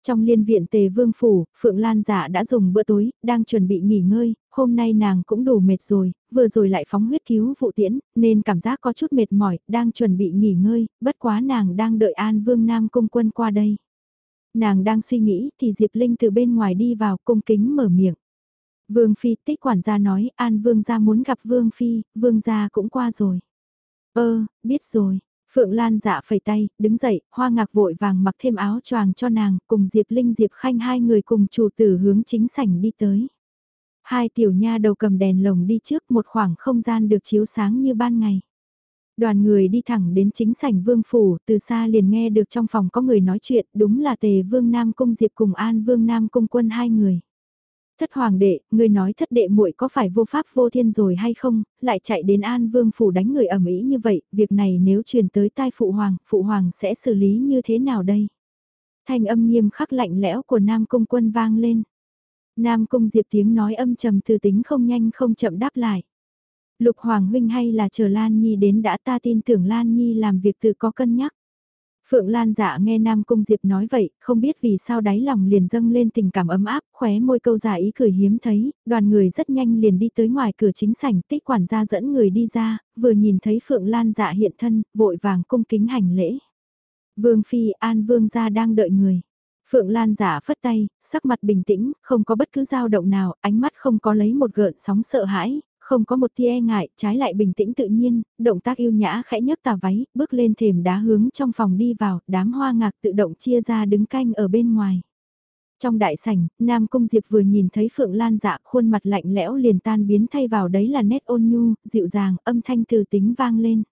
Trong liên viện tề vương phủ, Phượng Lan giả đã dùng bữa tối, đang chuẩn bị nghỉ ngơi, hôm nay nàng cũng đủ mệt rồi, vừa rồi lại phóng huyết cứu vụ tiễn, nên cảm giác có chút mệt mỏi, đang chuẩn bị nghỉ ngơi, bất quá nàng đang đợi An Vương Nam Cung Quân qua đây. Nàng đang suy nghĩ thì Diệp Linh từ bên ngoài đi vào cung kính mở miệng. Vương Phi tích quản gia nói An Vương gia muốn gặp Vương Phi, Vương gia cũng qua rồi. Ơ, biết rồi. Phượng Lan dạ phẩy tay, đứng dậy, hoa ngạc vội vàng mặc thêm áo choàng cho nàng, cùng Diệp Linh Diệp Khanh hai người cùng chủ tử hướng chính sảnh đi tới. Hai tiểu nha đầu cầm đèn lồng đi trước một khoảng không gian được chiếu sáng như ban ngày. Đoàn người đi thẳng đến chính sảnh vương phủ, từ xa liền nghe được trong phòng có người nói chuyện, đúng là tề vương Nam Cung Diệp cùng An vương Nam Cung quân hai người. Thất hoàng đệ, ngươi nói thất đệ muội có phải vô pháp vô thiên rồi hay không, lại chạy đến An Vương phủ đánh người ẩm ý như vậy, việc này nếu truyền tới tai phụ hoàng, phụ hoàng sẽ xử lý như thế nào đây? Thanh âm nghiêm khắc lạnh lẽo của Nam Cung quân vang lên. Nam Cung Diệp tiếng nói âm trầm từ tính không nhanh không chậm đáp lại. Lục Hoàng huynh hay là chờ Lan Nhi đến đã ta tin tưởng Lan Nhi làm việc tự có cân nhắc. Phượng Lan dạ nghe Nam Cung Diệp nói vậy, không biết vì sao đáy lòng liền dâng lên tình cảm ấm áp, khóe môi câu giả ý cười hiếm thấy, đoàn người rất nhanh liền đi tới ngoài cửa chính sảnh, tích quản gia dẫn người đi ra, vừa nhìn thấy Phượng Lan dạ hiện thân, vội vàng cung kính hành lễ. Vương Phi An Vương gia đang đợi người. Phượng Lan giả phất tay, sắc mặt bình tĩnh, không có bất cứ dao động nào, ánh mắt không có lấy một gợn sóng sợ hãi, không có một tia e ngại, trái lại bình tĩnh tự nhiên, động tác yêu nhã khẽ nhấc tà váy, bước lên thềm đá hướng trong phòng đi vào, đám hoa ngạc tự động chia ra đứng canh ở bên ngoài. Trong đại sảnh, Nam Cung Diệp vừa nhìn thấy Phượng Lan dạ khuôn mặt lạnh lẽo liền tan biến thay vào đấy là nét ôn nhu, dịu dàng, âm thanh từ tính vang lên.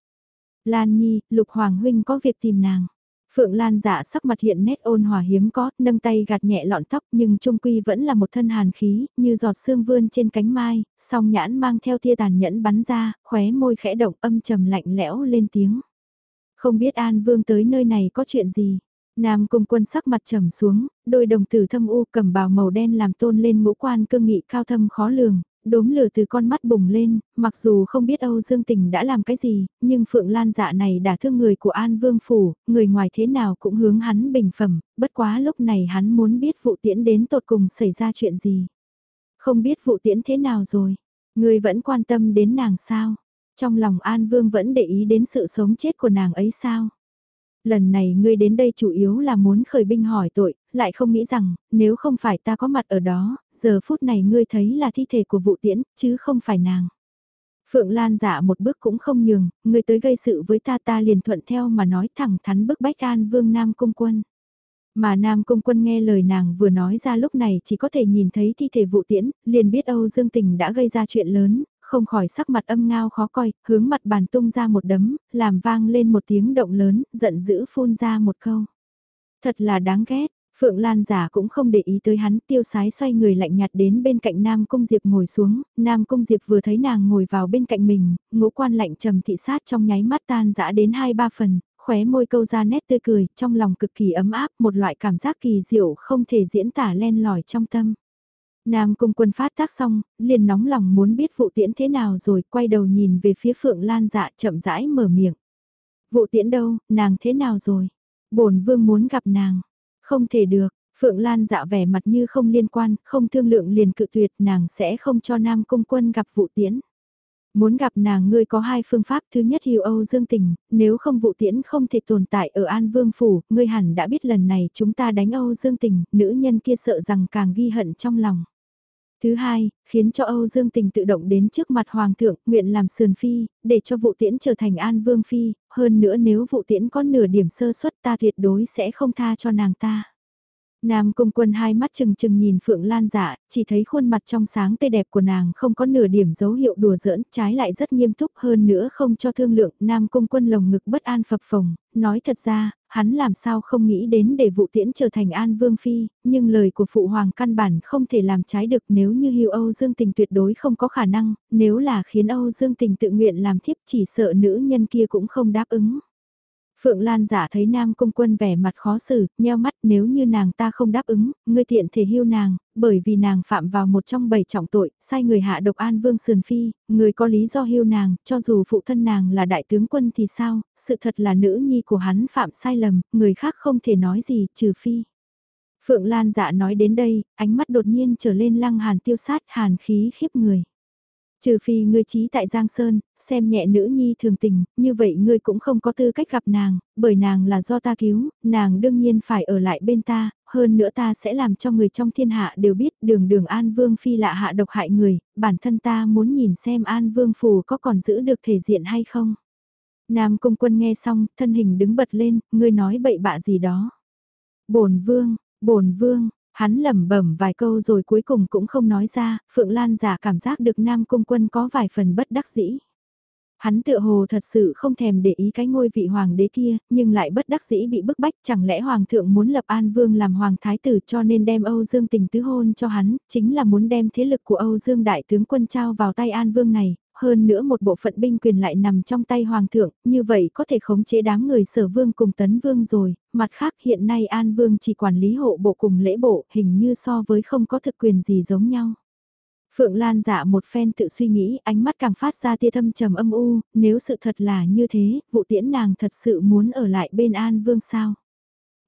Lan Nhi, Lục Hoàng Huynh có việc tìm nàng. Phượng Lan dạ sắc mặt hiện nét ôn hòa hiếm có, nâng tay gạt nhẹ lọn tóc nhưng trung quy vẫn là một thân hàn khí, như giọt sương vươn trên cánh mai, song nhãn mang theo tia tàn nhẫn bắn ra, khóe môi khẽ động âm trầm lạnh lẽo lên tiếng. Không biết An Vương tới nơi này có chuyện gì? Nam cung quân sắc mặt trầm xuống, đôi đồng tử thâm u cầm bào màu đen làm tôn lên ngũ quan cương nghị cao thâm khó lường, đốm lửa từ con mắt bùng lên, mặc dù không biết Âu Dương Tình đã làm cái gì, nhưng Phượng Lan dạ này đã thương người của An Vương Phủ, người ngoài thế nào cũng hướng hắn bình phẩm, bất quá lúc này hắn muốn biết vụ tiễn đến tột cùng xảy ra chuyện gì. Không biết vụ tiễn thế nào rồi, người vẫn quan tâm đến nàng sao, trong lòng An Vương vẫn để ý đến sự sống chết của nàng ấy sao. Lần này ngươi đến đây chủ yếu là muốn khởi binh hỏi tội, lại không nghĩ rằng, nếu không phải ta có mặt ở đó, giờ phút này ngươi thấy là thi thể của vụ tiễn, chứ không phải nàng. Phượng Lan dạ một bước cũng không nhường, ngươi tới gây sự với ta ta liền thuận theo mà nói thẳng thắn bức bách an vương Nam Cung Quân. Mà Nam Cung Quân nghe lời nàng vừa nói ra lúc này chỉ có thể nhìn thấy thi thể vụ tiễn, liền biết Âu Dương Tình đã gây ra chuyện lớn, không khỏi sắc mặt âm ngao khó coi, hướng mặt bàn tung ra một đấm, làm vang lên một tiếng động lớn, giận dữ phun ra một câu. Thật là đáng ghét, Phượng Lan giả cũng không để ý tới hắn, tiêu sái xoay người lạnh nhạt đến bên cạnh Nam Cung Diệp ngồi xuống, Nam Cung Diệp vừa thấy nàng ngồi vào bên cạnh mình, ngũ quan lạnh trầm thị sát trong nháy mắt tan dã đến hai ba phần, khóe môi câu ra nét tươi cười, trong lòng cực kỳ ấm áp, một loại cảm giác kỳ diệu không thể diễn tả len lỏi trong tâm. Nam Cung quân phát tác xong, liền nóng lòng muốn biết vụ tiễn thế nào rồi quay đầu nhìn về phía Phượng Lan dạ chậm rãi mở miệng. Vụ tiễn đâu, nàng thế nào rồi? bổn vương muốn gặp nàng. Không thể được, Phượng Lan dạ vẻ mặt như không liên quan, không thương lượng liền cự tuyệt nàng sẽ không cho Nam Cung quân gặp vụ tiễn. Muốn gặp nàng ngươi có hai phương pháp thứ nhất hiểu Âu Dương Tình, nếu không vụ tiễn không thể tồn tại ở An Vương Phủ, ngươi hẳn đã biết lần này chúng ta đánh Âu Dương Tình, nữ nhân kia sợ rằng càng ghi hận trong lòng. Thứ hai, khiến cho Âu Dương Tình tự động đến trước mặt Hoàng thượng, nguyện làm sườn phi, để cho vụ tiễn trở thành An Vương Phi, hơn nữa nếu vụ tiễn có nửa điểm sơ suất ta tuyệt đối sẽ không tha cho nàng ta. Nam Cung Quân hai mắt chừng chừng nhìn Phượng Lan giả, chỉ thấy khuôn mặt trong sáng tươi đẹp của nàng không có nửa điểm dấu hiệu đùa giỡn, trái lại rất nghiêm túc hơn nữa không cho thương lượng. Nam Cung Quân lồng ngực bất an phập phồng, nói thật ra, hắn làm sao không nghĩ đến để vụ tiễn trở thành An Vương Phi, nhưng lời của Phụ Hoàng căn bản không thể làm trái được nếu như hưu Âu Dương Tình tuyệt đối không có khả năng, nếu là khiến Âu Dương Tình tự nguyện làm thiếp chỉ sợ nữ nhân kia cũng không đáp ứng. Phượng Lan giả thấy Nam Cung Quân vẻ mặt khó xử, nheo mắt nếu như nàng ta không đáp ứng, ngươi tiện thể hưu nàng, bởi vì nàng phạm vào một trong bảy trọng tội, sai người hạ độc an vương sườn phi, người có lý do hưu nàng, cho dù phụ thân nàng là đại tướng quân thì sao, sự thật là nữ nhi của hắn phạm sai lầm, người khác không thể nói gì, trừ phi. Phượng Lan dạ nói đến đây, ánh mắt đột nhiên trở lên lăng hàn tiêu sát hàn khí khiếp người. Trừ phi ngươi trí tại Giang Sơn, xem nhẹ nữ nhi thường tình, như vậy ngươi cũng không có tư cách gặp nàng, bởi nàng là do ta cứu, nàng đương nhiên phải ở lại bên ta, hơn nữa ta sẽ làm cho người trong thiên hạ đều biết đường đường An Vương Phi lạ hạ độc hại người, bản thân ta muốn nhìn xem An Vương Phù có còn giữ được thể diện hay không. Nam công Quân nghe xong, thân hình đứng bật lên, ngươi nói bậy bạ gì đó. bổn Vương, bổn Vương, Hắn lẩm bẩm vài câu rồi cuối cùng cũng không nói ra, Phượng Lan giả cảm giác được Nam Cung Quân có vài phần bất đắc dĩ. Hắn tựa hồ thật sự không thèm để ý cái ngôi vị hoàng đế kia, nhưng lại bất đắc dĩ bị bức bách, chẳng lẽ hoàng thượng muốn lập An Vương làm hoàng thái tử cho nên đem Âu Dương tình tứ hôn cho hắn, chính là muốn đem thế lực của Âu Dương đại tướng quân trao vào tay An Vương này, hơn nữa một bộ phận binh quyền lại nằm trong tay hoàng thượng, như vậy có thể khống chế đám người sở vương cùng tấn vương rồi, mặt khác hiện nay An Vương chỉ quản lý hộ bộ cùng lễ bộ, hình như so với không có thực quyền gì giống nhau. Phượng Lan dạ một phen tự suy nghĩ, ánh mắt càng phát ra tia thâm trầm âm u, nếu sự thật là như thế, vụ tiễn nàng thật sự muốn ở lại bên An Vương sao?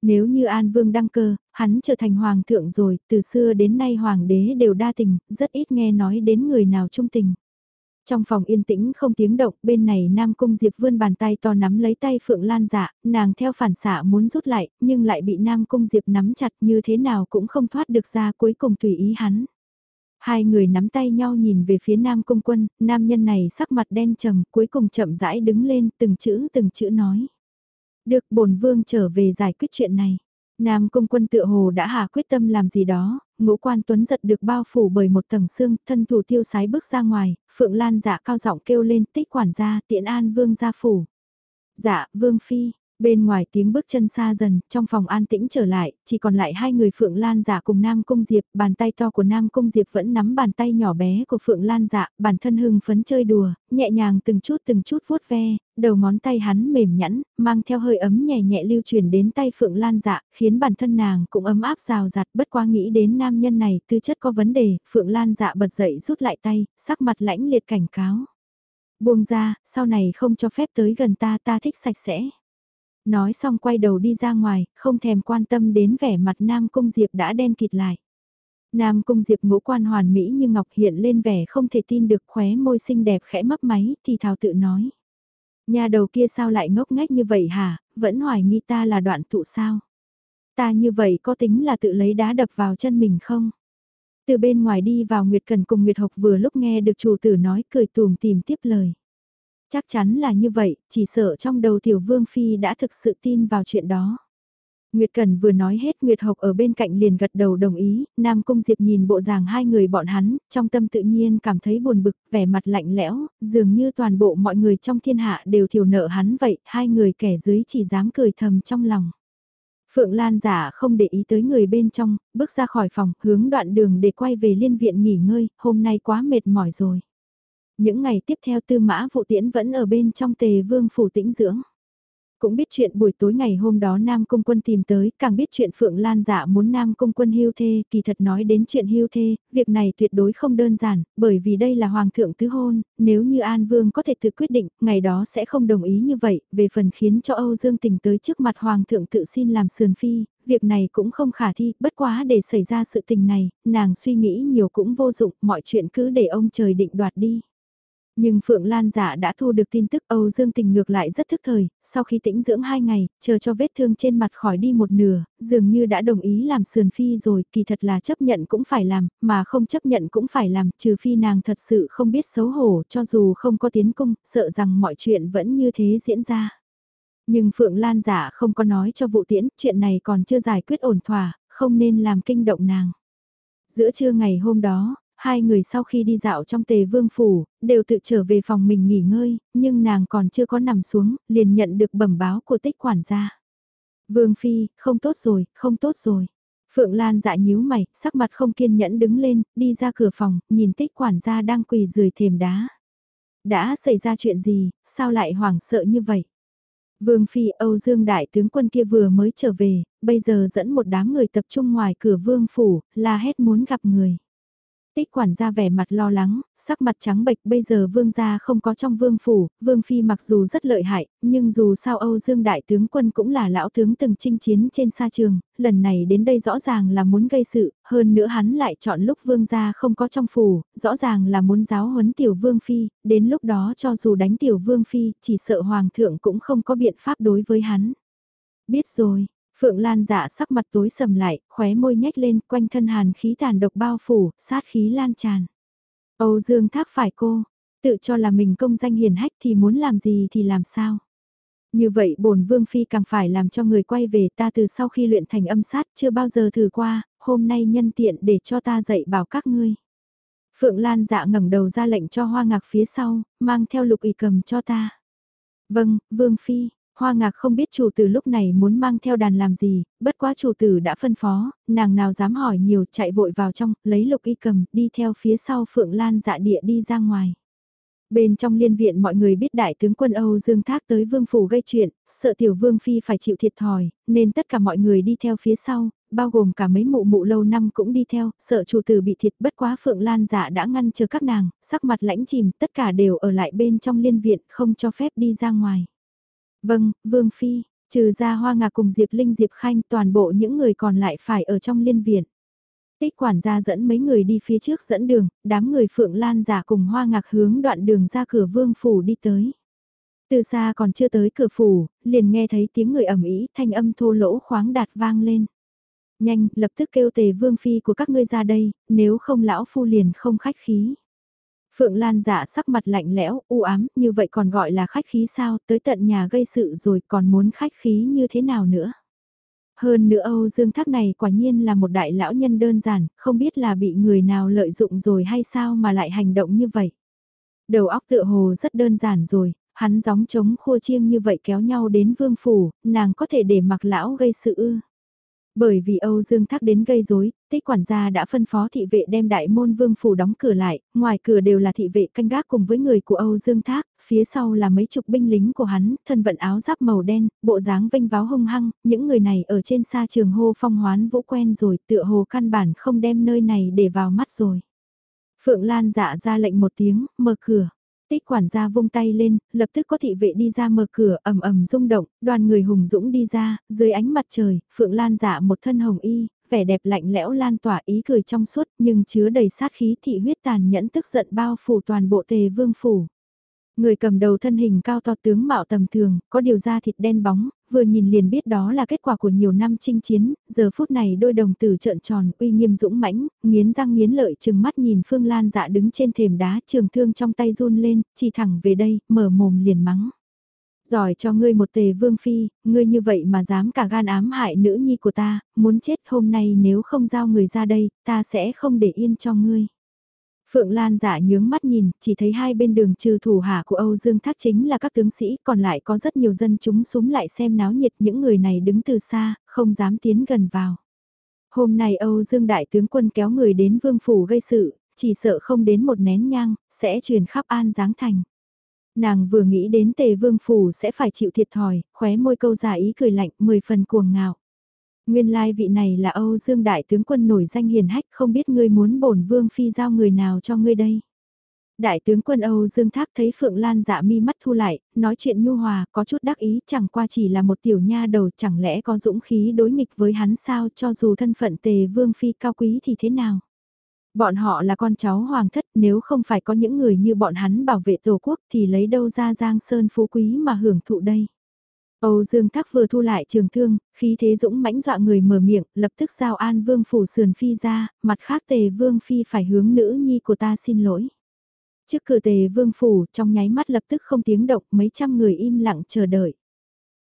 Nếu như An Vương đăng cơ, hắn trở thành hoàng thượng rồi, từ xưa đến nay hoàng đế đều đa tình, rất ít nghe nói đến người nào trung tình. Trong phòng yên tĩnh không tiếng động, bên này Nam Cung Diệp vươn bàn tay to nắm lấy tay Phượng Lan dạ, nàng theo phản xạ muốn rút lại, nhưng lại bị Nam Cung Diệp nắm chặt như thế nào cũng không thoát được ra cuối cùng tùy ý hắn. Hai người nắm tay nhau nhìn về phía Nam Cung Quân, nam nhân này sắc mặt đen trầm, cuối cùng chậm rãi đứng lên, từng chữ từng chữ nói. Được bổn vương trở về giải quyết chuyện này. Nam Cung Quân tựa hồ đã hạ quyết tâm làm gì đó, ngũ quan tuấn giật được bao phủ bởi một tầng xương, thân thủ tiêu sái bước ra ngoài, Phượng Lan dạ cao giọng kêu lên tích quản gia tiện an vương gia phủ. Dạ, vương phi, Bên ngoài tiếng bước chân xa dần, trong phòng an tĩnh trở lại, chỉ còn lại hai người Phượng Lan giả cùng Nam Cung Diệp, bàn tay to của Nam Cung Diệp vẫn nắm bàn tay nhỏ bé của Phượng Lan dạ, bản thân hưng phấn chơi đùa, nhẹ nhàng từng chút từng chút vuốt ve, đầu ngón tay hắn mềm nhẵn, mang theo hơi ấm nhẹ nhẹ lưu truyền đến tay Phượng Lan dạ, khiến bản thân nàng cũng ấm áp rào rạt bất quá nghĩ đến nam nhân này tư chất có vấn đề, Phượng Lan dạ bật dậy rút lại tay, sắc mặt lãnh liệt cảnh cáo. Buông ra, sau này không cho phép tới gần ta ta thích sạch sẽ. Nói xong quay đầu đi ra ngoài, không thèm quan tâm đến vẻ mặt Nam Cung Diệp đã đen kịt lại. Nam Cung Diệp ngũ quan hoàn mỹ như ngọc hiện lên vẻ không thể tin được khóe môi xinh đẹp khẽ mấp máy thì thào tự nói. Nhà đầu kia sao lại ngốc nghếch như vậy hả, vẫn hoài nghi ta là đoạn tụ sao? Ta như vậy có tính là tự lấy đá đập vào chân mình không? Từ bên ngoài đi vào Nguyệt Cần cùng Nguyệt Học vừa lúc nghe được chủ tử nói cười tùm tìm tiếp lời. Chắc chắn là như vậy, chỉ sợ trong đầu tiểu vương phi đã thực sự tin vào chuyện đó. Nguyệt Cần vừa nói hết Nguyệt Hộc ở bên cạnh liền gật đầu đồng ý, Nam Cung Diệp nhìn bộ dạng hai người bọn hắn, trong tâm tự nhiên cảm thấy buồn bực, vẻ mặt lạnh lẽo, dường như toàn bộ mọi người trong thiên hạ đều thiểu nợ hắn vậy, hai người kẻ dưới chỉ dám cười thầm trong lòng. Phượng Lan giả không để ý tới người bên trong, bước ra khỏi phòng, hướng đoạn đường để quay về liên viện nghỉ ngơi, hôm nay quá mệt mỏi rồi. Những ngày tiếp theo tư mã vụ tiễn vẫn ở bên trong tề vương phủ tĩnh dưỡng. Cũng biết chuyện buổi tối ngày hôm đó Nam Cung Quân tìm tới, càng biết chuyện Phượng Lan dạ muốn Nam Cung Quân hưu thê, kỳ thật nói đến chuyện hưu thê, việc này tuyệt đối không đơn giản, bởi vì đây là Hoàng thượng tứ hôn, nếu như An Vương có thể tự quyết định, ngày đó sẽ không đồng ý như vậy, về phần khiến cho Âu Dương tình tới trước mặt Hoàng thượng tự xin làm sườn phi, việc này cũng không khả thi, bất quá để xảy ra sự tình này, nàng suy nghĩ nhiều cũng vô dụng, mọi chuyện cứ để ông trời định đoạt đi. Nhưng Phượng Lan dạ đã thu được tin tức Âu Dương Tình ngược lại rất thức thời, sau khi tĩnh dưỡng hai ngày, chờ cho vết thương trên mặt khỏi đi một nửa, dường như đã đồng ý làm sườn phi rồi, kỳ thật là chấp nhận cũng phải làm, mà không chấp nhận cũng phải làm, trừ phi nàng thật sự không biết xấu hổ cho dù không có tiến cung, sợ rằng mọi chuyện vẫn như thế diễn ra. Nhưng Phượng Lan giả dạ không có nói cho vụ tiễn, chuyện này còn chưa giải quyết ổn thỏa, không nên làm kinh động nàng. Giữa trưa ngày hôm đó, hai người sau khi đi dạo trong tề vương phủ, đều tự trở về phòng mình nghỉ ngơi, nhưng nàng còn chưa có nằm xuống, liền nhận được bẩm báo của tích quản gia. Vương Phi, không tốt rồi, không tốt rồi. Phượng Lan dạ nhíu mày, sắc mặt không kiên nhẫn đứng lên, đi ra cửa phòng, nhìn tích quản gia đang quỳ rười thềm đá. Đã xảy ra chuyện gì, sao lại hoảng sợ như vậy? Vương Phi Âu Dương Đại tướng quân kia vừa mới trở về, bây giờ dẫn một đám người tập trung ngoài cửa vương phủ, la hét muốn gặp người. Tích quản gia vẻ mặt lo lắng, sắc mặt trắng bệch bây giờ vương gia không có trong vương phủ, vương phi mặc dù rất lợi hại, nhưng dù sao Âu Dương đại tướng quân cũng là lão tướng từng chinh chiến trên sa trường, lần này đến đây rõ ràng là muốn gây sự, hơn nữa hắn lại chọn lúc vương gia không có trong phủ, rõ ràng là muốn giáo huấn tiểu vương phi, đến lúc đó cho dù đánh tiểu vương phi, chỉ sợ hoàng thượng cũng không có biện pháp đối với hắn. Biết rồi, Phượng Lan dạ sắc mặt tối sầm lại, khóe môi nhếch lên quanh thân hàn khí tàn độc bao phủ, sát khí lan tràn. Âu Dương thác phải cô, tự cho là mình công danh hiền hách thì muốn làm gì thì làm sao. Như vậy bổn vương phi càng phải làm cho người quay về ta từ sau khi luyện thành âm sát chưa bao giờ thử qua, hôm nay nhân tiện để cho ta dạy bảo các ngươi. Phượng Lan dạ ngẩng đầu ra lệnh cho hoa ngạc phía sau, mang theo lục y cầm cho ta. Vâng, vương phi, Hoa ngạc không biết chủ tử lúc này muốn mang theo đàn làm gì, bất quá chủ tử đã phân phó, nàng nào dám hỏi nhiều chạy vội vào trong, lấy lục y cầm, đi theo phía sau Phượng Lan dạ địa đi ra ngoài. Bên trong liên viện mọi người biết đại tướng quân Âu Dương Thác tới vương phủ gây chuyện, sợ tiểu vương phi phải chịu thiệt thòi, nên tất cả mọi người đi theo phía sau, bao gồm cả mấy mụ mụ lâu năm cũng đi theo, sợ chủ tử bị thiệt bất quá Phượng Lan dạ đã ngăn chờ các nàng, sắc mặt lãnh chìm, tất cả đều ở lại bên trong liên viện, không cho phép đi ra ngoài. Vâng, Vương Phi, trừ ra Hoa Ngạc cùng Diệp Linh Diệp Khanh toàn bộ những người còn lại phải ở trong liên viện. Tích quản gia dẫn mấy người đi phía trước dẫn đường, đám người Phượng Lan giả cùng Hoa Ngạc hướng đoạn đường ra cửa Vương Phủ đi tới. Từ xa còn chưa tới cửa phủ, liền nghe thấy tiếng người ẩm ý, thanh âm thô lỗ khoáng đạt vang lên. Nhanh, lập tức kêu tề vương phi của các ngươi ra đây, nếu không lão phu liền không khách khí. Phượng Lan dạ sắc mặt lạnh lẽo, u ám, như vậy còn gọi là khách khí sao, tới tận nhà gây sự rồi còn muốn khách khí như thế nào nữa. Hơn nữa Âu Dương Thác này quả nhiên là một đại lão nhân đơn giản, không biết là bị người nào lợi dụng rồi hay sao mà lại hành động như vậy. Đầu óc tựa hồ rất đơn giản rồi, hắn gióng trống khua chiêng như vậy kéo nhau đến vương phủ, nàng có thể để mặc lão gây sự ư. Bởi vì Âu Dương Thác đến gây rối, tích quản gia đã phân phó thị vệ đem đại môn vương phủ đóng cửa lại, ngoài cửa đều là thị vệ canh gác cùng với người của Âu Dương Thác, phía sau là mấy chục binh lính của hắn, thân vận áo giáp màu đen, bộ dáng vinh váo hung hăng, những người này ở trên xa trường hô phong hoán vũ quen rồi, tựa hồ căn bản không đem nơi này để vào mắt rồi. Phượng Lan dạ ra lệnh một tiếng, mở cửa. Tích quản gia vung tay lên, lập tức có thị vệ đi ra mở cửa ầm ầm rung động, đoàn người hùng dũng đi ra, dưới ánh mặt trời, Phượng Lan dạ một thân hồng y, vẻ đẹp lạnh lẽo lan tỏa ý cười trong suốt nhưng chứa đầy sát khí thị huyết tàn nhẫn tức giận bao phủ toàn bộ tề vương phủ. Người cầm đầu thân hình cao to tướng mạo tầm thường, có điều da thịt đen bóng, vừa nhìn liền biết đó là kết quả của nhiều năm chinh chiến, giờ phút này đôi đồng tử trợn tròn, uy nghiêm dũng mãnh, nghiến răng nghiến lợi chừng mắt nhìn Phương Lan dạ đứng trên thềm đá trường thương trong tay run lên, chỉ thẳng về đây, mở mồm liền mắng. Giỏi cho ngươi một tề vương phi, ngươi như vậy mà dám cả gan ám hại nữ nhi của ta, muốn chết hôm nay nếu không giao người ra đây, ta sẽ không để yên cho ngươi. Phượng Lan giả nhướng mắt nhìn, chỉ thấy hai bên đường trừ thủ hạ của Âu Dương Thác chính là các tướng sĩ, còn lại có rất nhiều dân chúng súng lại xem náo nhiệt những người này đứng từ xa, không dám tiến gần vào. Hôm nay Âu Dương Đại tướng quân kéo người đến Vương Phủ gây sự, chỉ sợ không đến một nén nhang, sẽ truyền khắp An Giáng Thành. Nàng vừa nghĩ đến tề Vương Phủ sẽ phải chịu thiệt thòi, khóe môi câu giả ý cười lạnh, mười phần cuồng ngạo. Nguyên lai vị này là Âu Dương Đại tướng quân nổi danh hiền hách không biết ngươi muốn bổn vương phi giao người nào cho ngươi đây. Đại tướng quân Âu Dương Thác thấy Phượng Lan dạ mi mắt thu lại, nói chuyện nhu hòa, có chút đắc ý, chẳng qua chỉ là một tiểu nha đầu, chẳng lẽ có dũng khí đối nghịch với hắn sao cho dù thân phận tề vương phi cao quý thì thế nào. Bọn họ là con cháu hoàng thất nếu không phải có những người như bọn hắn bảo vệ tổ quốc thì lấy đâu ra giang sơn phú quý mà hưởng thụ đây. Âu Dương Thác vừa thu lại trường thương, khí thế dũng mãnh dọa người mở miệng, lập tức giao an vương phủ sườn phi ra, mặt khác tề vương phi phải hướng nữ nhi của ta xin lỗi. Trước cửa tề vương phủ, trong nháy mắt lập tức không tiếng động, mấy trăm người im lặng chờ đợi.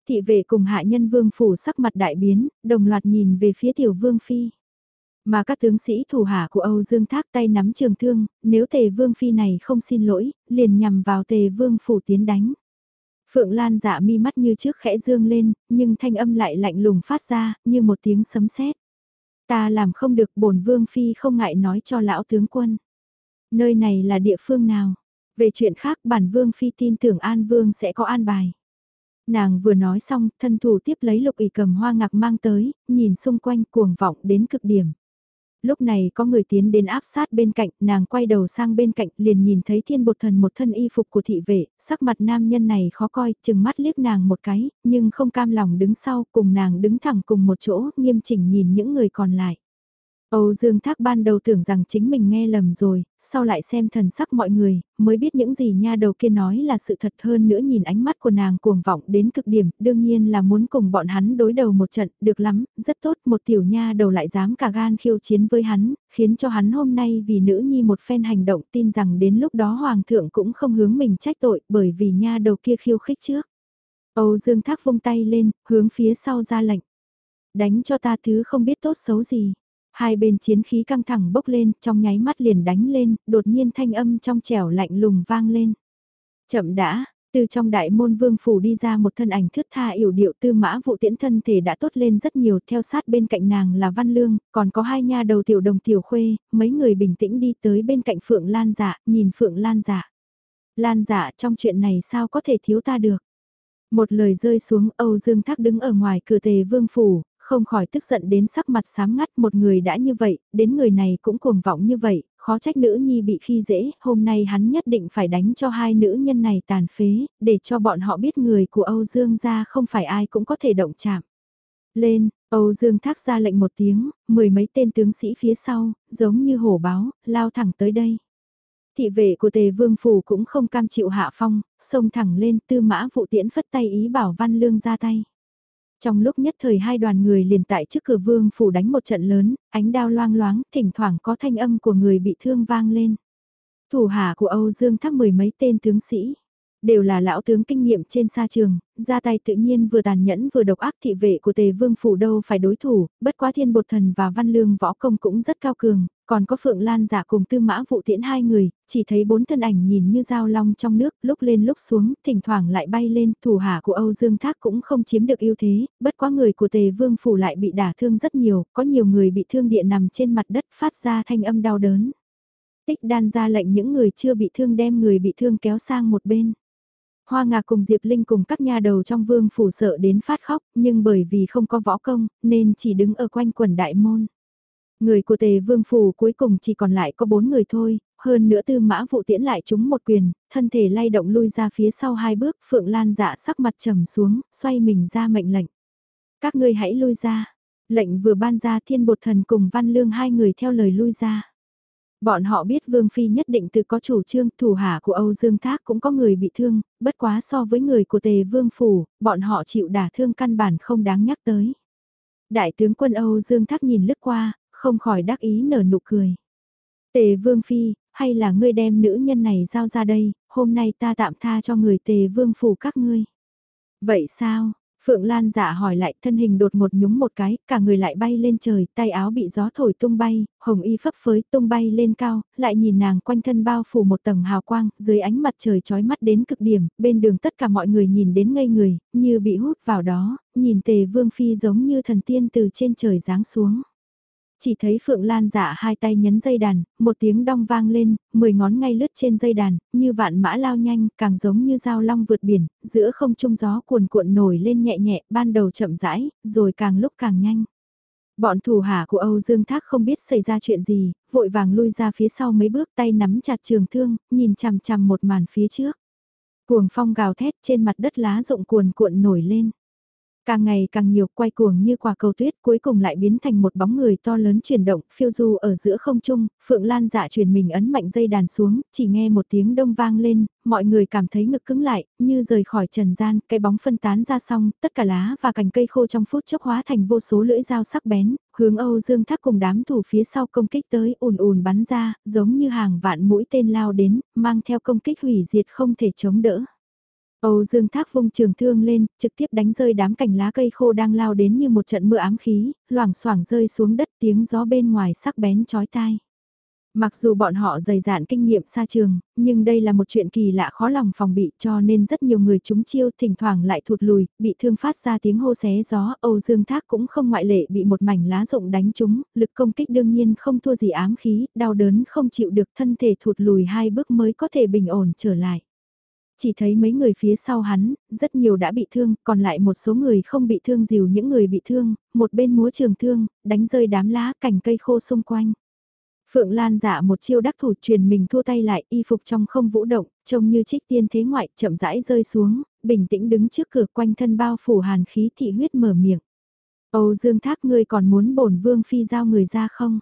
Thị vệ cùng hạ nhân vương phủ sắc mặt đại biến, đồng loạt nhìn về phía tiểu vương phi. Mà các tướng sĩ thủ hạ của Âu Dương Thác tay nắm trường thương, nếu tề vương phi này không xin lỗi, liền nhằm vào tề vương phủ tiến đánh. Phượng Lan dạ mi mắt như trước khẽ dương lên, nhưng thanh âm lại lạnh lùng phát ra, như một tiếng sấm sét. Ta làm không được bổn vương phi không ngại nói cho lão tướng quân. Nơi này là địa phương nào? Về chuyện khác bản vương phi tin tưởng An Vương sẽ có an bài. Nàng vừa nói xong, thân thủ tiếp lấy lục ỷ cầm hoa ngạc mang tới, nhìn xung quanh cuồng vọng đến cực điểm. Lúc này có người tiến đến áp sát bên cạnh, nàng quay đầu sang bên cạnh liền nhìn thấy thiên bột thần một thân y phục của thị vệ, sắc mặt nam nhân này khó coi, chừng mắt liếc nàng một cái, nhưng không cam lòng đứng sau, cùng nàng đứng thẳng cùng một chỗ, nghiêm chỉnh nhìn những người còn lại. Âu Dương Thác ban đầu tưởng rằng chính mình nghe lầm rồi, sau lại xem thần sắc mọi người, mới biết những gì nha đầu kia nói là sự thật hơn nữa nhìn ánh mắt của nàng cuồng vọng đến cực điểm, đương nhiên là muốn cùng bọn hắn đối đầu một trận, được lắm, rất tốt, một tiểu nha đầu lại dám cả gan khiêu chiến với hắn, khiến cho hắn hôm nay vì nữ nhi một phen hành động tin rằng đến lúc đó hoàng thượng cũng không hướng mình trách tội bởi vì nha đầu kia khiêu khích trước. Âu Dương Thác vung tay lên, hướng phía sau ra lệnh. Đánh cho ta thứ không biết tốt xấu gì. Hai bên chiến khí căng thẳng bốc lên, trong nháy mắt liền đánh lên, đột nhiên thanh âm trong trẻo lạnh lùng vang lên. Chậm đã, từ trong đại môn vương phủ đi ra một thân ảnh thướt tha yểu điệu tư mã vụ tiễn thân thể đã tốt lên rất nhiều theo sát bên cạnh nàng là văn lương, còn có hai nha đầu tiểu đồng tiểu khuê, mấy người bình tĩnh đi tới bên cạnh phượng lan dạ, nhìn phượng lan dạ. Lan dạ trong chuyện này sao có thể thiếu ta được. Một lời rơi xuống Âu Dương Thác đứng ở ngoài cửa tề vương phủ, không khỏi tức giận đến sắc mặt sám ngắt một người đã như vậy, đến người này cũng cuồng vọng như vậy, khó trách nữ nhi bị khi dễ, hôm nay hắn nhất định phải đánh cho hai nữ nhân này tàn phế, để cho bọn họ biết người của Âu Dương gia không phải ai cũng có thể động chạm. Lên, Âu Dương thác ra lệnh một tiếng, mười mấy tên tướng sĩ phía sau, giống như hổ báo, lao thẳng tới đây. Thị vệ của tề vương phủ cũng không cam chịu hạ phong, xông thẳng lên tư mã vụ tiễn phất tay ý bảo văn lương ra tay. Trong lúc nhất thời hai đoàn người liền tại trước cửa vương phủ đánh một trận lớn, ánh đao loang loáng, thỉnh thoảng có thanh âm của người bị thương vang lên. Thủ hạ của Âu Dương thắp mười mấy tên tướng sĩ, đều là lão tướng kinh nghiệm trên sa trường, ra tay tự nhiên vừa tàn nhẫn vừa độc ác thị vệ của tề vương phủ đâu phải đối thủ, bất quá thiên bột thần và văn lương võ công cũng rất cao cường, còn có Phượng Lan giả cùng tư mã vụ tiễn hai người, chỉ thấy bốn thân ảnh nhìn như dao long trong nước, lúc lên lúc xuống, thỉnh thoảng lại bay lên, thủ hạ của Âu Dương Thác cũng không chiếm được ưu thế, bất quá người của Tề Vương Phủ lại bị đả thương rất nhiều, có nhiều người bị thương địa nằm trên mặt đất phát ra thanh âm đau đớn. Tích đan ra lệnh những người chưa bị thương đem người bị thương kéo sang một bên. Hoa Ngạc cùng Diệp Linh cùng các nhà đầu trong vương phủ sợ đến phát khóc, nhưng bởi vì không có võ công, nên chỉ đứng ở quanh quần đại môn. Người của tề vương phủ cuối cùng chỉ còn lại có bốn người thôi, hơn nữa tư mã vụ tiễn lại chúng một quyền, thân thể lay động lui ra phía sau hai bước, Phượng Lan dạ sắc mặt trầm xuống, xoay mình ra mệnh lệnh. Các ngươi hãy lui ra. Lệnh vừa ban ra thiên bột thần cùng văn lương hai người theo lời lui ra. Bọn họ biết Vương Phi nhất định từ có chủ trương, thủ hạ của Âu Dương Thác cũng có người bị thương, bất quá so với người của Tề Vương Phủ, bọn họ chịu đả thương căn bản không đáng nhắc tới. Đại tướng quân Âu Dương Thác nhìn lướt qua, không khỏi đắc ý nở nụ cười. Tề Vương Phi, hay là ngươi đem nữ nhân này giao ra đây, hôm nay ta tạm tha cho người Tề Vương phủ các ngươi. Vậy sao? Phượng Lan dạ hỏi lại thân hình đột một nhúng một cái, cả người lại bay lên trời, tay áo bị gió thổi tung bay, hồng y phấp phới tung bay lên cao, lại nhìn nàng quanh thân bao phủ một tầng hào quang, dưới ánh mặt trời trói mắt đến cực điểm, bên đường tất cả mọi người nhìn đến ngây người, như bị hút vào đó, nhìn tề vương phi giống như thần tiên từ trên trời giáng xuống. Chỉ thấy Phượng Lan dạ hai tay nhấn dây đàn, một tiếng đong vang lên, mười ngón ngay lướt trên dây đàn, như vạn mã lao nhanh, càng giống như dao long vượt biển, giữa không trung gió cuồn cuộn nổi lên nhẹ nhẹ, ban đầu chậm rãi, rồi càng lúc càng nhanh. Bọn thủ hạ của Âu Dương Thác không biết xảy ra chuyện gì, vội vàng lui ra phía sau mấy bước tay nắm chặt trường thương, nhìn chằm chằm một màn phía trước. Cuồng phong gào thét trên mặt đất lá rụng cuồn cuộn nổi lên. Càng ngày càng nhiều quay cuồng như quả cầu tuyết cuối cùng lại biến thành một bóng người to lớn chuyển động, phiêu du ở giữa không trung, Phượng Lan dạ chuyển mình ấn mạnh dây đàn xuống, chỉ nghe một tiếng đông vang lên, mọi người cảm thấy ngực cứng lại, như rời khỏi trần gian, cái bóng phân tán ra xong, tất cả lá và cành cây khô trong phút chốc hóa thành vô số lưỡi dao sắc bén, hướng Âu Dương Thác cùng đám thủ phía sau công kích tới ùn ùn bắn ra, giống như hàng vạn mũi tên lao đến, mang theo công kích hủy diệt không thể chống đỡ. Âu Dương Thác vung trường thương lên, trực tiếp đánh rơi đám cành lá cây khô đang lao đến như một trận mưa ám khí, loảng xoảng rơi xuống đất tiếng gió bên ngoài sắc bén chói tai. Mặc dù bọn họ dày dạn kinh nghiệm xa trường, nhưng đây là một chuyện kỳ lạ khó lòng phòng bị cho nên rất nhiều người chúng chiêu thỉnh thoảng lại thụt lùi, bị thương phát ra tiếng hô xé gió, Âu Dương Thác cũng không ngoại lệ bị một mảnh lá rụng đánh trúng, lực công kích đương nhiên không thua gì ám khí, đau đớn không chịu được thân thể thụt lùi hai bước mới có thể bình ổn trở lại. Chỉ thấy mấy người phía sau hắn, rất nhiều đã bị thương, còn lại một số người không bị thương dìu những người bị thương, một bên múa trường thương, đánh rơi đám lá cành cây khô xung quanh. Phượng Lan giả một chiêu đắc thủ truyền mình thua tay lại y phục trong không vũ động, trông như trích tiên thế ngoại chậm rãi rơi xuống, bình tĩnh đứng trước cửa quanh thân bao phủ hàn khí thị huyết mở miệng. Âu Dương Thác ngươi còn muốn bổn vương phi giao người ra không?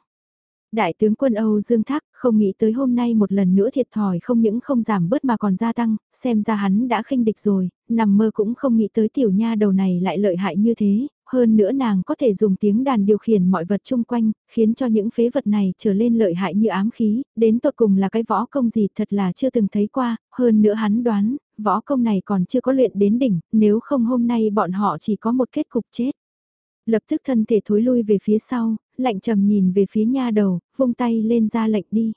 Đại tướng quân Âu Dương Thác không nghĩ tới hôm nay một lần nữa thiệt thòi không những không giảm bớt mà còn gia tăng, xem ra hắn đã khinh địch rồi, nằm mơ cũng không nghĩ tới tiểu nha đầu này lại lợi hại như thế, hơn nữa nàng có thể dùng tiếng đàn điều khiển mọi vật chung quanh, khiến cho những phế vật này trở lên lợi hại như ám khí, đến tột cùng là cái võ công gì thật là chưa từng thấy qua, hơn nữa hắn đoán, võ công này còn chưa có luyện đến đỉnh, nếu không hôm nay bọn họ chỉ có một kết cục chết. Lập tức thân thể thối lui về phía sau, lạnh trầm nhìn về phía nha đầu, vung tay lên ra lệnh đi.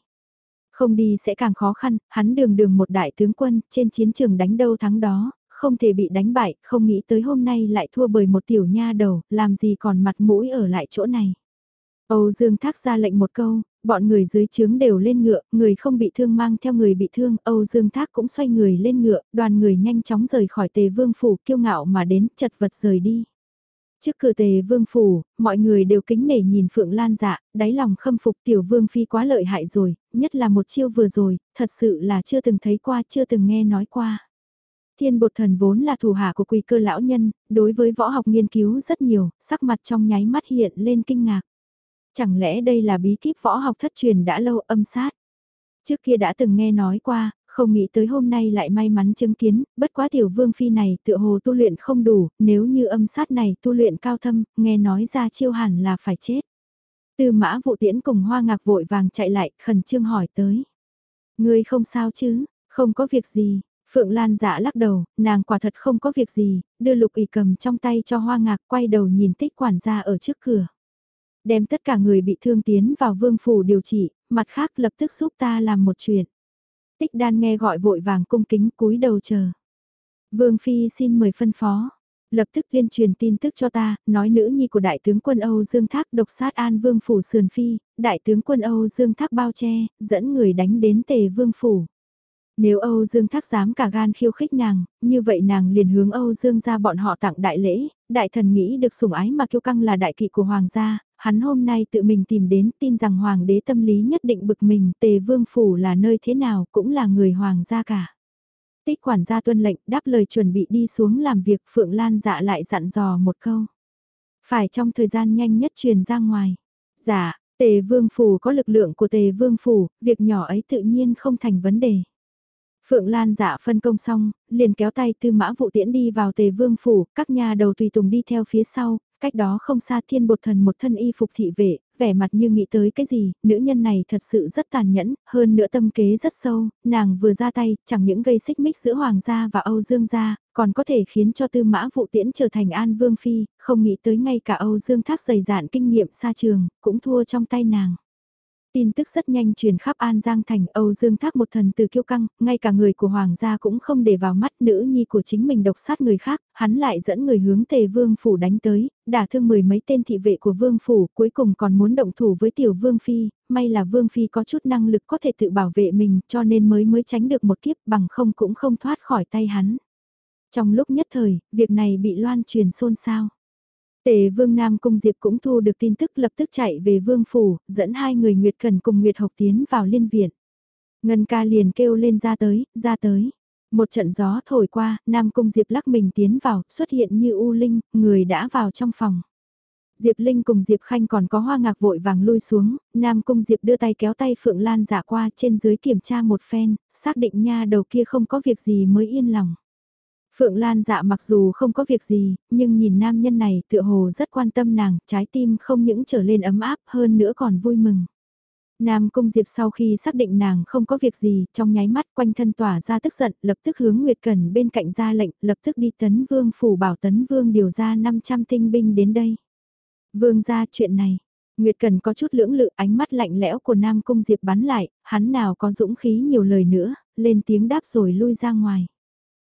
Không đi sẽ càng khó khăn, hắn đường đường một đại tướng quân, trên chiến trường đánh đâu thắng đó, không thể bị đánh bại, không nghĩ tới hôm nay lại thua bởi một tiểu nha đầu, làm gì còn mặt mũi ở lại chỗ này. Âu Dương Thác ra lệnh một câu, bọn người dưới trướng đều lên ngựa, người không bị thương mang theo người bị thương, Âu Dương Thác cũng xoay người lên ngựa, đoàn người nhanh chóng rời khỏi tề vương phủ kiêu ngạo mà đến, chật vật rời đi. Trước cửa tề vương phủ, mọi người đều kính nể nhìn Phượng Lan dạ, đáy lòng khâm phục tiểu vương phi quá lợi hại rồi, nhất là một chiêu vừa rồi, thật sự là chưa từng thấy qua, chưa từng nghe nói qua. Thiên bột thần vốn là thủ hạ của quỳ cơ lão nhân, đối với võ học nghiên cứu rất nhiều, sắc mặt trong nháy mắt hiện lên kinh ngạc. Chẳng lẽ đây là bí kíp võ học thất truyền đã lâu âm sát? Trước kia đã từng nghe nói qua, không nghĩ tới hôm nay lại may mắn chứng kiến, bất quá tiểu vương phi này tựa hồ tu luyện không đủ, nếu như âm sát này tu luyện cao thâm, nghe nói ra chiêu hẳn là phải chết. Tư mã vụ tiễn cùng hoa ngạc vội vàng chạy lại, khẩn trương hỏi tới. Ngươi không sao chứ, không có việc gì. Phượng Lan dạ lắc đầu, nàng quả thật không có việc gì, đưa lục ý cầm trong tay cho hoa ngạc quay đầu nhìn tích quản gia ở trước cửa. Đem tất cả người bị thương tiến vào vương phủ điều trị, mặt khác lập tức giúp ta làm một chuyện. Tích đan nghe gọi vội vàng cung kính cúi đầu chờ. Vương Phi xin mời phân phó. Lập tức liên truyền tin tức cho ta, nói nữ nhi của đại tướng quân Âu Dương Thác độc sát an vương phủ sườn phi, đại tướng quân Âu Dương Thác bao che, dẫn người đánh đến tề vương phủ. Nếu Âu Dương Thác dám cả gan khiêu khích nàng, như vậy nàng liền hướng Âu Dương ra bọn họ tặng đại lễ, đại thần nghĩ được sủng ái mà kiêu căng là đại kỵ của hoàng gia, hắn hôm nay tự mình tìm đến tin rằng hoàng đế tâm lý nhất định bực mình, tề vương phủ là nơi thế nào cũng là người hoàng gia cả. Tích quản gia tuân lệnh đáp lời chuẩn bị đi xuống làm việc Phượng Lan dạ lại dặn dò một câu. Phải trong thời gian nhanh nhất truyền ra ngoài. Dạ, tề vương phủ có lực lượng của tề vương phủ, việc nhỏ ấy tự nhiên không thành vấn đề. Phượng Lan dạ phân công xong, liền kéo tay tư mã vụ tiễn đi vào tề vương phủ, các nhà đầu tùy tùng đi theo phía sau, cách đó không xa thiên bột thần một thân y phục thị vệ, vẻ mặt như nghĩ tới cái gì, nữ nhân này thật sự rất tàn nhẫn, hơn nữa tâm kế rất sâu, nàng vừa ra tay, chẳng những gây xích mích giữa Hoàng gia và Âu Dương gia, còn có thể khiến cho tư mã vụ tiễn trở thành An Vương Phi, không nghĩ tới ngay cả Âu Dương thác dày dạn kinh nghiệm xa trường, cũng thua trong tay nàng. Tin tức rất nhanh truyền khắp An Giang Thành, Âu Dương Thác một thần từ kiêu căng, ngay cả người của Hoàng gia cũng không để vào mắt nữ nhi của chính mình độc sát người khác, hắn lại dẫn người hướng Tề Vương Phủ đánh tới, đả thương mười mấy tên thị vệ của Vương Phủ, cuối cùng còn muốn động thủ với tiểu Vương Phi, may là Vương Phi có chút năng lực có thể tự bảo vệ mình cho nên mới mới tránh được một kiếp bằng không cũng không thoát khỏi tay hắn. Trong lúc nhất thời, việc này bị loan truyền xôn xao. Tề Vương Nam Cung Diệp cũng thu được tin tức lập tức chạy về Vương Phủ, dẫn hai người Nguyệt Cần cùng Nguyệt Học tiến vào liên viện. Ngân ca liền kêu lên ra tới, ra tới. Một trận gió thổi qua, Nam Cung Diệp lắc mình tiến vào, xuất hiện như U Linh, người đã vào trong phòng. Diệp Linh cùng Diệp Khanh còn có hoa ngạc vội vàng lui xuống, Nam Cung Diệp đưa tay kéo tay Phượng Lan giả qua trên dưới kiểm tra một phen, xác định nha đầu kia không có việc gì mới yên lòng. Phượng Lan dạ mặc dù không có việc gì, nhưng nhìn nam nhân này tựa hồ rất quan tâm nàng, trái tim không những trở lên ấm áp hơn nữa còn vui mừng. Nam Cung Diệp sau khi xác định nàng không có việc gì, trong nháy mắt quanh thân tỏa ra tức giận, lập tức hướng Nguyệt Cần bên cạnh ra lệnh, lập tức đi tấn vương phủ bảo tấn vương điều ra 500 tinh binh đến đây. Vương ra chuyện này, Nguyệt Cần có chút lưỡng lự ánh mắt lạnh lẽo của Nam Cung Diệp bắn lại, hắn nào có dũng khí nhiều lời nữa, lên tiếng đáp rồi lui ra ngoài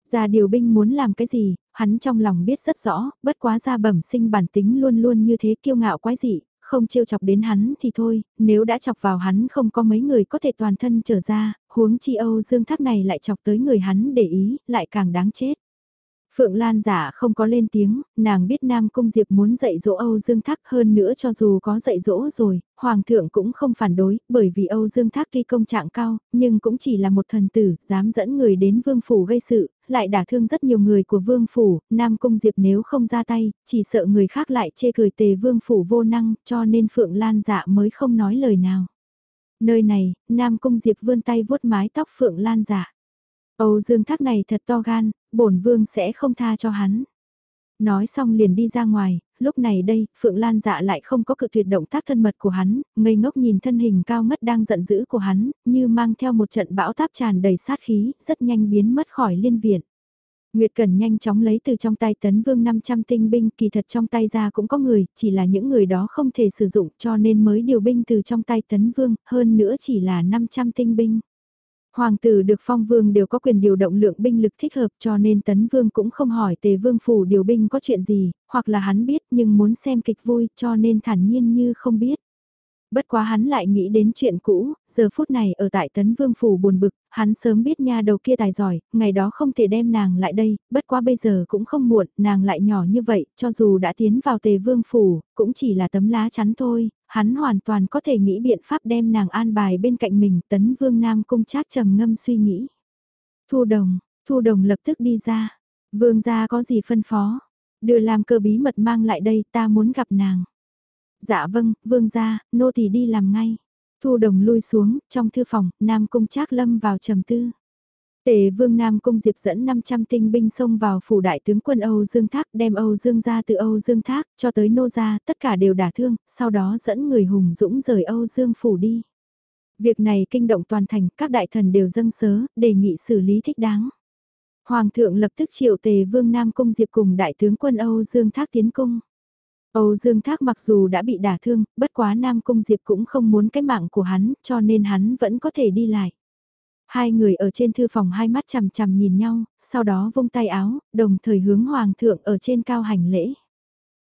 gia điều binh muốn làm cái gì, hắn trong lòng biết rất rõ, bất quá gia bẩm sinh bản tính luôn luôn như thế kiêu ngạo quái dị, không trêu chọc đến hắn thì thôi, nếu đã chọc vào hắn không có mấy người có thể toàn thân trở ra, huống chi Âu Dương Thác này lại chọc tới người hắn để ý, lại càng đáng chết. Phượng Lan giả không có lên tiếng, nàng biết Nam Cung Diệp muốn dạy dỗ Âu Dương Thác hơn nữa cho dù có dạy dỗ rồi, Hoàng thượng cũng không phản đối, bởi vì Âu Dương Thác tuy công trạng cao, nhưng cũng chỉ là một thần tử, dám dẫn người đến Vương Phủ gây sự, lại đả thương rất nhiều người của Vương Phủ, Nam Cung Diệp nếu không ra tay, chỉ sợ người khác lại chê cười tề Vương Phủ vô năng, cho nên Phượng Lan giả mới không nói lời nào. Nơi này, Nam Cung Diệp vươn tay vuốt mái tóc Phượng Lan giả. Âu Dương Thác này thật to gan, bổn vương sẽ không tha cho hắn. Nói xong liền đi ra ngoài, lúc này đây, Phượng Lan dạ lại không có cự tuyệt động tác thân mật của hắn, ngây ngốc nhìn thân hình cao ngất đang giận dữ của hắn, như mang theo một trận bão táp tràn đầy sát khí, rất nhanh biến mất khỏi liên viện. Nguyệt Cần nhanh chóng lấy từ trong tay tấn vương 500 tinh binh kỳ thật trong tay ra cũng có người, chỉ là những người đó không thể sử dụng cho nên mới điều binh từ trong tay tấn vương, hơn nữa chỉ là 500 tinh binh. Hoàng tử được phong vương đều có quyền điều động lượng binh lực thích hợp cho nên tấn vương cũng không hỏi tề vương phủ điều binh có chuyện gì, hoặc là hắn biết nhưng muốn xem kịch vui cho nên thản nhiên như không biết. Bất quá hắn lại nghĩ đến chuyện cũ, giờ phút này ở tại Tấn Vương Phủ buồn bực, hắn sớm biết nha đầu kia tài giỏi, ngày đó không thể đem nàng lại đây, bất quá bây giờ cũng không muộn, nàng lại nhỏ như vậy, cho dù đã tiến vào Tề Vương Phủ, cũng chỉ là tấm lá chắn thôi, hắn hoàn toàn có thể nghĩ biện pháp đem nàng an bài bên cạnh mình, Tấn Vương Nam Cung trác trầm ngâm suy nghĩ. Thu Đồng, Thu Đồng lập tức đi ra, Vương gia có gì phân phó, đưa làm cơ bí mật mang lại đây ta muốn gặp nàng. Dạ vâng, vương gia, nô tỳ đi làm ngay. Thu đồng lui xuống, trong thư phòng, Nam Cung Trác lâm vào trầm tư. Tề vương Nam Cung Diệp dẫn 500 tinh binh xông vào phủ đại tướng quân Âu Dương Thác đem Âu Dương ra từ Âu Dương Thác cho tới nô gia, tất cả đều đả thương, sau đó dẫn người hùng dũng rời Âu Dương phủ đi. Việc này kinh động toàn thành, các đại thần đều dâng sớ, đề nghị xử lý thích đáng. Hoàng thượng lập tức triệu tề vương Nam Cung Diệp cùng đại tướng quân Âu Dương Thác tiến cung. Âu Dương Thác mặc dù đã bị đả thương, bất quá Nam Cung Diệp cũng không muốn cái mạng của hắn, cho nên hắn vẫn có thể đi lại. Hai người ở trên thư phòng hai mắt chằm chằm nhìn nhau, sau đó vung tay áo, đồng thời hướng Hoàng thượng ở trên cao hành lễ.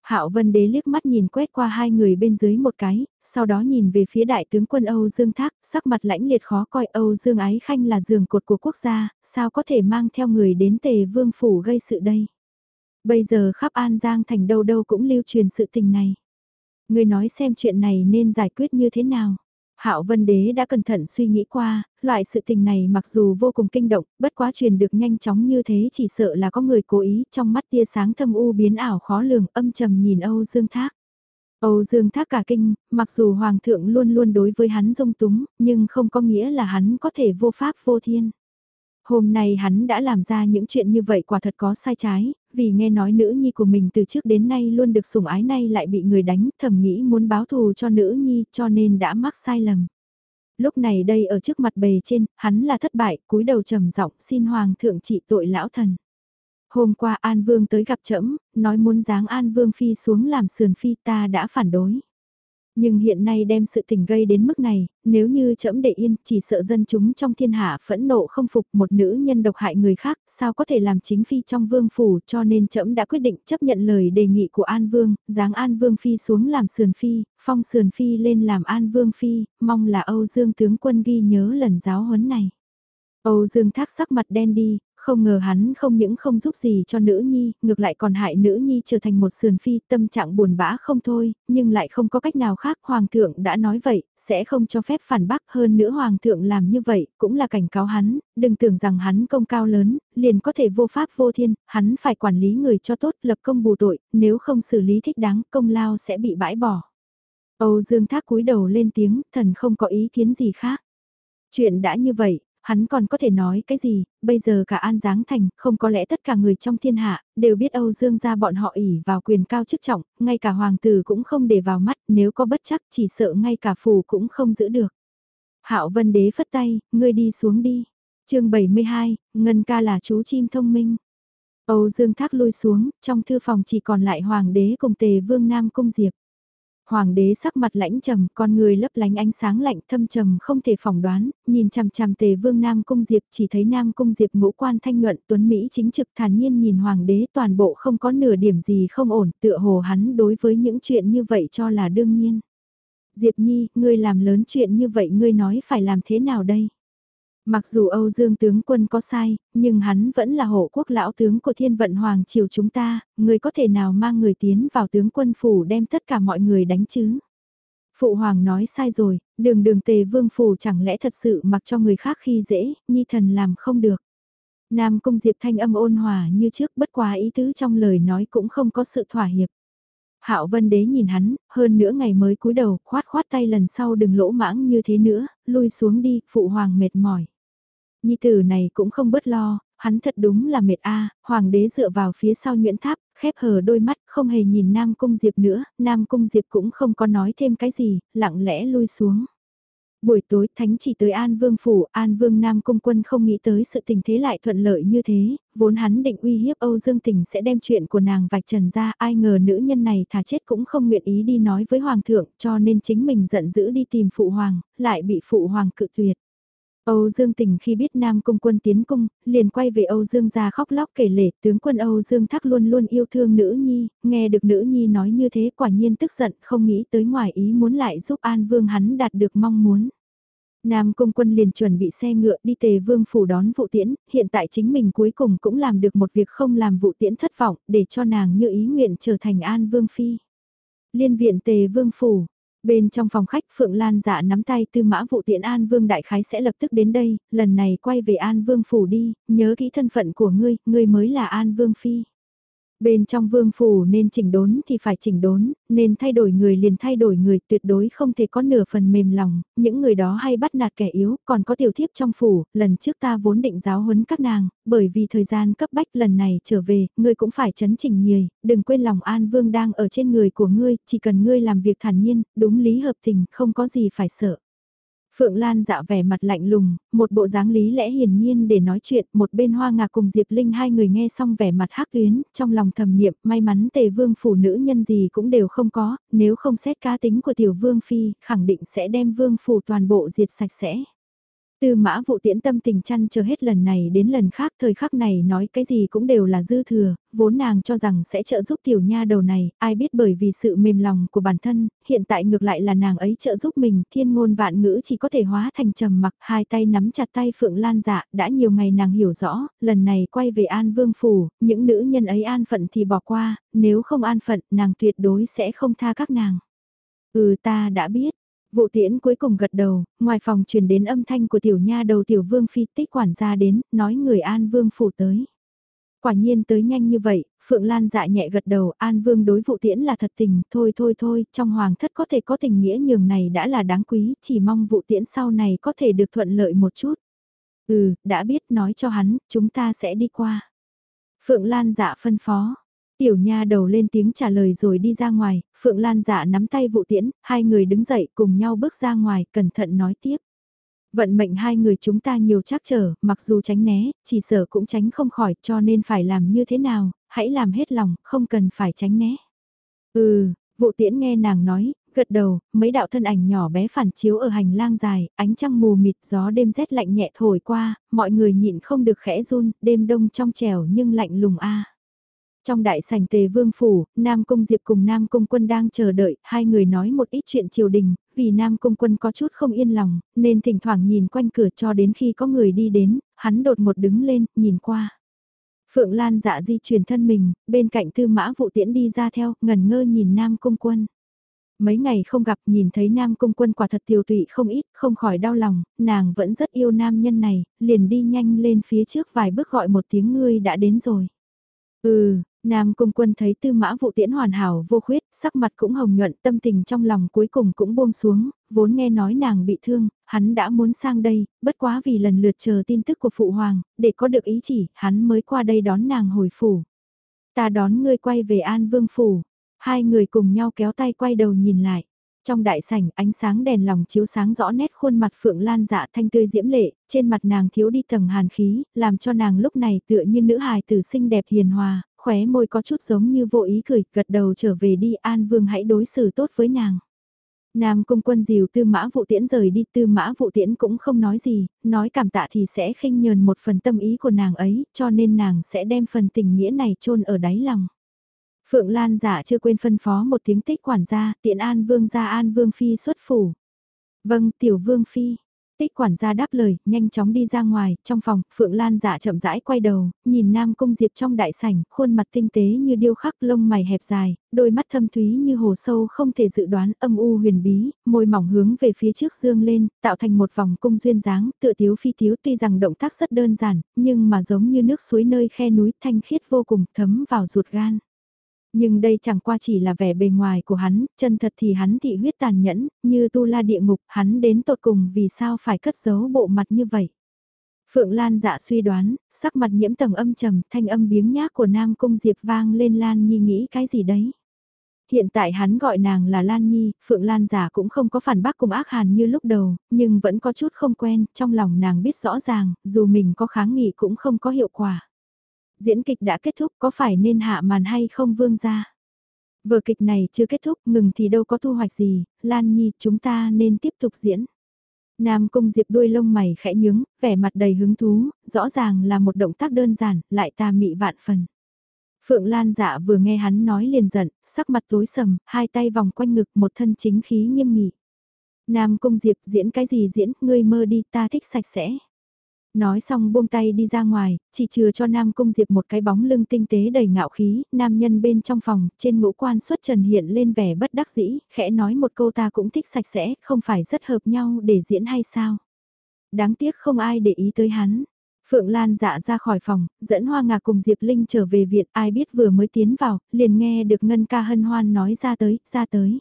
Hạo Vân Đế liếc mắt nhìn quét qua hai người bên dưới một cái, sau đó nhìn về phía đại tướng quân Âu Dương Thác, sắc mặt lãnh liệt khó coi Âu Dương Ái Khanh là giường cột của quốc gia, sao có thể mang theo người đến tề vương phủ gây sự đây. Bây giờ khắp An Giang thành đâu đâu cũng lưu truyền sự tình này. Người nói xem chuyện này nên giải quyết như thế nào. Hạo Vân Đế đã cẩn thận suy nghĩ qua, loại sự tình này mặc dù vô cùng kinh động, bất quá truyền được nhanh chóng như thế chỉ sợ là có người cố ý trong mắt tia sáng thâm u biến ảo khó lường âm trầm nhìn Âu Dương Thác. Âu Dương Thác cả kinh, mặc dù Hoàng thượng luôn luôn đối với hắn dung túng, nhưng không có nghĩa là hắn có thể vô pháp vô thiên. Hôm nay hắn đã làm ra những chuyện như vậy quả thật có sai trái, vì nghe nói nữ nhi của mình từ trước đến nay luôn được sủng ái nay lại bị người đánh, thầm nghĩ muốn báo thù cho nữ nhi cho nên đã mắc sai lầm. Lúc này đây ở trước mặt bề trên, hắn là thất bại, cúi đầu trầm giọng xin hoàng thượng trị tội lão thần. Hôm qua An Vương tới gặp trẫm nói muốn giáng An Vương phi xuống làm sườn phi ta đã phản đối. Nhưng hiện nay đem sự tình gây đến mức này, nếu như trẫm để yên, chỉ sợ dân chúng trong thiên hạ phẫn nộ không phục một nữ nhân độc hại người khác, sao có thể làm chính phi trong vương phủ, cho nên trẫm đã quyết định chấp nhận lời đề nghị của An Vương, giáng An Vương phi xuống làm sườn phi, phong sườn phi lên làm An Vương phi, mong là Âu Dương tướng quân ghi nhớ lần giáo huấn này. Âu Dương thác sắc mặt đen đi, không ngờ hắn không những không giúp gì cho nữ nhi, ngược lại còn hại nữ nhi trở thành một sườn phi tâm trạng buồn bã không thôi, nhưng lại không có cách nào khác. Hoàng thượng đã nói vậy, sẽ không cho phép phản bác hơn nữa Hoàng thượng làm như vậy, cũng là cảnh cáo hắn, đừng tưởng rằng hắn công cao lớn, liền có thể vô pháp vô thiên, hắn phải quản lý người cho tốt lập công bù tội, nếu không xử lý thích đáng công lao sẽ bị bãi bỏ. Âu Dương Thác cúi đầu lên tiếng, thần không có ý kiến gì khác. Chuyện đã như vậy, hắn còn có thể nói cái gì, bây giờ cả An Giáng Thành, không có lẽ tất cả người trong thiên hạ, đều biết Âu Dương gia bọn họ ỉ vào quyền cao chức trọng, ngay cả hoàng tử cũng không để vào mắt, nếu có bất chắc chỉ sợ ngay cả phù cũng không giữ được. Hạo Vân Đế phất tay, ngươi đi xuống đi. chương 72, Ngân ca là chú chim thông minh. Âu Dương Thác lui xuống, trong thư phòng chỉ còn lại Hoàng đế cùng tề vương Nam Cung Diệp. Hoàng đế sắc mặt lãnh trầm, con người lấp lánh ánh sáng lạnh thâm trầm không thể phỏng đoán, nhìn chằm chằm tề vương Nam Cung Diệp chỉ thấy Nam Cung Diệp ngũ quan thanh nhuận tuấn Mỹ chính trực thản nhiên nhìn Hoàng đế toàn bộ không có nửa điểm gì không ổn, tựa hồ hắn đối với những chuyện như vậy cho là đương nhiên. Diệp Nhi, ngươi làm lớn chuyện như vậy ngươi nói phải làm thế nào đây? Mặc dù Âu Dương tướng quân có sai, nhưng hắn vẫn là hộ quốc lão tướng của thiên vận hoàng triều chúng ta, người có thể nào mang người tiến vào tướng quân phủ đem tất cả mọi người đánh chứ? Phụ hoàng nói sai rồi, đường đường tề vương phủ chẳng lẽ thật sự mặc cho người khác khi dễ, nhi thần làm không được. Nam cung diệp thanh âm ôn hòa như trước bất quá ý tứ trong lời nói cũng không có sự thỏa hiệp. Hạo Vân Đế nhìn hắn, hơn nữa ngày mới cúi đầu, khoát khoát tay lần sau đừng lỗ mãng như thế nữa, lui xuống đi, phụ hoàng mệt mỏi. Nhi tử này cũng không bớt lo, hắn thật đúng là mệt a hoàng đế dựa vào phía sau Nguyễn Tháp, khép hờ đôi mắt, không hề nhìn Nam Cung Diệp nữa, Nam Cung Diệp cũng không có nói thêm cái gì, lặng lẽ lui xuống. Buổi tối thánh chỉ tới An Vương Phủ, An Vương Nam Cung Quân không nghĩ tới sự tình thế lại thuận lợi như thế, vốn hắn định uy hiếp Âu Dương Tình sẽ đem chuyện của nàng vạch trần ra, ai ngờ nữ nhân này thà chết cũng không nguyện ý đi nói với Hoàng thượng cho nên chính mình giận dữ đi tìm Phụ Hoàng, lại bị Phụ Hoàng cự tuyệt. Âu Dương Tình khi biết Nam Cung quân tiến cung, liền quay về Âu Dương ra khóc lóc kể lể, tướng quân Âu Dương Thác luôn luôn yêu thương nữ nhi, nghe được nữ nhi nói như thế quả nhiên tức giận, không nghĩ tới ngoài ý muốn lại giúp An Vương hắn đạt được mong muốn. Nam Cung quân liền chuẩn bị xe ngựa đi tề vương phủ đón vụ tiễn, hiện tại chính mình cuối cùng cũng làm được một việc không làm vụ tiễn thất vọng, để cho nàng như ý nguyện trở thành An Vương Phi. Liên viện tề vương phủ, Bên trong phòng khách Phượng Lan dạ nắm tay tư mã vụ tiện An Vương Đại Khái sẽ lập tức đến đây, lần này quay về An Vương Phủ đi, nhớ kỹ thân phận của ngươi, ngươi mới là An Vương Phi. Bên trong vương phủ nên chỉnh đốn thì phải chỉnh đốn, nên thay đổi người liền thay đổi người tuyệt đối không thể có nửa phần mềm lòng, những người đó hay bắt nạt kẻ yếu, còn có tiểu thiếp trong phủ, lần trước ta vốn định giáo huấn các nàng, bởi vì thời gian cấp bách lần này trở về, ngươi cũng phải chấn chỉnh người đừng quên lòng an vương đang ở trên người của ngươi, chỉ cần ngươi làm việc thản nhiên, đúng lý hợp tình, không có gì phải sợ. Phượng Lan dạ vẻ mặt lạnh lùng, một bộ dáng lý lẽ hiển nhiên để nói chuyện, một bên hoa ngạc cùng Diệp Linh hai người nghe xong vẻ mặt hắc tuyến, trong lòng thầm niệm, may mắn tề vương phủ nữ nhân gì cũng đều không có, nếu không xét cá tính của tiểu vương phi, khẳng định sẽ đem vương phủ toàn bộ diệt sạch sẽ. Tư mã vụ tiễn tâm tình chăn chờ hết lần này đến lần khác thời khắc này nói cái gì cũng đều là dư thừa, vốn nàng cho rằng sẽ trợ giúp tiểu nha đầu này, ai biết bởi vì sự mềm lòng của bản thân, hiện tại ngược lại là nàng ấy trợ giúp mình, thiên ngôn vạn ngữ chỉ có thể hóa thành trầm mặc, hai tay nắm chặt tay Phượng Lan dạ, đã nhiều ngày nàng hiểu rõ, lần này quay về An Vương Phủ, những nữ nhân ấy an phận thì bỏ qua, nếu không an phận nàng tuyệt đối sẽ không tha các nàng. Ừ ta đã biết, Vụ tiễn cuối cùng gật đầu, ngoài phòng truyền đến âm thanh của tiểu nha đầu tiểu vương phi tích quản gia đến, nói người an vương phủ tới. Quả nhiên tới nhanh như vậy, Phượng Lan dạ nhẹ gật đầu, An Vương đối vụ tiễn là thật tình, thôi thôi thôi, trong hoàng thất có thể có tình nghĩa nhường này đã là đáng quý, chỉ mong vụ tiễn sau này có thể được thuận lợi một chút. Ừ, đã biết nói cho hắn, chúng ta sẽ đi qua. Phượng Lan dạ phân phó, Tiểu nha đầu lên tiếng trả lời rồi đi ra ngoài, Phượng Lan dạ nắm tay vụ tiễn, hai người đứng dậy cùng nhau bước ra ngoài, cẩn thận nói tiếp. Vận mệnh hai người chúng ta nhiều trắc trở, mặc dù tránh né, chỉ sợ cũng tránh không khỏi cho nên phải làm như thế nào, hãy làm hết lòng, không cần phải tránh né. Ừ, vụ tiễn nghe nàng nói, gật đầu, mấy đạo thân ảnh nhỏ bé phản chiếu ở hành lang dài, ánh trăng mù mịt gió đêm rét lạnh nhẹ thổi qua, mọi người nhịn không được khẽ run, đêm đông trong trèo nhưng lạnh lùng a. Trong đại sảnh tề vương phủ, Nam Cung Diệp cùng Nam Cung Quân đang chờ đợi, hai người nói một ít chuyện triều đình, vì Nam Cung Quân có chút không yên lòng, nên thỉnh thoảng nhìn quanh cửa cho đến khi có người đi đến, hắn đột một đứng lên, nhìn qua. Phượng Lan dạ di chuyển thân mình, bên cạnh tư mã vụ tiễn đi ra theo, ngần ngơ nhìn Nam Cung Quân. Mấy ngày không gặp nhìn thấy Nam Cung Quân quả thật tiêu tụy không ít, không khỏi đau lòng, nàng vẫn rất yêu nam nhân này, liền đi nhanh lên phía trước vài bước gọi một tiếng ngươi đã đến rồi. Ừ, Nam Cung Quân thấy tư mã vụ tiễn hoàn hảo vô khuyết, sắc mặt cũng hồng nhuận tâm tình trong lòng cuối cùng cũng buông xuống, vốn nghe nói nàng bị thương, hắn đã muốn sang đây, bất quá vì lần lượt chờ tin tức của Phụ Hoàng, để có được ý chỉ, hắn mới qua đây đón nàng hồi phủ. Ta đón ngươi quay về An Vương Phủ, hai người cùng nhau kéo tay quay đầu nhìn lại. Trong đại sảnh, ánh sáng đèn lòng chiếu sáng rõ nét khuôn mặt Phượng Lan dạ thanh tươi diễm lệ, trên mặt nàng thiếu đi tầng hàn khí, làm cho nàng lúc này tựa như nữ hài tử xinh đẹp hiền hòa, khóe môi có chút giống như vô ý cười, gật đầu trở về đi An Vương hãy đối xử tốt với nàng. Nam cung quân dìu tư mã vụ tiễn rời đi tư mã vụ tiễn cũng không nói gì, nói cảm tạ thì sẽ khinh nhờn một phần tâm ý của nàng ấy, cho nên nàng sẽ đem phần tình nghĩa này chôn ở đáy lòng. Phượng Lan giả chưa quên phân phó một tiếng tích quản gia, tiện an vương gia an vương phi xuất phủ. Vâng, tiểu vương phi, Tích quản gia đáp lời, nhanh chóng đi ra ngoài, trong phòng, Phượng Lan dạ chậm rãi quay đầu, nhìn Nam Cung Diệp trong đại sảnh, khuôn mặt tinh tế như điêu khắc lông mày hẹp dài, đôi mắt thâm thúy như hồ sâu không thể dự đoán âm u huyền bí, môi mỏng hướng về phía trước dương lên, tạo thành một vòng cung duyên dáng, tựa tiếu phi tiếu tuy rằng động tác rất đơn giản, nhưng mà giống như nước suối nơi khe núi thanh khiết vô cùng thấm vào ruột gan. Nhưng đây chẳng qua chỉ là vẻ bề ngoài của hắn, chân thật thì hắn thị huyết tàn nhẫn, như tu la địa ngục, hắn đến tột cùng vì sao phải cất giấu bộ mặt như vậy. Phượng Lan dạ suy đoán, sắc mặt nhiễm tầng âm trầm, thanh âm biếng nhác của Nam Cung Diệp vang lên Lan Nhi nghĩ cái gì đấy. Hiện tại hắn gọi nàng là Lan Nhi, Phượng Lan giả cũng không có phản bác cùng ác hàn như lúc đầu, nhưng vẫn có chút không quen, trong lòng nàng biết rõ ràng, dù mình có kháng nghị cũng không có hiệu quả. Diễn kịch đã kết thúc có phải nên hạ màn hay không vương ra? Vở kịch này chưa kết thúc ngừng thì đâu có thu hoạch gì, Lan Nhi chúng ta nên tiếp tục diễn. Nam Cung Diệp đuôi lông mày khẽ nhướng, vẻ mặt đầy hứng thú, rõ ràng là một động tác đơn giản, lại tà mị vạn phần. Phượng Lan dạ vừa nghe hắn nói liền giận, sắc mặt tối sầm, hai tay vòng quanh ngực một thân chính khí nghiêm nghị. Nam Cung Diệp diễn cái gì diễn, ngươi mơ đi ta thích sạch sẽ. Nói xong buông tay đi ra ngoài, chỉ chừa cho Nam Cung Diệp một cái bóng lưng tinh tế đầy ngạo khí, nam nhân bên trong phòng, trên ngũ quan xuất trần hiện lên vẻ bất đắc dĩ, khẽ nói một câu ta cũng thích sạch sẽ, không phải rất hợp nhau để diễn hay sao. Đáng tiếc không ai để ý tới hắn. Phượng Lan dạ ra khỏi phòng, dẫn Hoa Ngạc cùng Diệp Linh trở về viện, ai biết vừa mới tiến vào, liền nghe được Ngân ca hân hoan nói ra tới, ra tới.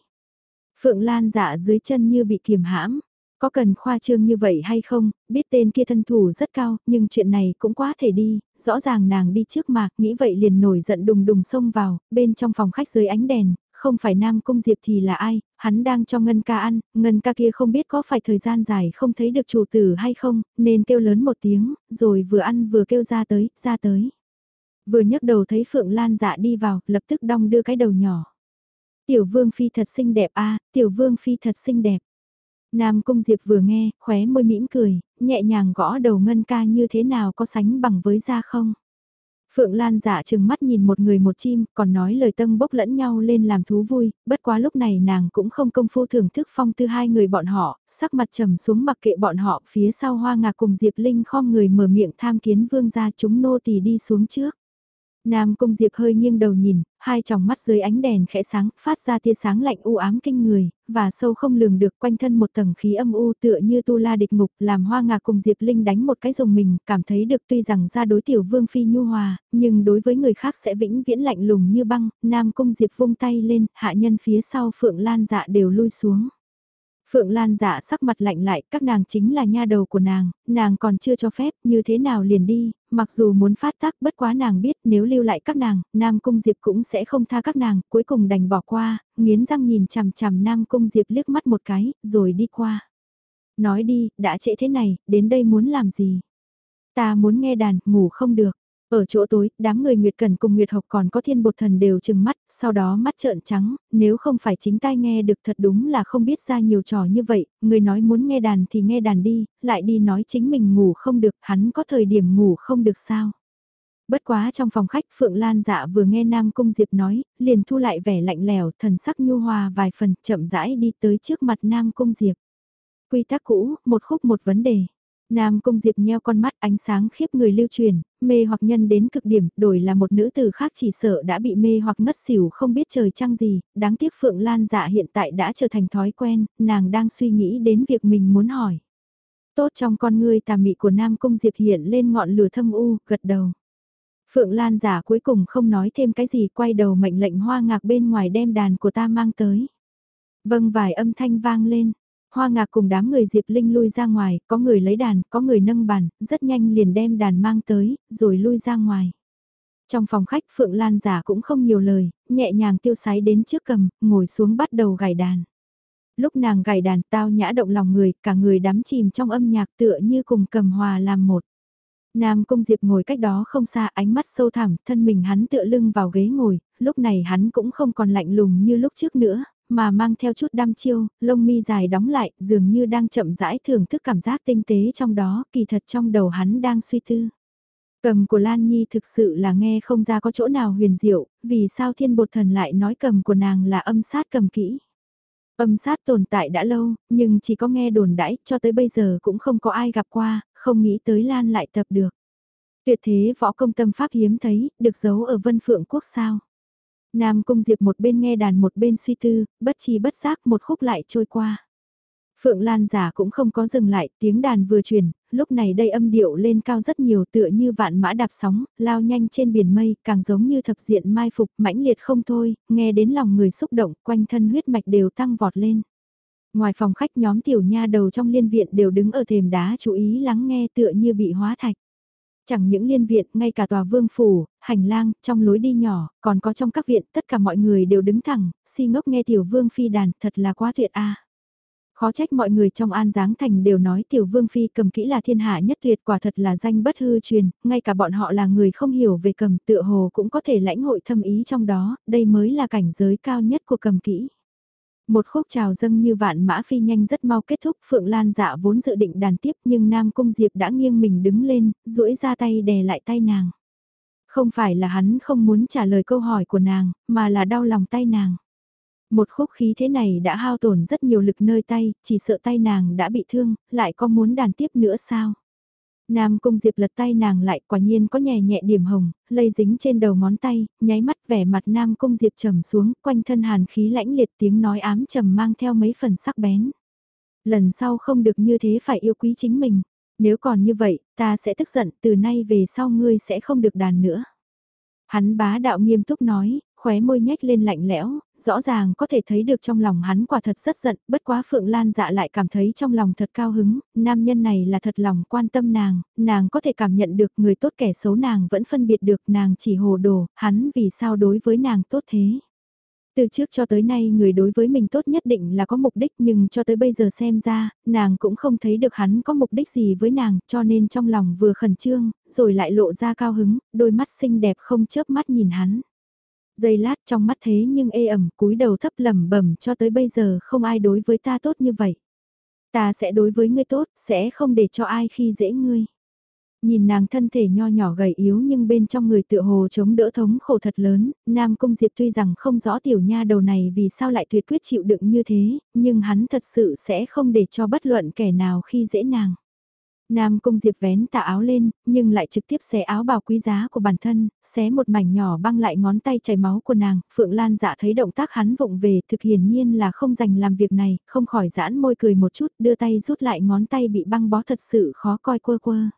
Phượng Lan dạ dưới chân như bị kiềm hãm, có cần khoa trương như vậy hay không, biết tên kia thân thủ rất cao, nhưng chuyện này cũng quá thể đi, rõ ràng nàng đi trước mà, nghĩ vậy liền nổi giận đùng đùng xông vào, bên trong phòng khách dưới ánh đèn, không phải Nam Cung Diệp thì là ai, hắn đang cho Ngân ca ăn, Ngân ca kia không biết có phải thời gian dài không thấy được chủ tử hay không, nên kêu lớn một tiếng, rồi vừa ăn vừa kêu ra tới, ra tới. Vừa nhấc đầu thấy Phượng Lan dạ đi vào, lập tức đong đưa cái đầu nhỏ. Tiểu Vương Phi thật xinh đẹp a Tiểu Vương Phi thật xinh đẹp. Nam Cung Diệp vừa nghe, khóe môi mỉm cười, nhẹ nhàng gõ đầu ngân ca như thế nào có sánh bằng với ra không. Phượng Lan dạ giả chừng mắt nhìn một người một chim, còn nói lời tâng bốc lẫn nhau lên làm thú vui, bất quá lúc này nàng cũng không công phu thưởng thức phong tư hai người bọn họ, sắc mặt trầm xuống mặc kệ bọn họ, phía sau hoa ngạc cùng Diệp Linh khom người mở miệng tham kiến vương gia chúng nô tỳ đi xuống trước. Nam Cung Diệp hơi nghiêng đầu nhìn, hai tròng mắt dưới ánh đèn khẽ sáng, phát ra tia sáng lạnh u ám kinh người, và sâu không lường được quanh thân một tầng khí âm u tựa như tu la địch ngục, làm hoa Ngà cùng Diệp Linh đánh một cái dùng mình, cảm thấy được tuy rằng ra đối tiểu vương phi nhu hòa, nhưng đối với người khác sẽ vĩnh viễn lạnh lùng như băng, Nam Cung Diệp vung tay lên, hạ nhân phía sau Phượng Lan dạ đều lui xuống. Phượng Lan dạ sắc mặt lạnh lại, các nàng chính là nha đầu của nàng, nàng còn chưa cho phép, như thế nào liền đi, mặc dù muốn phát tác bất quá nàng biết nếu lưu lại các nàng, Nam Cung Diệp cũng sẽ không tha các nàng, cuối cùng đành bỏ qua, nghiến răng nhìn chằm chằm Nam Cung Diệp liếc mắt một cái, rồi đi qua. Nói đi, đã trễ thế này, đến đây muốn làm gì? Ta muốn nghe đàn, ngủ không được. Ở chỗ tối, đám người Nguyệt Cần cùng Nguyệt Học còn có thiên bột thần đều chừng mắt, sau đó mắt trợn trắng, nếu không phải chính tai nghe được thật đúng là không biết ra nhiều trò như vậy, người nói muốn nghe đàn thì nghe đàn đi, lại đi nói chính mình ngủ không được, hắn có thời điểm ngủ không được sao. Bất quá trong phòng khách Phượng Lan dạ vừa nghe Nam Cung Diệp nói, liền thu lại vẻ lạnh lèo, thần sắc nhu hòa vài phần, chậm rãi đi tới trước mặt Nam Cung Diệp. Quy tắc cũ, một khúc một vấn đề. Nam Cung Diệp nheo con mắt ánh sáng khiếp người lưu truyền, mê hoặc nhân đến cực điểm, đổi là một nữ tử khác chỉ sợ đã bị mê hoặc ngất xỉu không biết trời trăng gì, đáng tiếc Phượng Lan dạ hiện tại đã trở thành thói quen, nàng đang suy nghĩ đến việc mình muốn hỏi. Tốt trong con ngươi tà mị của Nam Cung Diệp hiện lên ngọn lửa thâm u, gật đầu. Phượng Lan giả cuối cùng không nói thêm cái gì quay đầu mệnh lệnh hoa ngạc bên ngoài đem đàn của ta mang tới. Vâng vài âm thanh vang lên. Hoa ngạc cùng đám người Diệp Linh lui ra ngoài, có người lấy đàn, có người nâng bàn, rất nhanh liền đem đàn mang tới, rồi lui ra ngoài. Trong phòng khách Phượng Lan giả cũng không nhiều lời, nhẹ nhàng tiêu sái đến trước cầm, ngồi xuống bắt đầu gảy đàn. Lúc nàng gảy đàn tao nhã động lòng người, cả người đắm chìm trong âm nhạc tựa như cùng cầm hòa làm một. Nam Cung Diệp ngồi cách đó không xa ánh mắt sâu thẳm, thân mình hắn tựa lưng vào ghế ngồi, lúc này hắn cũng không còn lạnh lùng như lúc trước nữa, mà mang theo chút đăm chiêu, lông mi dài đóng lại, dường như đang chậm rãi thưởng thức cảm giác tinh tế trong đó, kỳ thật trong đầu hắn đang suy tư. Cầm của Lan Nhi thực sự là nghe không ra có chỗ nào huyền diệu, vì sao thiên bột thần lại nói cầm của nàng là âm sát cầm kỹ. Âm sát tồn tại đã lâu, nhưng chỉ có nghe đồn đãi, cho tới bây giờ cũng không có ai gặp qua, không nghĩ tới Lan lại tập được. Tuyệt thế võ công tâm pháp hiếm thấy, được giấu ở vân phượng quốc sao. Nam Cung Diệp một bên nghe đàn một bên suy tư, bất chi bất giác một khúc lại trôi qua. Phượng Lan giả cũng không có dừng lại, tiếng đàn vừa chuyển, lúc này đây âm điệu lên cao rất nhiều tựa như vạn mã đạp sóng, lao nhanh trên biển mây, càng giống như thập diện mai phục, mãnh liệt không thôi, nghe đến lòng người xúc động, quanh thân huyết mạch đều tăng vọt lên. Ngoài phòng khách nhóm tiểu nha đầu trong liên viện đều đứng ở thềm đá chú ý lắng nghe tựa như bị hóa thạch. Chẳng những liên viện, ngay cả tòa vương phủ, hành lang, trong lối đi nhỏ, còn có trong các viện, tất cả mọi người đều đứng thẳng, si ngốc nghe tiểu vương phi đàn, thật là quá tuyệt a. Khó trách mọi người trong An Giáng Thành đều nói tiểu vương phi cầm kỹ là thiên hạ nhất tuyệt quả thật là danh bất hư truyền, ngay cả bọn họ là người không hiểu về cầm tựa hồ cũng có thể lãnh hội thâm ý trong đó, đây mới là cảnh giới cao nhất của cầm kỹ. Một khúc trào dâng như vạn mã phi nhanh rất mau kết thúc Phượng Lan dạ vốn dự định đàn tiếp nhưng Nam Cung Diệp đã nghiêng mình đứng lên, duỗi ra tay đè lại tay nàng. Không phải là hắn không muốn trả lời câu hỏi của nàng, mà là đau lòng tay nàng. Một khúc khí thế này đã hao tổn rất nhiều lực nơi tay, chỉ sợ tay nàng đã bị thương, lại có muốn đàn tiếp nữa sao? Nam Cung Diệp lật tay nàng lại quả nhiên có nhẹ nhẹ điểm hồng, lây dính trên đầu ngón tay, nháy mắt vẻ mặt Nam Cung Diệp trầm xuống, quanh thân hàn khí lãnh liệt tiếng nói ám trầm mang theo mấy phần sắc bén. Lần sau không được như thế phải yêu quý chính mình, nếu còn như vậy, ta sẽ tức giận, từ nay về sau ngươi sẽ không được đàn nữa. Hắn bá đạo nghiêm túc nói, khóe môi nhếch lên lạnh lẽo, rõ ràng có thể thấy được trong lòng hắn quả thật rất giận, bất quá Phượng Lan dạ lại cảm thấy trong lòng thật cao hứng, nam nhân này là thật lòng quan tâm nàng, nàng có thể cảm nhận được người tốt kẻ xấu nàng vẫn phân biệt được nàng chỉ hồ đồ, hắn vì sao đối với nàng tốt thế. Từ trước cho tới nay người đối với mình tốt nhất định là có mục đích nhưng cho tới bây giờ xem ra, nàng cũng không thấy được hắn có mục đích gì với nàng cho nên trong lòng vừa khẩn trương, rồi lại lộ ra cao hứng, đôi mắt xinh đẹp không chớp mắt nhìn hắn. Giây lát trong mắt thế nhưng ê ẩm cúi đầu thấp lầm bẩm cho tới bây giờ không ai đối với ta tốt như vậy. Ta sẽ đối với ngươi tốt, sẽ không để cho ai khi dễ ngươi. Nhìn nàng thân thể nho nhỏ gầy yếu nhưng bên trong người tựa hồ chống đỡ thống khổ thật lớn, Nam Cung Diệp tuy rằng không rõ tiểu nha đầu này vì sao lại tuyệt quyết chịu đựng như thế, nhưng hắn thật sự sẽ không để cho bất luận kẻ nào khi dễ nàng. Nam Cung Diệp vén tà áo lên, nhưng lại trực tiếp xé áo bào quý giá của bản thân, xé một mảnh nhỏ băng lại ngón tay chảy máu của nàng, Phượng Lan dạ thấy động tác hắn vụng về thực hiển nhiên là không dành làm việc này, không khỏi giãn môi cười một chút, đưa tay rút lại ngón tay bị băng bó thật sự khó coi quơ quơ.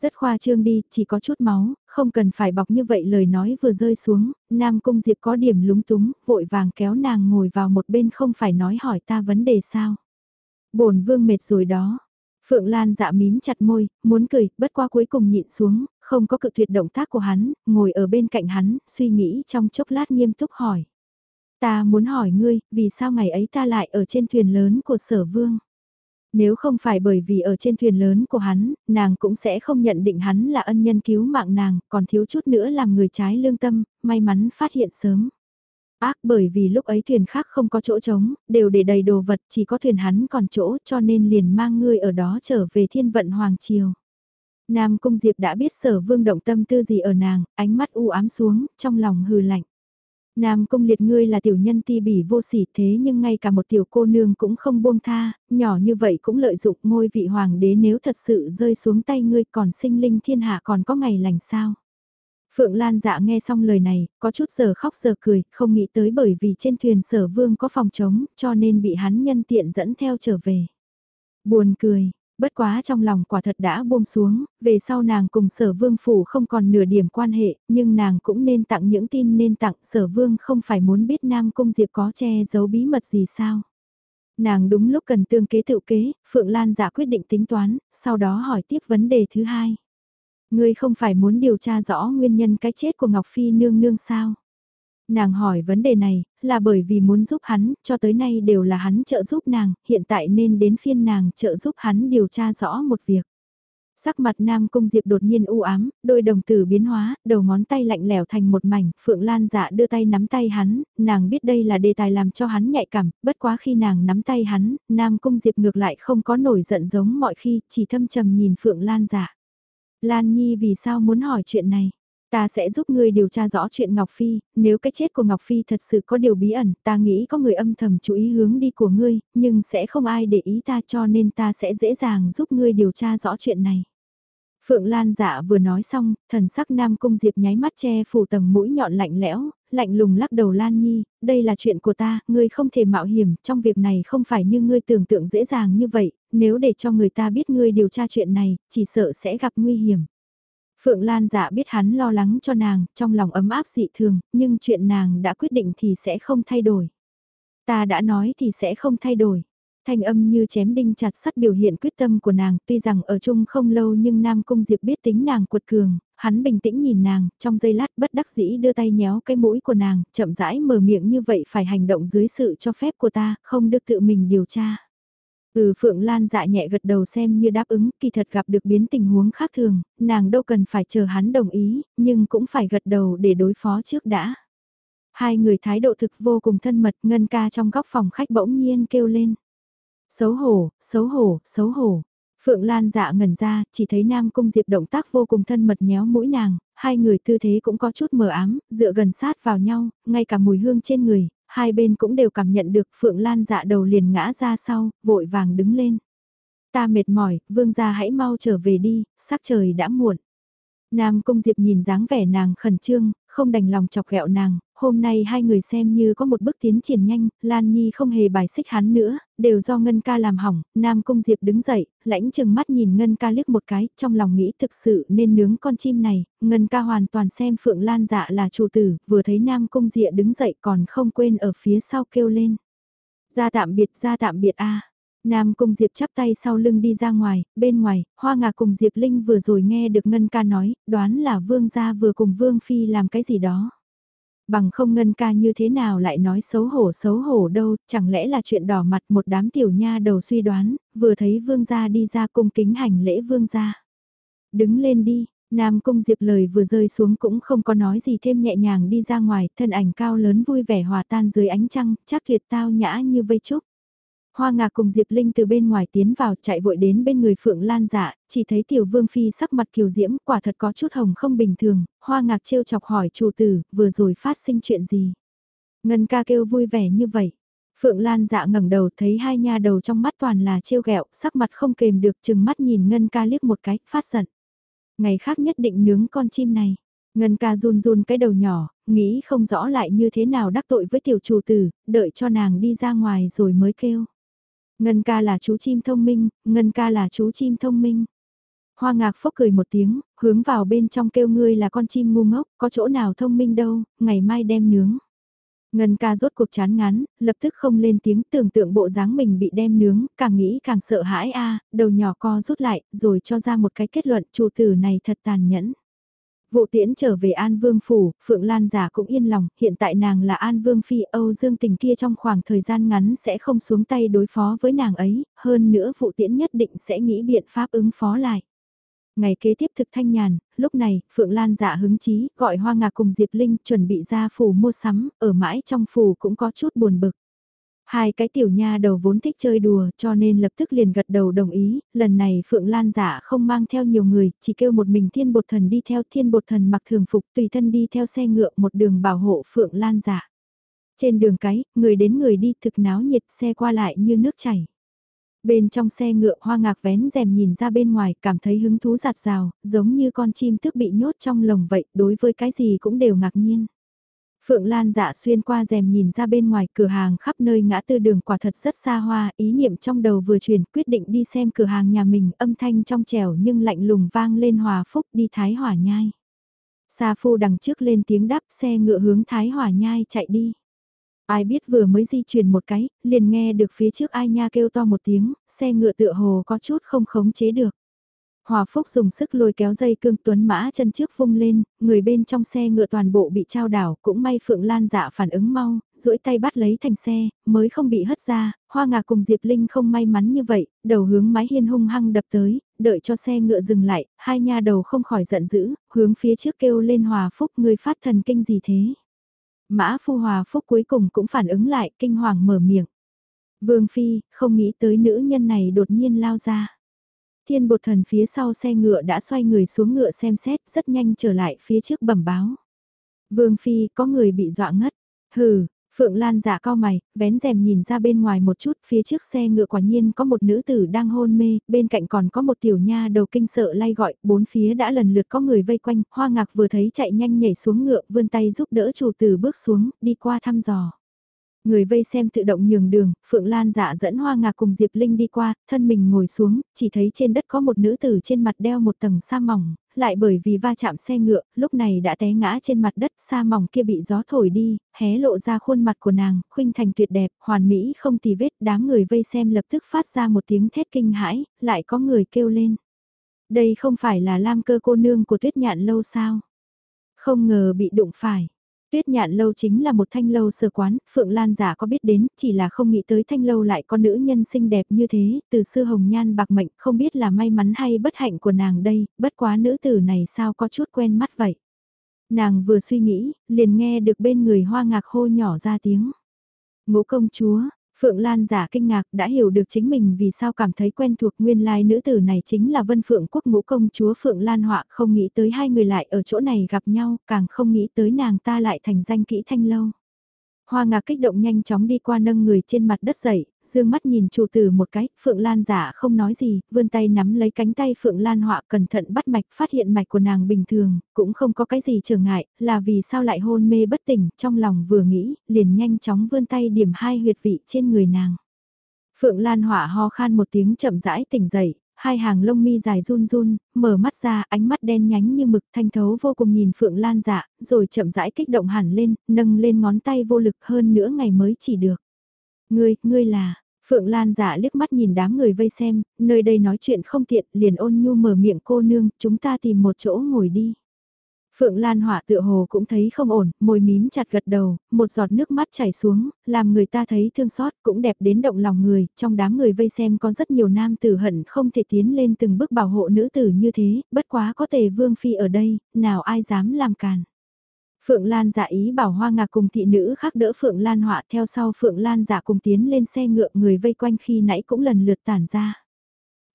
Rất khoa trương đi, chỉ có chút máu, không cần phải bọc như vậy lời nói vừa rơi xuống, Nam Cung Diệp có điểm lúng túng, vội vàng kéo nàng ngồi vào một bên không phải nói hỏi ta vấn đề sao. bổn vương mệt rồi đó, Phượng Lan dạ mím chặt môi, muốn cười, bất qua cuối cùng nhịn xuống, không có cự tuyệt động tác của hắn, ngồi ở bên cạnh hắn, suy nghĩ trong chốc lát nghiêm túc hỏi. Ta muốn hỏi ngươi, vì sao ngày ấy ta lại ở trên thuyền lớn của sở vương? Nếu không phải bởi vì ở trên thuyền lớn của hắn, nàng cũng sẽ không nhận định hắn là ân nhân cứu mạng nàng, còn thiếu chút nữa làm người trái lương tâm, may mắn phát hiện sớm. Ác bởi vì lúc ấy thuyền khác không có chỗ trống, đều để đầy đồ vật, chỉ có thuyền hắn còn chỗ cho nên liền mang ngươi ở đó trở về thiên vận Hoàng Triều. Nam Cung Diệp đã biết sở vương động tâm tư gì ở nàng, ánh mắt u ám xuống, trong lòng hừ lạnh. Nam Cung Liệt ngươi là tiểu nhân ti bỉ vô sỉ thế nhưng ngay cả một tiểu cô nương cũng không buông tha, nhỏ như vậy cũng lợi dụng ngôi vị hoàng đế nếu thật sự rơi xuống tay ngươi còn sinh linh thiên hạ còn có ngày lành sao. Phượng Lan dạ nghe xong lời này, có chút giờ khóc giờ cười, không nghĩ tới bởi vì trên thuyền sở vương có phòng trống, cho nên bị hắn nhân tiện dẫn theo trở về. Buồn cười, bất quá trong lòng quả thật đã buông xuống, về sau nàng cùng sở vương phủ không còn nửa điểm quan hệ, nhưng nàng cũng nên tặng những tin nên tặng sở vương không phải muốn biết Nam Cung Diệp có che giấu bí mật gì sao. Nàng đúng lúc cần tương kế tự kế, Phượng Lan giả dạ quyết định tính toán, sau đó hỏi tiếp vấn đề thứ hai. Ngươi không phải muốn điều tra rõ nguyên nhân cái chết của Ngọc Phi nương nương sao? Nàng hỏi vấn đề này, là bởi vì muốn giúp hắn, cho tới nay đều là hắn trợ giúp nàng, hiện tại nên đến phiên nàng trợ giúp hắn điều tra rõ một việc. Sắc mặt Nam Cung Diệp đột nhiên u ám, đôi đồng tử biến hóa, đầu ngón tay lạnh lẻo thành một mảnh, Phượng Lan dạ đưa tay nắm tay hắn, nàng biết đây là đề tài làm cho hắn nhạy cảm, bất quá khi nàng nắm tay hắn, Nam Cung Diệp ngược lại không có nổi giận giống mọi khi, chỉ thâm trầm nhìn Phượng Lan dạ. Lan Nhi vì sao muốn hỏi chuyện này? Ta sẽ giúp ngươi điều tra rõ chuyện Ngọc Phi, nếu cái chết của Ngọc Phi thật sự có điều bí ẩn, ta nghĩ có người âm thầm chú ý hướng đi của ngươi, nhưng sẽ không ai để ý ta cho nên ta sẽ dễ dàng giúp ngươi điều tra rõ chuyện này. Phượng Lan dạ vừa nói xong, thần sắc Nam Cung Diệp nháy mắt che phủ tầng mũi nhọn lạnh lẽo, lạnh lùng lắc đầu Lan Nhi, đây là chuyện của ta, ngươi không thể mạo hiểm, trong việc này không phải như ngươi tưởng tượng dễ dàng như vậy, nếu để cho người ta biết ngươi điều tra chuyện này, chỉ sợ sẽ gặp nguy hiểm. Phượng Lan dạ biết hắn lo lắng cho nàng, trong lòng ấm áp dị thường, nhưng chuyện nàng đã quyết định thì sẽ không thay đổi. Ta đã nói thì sẽ không thay đổi. Thanh âm như chém đinh chặt sắt biểu hiện quyết tâm của nàng, tuy rằng ở chung không lâu nhưng Nam Cung Diệp biết tính nàng cuột cường, hắn bình tĩnh nhìn nàng, trong giây lát bất đắc dĩ đưa tay nhéo cái mũi của nàng, chậm rãi mở miệng như vậy phải hành động dưới sự cho phép của ta, không được tự mình điều tra. Ừ Phượng Lan dạ nhẹ gật đầu xem như đáp ứng, kỳ thật gặp được biến tình huống khác thường, nàng đâu cần phải chờ hắn đồng ý, nhưng cũng phải gật đầu để đối phó trước đã. Hai người thái độ thực vô cùng thân mật, ngân ca trong góc phòng khách bỗng nhiên kêu lên. Xấu hổ, xấu hổ, xấu hổ. Phượng Lan dạ ngẩn ra, chỉ thấy Nam Cung Diệp động tác vô cùng thân mật nhéo mũi nàng, hai người tư thế cũng có chút mờ ám, dựa gần sát vào nhau, ngay cả mùi hương trên người, hai bên cũng đều cảm nhận được Phượng Lan dạ đầu liền ngã ra sau, vội vàng đứng lên. Ta mệt mỏi, vương gia hãy mau trở về đi, sắc trời đã muộn. Nam Cung Diệp nhìn dáng vẻ nàng khẩn trương, không đành lòng chọc ghẹo nàng, hôm nay hai người xem như có một bước tiến triển nhanh, Lan Nhi không hề bài xích hắn nữa, đều do Ngân ca làm hỏng, Nam Cung Diệp đứng dậy, lãnh chừng mắt nhìn Ngân ca liếc một cái, trong lòng nghĩ thực sự nên nướng con chim này, Ngân ca hoàn toàn xem Phượng Lan dạ là chủ tử, vừa thấy Nam Cung Diệp đứng dậy còn không quên ở phía sau kêu lên. Ra tạm biệt, ra tạm biệt a Nam Cung Diệp chắp tay sau lưng đi ra ngoài, bên ngoài, Hoa Ngà cùng Diệp Linh vừa rồi nghe được Ngân ca nói, đoán là Vương gia vừa cùng Vương Phi làm cái gì đó. Bằng không Ngân ca như thế nào lại nói xấu hổ xấu hổ đâu, chẳng lẽ là chuyện đỏ mặt một đám tiểu nha đầu suy đoán, vừa thấy Vương gia đi ra cung kính hành lễ Vương gia. Đứng lên đi, Nam Cung Diệp lời vừa rơi xuống cũng không có nói gì thêm nhẹ nhàng đi ra ngoài, thân ảnh cao lớn vui vẻ hòa tan dưới ánh trăng, chắc liệt tao nhã như vây trúc. Hoa ngạc cùng Diệp Linh từ bên ngoài tiến vào chạy vội đến bên người Phượng Lan dạ, chỉ thấy tiểu vương phi sắc mặt kiều diễm quả thật có chút hồng không bình thường, hoa ngạc trêu chọc hỏi chủ tử, vừa rồi phát sinh chuyện gì. Ngân ca kêu vui vẻ như vậy. Phượng Lan dạ ngẩng đầu thấy hai nha đầu trong mắt toàn là trêu ghẹo, sắc mặt không kềm được chừng mắt nhìn Ngân ca liếc một cái, phát giận. Ngày khác nhất định nướng con chim này. Ngân ca run run cái đầu nhỏ, nghĩ không rõ lại như thế nào đắc tội với tiểu chủ tử, đợi cho nàng đi ra ngoài rồi mới kêu. Ngân ca là chú chim thông minh, Ngân ca là chú chim thông minh. Hoa ngạc phốc cười một tiếng, hướng vào bên trong kêu ngươi là con chim ngu ngốc, có chỗ nào thông minh đâu, ngày mai đem nướng. Ngân ca rốt cuộc chán ngán, lập tức không lên tiếng tưởng tượng bộ dáng mình bị đem nướng, càng nghĩ càng sợ hãi a đầu nhỏ co rút lại, rồi cho ra một cái kết luận chủ tử này thật tàn nhẫn. Vụ tiễn trở về An Vương Phủ, Phượng Lan giả cũng yên lòng, hiện tại nàng là An Vương Phi Âu Dương tình kia trong khoảng thời gian ngắn sẽ không xuống tay đối phó với nàng ấy, hơn nữa vụ tiễn nhất định sẽ nghĩ biện pháp ứng phó lại. Ngày kế tiếp thực thanh nhàn, lúc này, Phượng Lan dạ hứng chí, gọi Hoa Ngạc cùng Diệp Linh chuẩn bị ra phủ mua sắm, ở mãi trong phủ cũng có chút buồn bực. Hai cái tiểu nha đầu vốn thích chơi đùa cho nên lập tức liền gật đầu đồng ý, lần này Phượng Lan giả không mang theo nhiều người, chỉ kêu một mình thiên bột thần đi theo thiên bột thần mặc thường phục tùy thân đi theo xe ngựa một đường bảo hộ Phượng Lan giả. Trên đường cái, người đến người đi thực náo nhiệt xe qua lại như nước chảy. Bên trong xe ngựa hoa ngạc vén rèm nhìn ra bên ngoài cảm thấy hứng thú giạt rào, giống như con chim thức bị nhốt trong lồng vậy, đối với cái gì cũng đều ngạc nhiên. Phượng Lan dạ xuyên qua rèm nhìn ra bên ngoài cửa hàng khắp nơi ngã tư đường quả thật rất xa hoa, ý niệm trong đầu vừa chuyển quyết định đi xem cửa hàng nhà mình âm thanh trong trẻo nhưng lạnh lùng vang lên hòa phúc đi Thái Hỏa Nhai. Sa phu đằng trước lên tiếng đáp xe ngựa hướng Thái Hỏa Nhai chạy đi. Ai biết vừa mới di chuyển một cái, liền nghe được phía trước ai nha kêu to một tiếng, xe ngựa tựa hồ có chút không khống chế được. Hòa Phúc dùng sức lôi kéo dây cương tuấn mã chân trước vung lên, người bên trong xe ngựa toàn bộ bị trao đảo, cũng may Phượng Lan dạ phản ứng mau, duỗi tay bắt lấy thành xe, mới không bị hất ra, Hoa Ngà cùng Diệp Linh không may mắn như vậy, đầu hướng mái hiên hung hăng đập tới, đợi cho xe ngựa dừng lại, hai nha đầu không khỏi giận dữ, hướng phía trước kêu lên Hòa Phúc người phát thần kinh gì thế. Mã Phu Hòa Phúc cuối cùng cũng phản ứng lại, kinh hoàng mở miệng. Vương Phi, không nghĩ tới nữ nhân này đột nhiên lao ra. Thiên bột thần phía sau xe ngựa đã xoay người xuống ngựa xem xét, rất nhanh trở lại phía trước bẩm báo. Vương Phi, có người bị dọa ngất. Hừ, Phượng Lan giả cao mày, vén rèm nhìn ra bên ngoài một chút, phía trước xe ngựa quả nhiên có một nữ tử đang hôn mê, bên cạnh còn có một tiểu nha đầu kinh sợ lay gọi, bốn phía đã lần lượt có người vây quanh, hoa ngạc vừa thấy chạy nhanh nhảy xuống ngựa, vươn tay giúp đỡ chủ tử bước xuống, đi qua thăm dò. Người vây xem tự động nhường đường, Phượng Lan dạ dẫn Hoa Ngạc cùng Diệp Linh đi qua, thân mình ngồi xuống, chỉ thấy trên đất có một nữ tử trên mặt đeo một tầng sa mỏng, lại bởi vì va chạm xe ngựa, lúc này đã té ngã trên mặt đất sa mỏng kia bị gió thổi đi, hé lộ ra khuôn mặt của nàng, khuynh thành tuyệt đẹp, hoàn mỹ không tì vết, đám người vây xem lập tức phát ra một tiếng thét kinh hãi, lại có người kêu lên. Đây không phải là lam cơ cô nương của tuyết nhạn lâu sao? Không ngờ bị đụng phải. Tuyết nhạn lâu chính là một thanh lâu sơ quán, Phượng Lan giả có biết đến, chỉ là không nghĩ tới thanh lâu lại có nữ nhân xinh đẹp như thế, từ xưa hồng nhan bạc mệnh, không biết là may mắn hay bất hạnh của nàng đây, bất quá nữ tử này sao có chút quen mắt vậy. Nàng vừa suy nghĩ, liền nghe được bên người hoa ngạc hô nhỏ ra tiếng. Ngũ công chúa, Phượng Lan giả kinh ngạc đã hiểu được chính mình vì sao cảm thấy quen thuộc nguyên lai nữ tử này chính là Vân Phượng quốc ngũ công chúa Phượng Lan họa không nghĩ tới hai người lại ở chỗ này gặp nhau, càng không nghĩ tới nàng ta lại thành danh kỹ thanh lâu. Hoa ngạc kích động nhanh chóng đi qua nâng người trên mặt đất dậy, dương mắt nhìn chủ tử một cái, Phượng Lan giả không nói gì, vươn tay nắm lấy cánh tay Phượng Lan họa cẩn thận bắt mạch phát hiện mạch của nàng bình thường, cũng không có cái gì trở ngại, là vì sao lại hôn mê bất tỉnh, trong lòng vừa nghĩ, liền nhanh chóng vươn tay điểm hai huyệt vị trên người nàng. Phượng Lan họa ho khan một tiếng chậm rãi tỉnh dậy, hai hàng lông mi dài run run, mở mắt ra, ánh mắt đen nhánh như mực thanh thấu vô cùng nhìn Phượng Lan dạ, rồi chậm rãi kích động hẳn lên, nâng lên ngón tay vô lực hơn nữa ngày mới chỉ được. Ngươi, ngươi là, Phượng Lan dạ liếc mắt nhìn đám người vây xem, nơi đây nói chuyện không tiện, liền ôn nhu mở miệng cô nương, chúng ta tìm một chỗ ngồi đi. Phượng Lan Họa tựa hồ cũng thấy không ổn, môi mím chặt gật đầu, một giọt nước mắt chảy xuống, làm người ta thấy thương xót cũng đẹp đến động lòng người, trong đám người vây xem có rất nhiều nam tử hận không thể tiến lên từng bước bảo hộ nữ tử như thế, bất quá có tề vương phi ở đây, nào ai dám làm càn. Phượng Lan giả ý bảo hoa ngạc cùng thị nữ khác đỡ Phượng Lan họa theo sau Phượng Lan giả cùng tiến lên xe ngựa người vây quanh khi nãy cũng lần lượt tản ra.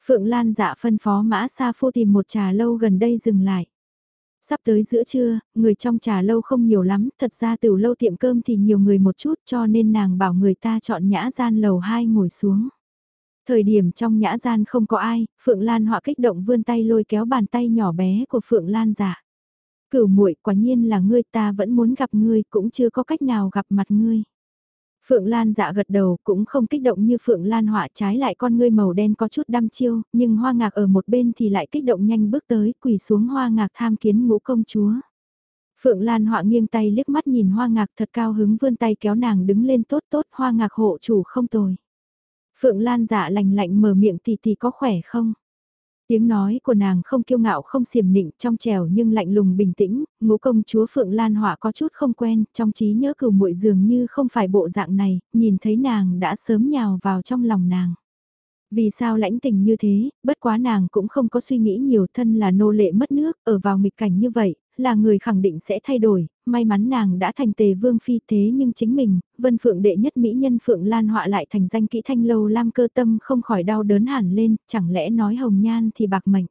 Phượng Lan dạ phân phó mã xa phu tìm một trà lâu gần đây dừng lại. Sắp tới giữa trưa, người trong trà lâu không nhiều lắm, thật ra từ lâu tiệm cơm thì nhiều người một chút cho nên nàng bảo người ta chọn nhã gian lầu 2 ngồi xuống. Thời điểm trong nhã gian không có ai, Phượng Lan họa kích động vươn tay lôi kéo bàn tay nhỏ bé của Phượng Lan giả. Cửu muội quả nhiên là ngươi ta vẫn muốn gặp ngươi cũng chưa có cách nào gặp mặt ngươi. Phượng Lan dạ gật đầu cũng không kích động như Phượng Lan họa trái lại con ngươi màu đen có chút đăm chiêu, nhưng hoa ngạc ở một bên thì lại kích động nhanh bước tới quỳ xuống hoa ngạc tham kiến ngũ công chúa. Phượng Lan họa nghiêng tay liếc mắt nhìn hoa ngạc thật cao hứng vươn tay kéo nàng đứng lên tốt tốt hoa ngạc hộ chủ không tồi. Phượng Lan dạ lành lạnh mở miệng tỷ tỷ có khỏe không? Tiếng nói của nàng không kiêu ngạo không xiểm nịnh trong trèo nhưng lạnh lùng bình tĩnh, ngũ công chúa Phượng Lan Họa có chút không quen, trong trí nhớ cửu muội dường như không phải bộ dạng này, nhìn thấy nàng đã sớm nhào vào trong lòng nàng. Vì sao lãnh tình như thế, bất quá nàng cũng không có suy nghĩ nhiều thân là nô lệ mất nước, ở vào nghịch cảnh như vậy, là người khẳng định sẽ thay đổi, may mắn nàng đã thành tề vương phi thế nhưng chính mình, vân phượng đệ nhất mỹ nhân phượng lan họa lại thành danh kỹ thanh lâu lam cơ tâm không khỏi đau đớn hẳn lên, chẳng lẽ nói hồng nhan thì bạc mệnh.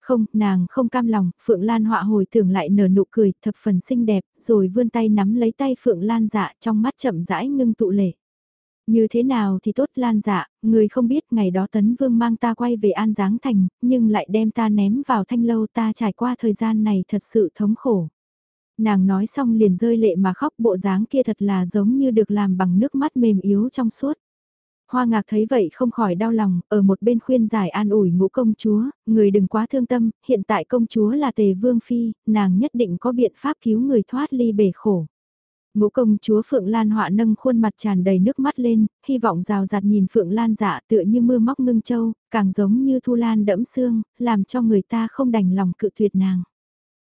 Không, nàng không cam lòng, Phượng Lan họa hồi tưởng lại nở nụ cười, thập phần xinh đẹp, rồi vươn tay nắm lấy tay Phượng Lan dạ trong mắt chậm rãi ngưng tụ lệ. Như thế nào thì tốt Lan dạ, người không biết ngày đó Tấn Vương mang ta quay về An Giáng Thành, nhưng lại đem ta ném vào thanh lâu ta trải qua thời gian này thật sự thống khổ. Nàng nói xong liền rơi lệ mà khóc bộ dáng kia thật là giống như được làm bằng nước mắt mềm yếu trong suốt. Hoa ngạc thấy vậy không khỏi đau lòng, ở một bên khuyên giải an ủi ngũ công chúa, người đừng quá thương tâm, hiện tại công chúa là tề vương phi, nàng nhất định có biện pháp cứu người thoát ly bể khổ. Ngũ công chúa Phượng Lan họa nâng khuôn mặt tràn đầy nước mắt lên, hy vọng rào rạt nhìn Phượng Lan dạ tựa như mưa móc ngưng châu, càng giống như thu lan đẫm xương, làm cho người ta không đành lòng cự tuyệt nàng.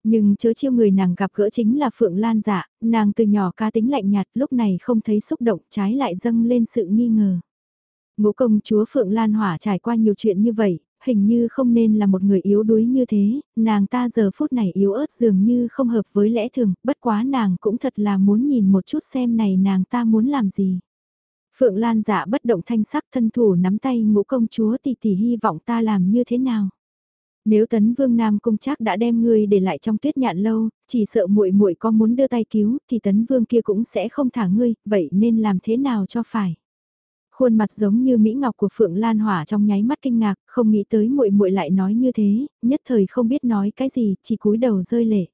Nhưng chớ chiêu người nàng gặp gỡ chính là Phượng Lan dạ, nàng từ nhỏ ca tính lạnh nhạt lúc này không thấy xúc động trái lại dâng lên sự nghi ngờ. Ngũ công chúa Phượng Lan Hỏa trải qua nhiều chuyện như vậy, hình như không nên là một người yếu đuối như thế, nàng ta giờ phút này yếu ớt dường như không hợp với lẽ thường, bất quá nàng cũng thật là muốn nhìn một chút xem này nàng ta muốn làm gì. Phượng Lan dạ bất động thanh sắc thân thủ nắm tay ngũ công chúa tỷ tỷ hy vọng ta làm như thế nào. Nếu tấn vương nam cung chắc đã đem ngươi để lại trong tuyết nhạn lâu, chỉ sợ muội muội có muốn đưa tay cứu thì tấn vương kia cũng sẽ không thả ngươi, vậy nên làm thế nào cho phải. Khuôn mặt giống như mỹ ngọc của Phượng Lan Hỏa trong nháy mắt kinh ngạc, không nghĩ tới muội muội lại nói như thế, nhất thời không biết nói cái gì, chỉ cúi đầu rơi lệ.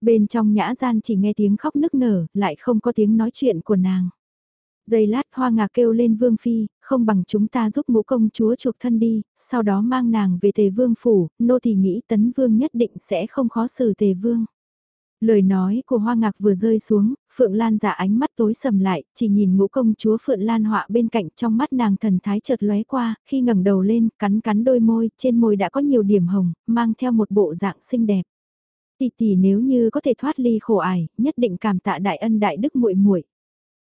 Bên trong nhã gian chỉ nghe tiếng khóc nức nở, lại không có tiếng nói chuyện của nàng. Giây lát hoa ngạc kêu lên vương phi, không bằng chúng ta giúp ngũ công chúa chuộc thân đi, sau đó mang nàng về tề vương phủ, nô thì nghĩ tấn vương nhất định sẽ không khó xử tề vương. Lời nói của Hoa Ngạc vừa rơi xuống, Phượng Lan giả ánh mắt tối sầm lại, chỉ nhìn ngũ công chúa Phượng Lan họa bên cạnh trong mắt nàng thần thái chợt lóe qua, khi ngẩng đầu lên, cắn cắn đôi môi, trên môi đã có nhiều điểm hồng, mang theo một bộ dạng xinh đẹp. Tỷ tỷ nếu như có thể thoát ly khổ ải, nhất định cảm tạ đại ân đại đức muội muội.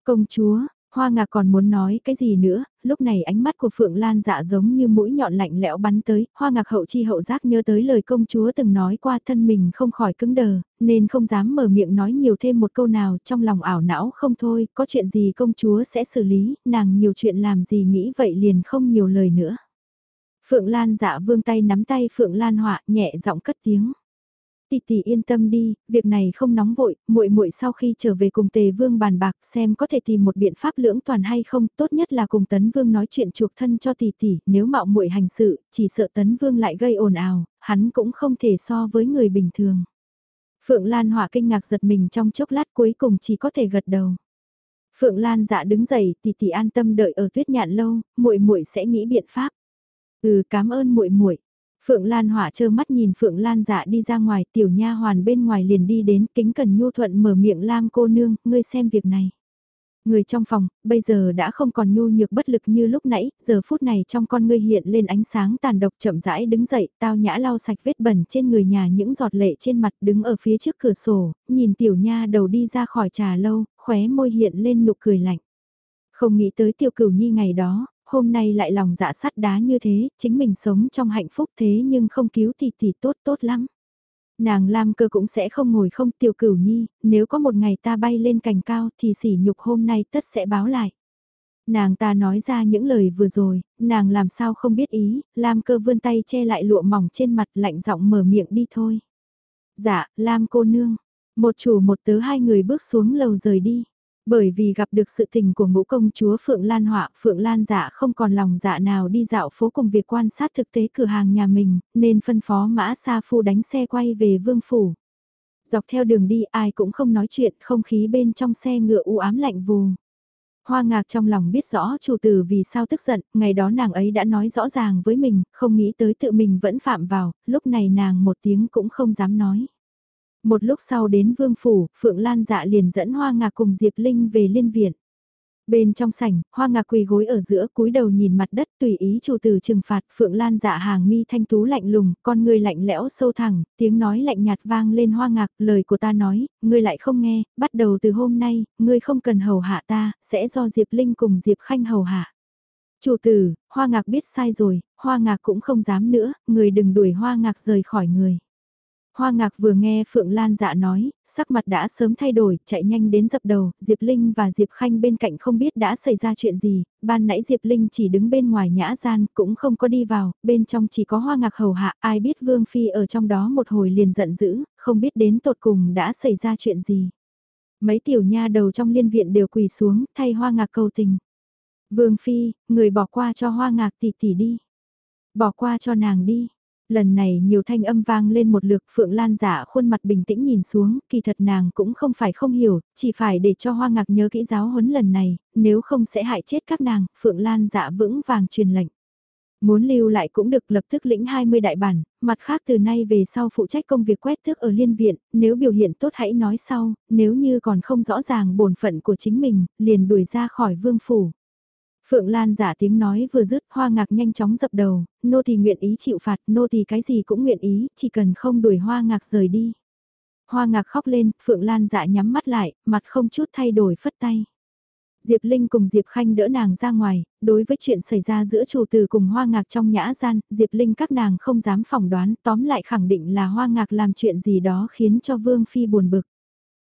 Công chúa, Hoa ngạc còn muốn nói cái gì nữa, lúc này ánh mắt của Phượng Lan dạ giống như mũi nhọn lạnh lẽo bắn tới, hoa ngạc hậu chi hậu giác nhớ tới lời công chúa từng nói qua thân mình không khỏi cứng đờ, nên không dám mở miệng nói nhiều thêm một câu nào trong lòng ảo não không thôi, có chuyện gì công chúa sẽ xử lý, nàng nhiều chuyện làm gì nghĩ vậy liền không nhiều lời nữa. Phượng Lan dạ vương tay nắm tay Phượng Lan họa nhẹ giọng cất tiếng tỷ tỷ yên tâm đi, việc này không nóng vội, muội muội sau khi trở về cùng Tề Vương bàn bạc xem có thể tìm một biện pháp lưỡng toàn hay không, tốt nhất là cùng Tấn Vương nói chuyện chuộc thân cho tỷ tỷ, nếu mạo muội hành sự, chỉ sợ Tấn Vương lại gây ồn ào, hắn cũng không thể so với người bình thường. Phượng Lan Hỏa kinh ngạc giật mình trong chốc lát cuối cùng chỉ có thể gật đầu. Phượng Lan dạ đứng dậy, tỷ tỷ an tâm đợi ở tuyết nhạn lâu, muội muội sẽ nghĩ biện pháp. Ừ, cảm ơn muội muội. Phượng Lan Hỏa trơ mắt nhìn Phượng Lan dạ đi ra ngoài, tiểu nha hoàn bên ngoài liền đi đến, kính cần nhu thuận mở miệng Lam cô nương, ngươi xem việc này. Người trong phòng, bây giờ đã không còn nhu nhược bất lực như lúc nãy, giờ phút này trong con ngươi hiện lên ánh sáng tàn độc chậm rãi đứng dậy, tao nhã lau sạch vết bẩn trên người nhà những giọt lệ trên mặt đứng ở phía trước cửa sổ, nhìn tiểu nha đầu đi ra khỏi trà lâu, khóe môi hiện lên nụ cười lạnh. Không nghĩ tới tiểu cửu nhi ngày đó, hôm nay lại lòng dạ sắt đá như thế, chính mình sống trong hạnh phúc thế nhưng không cứu thì thì tốt tốt lắm. Nàng Lam cơ cũng sẽ không ngồi không tiêu cửu nhi, nếu có một ngày ta bay lên cành cao thì sỉ nhục hôm nay tất sẽ báo lại. Nàng ta nói ra những lời vừa rồi, nàng làm sao không biết ý, Lam cơ vươn tay che lại lụa mỏng trên mặt lạnh giọng mở miệng đi thôi. Dạ, Lam cô nương, một chủ một tớ hai người bước xuống lầu rời đi. Bởi vì gặp được sự tình của ngũ công chúa Phượng Lan Họa, Phượng Lan dạ không còn lòng dạ nào đi dạo phố cùng việc quan sát thực tế cửa hàng nhà mình, nên phân phó mã Sa Phu đánh xe quay về Vương Phủ. Dọc theo đường đi ai cũng không nói chuyện, không khí bên trong xe ngựa u ám lạnh vù. Hoa ngạc trong lòng biết rõ chủ tử vì sao tức giận, ngày đó nàng ấy đã nói rõ ràng với mình, không nghĩ tới tự mình vẫn phạm vào, lúc này nàng một tiếng cũng không dám nói. Một lúc sau đến vương phủ, Phượng Lan dạ liền dẫn Hoa Ngạc cùng Diệp Linh về liên viện. Bên trong sảnh, Hoa Ngạc quỳ gối ở giữa cúi đầu nhìn mặt đất tùy ý chủ tử trừng phạt Phượng Lan dạ hàng mi thanh tú lạnh lùng, con người lạnh lẽo sâu thẳng, tiếng nói lạnh nhạt vang lên Hoa Ngạc, lời của ta nói, ngươi lại không nghe, bắt đầu từ hôm nay, ngươi không cần hầu hạ ta, sẽ do Diệp Linh cùng Diệp Khanh hầu hạ. Chủ tử, Hoa Ngạc biết sai rồi, Hoa Ngạc cũng không dám nữa, người đừng đuổi Hoa Ngạc rời khỏi người. Hoa ngạc vừa nghe Phượng Lan dạ nói, sắc mặt đã sớm thay đổi, chạy nhanh đến dập đầu, Diệp Linh và Diệp Khanh bên cạnh không biết đã xảy ra chuyện gì, ban nãy Diệp Linh chỉ đứng bên ngoài nhã gian, cũng không có đi vào, bên trong chỉ có hoa ngạc hầu hạ, ai biết Vương Phi ở trong đó một hồi liền giận dữ, không biết đến tột cùng đã xảy ra chuyện gì. Mấy tiểu nha đầu trong liên viện đều quỳ xuống, thay hoa ngạc cầu tình. Vương Phi, người bỏ qua cho hoa ngạc tỷ tỷ đi. Bỏ qua cho nàng đi. Lần này nhiều thanh âm vang lên một lượt Phượng Lan giả khuôn mặt bình tĩnh nhìn xuống, kỳ thật nàng cũng không phải không hiểu, chỉ phải để cho hoa ngạc nhớ kỹ giáo huấn lần này, nếu không sẽ hại chết các nàng, Phượng Lan giả vững vàng truyền lệnh. Muốn lưu lại cũng được lập tức lĩnh 20 đại bản, mặt khác từ nay về sau phụ trách công việc quét thước ở liên viện, nếu biểu hiện tốt hãy nói sau, nếu như còn không rõ ràng bổn phận của chính mình, liền đuổi ra khỏi vương phủ. Phượng Lan giả tiếng nói vừa dứt hoa ngạc nhanh chóng dập đầu, nô thì nguyện ý chịu phạt, nô thì cái gì cũng nguyện ý, chỉ cần không đuổi hoa ngạc rời đi. Hoa ngạc khóc lên, Phượng Lan dạ nhắm mắt lại, mặt không chút thay đổi phất tay. Diệp Linh cùng Diệp Khanh đỡ nàng ra ngoài, đối với chuyện xảy ra giữa chủ tử cùng hoa ngạc trong nhã gian, Diệp Linh các nàng không dám phỏng đoán, tóm lại khẳng định là hoa ngạc làm chuyện gì đó khiến cho Vương Phi buồn bực.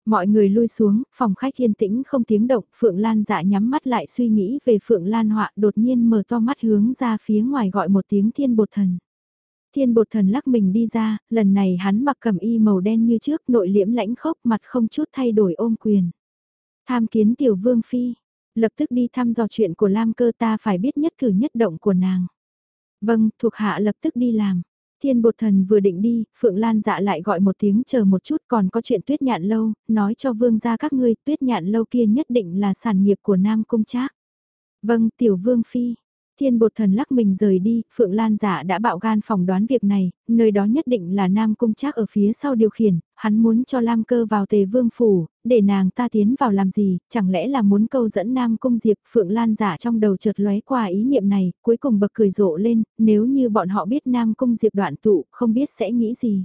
Mọi người lui xuống, phòng khách yên tĩnh không tiếng động, Phượng Lan dạ nhắm mắt lại suy nghĩ về Phượng Lan họa đột nhiên mở to mắt hướng ra phía ngoài gọi một tiếng thiên bột thần. Thiên bột thần lắc mình đi ra, lần này hắn mặc cầm y màu đen như trước nội liễm lãnh khốc mặt không chút thay đổi ôm quyền. Tham kiến tiểu vương phi, lập tức đi thăm dò chuyện của Lam cơ ta phải biết nhất cử nhất động của nàng. Vâng, thuộc hạ lập tức đi làm. Thiên bột thần vừa định đi, Phượng Lan dạ lại gọi một tiếng chờ một chút còn có chuyện tuyết nhạn lâu, nói cho vương gia các ngươi tuyết nhạn lâu kia nhất định là sản nghiệp của Nam Cung Trác. Vâng, tiểu vương phi. Thiên bột thần lắc mình rời đi, Phượng Lan giả đã bạo gan phỏng đoán việc này, nơi đó nhất định là Nam Cung Trác ở phía sau điều khiển, hắn muốn cho Lam Cơ vào tề vương phủ, để nàng ta tiến vào làm gì, chẳng lẽ là muốn câu dẫn Nam Cung Diệp, Phượng Lan giả trong đầu chợt lóe qua ý niệm này, cuối cùng bật cười rộ lên, nếu như bọn họ biết Nam Cung Diệp đoạn tụ, không biết sẽ nghĩ gì.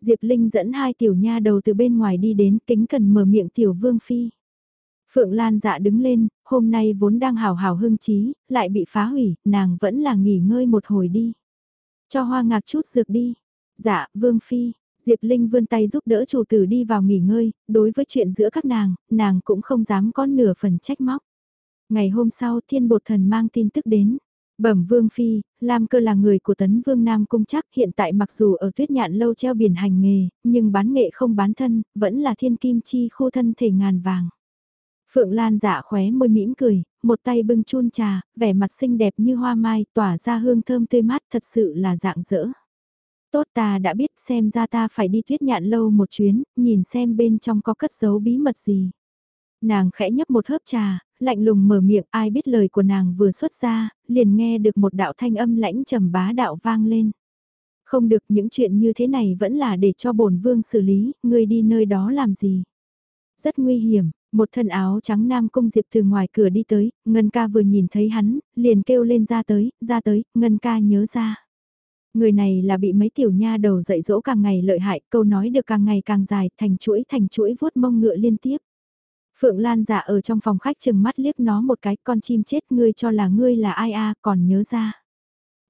Diệp Linh dẫn hai tiểu nha đầu từ bên ngoài đi đến kính cần mở miệng tiểu vương phi. Phượng Lan dạ đứng lên, hôm nay vốn đang hào hào hưng trí, lại bị phá hủy, nàng vẫn là nghỉ ngơi một hồi đi. Cho hoa ngạc chút dược đi. Dạ, Vương Phi, Diệp Linh vươn tay giúp đỡ chủ tử đi vào nghỉ ngơi, đối với chuyện giữa các nàng, nàng cũng không dám có nửa phần trách móc. Ngày hôm sau thiên bột thần mang tin tức đến. Bẩm Vương Phi, Lam cơ là người của tấn Vương Nam Cung chắc hiện tại mặc dù ở tuyết nhạn lâu treo biển hành nghề, nhưng bán nghệ không bán thân, vẫn là thiên kim chi khu thân thể ngàn vàng. Phượng Lan dạ khóe môi mỉm cười, một tay bưng chun trà, vẻ mặt xinh đẹp như hoa mai, tỏa ra hương thơm tươi mát thật sự là dạng dỡ. Tốt ta đã biết xem ra ta phải đi tuyết nhạn lâu một chuyến, nhìn xem bên trong có cất giấu bí mật gì. Nàng khẽ nhấp một hớp trà, lạnh lùng mở miệng ai biết lời của nàng vừa xuất ra, liền nghe được một đạo thanh âm lãnh trầm bá đạo vang lên. Không được những chuyện như thế này vẫn là để cho bổn vương xử lý, ngươi đi nơi đó làm gì. Rất nguy hiểm, một thân áo trắng nam cung diệp từ ngoài cửa đi tới, Ngân ca vừa nhìn thấy hắn, liền kêu lên ra tới, ra tới, Ngân ca nhớ ra. Người này là bị mấy tiểu nha đầu dạy dỗ càng ngày lợi hại, câu nói được càng ngày càng dài, thành chuỗi thành chuỗi vuốt mông ngựa liên tiếp. Phượng Lan giả ở trong phòng khách chừng mắt liếc nó một cái, con chim chết ngươi cho là ngươi là ai a còn nhớ ra.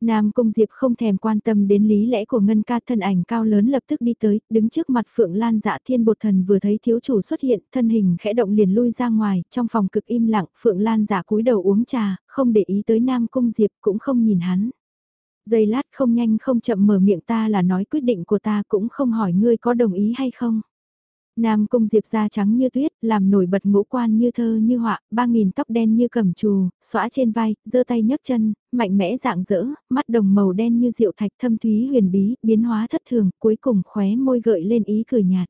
Nam Cung Diệp không thèm quan tâm đến lý lẽ của Ngân ca thân ảnh cao lớn lập tức đi tới, đứng trước mặt Phượng Lan dạ thiên bột thần vừa thấy thiếu chủ xuất hiện, thân hình khẽ động liền lui ra ngoài, trong phòng cực im lặng, Phượng Lan dạ cúi đầu uống trà, không để ý tới Nam Cung Diệp cũng không nhìn hắn. Giây lát không nhanh không chậm mở miệng ta là nói quyết định của ta cũng không hỏi ngươi có đồng ý hay không. Nam cung diệp da trắng như tuyết, làm nổi bật ngũ quan như thơ như họa, ba nghìn tóc đen như cẩm trù, xõa trên vai, giơ tay nhấc chân, mạnh mẽ dạng dỡ, mắt đồng màu đen như rượu thạch thâm thúy huyền bí, biến hóa thất thường, cuối cùng khóe môi gợi lên ý cười nhạt.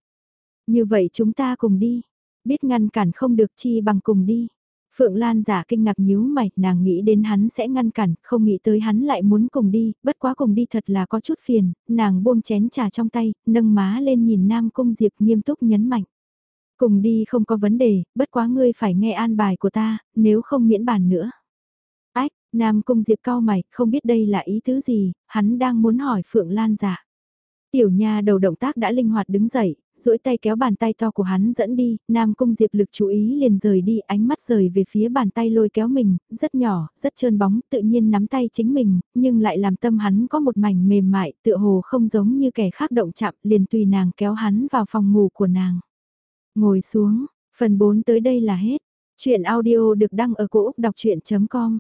Như vậy chúng ta cùng đi, biết ngăn cản không được chi bằng cùng đi. Phượng Lan giả kinh ngạc nhíu mày, nàng nghĩ đến hắn sẽ ngăn cản, không nghĩ tới hắn lại muốn cùng đi, bất quá cùng đi thật là có chút phiền, nàng buông chén trà trong tay, nâng má lên nhìn Nam Cung Diệp nghiêm túc nhấn mạnh. Cùng đi không có vấn đề, bất quá ngươi phải nghe an bài của ta, nếu không miễn bàn nữa. Ách, Nam Cung Diệp cao mày, không biết đây là ý tứ gì, hắn đang muốn hỏi Phượng Lan giả. Tiểu nha đầu động tác đã linh hoạt đứng dậy, duỗi tay kéo bàn tay to của hắn dẫn đi, Nam Cung Diệp lực chú ý liền rời đi, ánh mắt rời về phía bàn tay lôi kéo mình, rất nhỏ, rất trơn bóng, tự nhiên nắm tay chính mình, nhưng lại làm tâm hắn có một mảnh mềm mại, tựa hồ không giống như kẻ khác động chạm, liền tùy nàng kéo hắn vào phòng ngủ của nàng. Ngồi xuống, phần 4 tới đây là hết. Chuyện audio được đăng ở cổ Úc đọc chuyện.com